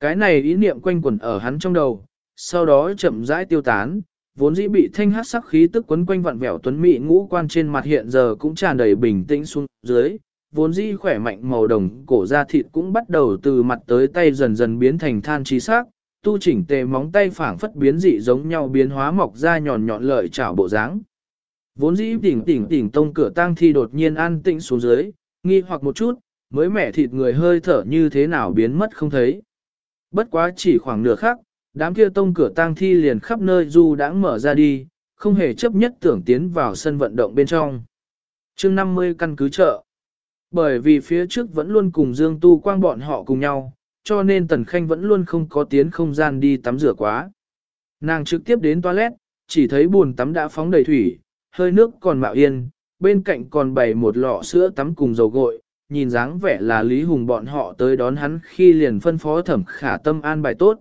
Cái này ý niệm quanh quẩn ở hắn trong đầu, sau đó chậm rãi tiêu tán, vốn dĩ bị thanh hát sắc khí tức quấn quanh vặn vẹo tuấn mỹ ngũ quan trên mặt hiện giờ cũng tràn đầy bình tĩnh xuống dưới, vốn dĩ khỏe mạnh màu đồng cổ da thịt cũng bắt đầu từ mặt tới tay dần dần biến thành than trí sắc, tu chỉnh tề móng tay phảng phất biến dị giống nhau biến hóa mọc ra nhọn nhọn lợi chảo bộ dáng. Vốn dĩ tỉnh tỉnh tỉnh tông cửa tang thi đột nhiên an tĩnh xuống dưới, nghi hoặc một chút, mới mẻ thịt người hơi thở như thế nào biến mất không thấy. Bất quá chỉ khoảng nửa khắc, đám kia tông cửa tang thi liền khắp nơi du đãng mở ra đi, không hề chấp nhất tưởng tiến vào sân vận động bên trong. chương 50 căn cứ chợ. Bởi vì phía trước vẫn luôn cùng Dương Tu Quang bọn họ cùng nhau, cho nên Tần Khanh vẫn luôn không có tiến không gian đi tắm rửa quá. Nàng trực tiếp đến toilet, chỉ thấy buồn tắm đã phóng đầy thủy, hơi nước còn mạo yên, bên cạnh còn bày một lọ sữa tắm cùng dầu gội, nhìn dáng vẻ là Lý Hùng bọn họ tới đón hắn khi liền phân phó thẩm khả tâm an bài tốt.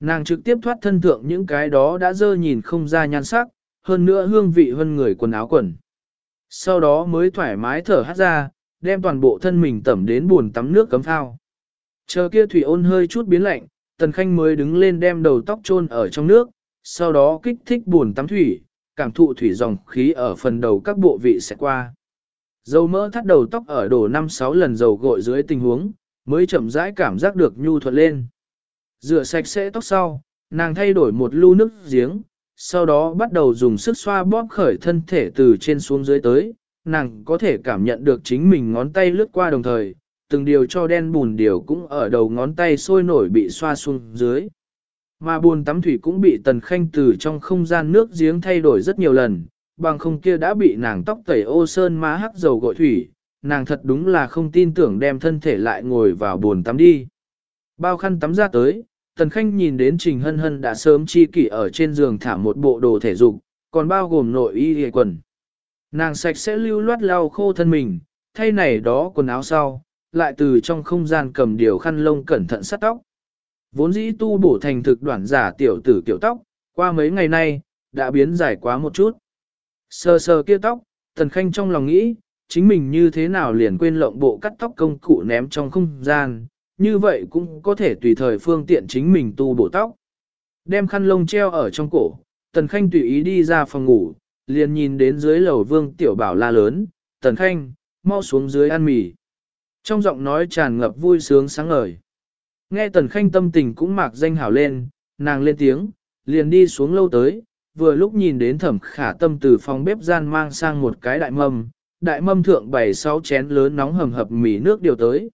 Nàng trực tiếp thoát thân thượng những cái đó đã dơ nhìn không ra nhan sắc, hơn nữa hương vị hơn người quần áo quần. Sau đó mới thoải mái thở hát ra, đem toàn bộ thân mình tẩm đến buồn tắm nước cấm phao. Chờ kia thủy ôn hơi chút biến lạnh, Tần Khanh mới đứng lên đem đầu tóc chôn ở trong nước, sau đó kích thích buồn tắm thủy, cảm thụ thủy dòng khí ở phần đầu các bộ vị sẽ qua. Dầu mỡ thắt đầu tóc ở đổ 5-6 lần dầu gội dưới tình huống, mới chậm rãi cảm giác được nhu thuận lên. Rửa sạch sẽ tóc sau, nàng thay đổi một lu nước giếng, sau đó bắt đầu dùng sức xoa bóp khởi thân thể từ trên xuống dưới tới, nàng có thể cảm nhận được chính mình ngón tay lướt qua đồng thời, từng điều cho đen bùn điều cũng ở đầu ngón tay sôi nổi bị xoa xuống dưới. Mà buồn tắm thủy cũng bị tần khanh từ trong không gian nước giếng thay đổi rất nhiều lần, bằng không kia đã bị nàng tóc tẩy ô sơn má hắc dầu gội thủy, nàng thật đúng là không tin tưởng đem thân thể lại ngồi vào buồn tắm đi. Bao khăn tắm ra tới, tần khanh nhìn đến trình hân hân đã sớm chi kỷ ở trên giường thả một bộ đồ thể dục, còn bao gồm nội y hề quần. Nàng sạch sẽ lưu loát lau khô thân mình, thay này đó quần áo sau, lại từ trong không gian cầm điều khăn lông cẩn thận sát tóc. Vốn dĩ tu bổ thành thực đoạn giả tiểu tử kiểu tóc, qua mấy ngày nay, đã biến dài quá một chút. Sờ sờ kia tóc, Tần Khanh trong lòng nghĩ, chính mình như thế nào liền quên lộng bộ cắt tóc công cụ ném trong không gian, như vậy cũng có thể tùy thời phương tiện chính mình tu bổ tóc. Đem khăn lông treo ở trong cổ, Tần Khanh tùy ý đi ra phòng ngủ, liền nhìn đến dưới lầu vương tiểu bảo la lớn, Tần Khanh, mau xuống dưới ăn mì. Trong giọng nói tràn ngập vui sướng sáng ngời. Nghe Tần Khanh tâm tình cũng mạc danh hảo lên, nàng lên tiếng, liền đi xuống lâu tới, vừa lúc nhìn đến thẩm khả tâm từ phòng bếp gian mang sang một cái đại mâm, đại mâm thượng bảy sáu chén lớn nóng hầm hập mì nước điều tới.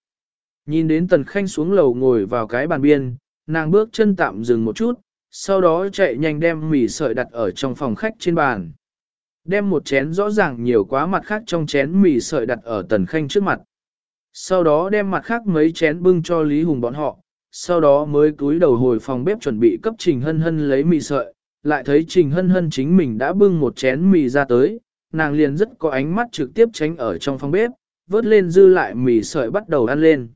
Nhìn đến tần khanh xuống lầu ngồi vào cái bàn biên, nàng bước chân tạm dừng một chút, sau đó chạy nhanh đem mì sợi đặt ở trong phòng khách trên bàn. Đem một chén rõ ràng nhiều quá mặt khác trong chén mì sợi đặt ở tần khanh trước mặt. Sau đó đem mặt khác mấy chén bưng cho Lý Hùng bọn họ, sau đó mới cúi đầu hồi phòng bếp chuẩn bị cấp Trình Hân Hân lấy mì sợi, lại thấy Trình Hân Hân chính mình đã bưng một chén mì ra tới, nàng liền rất có ánh mắt trực tiếp tránh ở trong phòng bếp, vớt lên dư lại mì sợi bắt đầu ăn lên.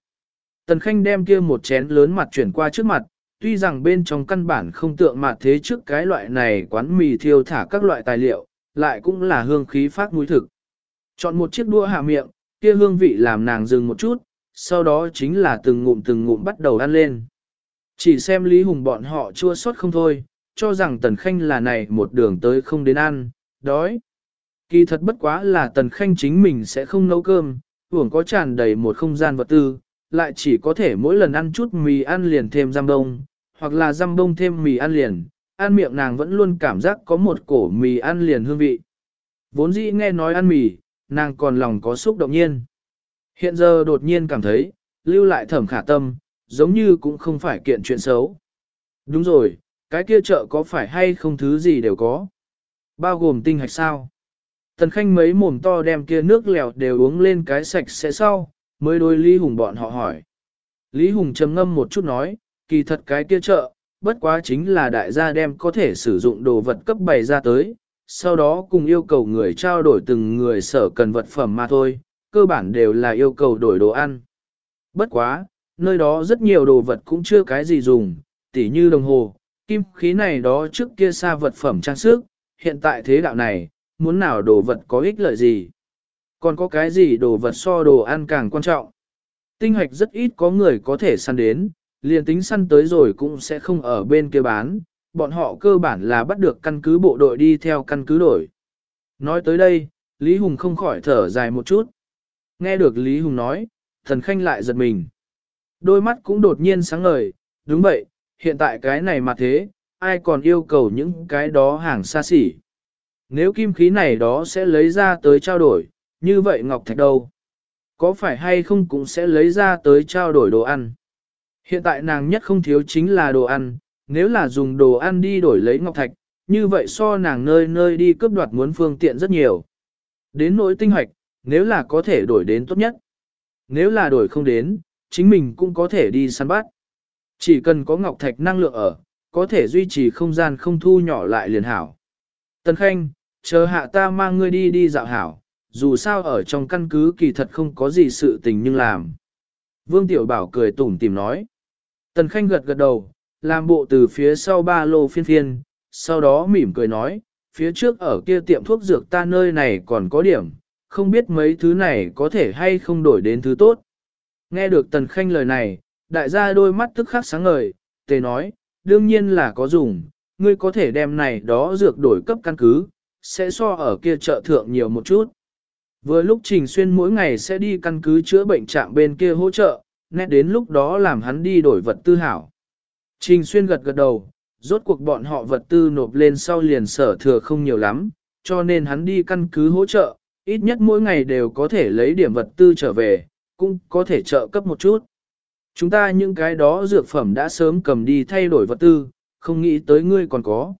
Tần Khanh đem kia một chén lớn mặt chuyển qua trước mặt, tuy rằng bên trong căn bản không tượng mặt thế trước cái loại này quán mì thiêu thả các loại tài liệu, lại cũng là hương khí phát mũi thực. Chọn một chiếc đũa hạ miệng, kia hương vị làm nàng dừng một chút, sau đó chính là từng ngụm từng ngụm bắt đầu ăn lên. Chỉ xem Lý Hùng bọn họ chua xót không thôi, cho rằng Tần Khanh là này một đường tới không đến ăn, đói. Kỳ thật bất quá là Tần Khanh chính mình sẽ không nấu cơm, hưởng có tràn đầy một không gian vật tư, lại chỉ có thể mỗi lần ăn chút mì ăn liền thêm răm đông, hoặc là răm đông thêm mì ăn liền, ăn miệng nàng vẫn luôn cảm giác có một cổ mì ăn liền hương vị. Vốn dĩ nghe nói ăn mì, nàng còn lòng có xúc động nhiên. Hiện giờ đột nhiên cảm thấy, lưu lại thẩm khả tâm, giống như cũng không phải kiện chuyện xấu. Đúng rồi, cái kia chợ có phải hay không thứ gì đều có. Bao gồm tinh hạch sao. Tần Khanh mấy mồm to đem kia nước lèo đều uống lên cái sạch sẽ sau, mới đôi Lý Hùng bọn họ hỏi. Lý Hùng trầm ngâm một chút nói, kỳ thật cái kia chợ, bất quá chính là đại gia đem có thể sử dụng đồ vật cấp bày ra tới, sau đó cùng yêu cầu người trao đổi từng người sở cần vật phẩm mà thôi, cơ bản đều là yêu cầu đổi đồ ăn. Bất quá, nơi đó rất nhiều đồ vật cũng chưa cái gì dùng, tỉ như đồng hồ, kim khí này đó trước kia xa vật phẩm trang sức, hiện tại thế đạo này, muốn nào đồ vật có ích lợi gì. Còn có cái gì đồ vật so đồ ăn càng quan trọng. Tinh hoạch rất ít có người có thể săn đến, liền tính săn tới rồi cũng sẽ không ở bên kia bán, bọn họ cơ bản là bắt được căn cứ bộ đội đi theo căn cứ đổi. Nói tới đây, Lý Hùng không khỏi thở dài một chút. Nghe được Lý Hùng nói, thần khanh lại giật mình. Đôi mắt cũng đột nhiên sáng ngời, đúng vậy, hiện tại cái này mà thế, ai còn yêu cầu những cái đó hàng xa xỉ. Nếu kim khí này đó sẽ lấy ra tới trao đổi, như vậy Ngọc Thạch đâu? Có phải hay không cũng sẽ lấy ra tới trao đổi đồ ăn? Hiện tại nàng nhất không thiếu chính là đồ ăn, nếu là dùng đồ ăn đi đổi lấy Ngọc Thạch, như vậy so nàng nơi nơi đi cướp đoạt muốn phương tiện rất nhiều. Đến nỗi tinh hoạch, nếu là có thể đổi đến tốt nhất. Nếu là đổi không đến, chính mình cũng có thể đi săn bắt. Chỉ cần có ngọc thạch năng lượng ở, có thể duy trì không gian không thu nhỏ lại liền hảo. Tần Khanh, chờ hạ ta mang ngươi đi đi dạo hảo, dù sao ở trong căn cứ kỳ thật không có gì sự tình nhưng làm. Vương Tiểu Bảo cười tủm tìm nói. Tần Khanh gật gật đầu, làm bộ từ phía sau ba lô phiên phiên, sau đó mỉm cười nói, phía trước ở kia tiệm thuốc dược ta nơi này còn có điểm, không biết mấy thứ này có thể hay không đổi đến thứ tốt. Nghe được Tần Khanh lời này, đại gia đôi mắt tức khắc sáng ngời, tề nói, đương nhiên là có dùng, ngươi có thể đem này đó dược đổi cấp căn cứ, sẽ so ở kia chợ thượng nhiều một chút. Vừa lúc Trình Xuyên mỗi ngày sẽ đi căn cứ chữa bệnh trạm bên kia hỗ trợ, nét đến lúc đó làm hắn đi đổi vật tư hảo. Trình Xuyên gật gật đầu, rốt cuộc bọn họ vật tư nộp lên sau liền sở thừa không nhiều lắm, cho nên hắn đi căn cứ hỗ trợ, ít nhất mỗi ngày đều có thể lấy điểm vật tư trở về, cũng có thể trợ cấp một chút. Chúng ta những cái đó dược phẩm đã sớm cầm đi thay đổi vật tư, không nghĩ tới ngươi còn có.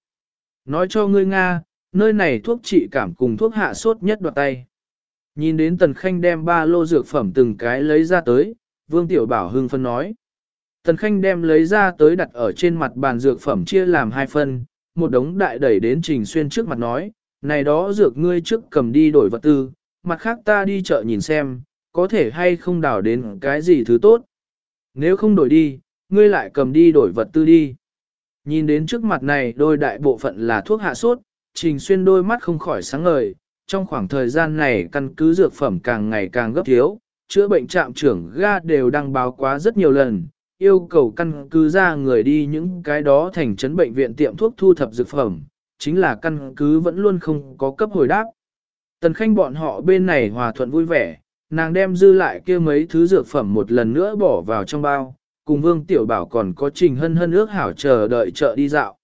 Nói cho ngươi Nga, nơi này thuốc trị cảm cùng thuốc hạ sốt nhất đoạt tay. Nhìn đến Tần Khanh đem ba lô dược phẩm từng cái lấy ra tới, Vương Tiểu Bảo hưng phân nói. Tần Khanh đem lấy ra tới đặt ở trên mặt bàn dược phẩm chia làm hai phân, một đống đại đẩy đến Trình Xuyên trước mặt nói, này đó dược ngươi trước cầm đi đổi vật tư, mặt khác ta đi chợ nhìn xem, có thể hay không đào đến cái gì thứ tốt. Nếu không đổi đi, ngươi lại cầm đi đổi vật tư đi. Nhìn đến trước mặt này đôi đại bộ phận là thuốc hạ sốt, Trình Xuyên đôi mắt không khỏi sáng ngời, trong khoảng thời gian này căn cứ dược phẩm càng ngày càng gấp thiếu, chữa bệnh trạm trưởng ga đều đăng báo quá rất nhiều lần, yêu cầu căn cứ ra người đi những cái đó thành trấn bệnh viện tiệm thuốc thu thập dược phẩm, chính là căn cứ vẫn luôn không có cấp hồi đáp. Tần Khanh bọn họ bên này hòa thuận vui vẻ, nàng đem dư lại kia mấy thứ dược phẩm một lần nữa bỏ vào trong bao, cùng Vương Tiểu Bảo còn có trình hân hân ước hảo chờ đợi chợ đi dạo.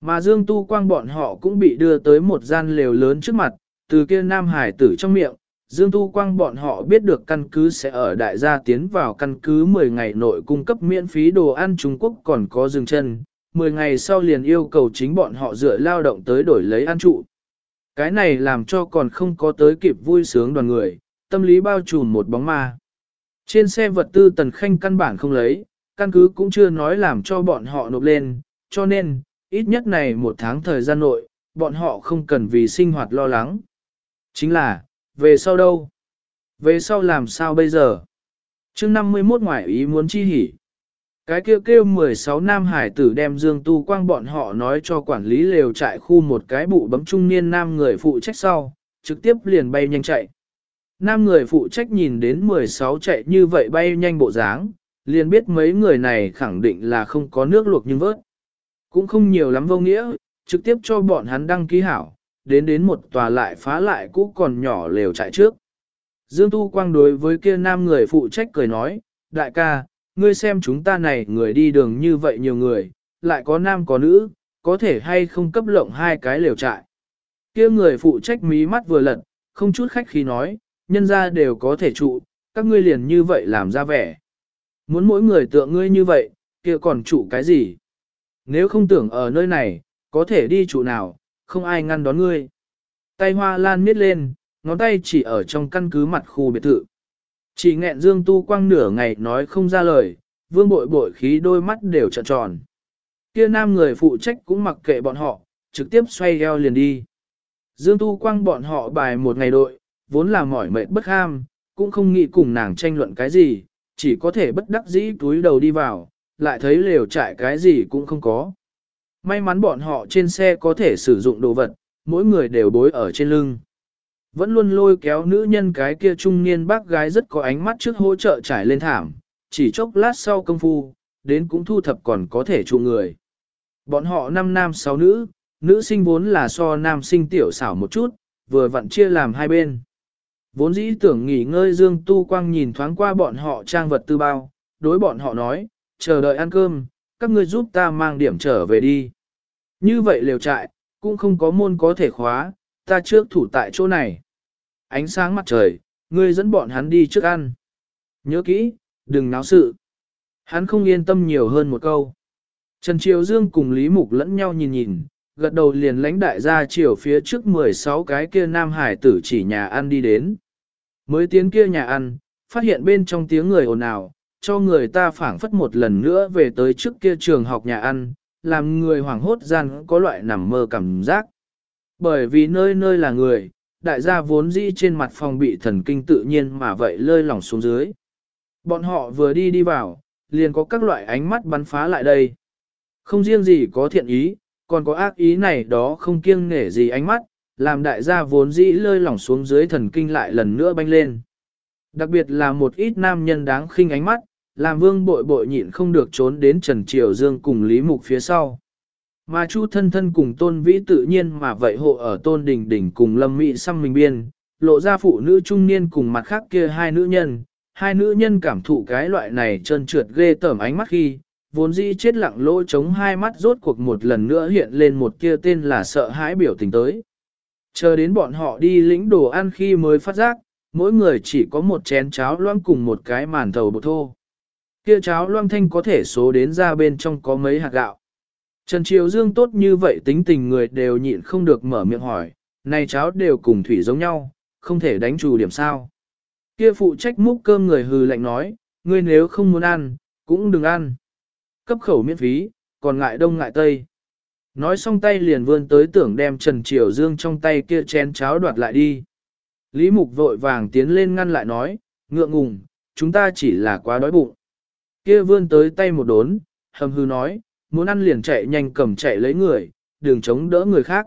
Mà Dương Tu Quang bọn họ cũng bị đưa tới một gian lều lớn trước mặt, từ kia Nam Hải tử trong miệng, Dương Tu Quang bọn họ biết được căn cứ sẽ ở đại gia tiến vào căn cứ 10 ngày nội cung cấp miễn phí đồ ăn Trung Quốc còn có dừng chân, 10 ngày sau liền yêu cầu chính bọn họ dựa lao động tới đổi lấy ăn trụ. Cái này làm cho còn không có tới kịp vui sướng đoàn người, tâm lý bao trùm một bóng ma. Trên xe vật tư tần khanh căn bản không lấy, căn cứ cũng chưa nói làm cho bọn họ nộp lên, cho nên, ít nhất này một tháng thời gian nội, bọn họ không cần vì sinh hoạt lo lắng. Chính là, về sau đâu? Về sau làm sao bây giờ? chương 51 ngoại ý muốn chi hỉ. Cái kêu kêu 16 nam hải tử đem Dương Tu Quang bọn họ nói cho quản lý lều trại khu một cái bụ bấm trung niên nam người phụ trách sau, trực tiếp liền bay nhanh chạy. Nam người phụ trách nhìn đến 16 chạy như vậy bay nhanh bộ dáng, liền biết mấy người này khẳng định là không có nước luộc nhưng vớt. Cũng không nhiều lắm vô nghĩa, trực tiếp cho bọn hắn đăng ký hảo, đến đến một tòa lại phá lại cũ còn nhỏ lều chạy trước. Dương Tu Quang đối với kia nam người phụ trách cười nói, đại ca, ngươi xem chúng ta này người đi đường như vậy nhiều người, lại có nam có nữ, có thể hay không cấp lộng hai cái lều trại. Kia người phụ trách mí mắt vừa lật, không chút khách khí nói, nhân ra đều có thể trụ, các ngươi liền như vậy làm ra vẻ. Muốn mỗi người tượng ngươi như vậy, kia còn trụ cái gì? Nếu không tưởng ở nơi này, có thể đi trụ nào, không ai ngăn đón ngươi. Tay hoa lan miết lên, ngón tay chỉ ở trong căn cứ mặt khu biệt thự. Chỉ nghẹn dương tu quang nửa ngày nói không ra lời, vương bội bội khí đôi mắt đều trợn tròn. Kia nam người phụ trách cũng mặc kệ bọn họ, trực tiếp xoay eo liền đi. Dương tu quang bọn họ bài một ngày đội, vốn là mỏi mệt bất ham, cũng không nghĩ cùng nàng tranh luận cái gì, chỉ có thể bất đắc dĩ túi đầu đi vào, lại thấy lều trại cái gì cũng không có. May mắn bọn họ trên xe có thể sử dụng đồ vật, mỗi người đều bối ở trên lưng. Vẫn luôn lôi kéo nữ nhân cái kia trung niên bác gái rất có ánh mắt trước hỗ trợ trải lên thảm, chỉ chốc lát sau công phu, đến cũng thu thập còn có thể trụ người. Bọn họ năm nam sáu nữ, nữ sinh vốn là so nam sinh tiểu xảo một chút, vừa vặn chia làm hai bên. Vốn dĩ tưởng nghỉ ngơi Dương Tu Quang nhìn thoáng qua bọn họ trang vật tư bao, đối bọn họ nói, chờ đợi ăn cơm, các ngươi giúp ta mang điểm trở về đi. Như vậy liều trại, cũng không có môn có thể khóa, ta trước thủ tại chỗ này. Ánh sáng mặt trời, ngươi dẫn bọn hắn đi trước ăn. Nhớ kỹ, đừng náo sự. Hắn không yên tâm nhiều hơn một câu. Trần Triều Dương cùng Lý Mục lẫn nhau nhìn nhìn, gật đầu liền lãnh đại gia chiều phía trước 16 cái kia nam hải tử chỉ nhà ăn đi đến. Mới tiến kia nhà ăn, phát hiện bên trong tiếng người ồn ào, cho người ta phảng phất một lần nữa về tới trước kia trường học nhà ăn, làm người hoảng hốt gian có loại nằm mơ cảm giác. Bởi vì nơi nơi là người, đại gia vốn dĩ trên mặt phòng bị thần kinh tự nhiên mà vậy lơi lỏng xuống dưới. Bọn họ vừa đi đi vào, liền có các loại ánh mắt bắn phá lại đây. Không riêng gì có thiện ý, còn có ác ý này đó không kiêng nể gì ánh mắt, làm đại gia vốn dĩ lơi lỏng xuống dưới thần kinh lại lần nữa banh lên. Đặc biệt là một ít nam nhân đáng khinh ánh mắt, làm vương bội bội nhịn không được trốn đến Trần Triều Dương cùng Lý Mục phía sau. Mà Chu thân thân cùng tôn vĩ tự nhiên mà vậy hộ ở tôn đình đỉnh cùng lâm mỹ xăm mình biên, lộ ra phụ nữ trung niên cùng mặt khác kia hai nữ nhân, hai nữ nhân cảm thụ cái loại này trơn trượt ghê tởm ánh mắt khi, vốn dĩ chết lặng lỗ chống hai mắt rốt cuộc một lần nữa hiện lên một kia tên là sợ hãi biểu tình tới. Chờ đến bọn họ đi lĩnh đồ ăn khi mới phát giác, mỗi người chỉ có một chén cháo loang cùng một cái màn thầu bột thô. Kia cháo loang thanh có thể số đến ra bên trong có mấy hạt gạo. Trần Triều Dương tốt như vậy tính tình người đều nhịn không được mở miệng hỏi, này cháo đều cùng thủy giống nhau, không thể đánh trù điểm sao. Kia phụ trách múc cơm người hừ lạnh nói, ngươi nếu không muốn ăn, cũng đừng ăn. Cấp khẩu miễn phí, còn ngại đông ngại tây. Nói xong tay liền vươn tới tưởng đem Trần Triều Dương trong tay kia chén cháo đoạt lại đi. Lý Mục vội vàng tiến lên ngăn lại nói, ngượng ngùng, chúng ta chỉ là quá đói bụng. Kia vươn tới tay một đốn, hầm hư nói, muốn ăn liền chạy nhanh cầm chạy lấy người, đừng chống đỡ người khác.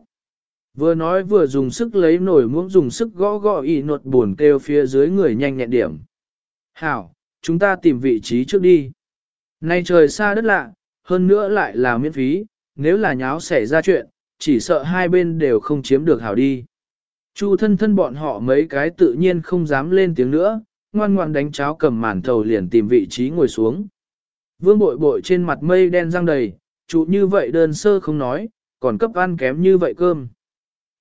Vừa nói vừa dùng sức lấy nổi muỗng dùng sức gõ gõ y nột buồn kêu phía dưới người nhanh nhẹn điểm. Hảo, chúng ta tìm vị trí trước đi. Nay trời xa đất lạ, hơn nữa lại là miễn phí, nếu là nháo xảy ra chuyện, chỉ sợ hai bên đều không chiếm được hảo đi. Chu thân thân bọn họ mấy cái tự nhiên không dám lên tiếng nữa, ngoan ngoan đánh cháo cầm màn thầu liền tìm vị trí ngồi xuống. Vương bội bội trên mặt mây đen răng đầy, trụ như vậy đơn sơ không nói, còn cấp ăn kém như vậy cơm.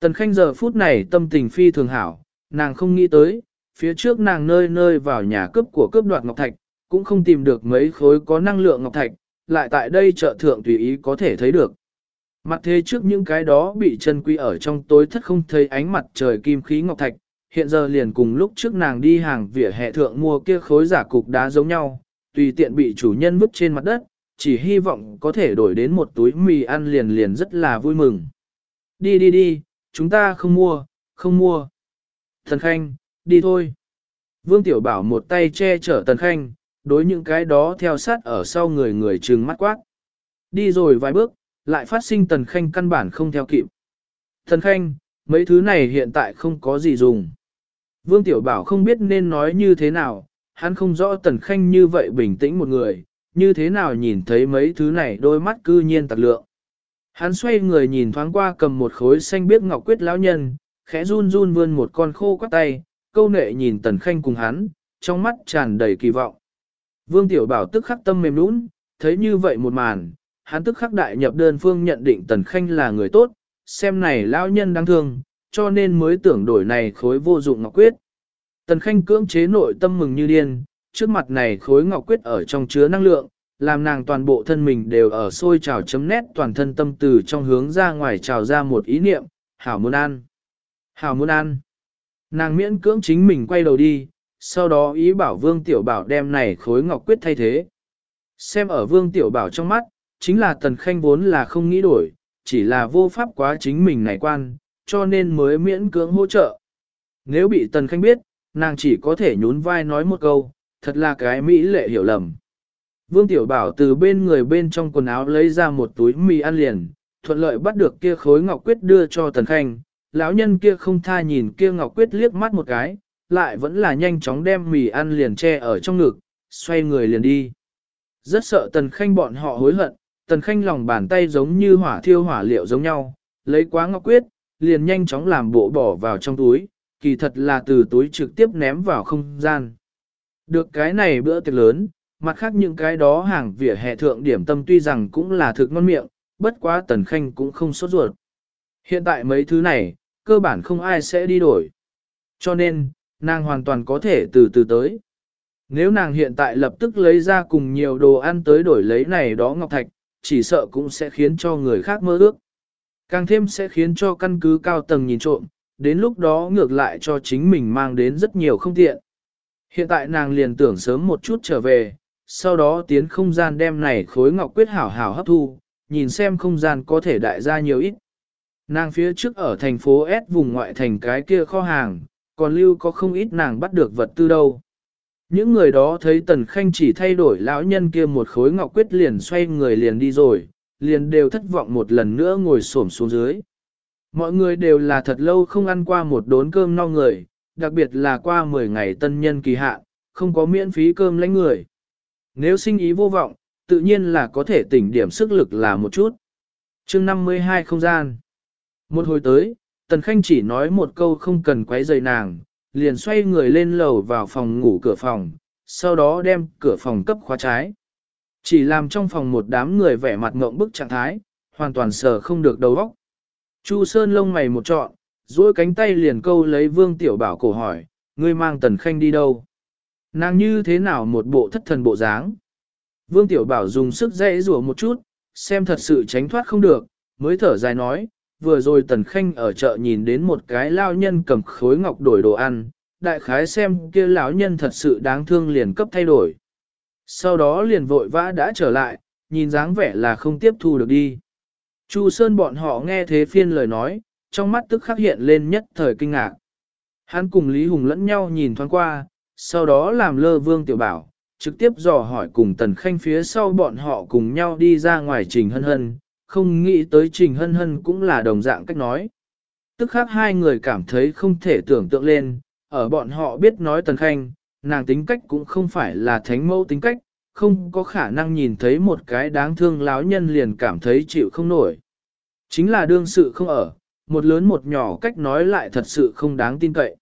Tần Khanh giờ phút này tâm tình phi thường hảo, nàng không nghĩ tới, phía trước nàng nơi nơi vào nhà cướp của cướp đoạt ngọc thạch, cũng không tìm được mấy khối có năng lượng ngọc thạch, lại tại đây chợ thượng tùy ý có thể thấy được. Mặt thế trước những cái đó bị chân quy ở trong tối thất không thấy ánh mặt trời kim khí ngọc thạch, hiện giờ liền cùng lúc trước nàng đi hàng vỉa hè thượng mua kia khối giả cục đá giống nhau, tùy tiện bị chủ nhân vứt trên mặt đất, chỉ hy vọng có thể đổi đến một túi mì ăn liền liền rất là vui mừng. Đi đi đi, chúng ta không mua, không mua. Thần Khanh, đi thôi. Vương Tiểu Bảo một tay che chở Tần Khanh, đối những cái đó theo sát ở sau người người trừng mắt quát. Đi rồi vài bước, lại phát sinh Tần Khanh căn bản không theo kịp. Tần Khanh, mấy thứ này hiện tại không có gì dùng. Vương Tiểu Bảo không biết nên nói như thế nào, hắn không rõ Tần Khanh như vậy bình tĩnh một người, như thế nào nhìn thấy mấy thứ này đôi mắt cư nhiên tạc lượng. Hắn xoay người nhìn thoáng qua cầm một khối xanh biếc ngọc quyết lão nhân, khẽ run run vươn một con khô quắt tay, câu nệ nhìn Tần Khanh cùng hắn, trong mắt tràn đầy kỳ vọng. Vương Tiểu Bảo tức khắc tâm mềm nũng, thấy như vậy một màn, hắn tức khắc đại nhập đơn phương nhận định Tần Khanh là người tốt, xem này lão nhân đáng thương, cho nên mới tưởng đổi này khối vô dụng ngọc quyết. Tần Khanh cưỡng chế nội tâm mừng như điên, trước mặt này khối ngọc quyết ở trong chứa năng lượng, làm nàng toàn bộ thân mình đều ở sôi trào chấm nét toàn thân tâm từ trong hướng ra ngoài trào ra một ý niệm, hảo muốn ăn. Hảo muốn ăn. Nàng miễn cưỡng chính mình quay đầu đi, sau đó ý bảo Vương Tiểu Bảo đem này khối ngọc quyết thay thế. Xem ở Vương Tiểu Bảo trong mắt, chính là Tần Khanh vốn là không nghĩ đổi, chỉ là vô pháp quá chính mình này quan, cho nên mới miễn cưỡng hỗ trợ. Nếu bị Tần Khanh biết, nàng chỉ có thể nhún vai nói một câu, thật là cái mỹ lệ hiểu lầm. Vương Tiểu Bảo từ bên người bên trong quần áo lấy ra một túi mì ăn liền, thuận lợi bắt được kia khối ngọc quyết đưa cho Tần Khanh. Lão nhân kia không tha nhìn kia ngọc quyết liếc mắt một cái, lại vẫn là nhanh chóng đem mì ăn liền che ở trong ngực, xoay người liền đi. Rất sợ Tần Khanh bọn họ hối hận, Tần Khanh lòng bàn tay giống như hỏa thiêu hỏa liệu giống nhau, lấy quá ngọc quyết, liền nhanh chóng làm bộ bỏ vào trong túi, kỳ thật là từ túi trực tiếp ném vào không gian. Được cái này bữa tiệc lớn, mặt khác những cái đó hàng vỉa hè thượng điểm tâm tuy rằng cũng là thực ngon miệng, bất quá Tần Khanh cũng không sốt ruột. Hiện tại mấy thứ này, cơ bản không ai sẽ đi đổi. Cho nên, nàng hoàn toàn có thể từ từ tới. Nếu nàng hiện tại lập tức lấy ra cùng nhiều đồ ăn tới đổi lấy này đó ngọc thạch, chỉ sợ cũng sẽ khiến cho người khác mơ ước. Càng thêm sẽ khiến cho căn cứ cao tầng nhìn trộm, đến lúc đó ngược lại cho chính mình mang đến rất nhiều không tiện. Hiện tại nàng liền tưởng sớm một chút trở về, sau đó tiến không gian đem này khối ngọc quyết hảo hảo hấp thu, nhìn xem không gian có thể đại ra nhiều ít. Nàng phía trước ở thành phố S vùng ngoại thành cái kia kho hàng, còn lưu có không ít nàng bắt được vật tư đâu. Những người đó thấy Tần Khanh chỉ thay đổi lão nhân kia một khối ngọc quyết liền xoay người liền đi rồi, liền đều thất vọng một lần nữa ngồi xổm xuống dưới. Mọi người đều là thật lâu không ăn qua một đốn cơm no người, đặc biệt là qua 10 ngày tân nhân kỳ hạn, không có miễn phí cơm lãnh người. Nếu sinh ý vô vọng, tự nhiên là có thể tỉnh điểm sức lực là một chút. chương 52 không gian. Một hồi tới, Tần Khanh chỉ nói một câu không cần quấy rầy nàng, liền xoay người lên lầu vào phòng ngủ cửa phòng, sau đó đem cửa phòng cấp khóa trái. Chỉ làm trong phòng một đám người vẻ mặt ngộng bức trạng thái, hoàn toàn sờ không được đầu óc. Chu Sơn lông mày một trọn, duỗi cánh tay liền câu lấy Vương Tiểu Bảo cổ hỏi, ngươi mang Tần Khanh đi đâu? Nàng như thế nào một bộ thất thần bộ dáng? Vương Tiểu Bảo dùng sức dãy rủa một chút, xem thật sự tránh thoát không được, mới thở dài nói, vừa rồi Tần Khanh ở chợ nhìn đến một cái lao nhân cầm khối ngọc đổi đồ ăn, đại khái xem kia lão nhân thật sự đáng thương liền cấp thay đổi. Sau đó liền vội vã đã trở lại, nhìn dáng vẻ là không tiếp thu được đi. Chu Sơn bọn họ nghe thế phiên lời nói, trong mắt tức khắc hiện lên nhất thời kinh ngạc. Hắn cùng Lý Hùng lẫn nhau nhìn thoáng qua, sau đó làm lơ vương tiểu bảo, trực tiếp dò hỏi cùng Tần Khanh phía sau bọn họ cùng nhau đi ra ngoài Trình Hân Hân, không nghĩ tới Trình Hân Hân cũng là đồng dạng cách nói. Tức khác hai người cảm thấy không thể tưởng tượng lên, ở bọn họ biết nói Tần Khanh, nàng tính cách cũng không phải là thánh mẫu tính cách, không có khả năng nhìn thấy một cái đáng thương láo nhân liền cảm thấy chịu không nổi. Chính là đương sự không ở, một lớn một nhỏ cách nói lại thật sự không đáng tin cậy.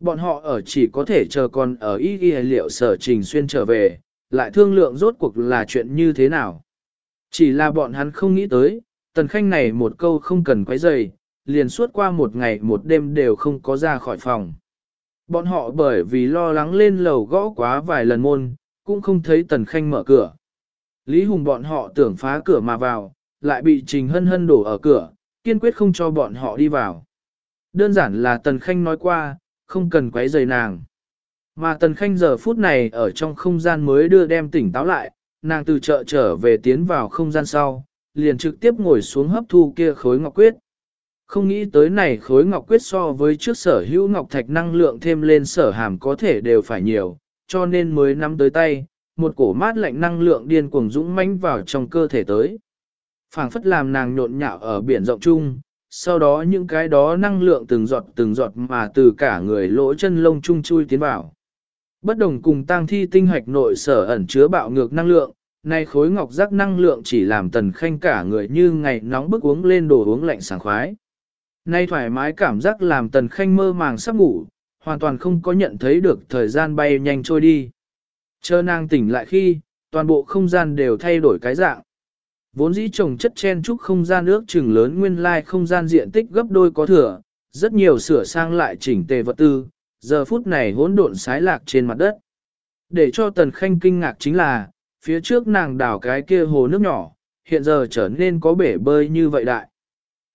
Bọn họ ở chỉ có thể chờ còn ở y ghi liệu sở trình xuyên trở về, lại thương lượng rốt cuộc là chuyện như thế nào. Chỉ là bọn hắn không nghĩ tới, tần khanh này một câu không cần quấy rầy, liền suốt qua một ngày một đêm đều không có ra khỏi phòng. Bọn họ bởi vì lo lắng lên lầu gõ quá vài lần môn, cũng không thấy Tần Khanh mở cửa. Lý Hùng bọn họ tưởng phá cửa mà vào, lại bị Trình Hân Hân đổ ở cửa, kiên quyết không cho bọn họ đi vào. Đơn giản là Tần Khanh nói qua, không cần quấy rầy nàng. Mà Tần Khanh giờ phút này ở trong không gian mới đưa đem tỉnh táo lại, nàng từ chợ trở về tiến vào không gian sau, liền trực tiếp ngồi xuống hấp thu kia khối ngọc quyết. Không nghĩ tới này khối ngọc quyết so với trước sở hữu ngọc thạch năng lượng thêm lên sở hàm có thể đều phải nhiều, cho nên mới nắm tới tay, một cổ mát lạnh năng lượng điên cuồng dũng mãnh vào trong cơ thể tới. phảng phất làm nàng nhộn nhạo ở biển rộng chung, sau đó những cái đó năng lượng từng giọt từng giọt mà từ cả người lỗ chân lông chung chui tiến vào. Bất đồng cùng tang thi tinh hạch nội sở ẩn chứa bạo ngược năng lượng, nay khối ngọc giác năng lượng chỉ làm tần khanh cả người như ngày nóng bức uống lên đồ uống lạnh sảng khoái. Nay thoải mái cảm giác làm tần khanh mơ màng sắp ngủ, hoàn toàn không có nhận thấy được thời gian bay nhanh trôi đi. Chờ nàng tỉnh lại khi, toàn bộ không gian đều thay đổi cái dạng. Vốn dĩ trồng chất chen trúc không gian ước chừng lớn nguyên lai không gian diện tích gấp đôi có thừa, rất nhiều sửa sang lại chỉnh tề vật tư, giờ phút này hỗn độn sái lạc trên mặt đất. Để cho Tần Khanh kinh ngạc chính là, phía trước nàng đào cái kia hồ nước nhỏ, hiện giờ trở nên có bể bơi như vậy đại.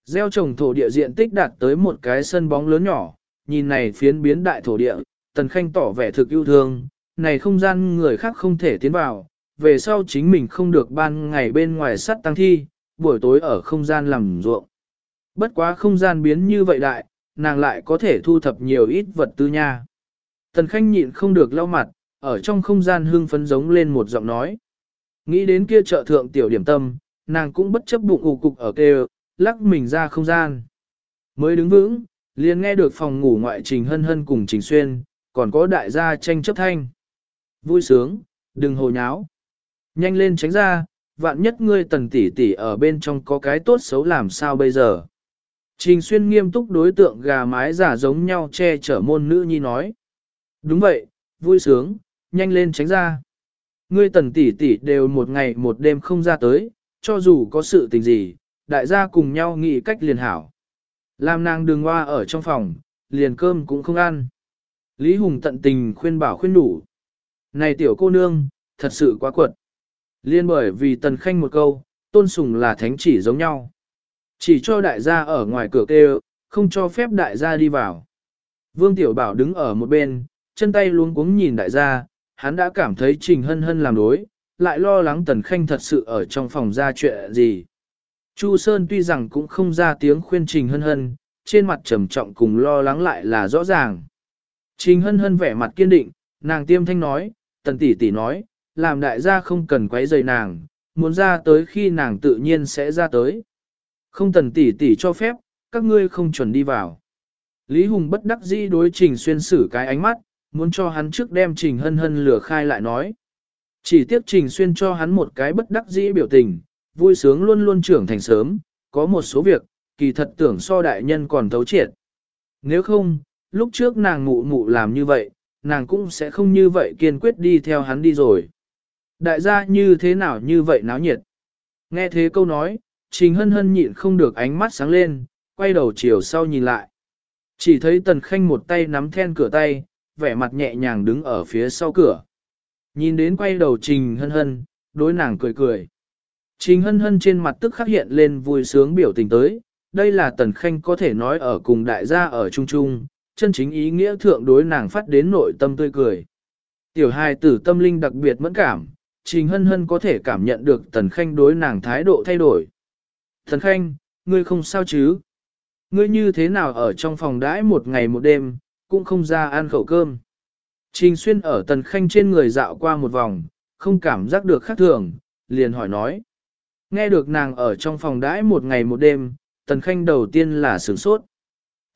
Gieo trồng thổ địa diện tích đạt tới một cái sân bóng lớn nhỏ, nhìn này phiến biến đại thổ địa, Tần Khanh tỏ vẻ thực yêu thương, này không gian người khác không thể tiến vào, về sau chính mình không được ban ngày bên ngoài sắt tăng thi, buổi tối ở không gian làm ruộng. Bất quá không gian biến như vậy đại, nàng lại có thể thu thập nhiều ít vật tư nha. Tần Khanh nhịn không được lau mặt, ở trong không gian hương phấn giống lên một giọng nói. Nghĩ đến kia chợ thượng tiểu điểm tâm, nàng cũng bất chấp bụng ù cục ở kêu, lắc mình ra không gian. Mới đứng vững, liền nghe được phòng ngủ ngoại trình hân hân cùng trình xuyên, còn có đại gia tranh chấp thanh. Vui sướng, đừng hồ nháo. Nhanh lên tránh ra, vạn nhất ngươi tần tỷ tỷ ở bên trong có cái tốt xấu làm sao bây giờ. Trình xuyên nghiêm túc đối tượng gà mái giả giống nhau che chở môn nữ nhi nói. Đúng vậy, vui sướng, nhanh lên tránh ra. Ngươi tần tỷ tỷ đều một ngày một đêm không ra tới, cho dù có sự tình gì, đại gia cùng nhau nghĩ cách liền hảo. Làm nàng đường hoa ở trong phòng, liền cơm cũng không ăn. Lý Hùng tận tình khuyên bảo khuyên đủ. Này tiểu cô nương, thật sự quá quật. Liên bởi vì tần khanh một câu, tôn sùng là thánh chỉ giống nhau. Chỉ cho đại gia ở ngoài cửa kêu, không cho phép đại gia đi vào. Vương Tiểu Bảo đứng ở một bên, chân tay luống cuống nhìn đại gia, hắn đã cảm thấy Trình Hân Hân làm đối, lại lo lắng Tần Khanh thật sự ở trong phòng ra chuyện gì. Chu Sơn tuy rằng cũng không ra tiếng khuyên Trình Hân Hân, trên mặt trầm trọng cùng lo lắng lại là rõ ràng. Trình Hân Hân vẻ mặt kiên định, nàng tiêm thanh nói, Tần tỷ tỷ nói, làm đại gia không cần quấy rầy nàng, muốn ra tới khi nàng tự nhiên sẽ ra tới. Không tần tỷ tỷ cho phép, các ngươi không chuẩn đi vào. Lý Hùng bất đắc dĩ đối trình xuyên xử cái ánh mắt, muốn cho hắn trước đem trình hân hân lửa khai lại nói. Chỉ tiếc trình xuyên cho hắn một cái bất đắc dĩ biểu tình, vui sướng luôn luôn trưởng thành sớm, có một số việc, kỳ thật tưởng so đại nhân còn thấu triệt. Nếu không, lúc trước nàng mụ mụ làm như vậy, nàng cũng sẽ không như vậy kiên quyết đi theo hắn đi rồi. Đại gia như thế nào như vậy náo nhiệt. Nghe thế câu nói, Trình hân hân nhịn không được ánh mắt sáng lên, quay đầu chiều sau nhìn lại. Chỉ thấy tần khanh một tay nắm then cửa tay, vẻ mặt nhẹ nhàng đứng ở phía sau cửa. Nhìn đến quay đầu trình hân hân, đối nàng cười cười. Trình hân hân trên mặt tức khắc hiện lên vui sướng biểu tình tới, đây là tần khanh có thể nói ở cùng đại gia ở chung chung, chân chính ý nghĩa thượng đối nàng phát đến nội tâm tươi cười. Tiểu hài tử tâm linh đặc biệt mẫn cảm, trình hân hân có thể cảm nhận được tần khanh đối nàng thái độ thay đổi. Thần Khanh, ngươi không sao chứ? Ngươi như thế nào ở trong phòng đãi một ngày một đêm, cũng không ra ăn khẩu cơm. Trình xuyên ở Tần Khanh trên người dạo qua một vòng, không cảm giác được khác thường, liền hỏi nói. Nghe được nàng ở trong phòng đãi một ngày một đêm, Tần Khanh đầu tiên là sửng sốt.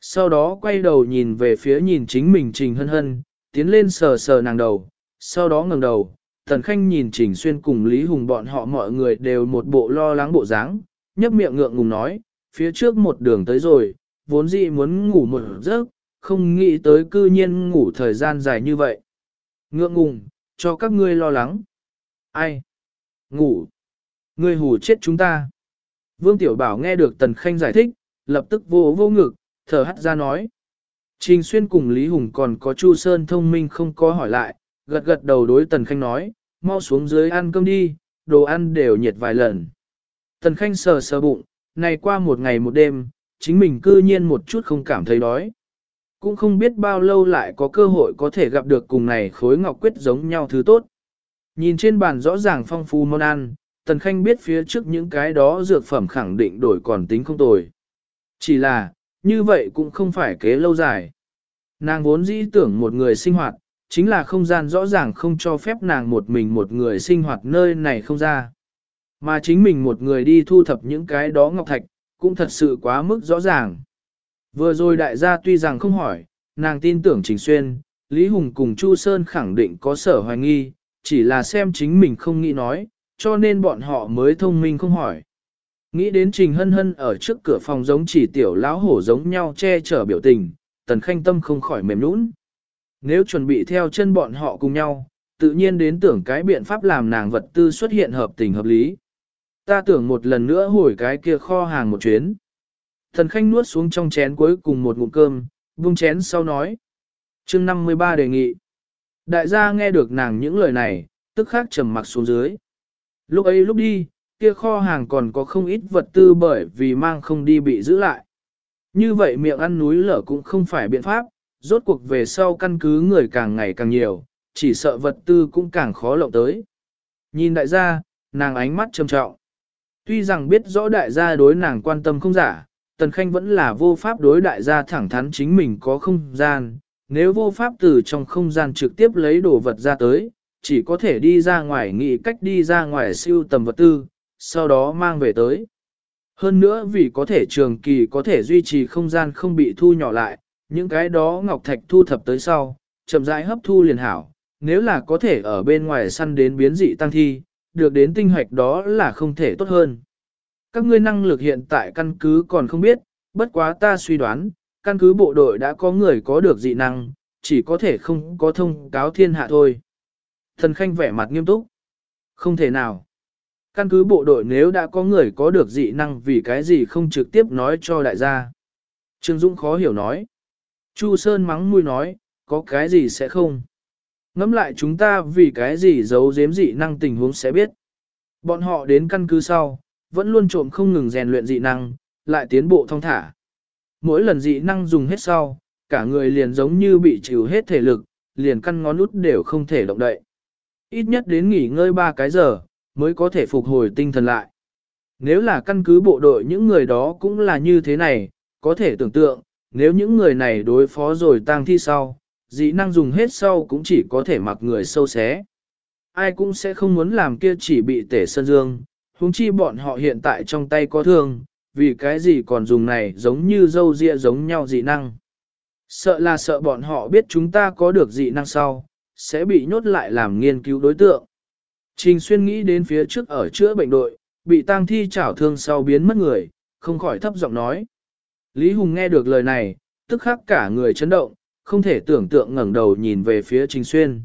Sau đó quay đầu nhìn về phía nhìn chính mình Trình Hân Hân, tiến lên sờ sờ nàng đầu, sau đó ngẩng đầu, Tần Khanh nhìn Trình Xuyên cùng Lý Hùng bọn họ mọi người đều một bộ lo lắng bộ dáng, nhấp miệng ngượng ngùng nói, phía trước một đường tới rồi, vốn dĩ muốn ngủ một giấc, không nghĩ tới cư nhiên ngủ thời gian dài như vậy. Ngượng ngùng, cho các ngươi lo lắng. Ai? Ngủ. Ngươi hù chết chúng ta. Vương Tiểu Bảo nghe được Tần Khanh giải thích, lập tức vô vô ngực, thở hắt ra nói. Trình Xuyên cùng Lý Hùng còn có Chu Sơn thông minh không có hỏi lại, gật gật đầu đối Tần Khanh nói, mau xuống dưới ăn cơm đi, đồ ăn đều nhiệt vài lần. Tần Khanh sờ sờ bụng, này qua một ngày một đêm, chính mình cư nhiên một chút không cảm thấy đói. Cũng không biết bao lâu lại có cơ hội có thể gặp được cùng này khối ngọc quyết giống nhau thứ tốt. Nhìn trên bàn rõ ràng phong phú món ăn, Tần Khanh biết phía trước những cái đó dược phẩm khẳng định đổi còn tính không tồi. Chỉ là, như vậy cũng không phải kế lâu dài. Nàng vốn dĩ tưởng một người sinh hoạt, chính là không gian rõ ràng không cho phép nàng một mình một người sinh hoạt nơi này không ra. Mà chính mình một người đi thu thập những cái đó ngọc thạch, cũng thật sự quá mức rõ ràng. Vừa rồi đại gia tuy rằng không hỏi, nàng tin tưởng Trình Xuyên, Lý Hùng cùng Chu Sơn khẳng định có sở hoài nghi, chỉ là xem chính mình không nghĩ nói, cho nên bọn họ mới thông minh không hỏi. Nghĩ đến Trình Hân Hân ở trước cửa phòng giống chỉ tiểu lão hổ giống nhau che chở biểu tình, Tần Khanh Tâm không khỏi mềm nũng. Nếu chuẩn bị theo chân bọn họ cùng nhau, tự nhiên đến tưởng cái biện pháp làm nàng vật tư xuất hiện hợp tình hợp lý. Ta tưởng một lần nữa hồi cái kia kho hàng một chuyến. Thần Khanh nuốt xuống trong chén cuối cùng một ngụm cơm, vung chén sau nói. chương 53 đề nghị. Đại gia nghe được nàng những lời này, tức khắc trầm mặc xuống dưới. Lúc ấy lúc đi, kia kho hàng còn có không ít vật tư bởi vì mang không đi bị giữ lại. Như vậy miệng ăn núi lở cũng không phải biện pháp, rốt cuộc về sau căn cứ người càng ngày càng nhiều, chỉ sợ vật tư cũng càng khó lộng tới. Nhìn đại gia, nàng ánh mắt trầm trọng. Tuy rằng biết rõ đại gia đối nàng quan tâm không giả, Tần Khanh vẫn là vô pháp đối đại gia thẳng thắn chính mình có không gian, nếu vô pháp từ trong không gian trực tiếp lấy đồ vật ra tới, chỉ có thể đi ra ngoài nghĩ cách đi ra ngoài siêu tầm vật tư, sau đó mang về tới. Hơn nữa vì có thể trường kỳ có thể duy trì không gian không bị thu nhỏ lại, những cái đó ngọc thạch thu thập tới sau, chậm rãi hấp thu liền hảo, nếu là có thể ở bên ngoài săn đến biến dị tăng thi, được đến tinh hoạch đó là không thể tốt hơn. Các ngươi năng lực hiện tại căn cứ còn không biết, bất quá ta suy đoán, căn cứ bộ đội đã có người có được dị năng, chỉ có thể không có thông cáo thiên hạ thôi. Thần Khanh vẻ mặt nghiêm túc. Không thể nào. Căn cứ bộ đội nếu đã có người có được dị năng vì cái gì không trực tiếp nói cho đại gia. Trương Dũng khó hiểu nói. Chu Sơn mắng mùi nói, có cái gì sẽ không. Ngắm lại chúng ta vì cái gì giấu giếm dị năng tình huống sẽ biết. Bọn họ đến căn cứ sau, vẫn luôn trộm không ngừng rèn luyện dị năng, lại tiến bộ thông thả. Mỗi lần dị năng dùng hết sau, cả người liền giống như bị chịu hết thể lực, liền căn ngón út đều không thể động đậy. Ít nhất đến nghỉ ngơi 3 cái giờ, mới có thể phục hồi tinh thần lại. Nếu là căn cứ bộ đội những người đó cũng là như thế này, có thể tưởng tượng, nếu những người này đối phó rồi tang thi sau, dị năng dùng hết sau cũng chỉ có thể mặc người sâu xé. Ai cũng sẽ không muốn làm kia chỉ bị tể sơn dương, huống chi bọn họ hiện tại trong tay có thương, vì cái gì còn dùng này giống như dâu ria giống nhau dị năng. Sợ là sợ bọn họ biết chúng ta có được dị năng sau, sẽ bị nhốt lại làm nghiên cứu đối tượng. Trình xuyên nghĩ đến phía trước ở chữa bệnh đội, bị tang thi chảo thương sau biến mất người, không khỏi thấp giọng nói. Lý Hùng nghe được lời này, tức khắc cả người chấn động, không thể tưởng tượng ngẩng đầu nhìn về phía Trình Xuyên.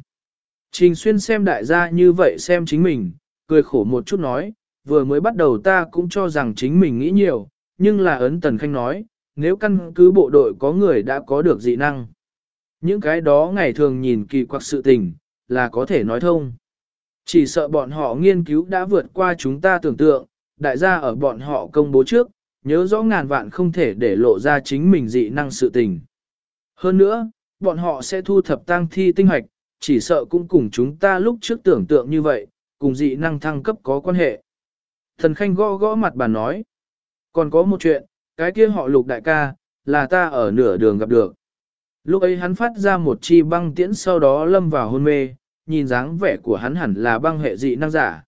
Trình Xuyên xem đại gia như vậy xem chính mình, cười khổ một chút nói, vừa mới bắt đầu ta cũng cho rằng chính mình nghĩ nhiều, nhưng là ấn Tần Khanh nói, nếu căn cứ bộ đội có người đã có được dị năng. Những cái đó ngày thường nhìn kỳ quặc sự tình, là có thể nói thông. Chỉ sợ bọn họ nghiên cứu đã vượt qua chúng ta tưởng tượng, đại gia ở bọn họ công bố trước, nhớ rõ ngàn vạn không thể để lộ ra chính mình dị năng sự tình. Hơn nữa, bọn họ sẽ thu thập tang thi tinh hoạch, chỉ sợ cũng cùng chúng ta lúc trước tưởng tượng như vậy, cùng dị năng thăng cấp có quan hệ. Thần Khanh gõ gõ mặt bà nói, còn có một chuyện, cái kia họ lục đại ca, là ta ở nửa đường gặp được. Lúc ấy hắn phát ra một chi băng tiễn sau đó lâm vào hôn mê, nhìn dáng vẻ của hắn hẳn là băng hệ dị năng giả.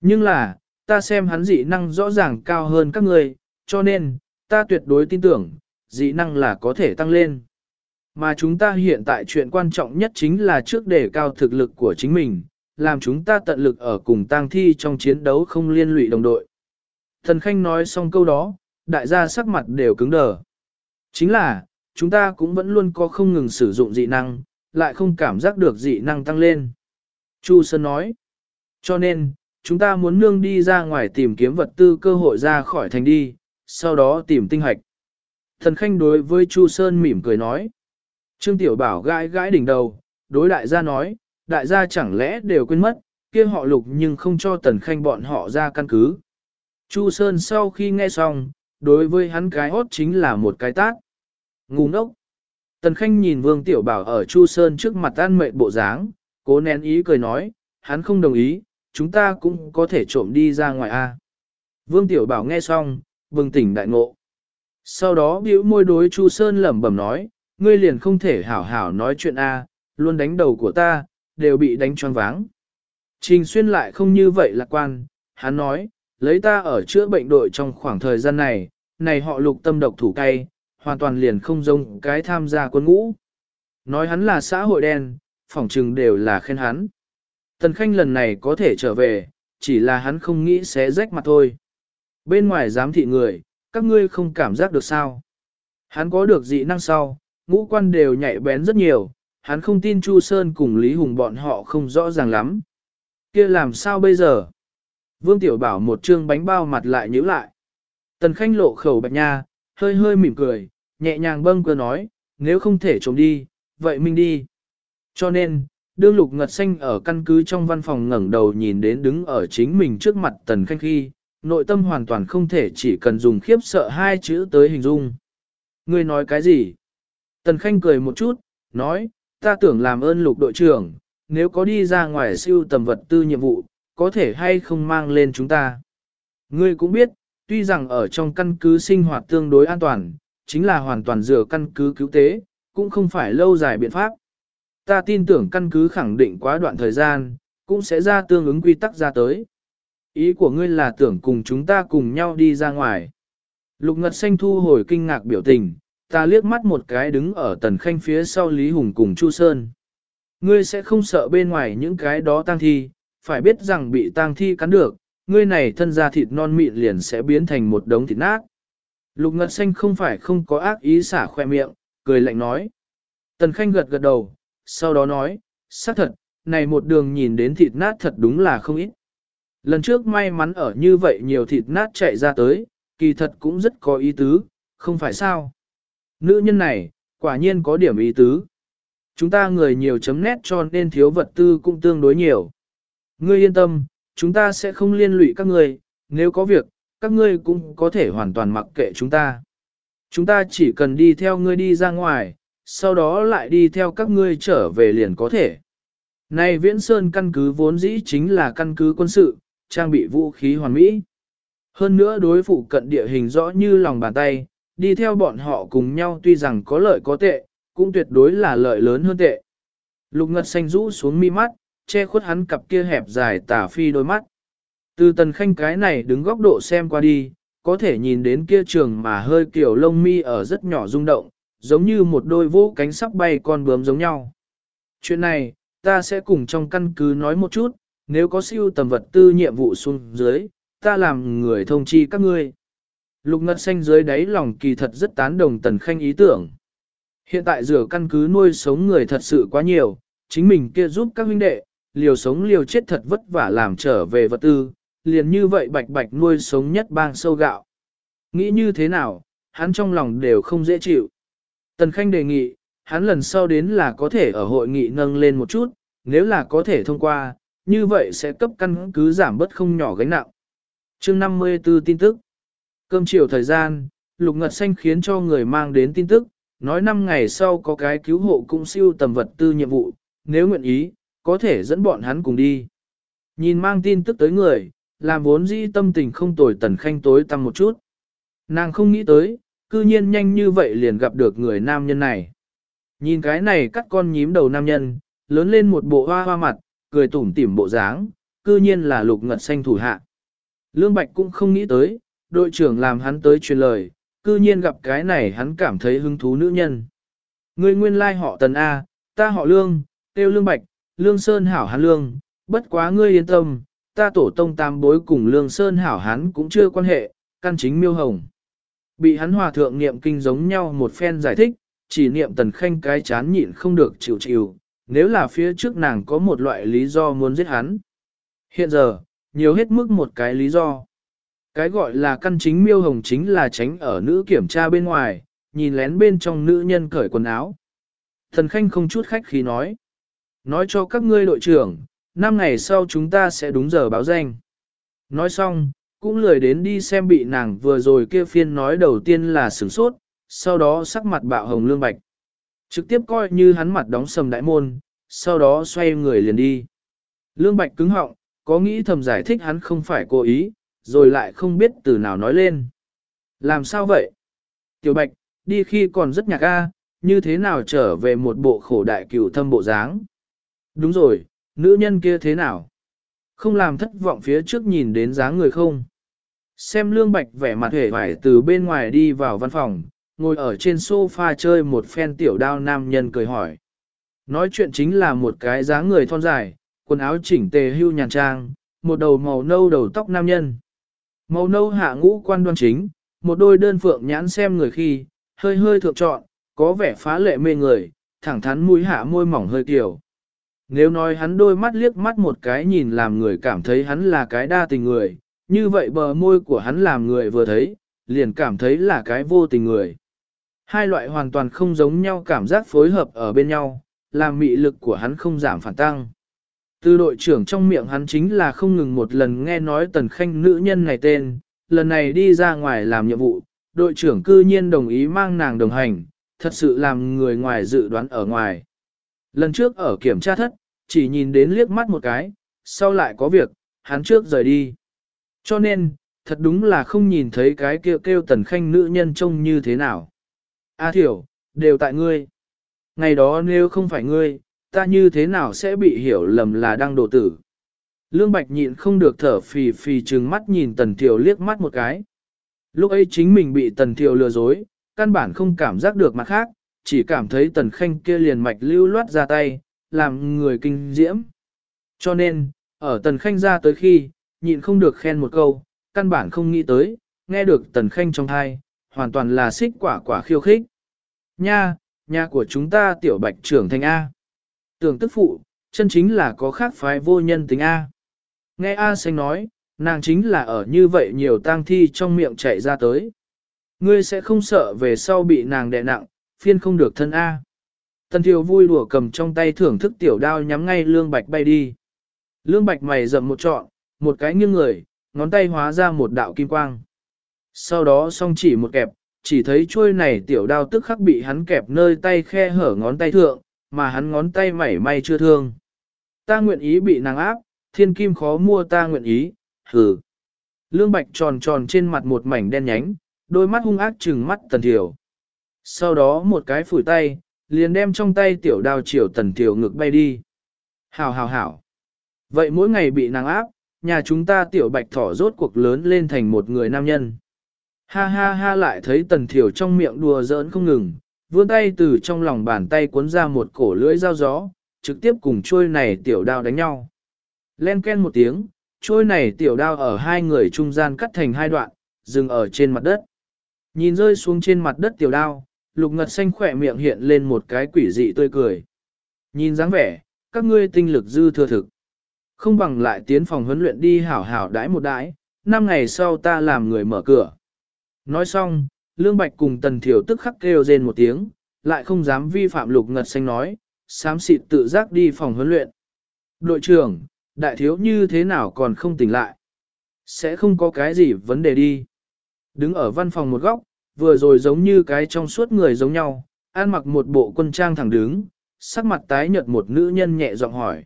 Nhưng là, ta xem hắn dị năng rõ ràng cao hơn các người, cho nên, ta tuyệt đối tin tưởng, dị năng là có thể tăng lên. Mà chúng ta hiện tại chuyện quan trọng nhất chính là trước đề cao thực lực của chính mình, làm chúng ta tận lực ở cùng tang thi trong chiến đấu không liên lụy đồng đội. Thần Khanh nói xong câu đó, đại gia sắc mặt đều cứng đờ. Chính là, chúng ta cũng vẫn luôn có không ngừng sử dụng dị năng, lại không cảm giác được dị năng tăng lên. Chu Sơn nói, cho nên, chúng ta muốn nương đi ra ngoài tìm kiếm vật tư cơ hội ra khỏi thành đi, sau đó tìm tinh hạch. Thần Khanh đối với Chu Sơn mỉm cười nói, Trương Tiểu Bảo gãi gãi đỉnh đầu, đối đại gia nói, đại gia chẳng lẽ đều quên mất, kia họ lục nhưng không cho tần khanh bọn họ ra căn cứ. Chu Sơn sau khi nghe xong, đối với hắn cái hốt chính là một cái tát. Ngu ngốc. Tần khanh nhìn Vương Tiểu Bảo ở Chu Sơn trước mặt tan mệt bộ dáng, cố nén ý cười nói, hắn không đồng ý, chúng ta cũng có thể trộm đi ra ngoài A. Vương Tiểu Bảo nghe xong, vương tỉnh đại ngộ. Sau đó bĩu môi đối Chu Sơn lẩm bẩm nói, ngươi liền không thể hảo hảo nói chuyện A, luôn đánh đầu của ta, đều bị đánh choáng váng. Trình xuyên lại không như vậy lạc quan, hắn nói, lấy ta ở chữa bệnh đội trong khoảng thời gian này, này họ lục tâm độc thủ cay, hoàn toàn liền không giống cái tham gia quân ngũ. Nói hắn là xã hội đen, phỏng trừng đều là khen hắn. Tần Khanh lần này có thể trở về, chỉ là hắn không nghĩ sẽ rách mặt thôi. Bên ngoài giám thị người, các ngươi không cảm giác được sao. Hắn có được dị năng sau, ngũ quan đều nhạy bén rất nhiều, hắn không tin Chu Sơn cùng Lý Hùng bọn họ không rõ ràng lắm. kia làm sao bây giờ? Vương Tiểu Bảo một trương bánh bao mặt lại nhíu lại. Tần Khanh lộ khẩu bạch nha, hơi hơi mỉm cười, nhẹ nhàng bâng cơ nói, nếu không thể trốn đi, vậy mình đi. Cho nên, đương lục ngật xanh ở căn cứ trong văn phòng ngẩng đầu nhìn đến đứng ở chính mình trước mặt Tần Khanh khi, nội tâm hoàn toàn không thể chỉ cần dùng khiếp sợ hai chữ tới hình dung. Ngươi nói cái gì? Tần Khanh cười một chút, nói, ta tưởng làm ơn lục đội trưởng, nếu có đi ra ngoài siêu tầm vật tư nhiệm vụ, có thể hay không mang lên chúng ta. Ngươi cũng biết, tuy rằng ở trong căn cứ sinh hoạt tương đối an toàn, chính là hoàn toàn dựa căn cứ cứu tế, cũng không phải lâu dài biện pháp. Ta tin tưởng căn cứ khẳng định quá đoạn thời gian, cũng sẽ ra tương ứng quy tắc ra tới. Ý của ngươi là tưởng cùng chúng ta cùng nhau đi ra ngoài. Lục Ngật Xanh thu hồi kinh ngạc biểu tình, ta liếc mắt một cái đứng ở tần khanh phía sau Lý Hùng cùng Chu Sơn. Ngươi sẽ không sợ bên ngoài những cái đó tang thi, phải biết rằng bị tang thi cắn được, ngươi này thân da thịt non mịn liền sẽ biến thành một đống thịt nát. Lục Ngật Xanh không phải không có ác ý xả khoe miệng, cười lạnh nói. Tần Khanh gật gật đầu, sau đó nói, xác thật, này một đường nhìn đến thịt nát thật đúng là không ít. Lần trước may mắn ở như vậy nhiều thịt nát chạy ra tới, kỳ thật cũng rất có ý tứ, không phải sao. Nữ nhân này, quả nhiên có điểm ý tứ. Chúng ta người nhiều chấm nét cho nên thiếu vật tư cũng tương đối nhiều. Ngươi yên tâm, chúng ta sẽ không liên lụy các ngươi, nếu có việc, các ngươi cũng có thể hoàn toàn mặc kệ chúng ta. Chúng ta chỉ cần đi theo ngươi đi ra ngoài, sau đó lại đi theo các ngươi trở về liền có thể. Này Viễn Sơn căn cứ vốn dĩ chính là căn cứ quân sự, trang bị vũ khí hoàn mỹ. Hơn nữa đối phụ cận địa hình rõ như lòng bàn tay, đi theo bọn họ cùng nhau tuy rằng có lợi có tệ, cũng tuyệt đối là lợi lớn hơn tệ. Lục Ngật xanh rũ xuống mi mắt, che khuất hắn cặp kia hẹp dài tả phi đôi mắt. Từ tần khanh cái này đứng góc độ xem qua đi, có thể nhìn đến kia trường mà hơi kiểu lông mi ở rất nhỏ rung động, giống như một đôi vũ cánh sắp bay con bướm giống nhau. Chuyện này, ta sẽ cùng trong căn cứ nói một chút, nếu có siêu tầm vật tư nhiệm vụ xuống dưới, ta làm người thông chi các ngươi. Lục ngật xanh dưới đáy lòng kỳ thật rất tán đồng tần khanh ý tưởng. Hiện tại rửa căn cứ nuôi sống người thật sự quá nhiều, chính mình kia giúp các huynh đệ, liều sống liều chết thật vất vả làm trở về vật tư, liền như vậy bạch bạch nuôi sống nhất bang sâu gạo. Nghĩ như thế nào, hắn trong lòng đều không dễ chịu. Tần Khanh đề nghị, hắn lần sau đến là có thể ở hội nghị nâng lên một chút, nếu là có thể thông qua, như vậy sẽ cấp căn cứ giảm bớt không nhỏ gánh nặng. chương 54 tin tức Cơm chiều thời gian, Lục Ngật Xanh khiến cho người mang đến tin tức, nói 5 ngày sau có cái cứu hộ cũng siêu tầm vật tư nhiệm vụ, nếu nguyện ý, có thể dẫn bọn hắn cùng đi. Nhìn mang tin tức tới người, làm vốn dĩ tâm tình không tồi tần khanh tối tăng một chút. Nàng không nghĩ tới, cư nhiên nhanh như vậy liền gặp được người nam nhân này. Nhìn cái này cắt con nhím đầu nam nhân, lớn lên một bộ hoa hoa mặt, cười tủm tỉm bộ dáng, cư nhiên là lục ngật xanh thủ hạ. Lương Bạch cũng không nghĩ tới, đội trưởng làm hắn tới truyền lời, cư nhiên gặp cái này hắn cảm thấy hứng thú nữ nhân. Người nguyên lai họ tần A, ta họ lương, tiêu lương bạch, lương sơn hảo Hán lương, bất quá ngươi yên tâm, ta tổ tông tam bối cùng lương sơn hảo Hán cũng chưa quan hệ, căn chính miêu hồng. Bị hắn hòa thượng niệm kinh giống nhau một phen giải thích, chỉ niệm tần khanh cái chán nhịn không được chịu chịu, nếu là phía trước nàng có một loại lý do muốn giết hắn. Hiện giờ, nhiều hết mức một cái lý do. Cái gọi là căn chính miêu hồng chính là tránh ở nữ kiểm tra bên ngoài, nhìn lén bên trong nữ nhân cởi quần áo. Thần Khanh không chút khách khí nói. Nói cho các ngươi đội trưởng, năm ngày sau chúng ta sẽ đúng giờ báo danh. Nói xong, cũng lười đến đi xem bị nàng vừa rồi kia phiên nói đầu tiên là sửng sốt, sau đó sắc mặt bạo hồng lương bạch. Trực tiếp coi như hắn mặt đóng sầm đại môn, sau đó xoay người liền đi. Lương bạch cứng họng, có nghĩ thầm giải thích hắn không phải cố ý, rồi lại không biết từ nào nói lên. Làm sao vậy? Tiểu bạch, đi khi còn rất nhạc a, như thế nào trở về một bộ khổ đại cửu thâm bộ dáng? Đúng rồi, nữ nhân kia thế nào? Không làm thất vọng phía trước nhìn đến dáng người không? Xem lương bạch vẻ mặt hề hoài từ bên ngoài đi vào văn phòng, ngồi ở trên sofa chơi một phen tiểu đao nam nhân cười hỏi. Nói chuyện chính là một cái dáng người thon dài, quần áo chỉnh tề hưu nhàn trang, một đầu màu nâu đầu tóc nam nhân. Màu nâu hạ ngũ quan đoan chính, một đôi đơn phượng nhãn xem người khi, hơi hơi thượng trọn, có vẻ phá lệ mê người, thẳng thắn mũi hạ môi mỏng hơi kiểu. Nếu nói hắn đôi mắt liếc mắt một cái nhìn làm người cảm thấy hắn là cái đa tình người, như vậy bờ môi của hắn làm người vừa thấy, liền cảm thấy là cái vô tình người. Hai loại hoàn toàn không giống nhau cảm giác phối hợp ở bên nhau, làm mị lực của hắn không giảm phản tăng. Từ đội trưởng trong miệng hắn chính là không ngừng một lần nghe nói tần khanh nữ nhân này tên, lần này đi ra ngoài làm nhiệm vụ, đội trưởng cư nhiên đồng ý mang nàng đồng hành, thật sự làm người ngoài dự đoán ở ngoài. Lần trước ở kiểm tra thất, chỉ nhìn đến liếc mắt một cái, sau lại có việc, hắn trước rời đi. Cho nên, thật đúng là không nhìn thấy cái kêu kêu tần khanh nữ nhân trông như thế nào. A thiểu, đều tại ngươi. Ngày đó nếu không phải ngươi, ta như thế nào sẽ bị hiểu lầm là đang độ tử. Lương Bạch nhịn không được thở phì phì trừng mắt nhìn Tần Thiều liếc mắt một cái. Lúc ấy chính mình bị Tần Thiều lừa dối, căn bản không cảm giác được mặt khác, chỉ cảm thấy Tần Khanh kia liền mạch lưu loát ra tay, làm người kinh diễm. Cho nên, ở Tần Khanh ra tới khi, nhịn không được khen một câu, căn bản không nghĩ tới, nghe được Tần Khanh trong thai, hoàn toàn là xích quả quả khiêu khích. Nha, nhà của chúng ta tiểu bạch trưởng thành A. Tưởng tức phụ, chân chính là có khác phái vô nhân tính A. Nghe A xanh nói, nàng chính là ở như vậy nhiều tang thi trong miệng chạy ra tới. Ngươi sẽ không sợ về sau bị nàng đè nặng, phiên không được thân A. Tần thiều vui đùa cầm trong tay thưởng thức tiểu đao nhắm ngay lương bạch bay đi. Lương bạch mày rậm một trọn, một cái nghiêng người, ngón tay hóa ra một đạo kim quang. Sau đó song chỉ một kẹp, chỉ thấy chuôi này tiểu đao tức khắc bị hắn kẹp nơi tay khe hở ngón tay thượng, mà hắn ngón tay mảy may chưa thương. Ta nguyện ý bị nàng áp, thiên kim khó mua ta nguyện ý, hừ. Lương Bạch tròn tròn trên mặt một mảnh đen nhánh, đôi mắt hung ác trừng mắt Tần Thiểu. Sau đó một cái phủi tay, liền đem trong tay tiểu đao chiều Tần Thiểu ngực bay đi. Hảo hảo hảo. Vậy mỗi ngày bị nàng áp, nhà chúng ta tiểu bạch thỏ rốt cuộc lớn lên thành một người nam nhân. Ha ha ha lại thấy Tần Thiểu trong miệng đùa giỡn không ngừng, vươn tay từ trong lòng bàn tay cuốn ra một cổ lưỡi dao gió, trực tiếp cùng trôi này tiểu đao đánh nhau. Len ken một tiếng, trôi này tiểu đao ở hai người trung gian cắt thành hai đoạn, dừng ở trên mặt đất. Nhìn rơi xuống trên mặt đất tiểu đao, lục ngật xanh khỏe miệng hiện lên một cái quỷ dị tươi cười. Nhìn dáng vẻ, các ngươi tinh lực dư thừa thực. Không bằng lại tiến phòng huấn luyện đi hảo hảo đãi một đãi, năm ngày sau ta làm người mở cửa. Nói xong, Lương Bạch cùng Tần Thiểu tức khắc kêu rên một tiếng, lại không dám vi phạm lục ngật xanh nói, sám xịt tự giác đi phòng huấn luyện. Đội trưởng, đại thiếu như thế nào còn không tỉnh lại? Sẽ không có cái gì vấn đề đi. Đứng ở văn phòng một góc, vừa rồi giống như cái trong suốt người giống nhau, ăn mặc một bộ quân trang thẳng đứng, sắc mặt tái nhợt một nữ nhân nhẹ giọng hỏi.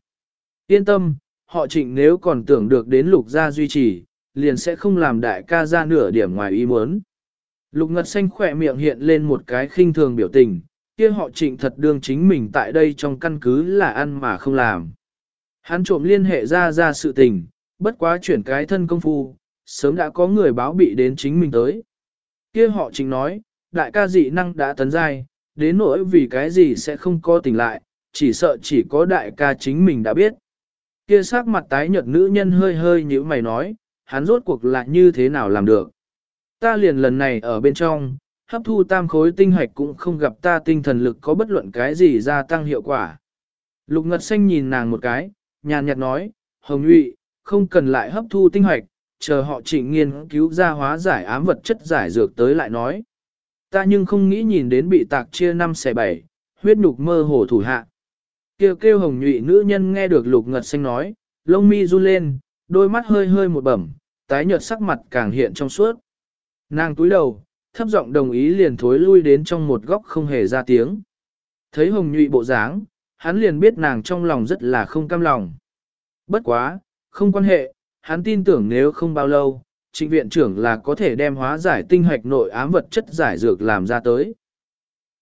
Yên tâm, họ trịnh nếu còn tưởng được đến lục gia duy trì, liền sẽ không làm đại ca ra nửa điểm ngoài ý muốn. Lục ngật xanh khỏe miệng hiện lên một cái khinh thường biểu tình, kia họ trịnh thật đương chính mình tại đây trong căn cứ là ăn mà không làm. Hắn trộm liên hệ ra ra sự tình, bất quá chuyển cái thân công phu, sớm đã có người báo bị đến chính mình tới. Kia họ trịnh nói, đại ca dị năng đã tấn giai, đến nỗi vì cái gì sẽ không có tỉnh lại, chỉ sợ chỉ có đại ca chính mình đã biết. Kia sắc mặt tái nhợt nữ nhân hơi hơi như mày nói, hắn rốt cuộc lại như thế nào làm được. Ta liền lần này ở bên trong, hấp thu tam khối tinh hạch cũng không gặp ta tinh thần lực có bất luận cái gì gia tăng hiệu quả. Lục Ngật Xanh nhìn nàng một cái, nhàn nhạt nói, Hồng Nhụy, không cần lại hấp thu tinh hạch, chờ họ chỉnh nghiên cứu ra hóa giải ám vật chất giải dược tới lại nói. Ta nhưng không nghĩ nhìn đến bị tạc chia năm xẻ bảy, huyết nhục mơ hồ thủ hạ. Kêu kêu hồng nhụy nữ nhân nghe được lục ngật xanh nói, lông mi run lên, đôi mắt hơi hơi một bẩm, tái nhợt sắc mặt càng hiện trong suốt. Nàng túi đầu, thấp giọng đồng ý liền thối lui đến trong một góc không hề ra tiếng. Thấy hồng nhụy bộ dáng, hắn liền biết nàng trong lòng rất là không cam lòng. Bất quá, không quan hệ, hắn tin tưởng nếu không bao lâu, trịnh viện trưởng là có thể đem hóa giải tinh hạch nội ám vật chất giải dược làm ra tới.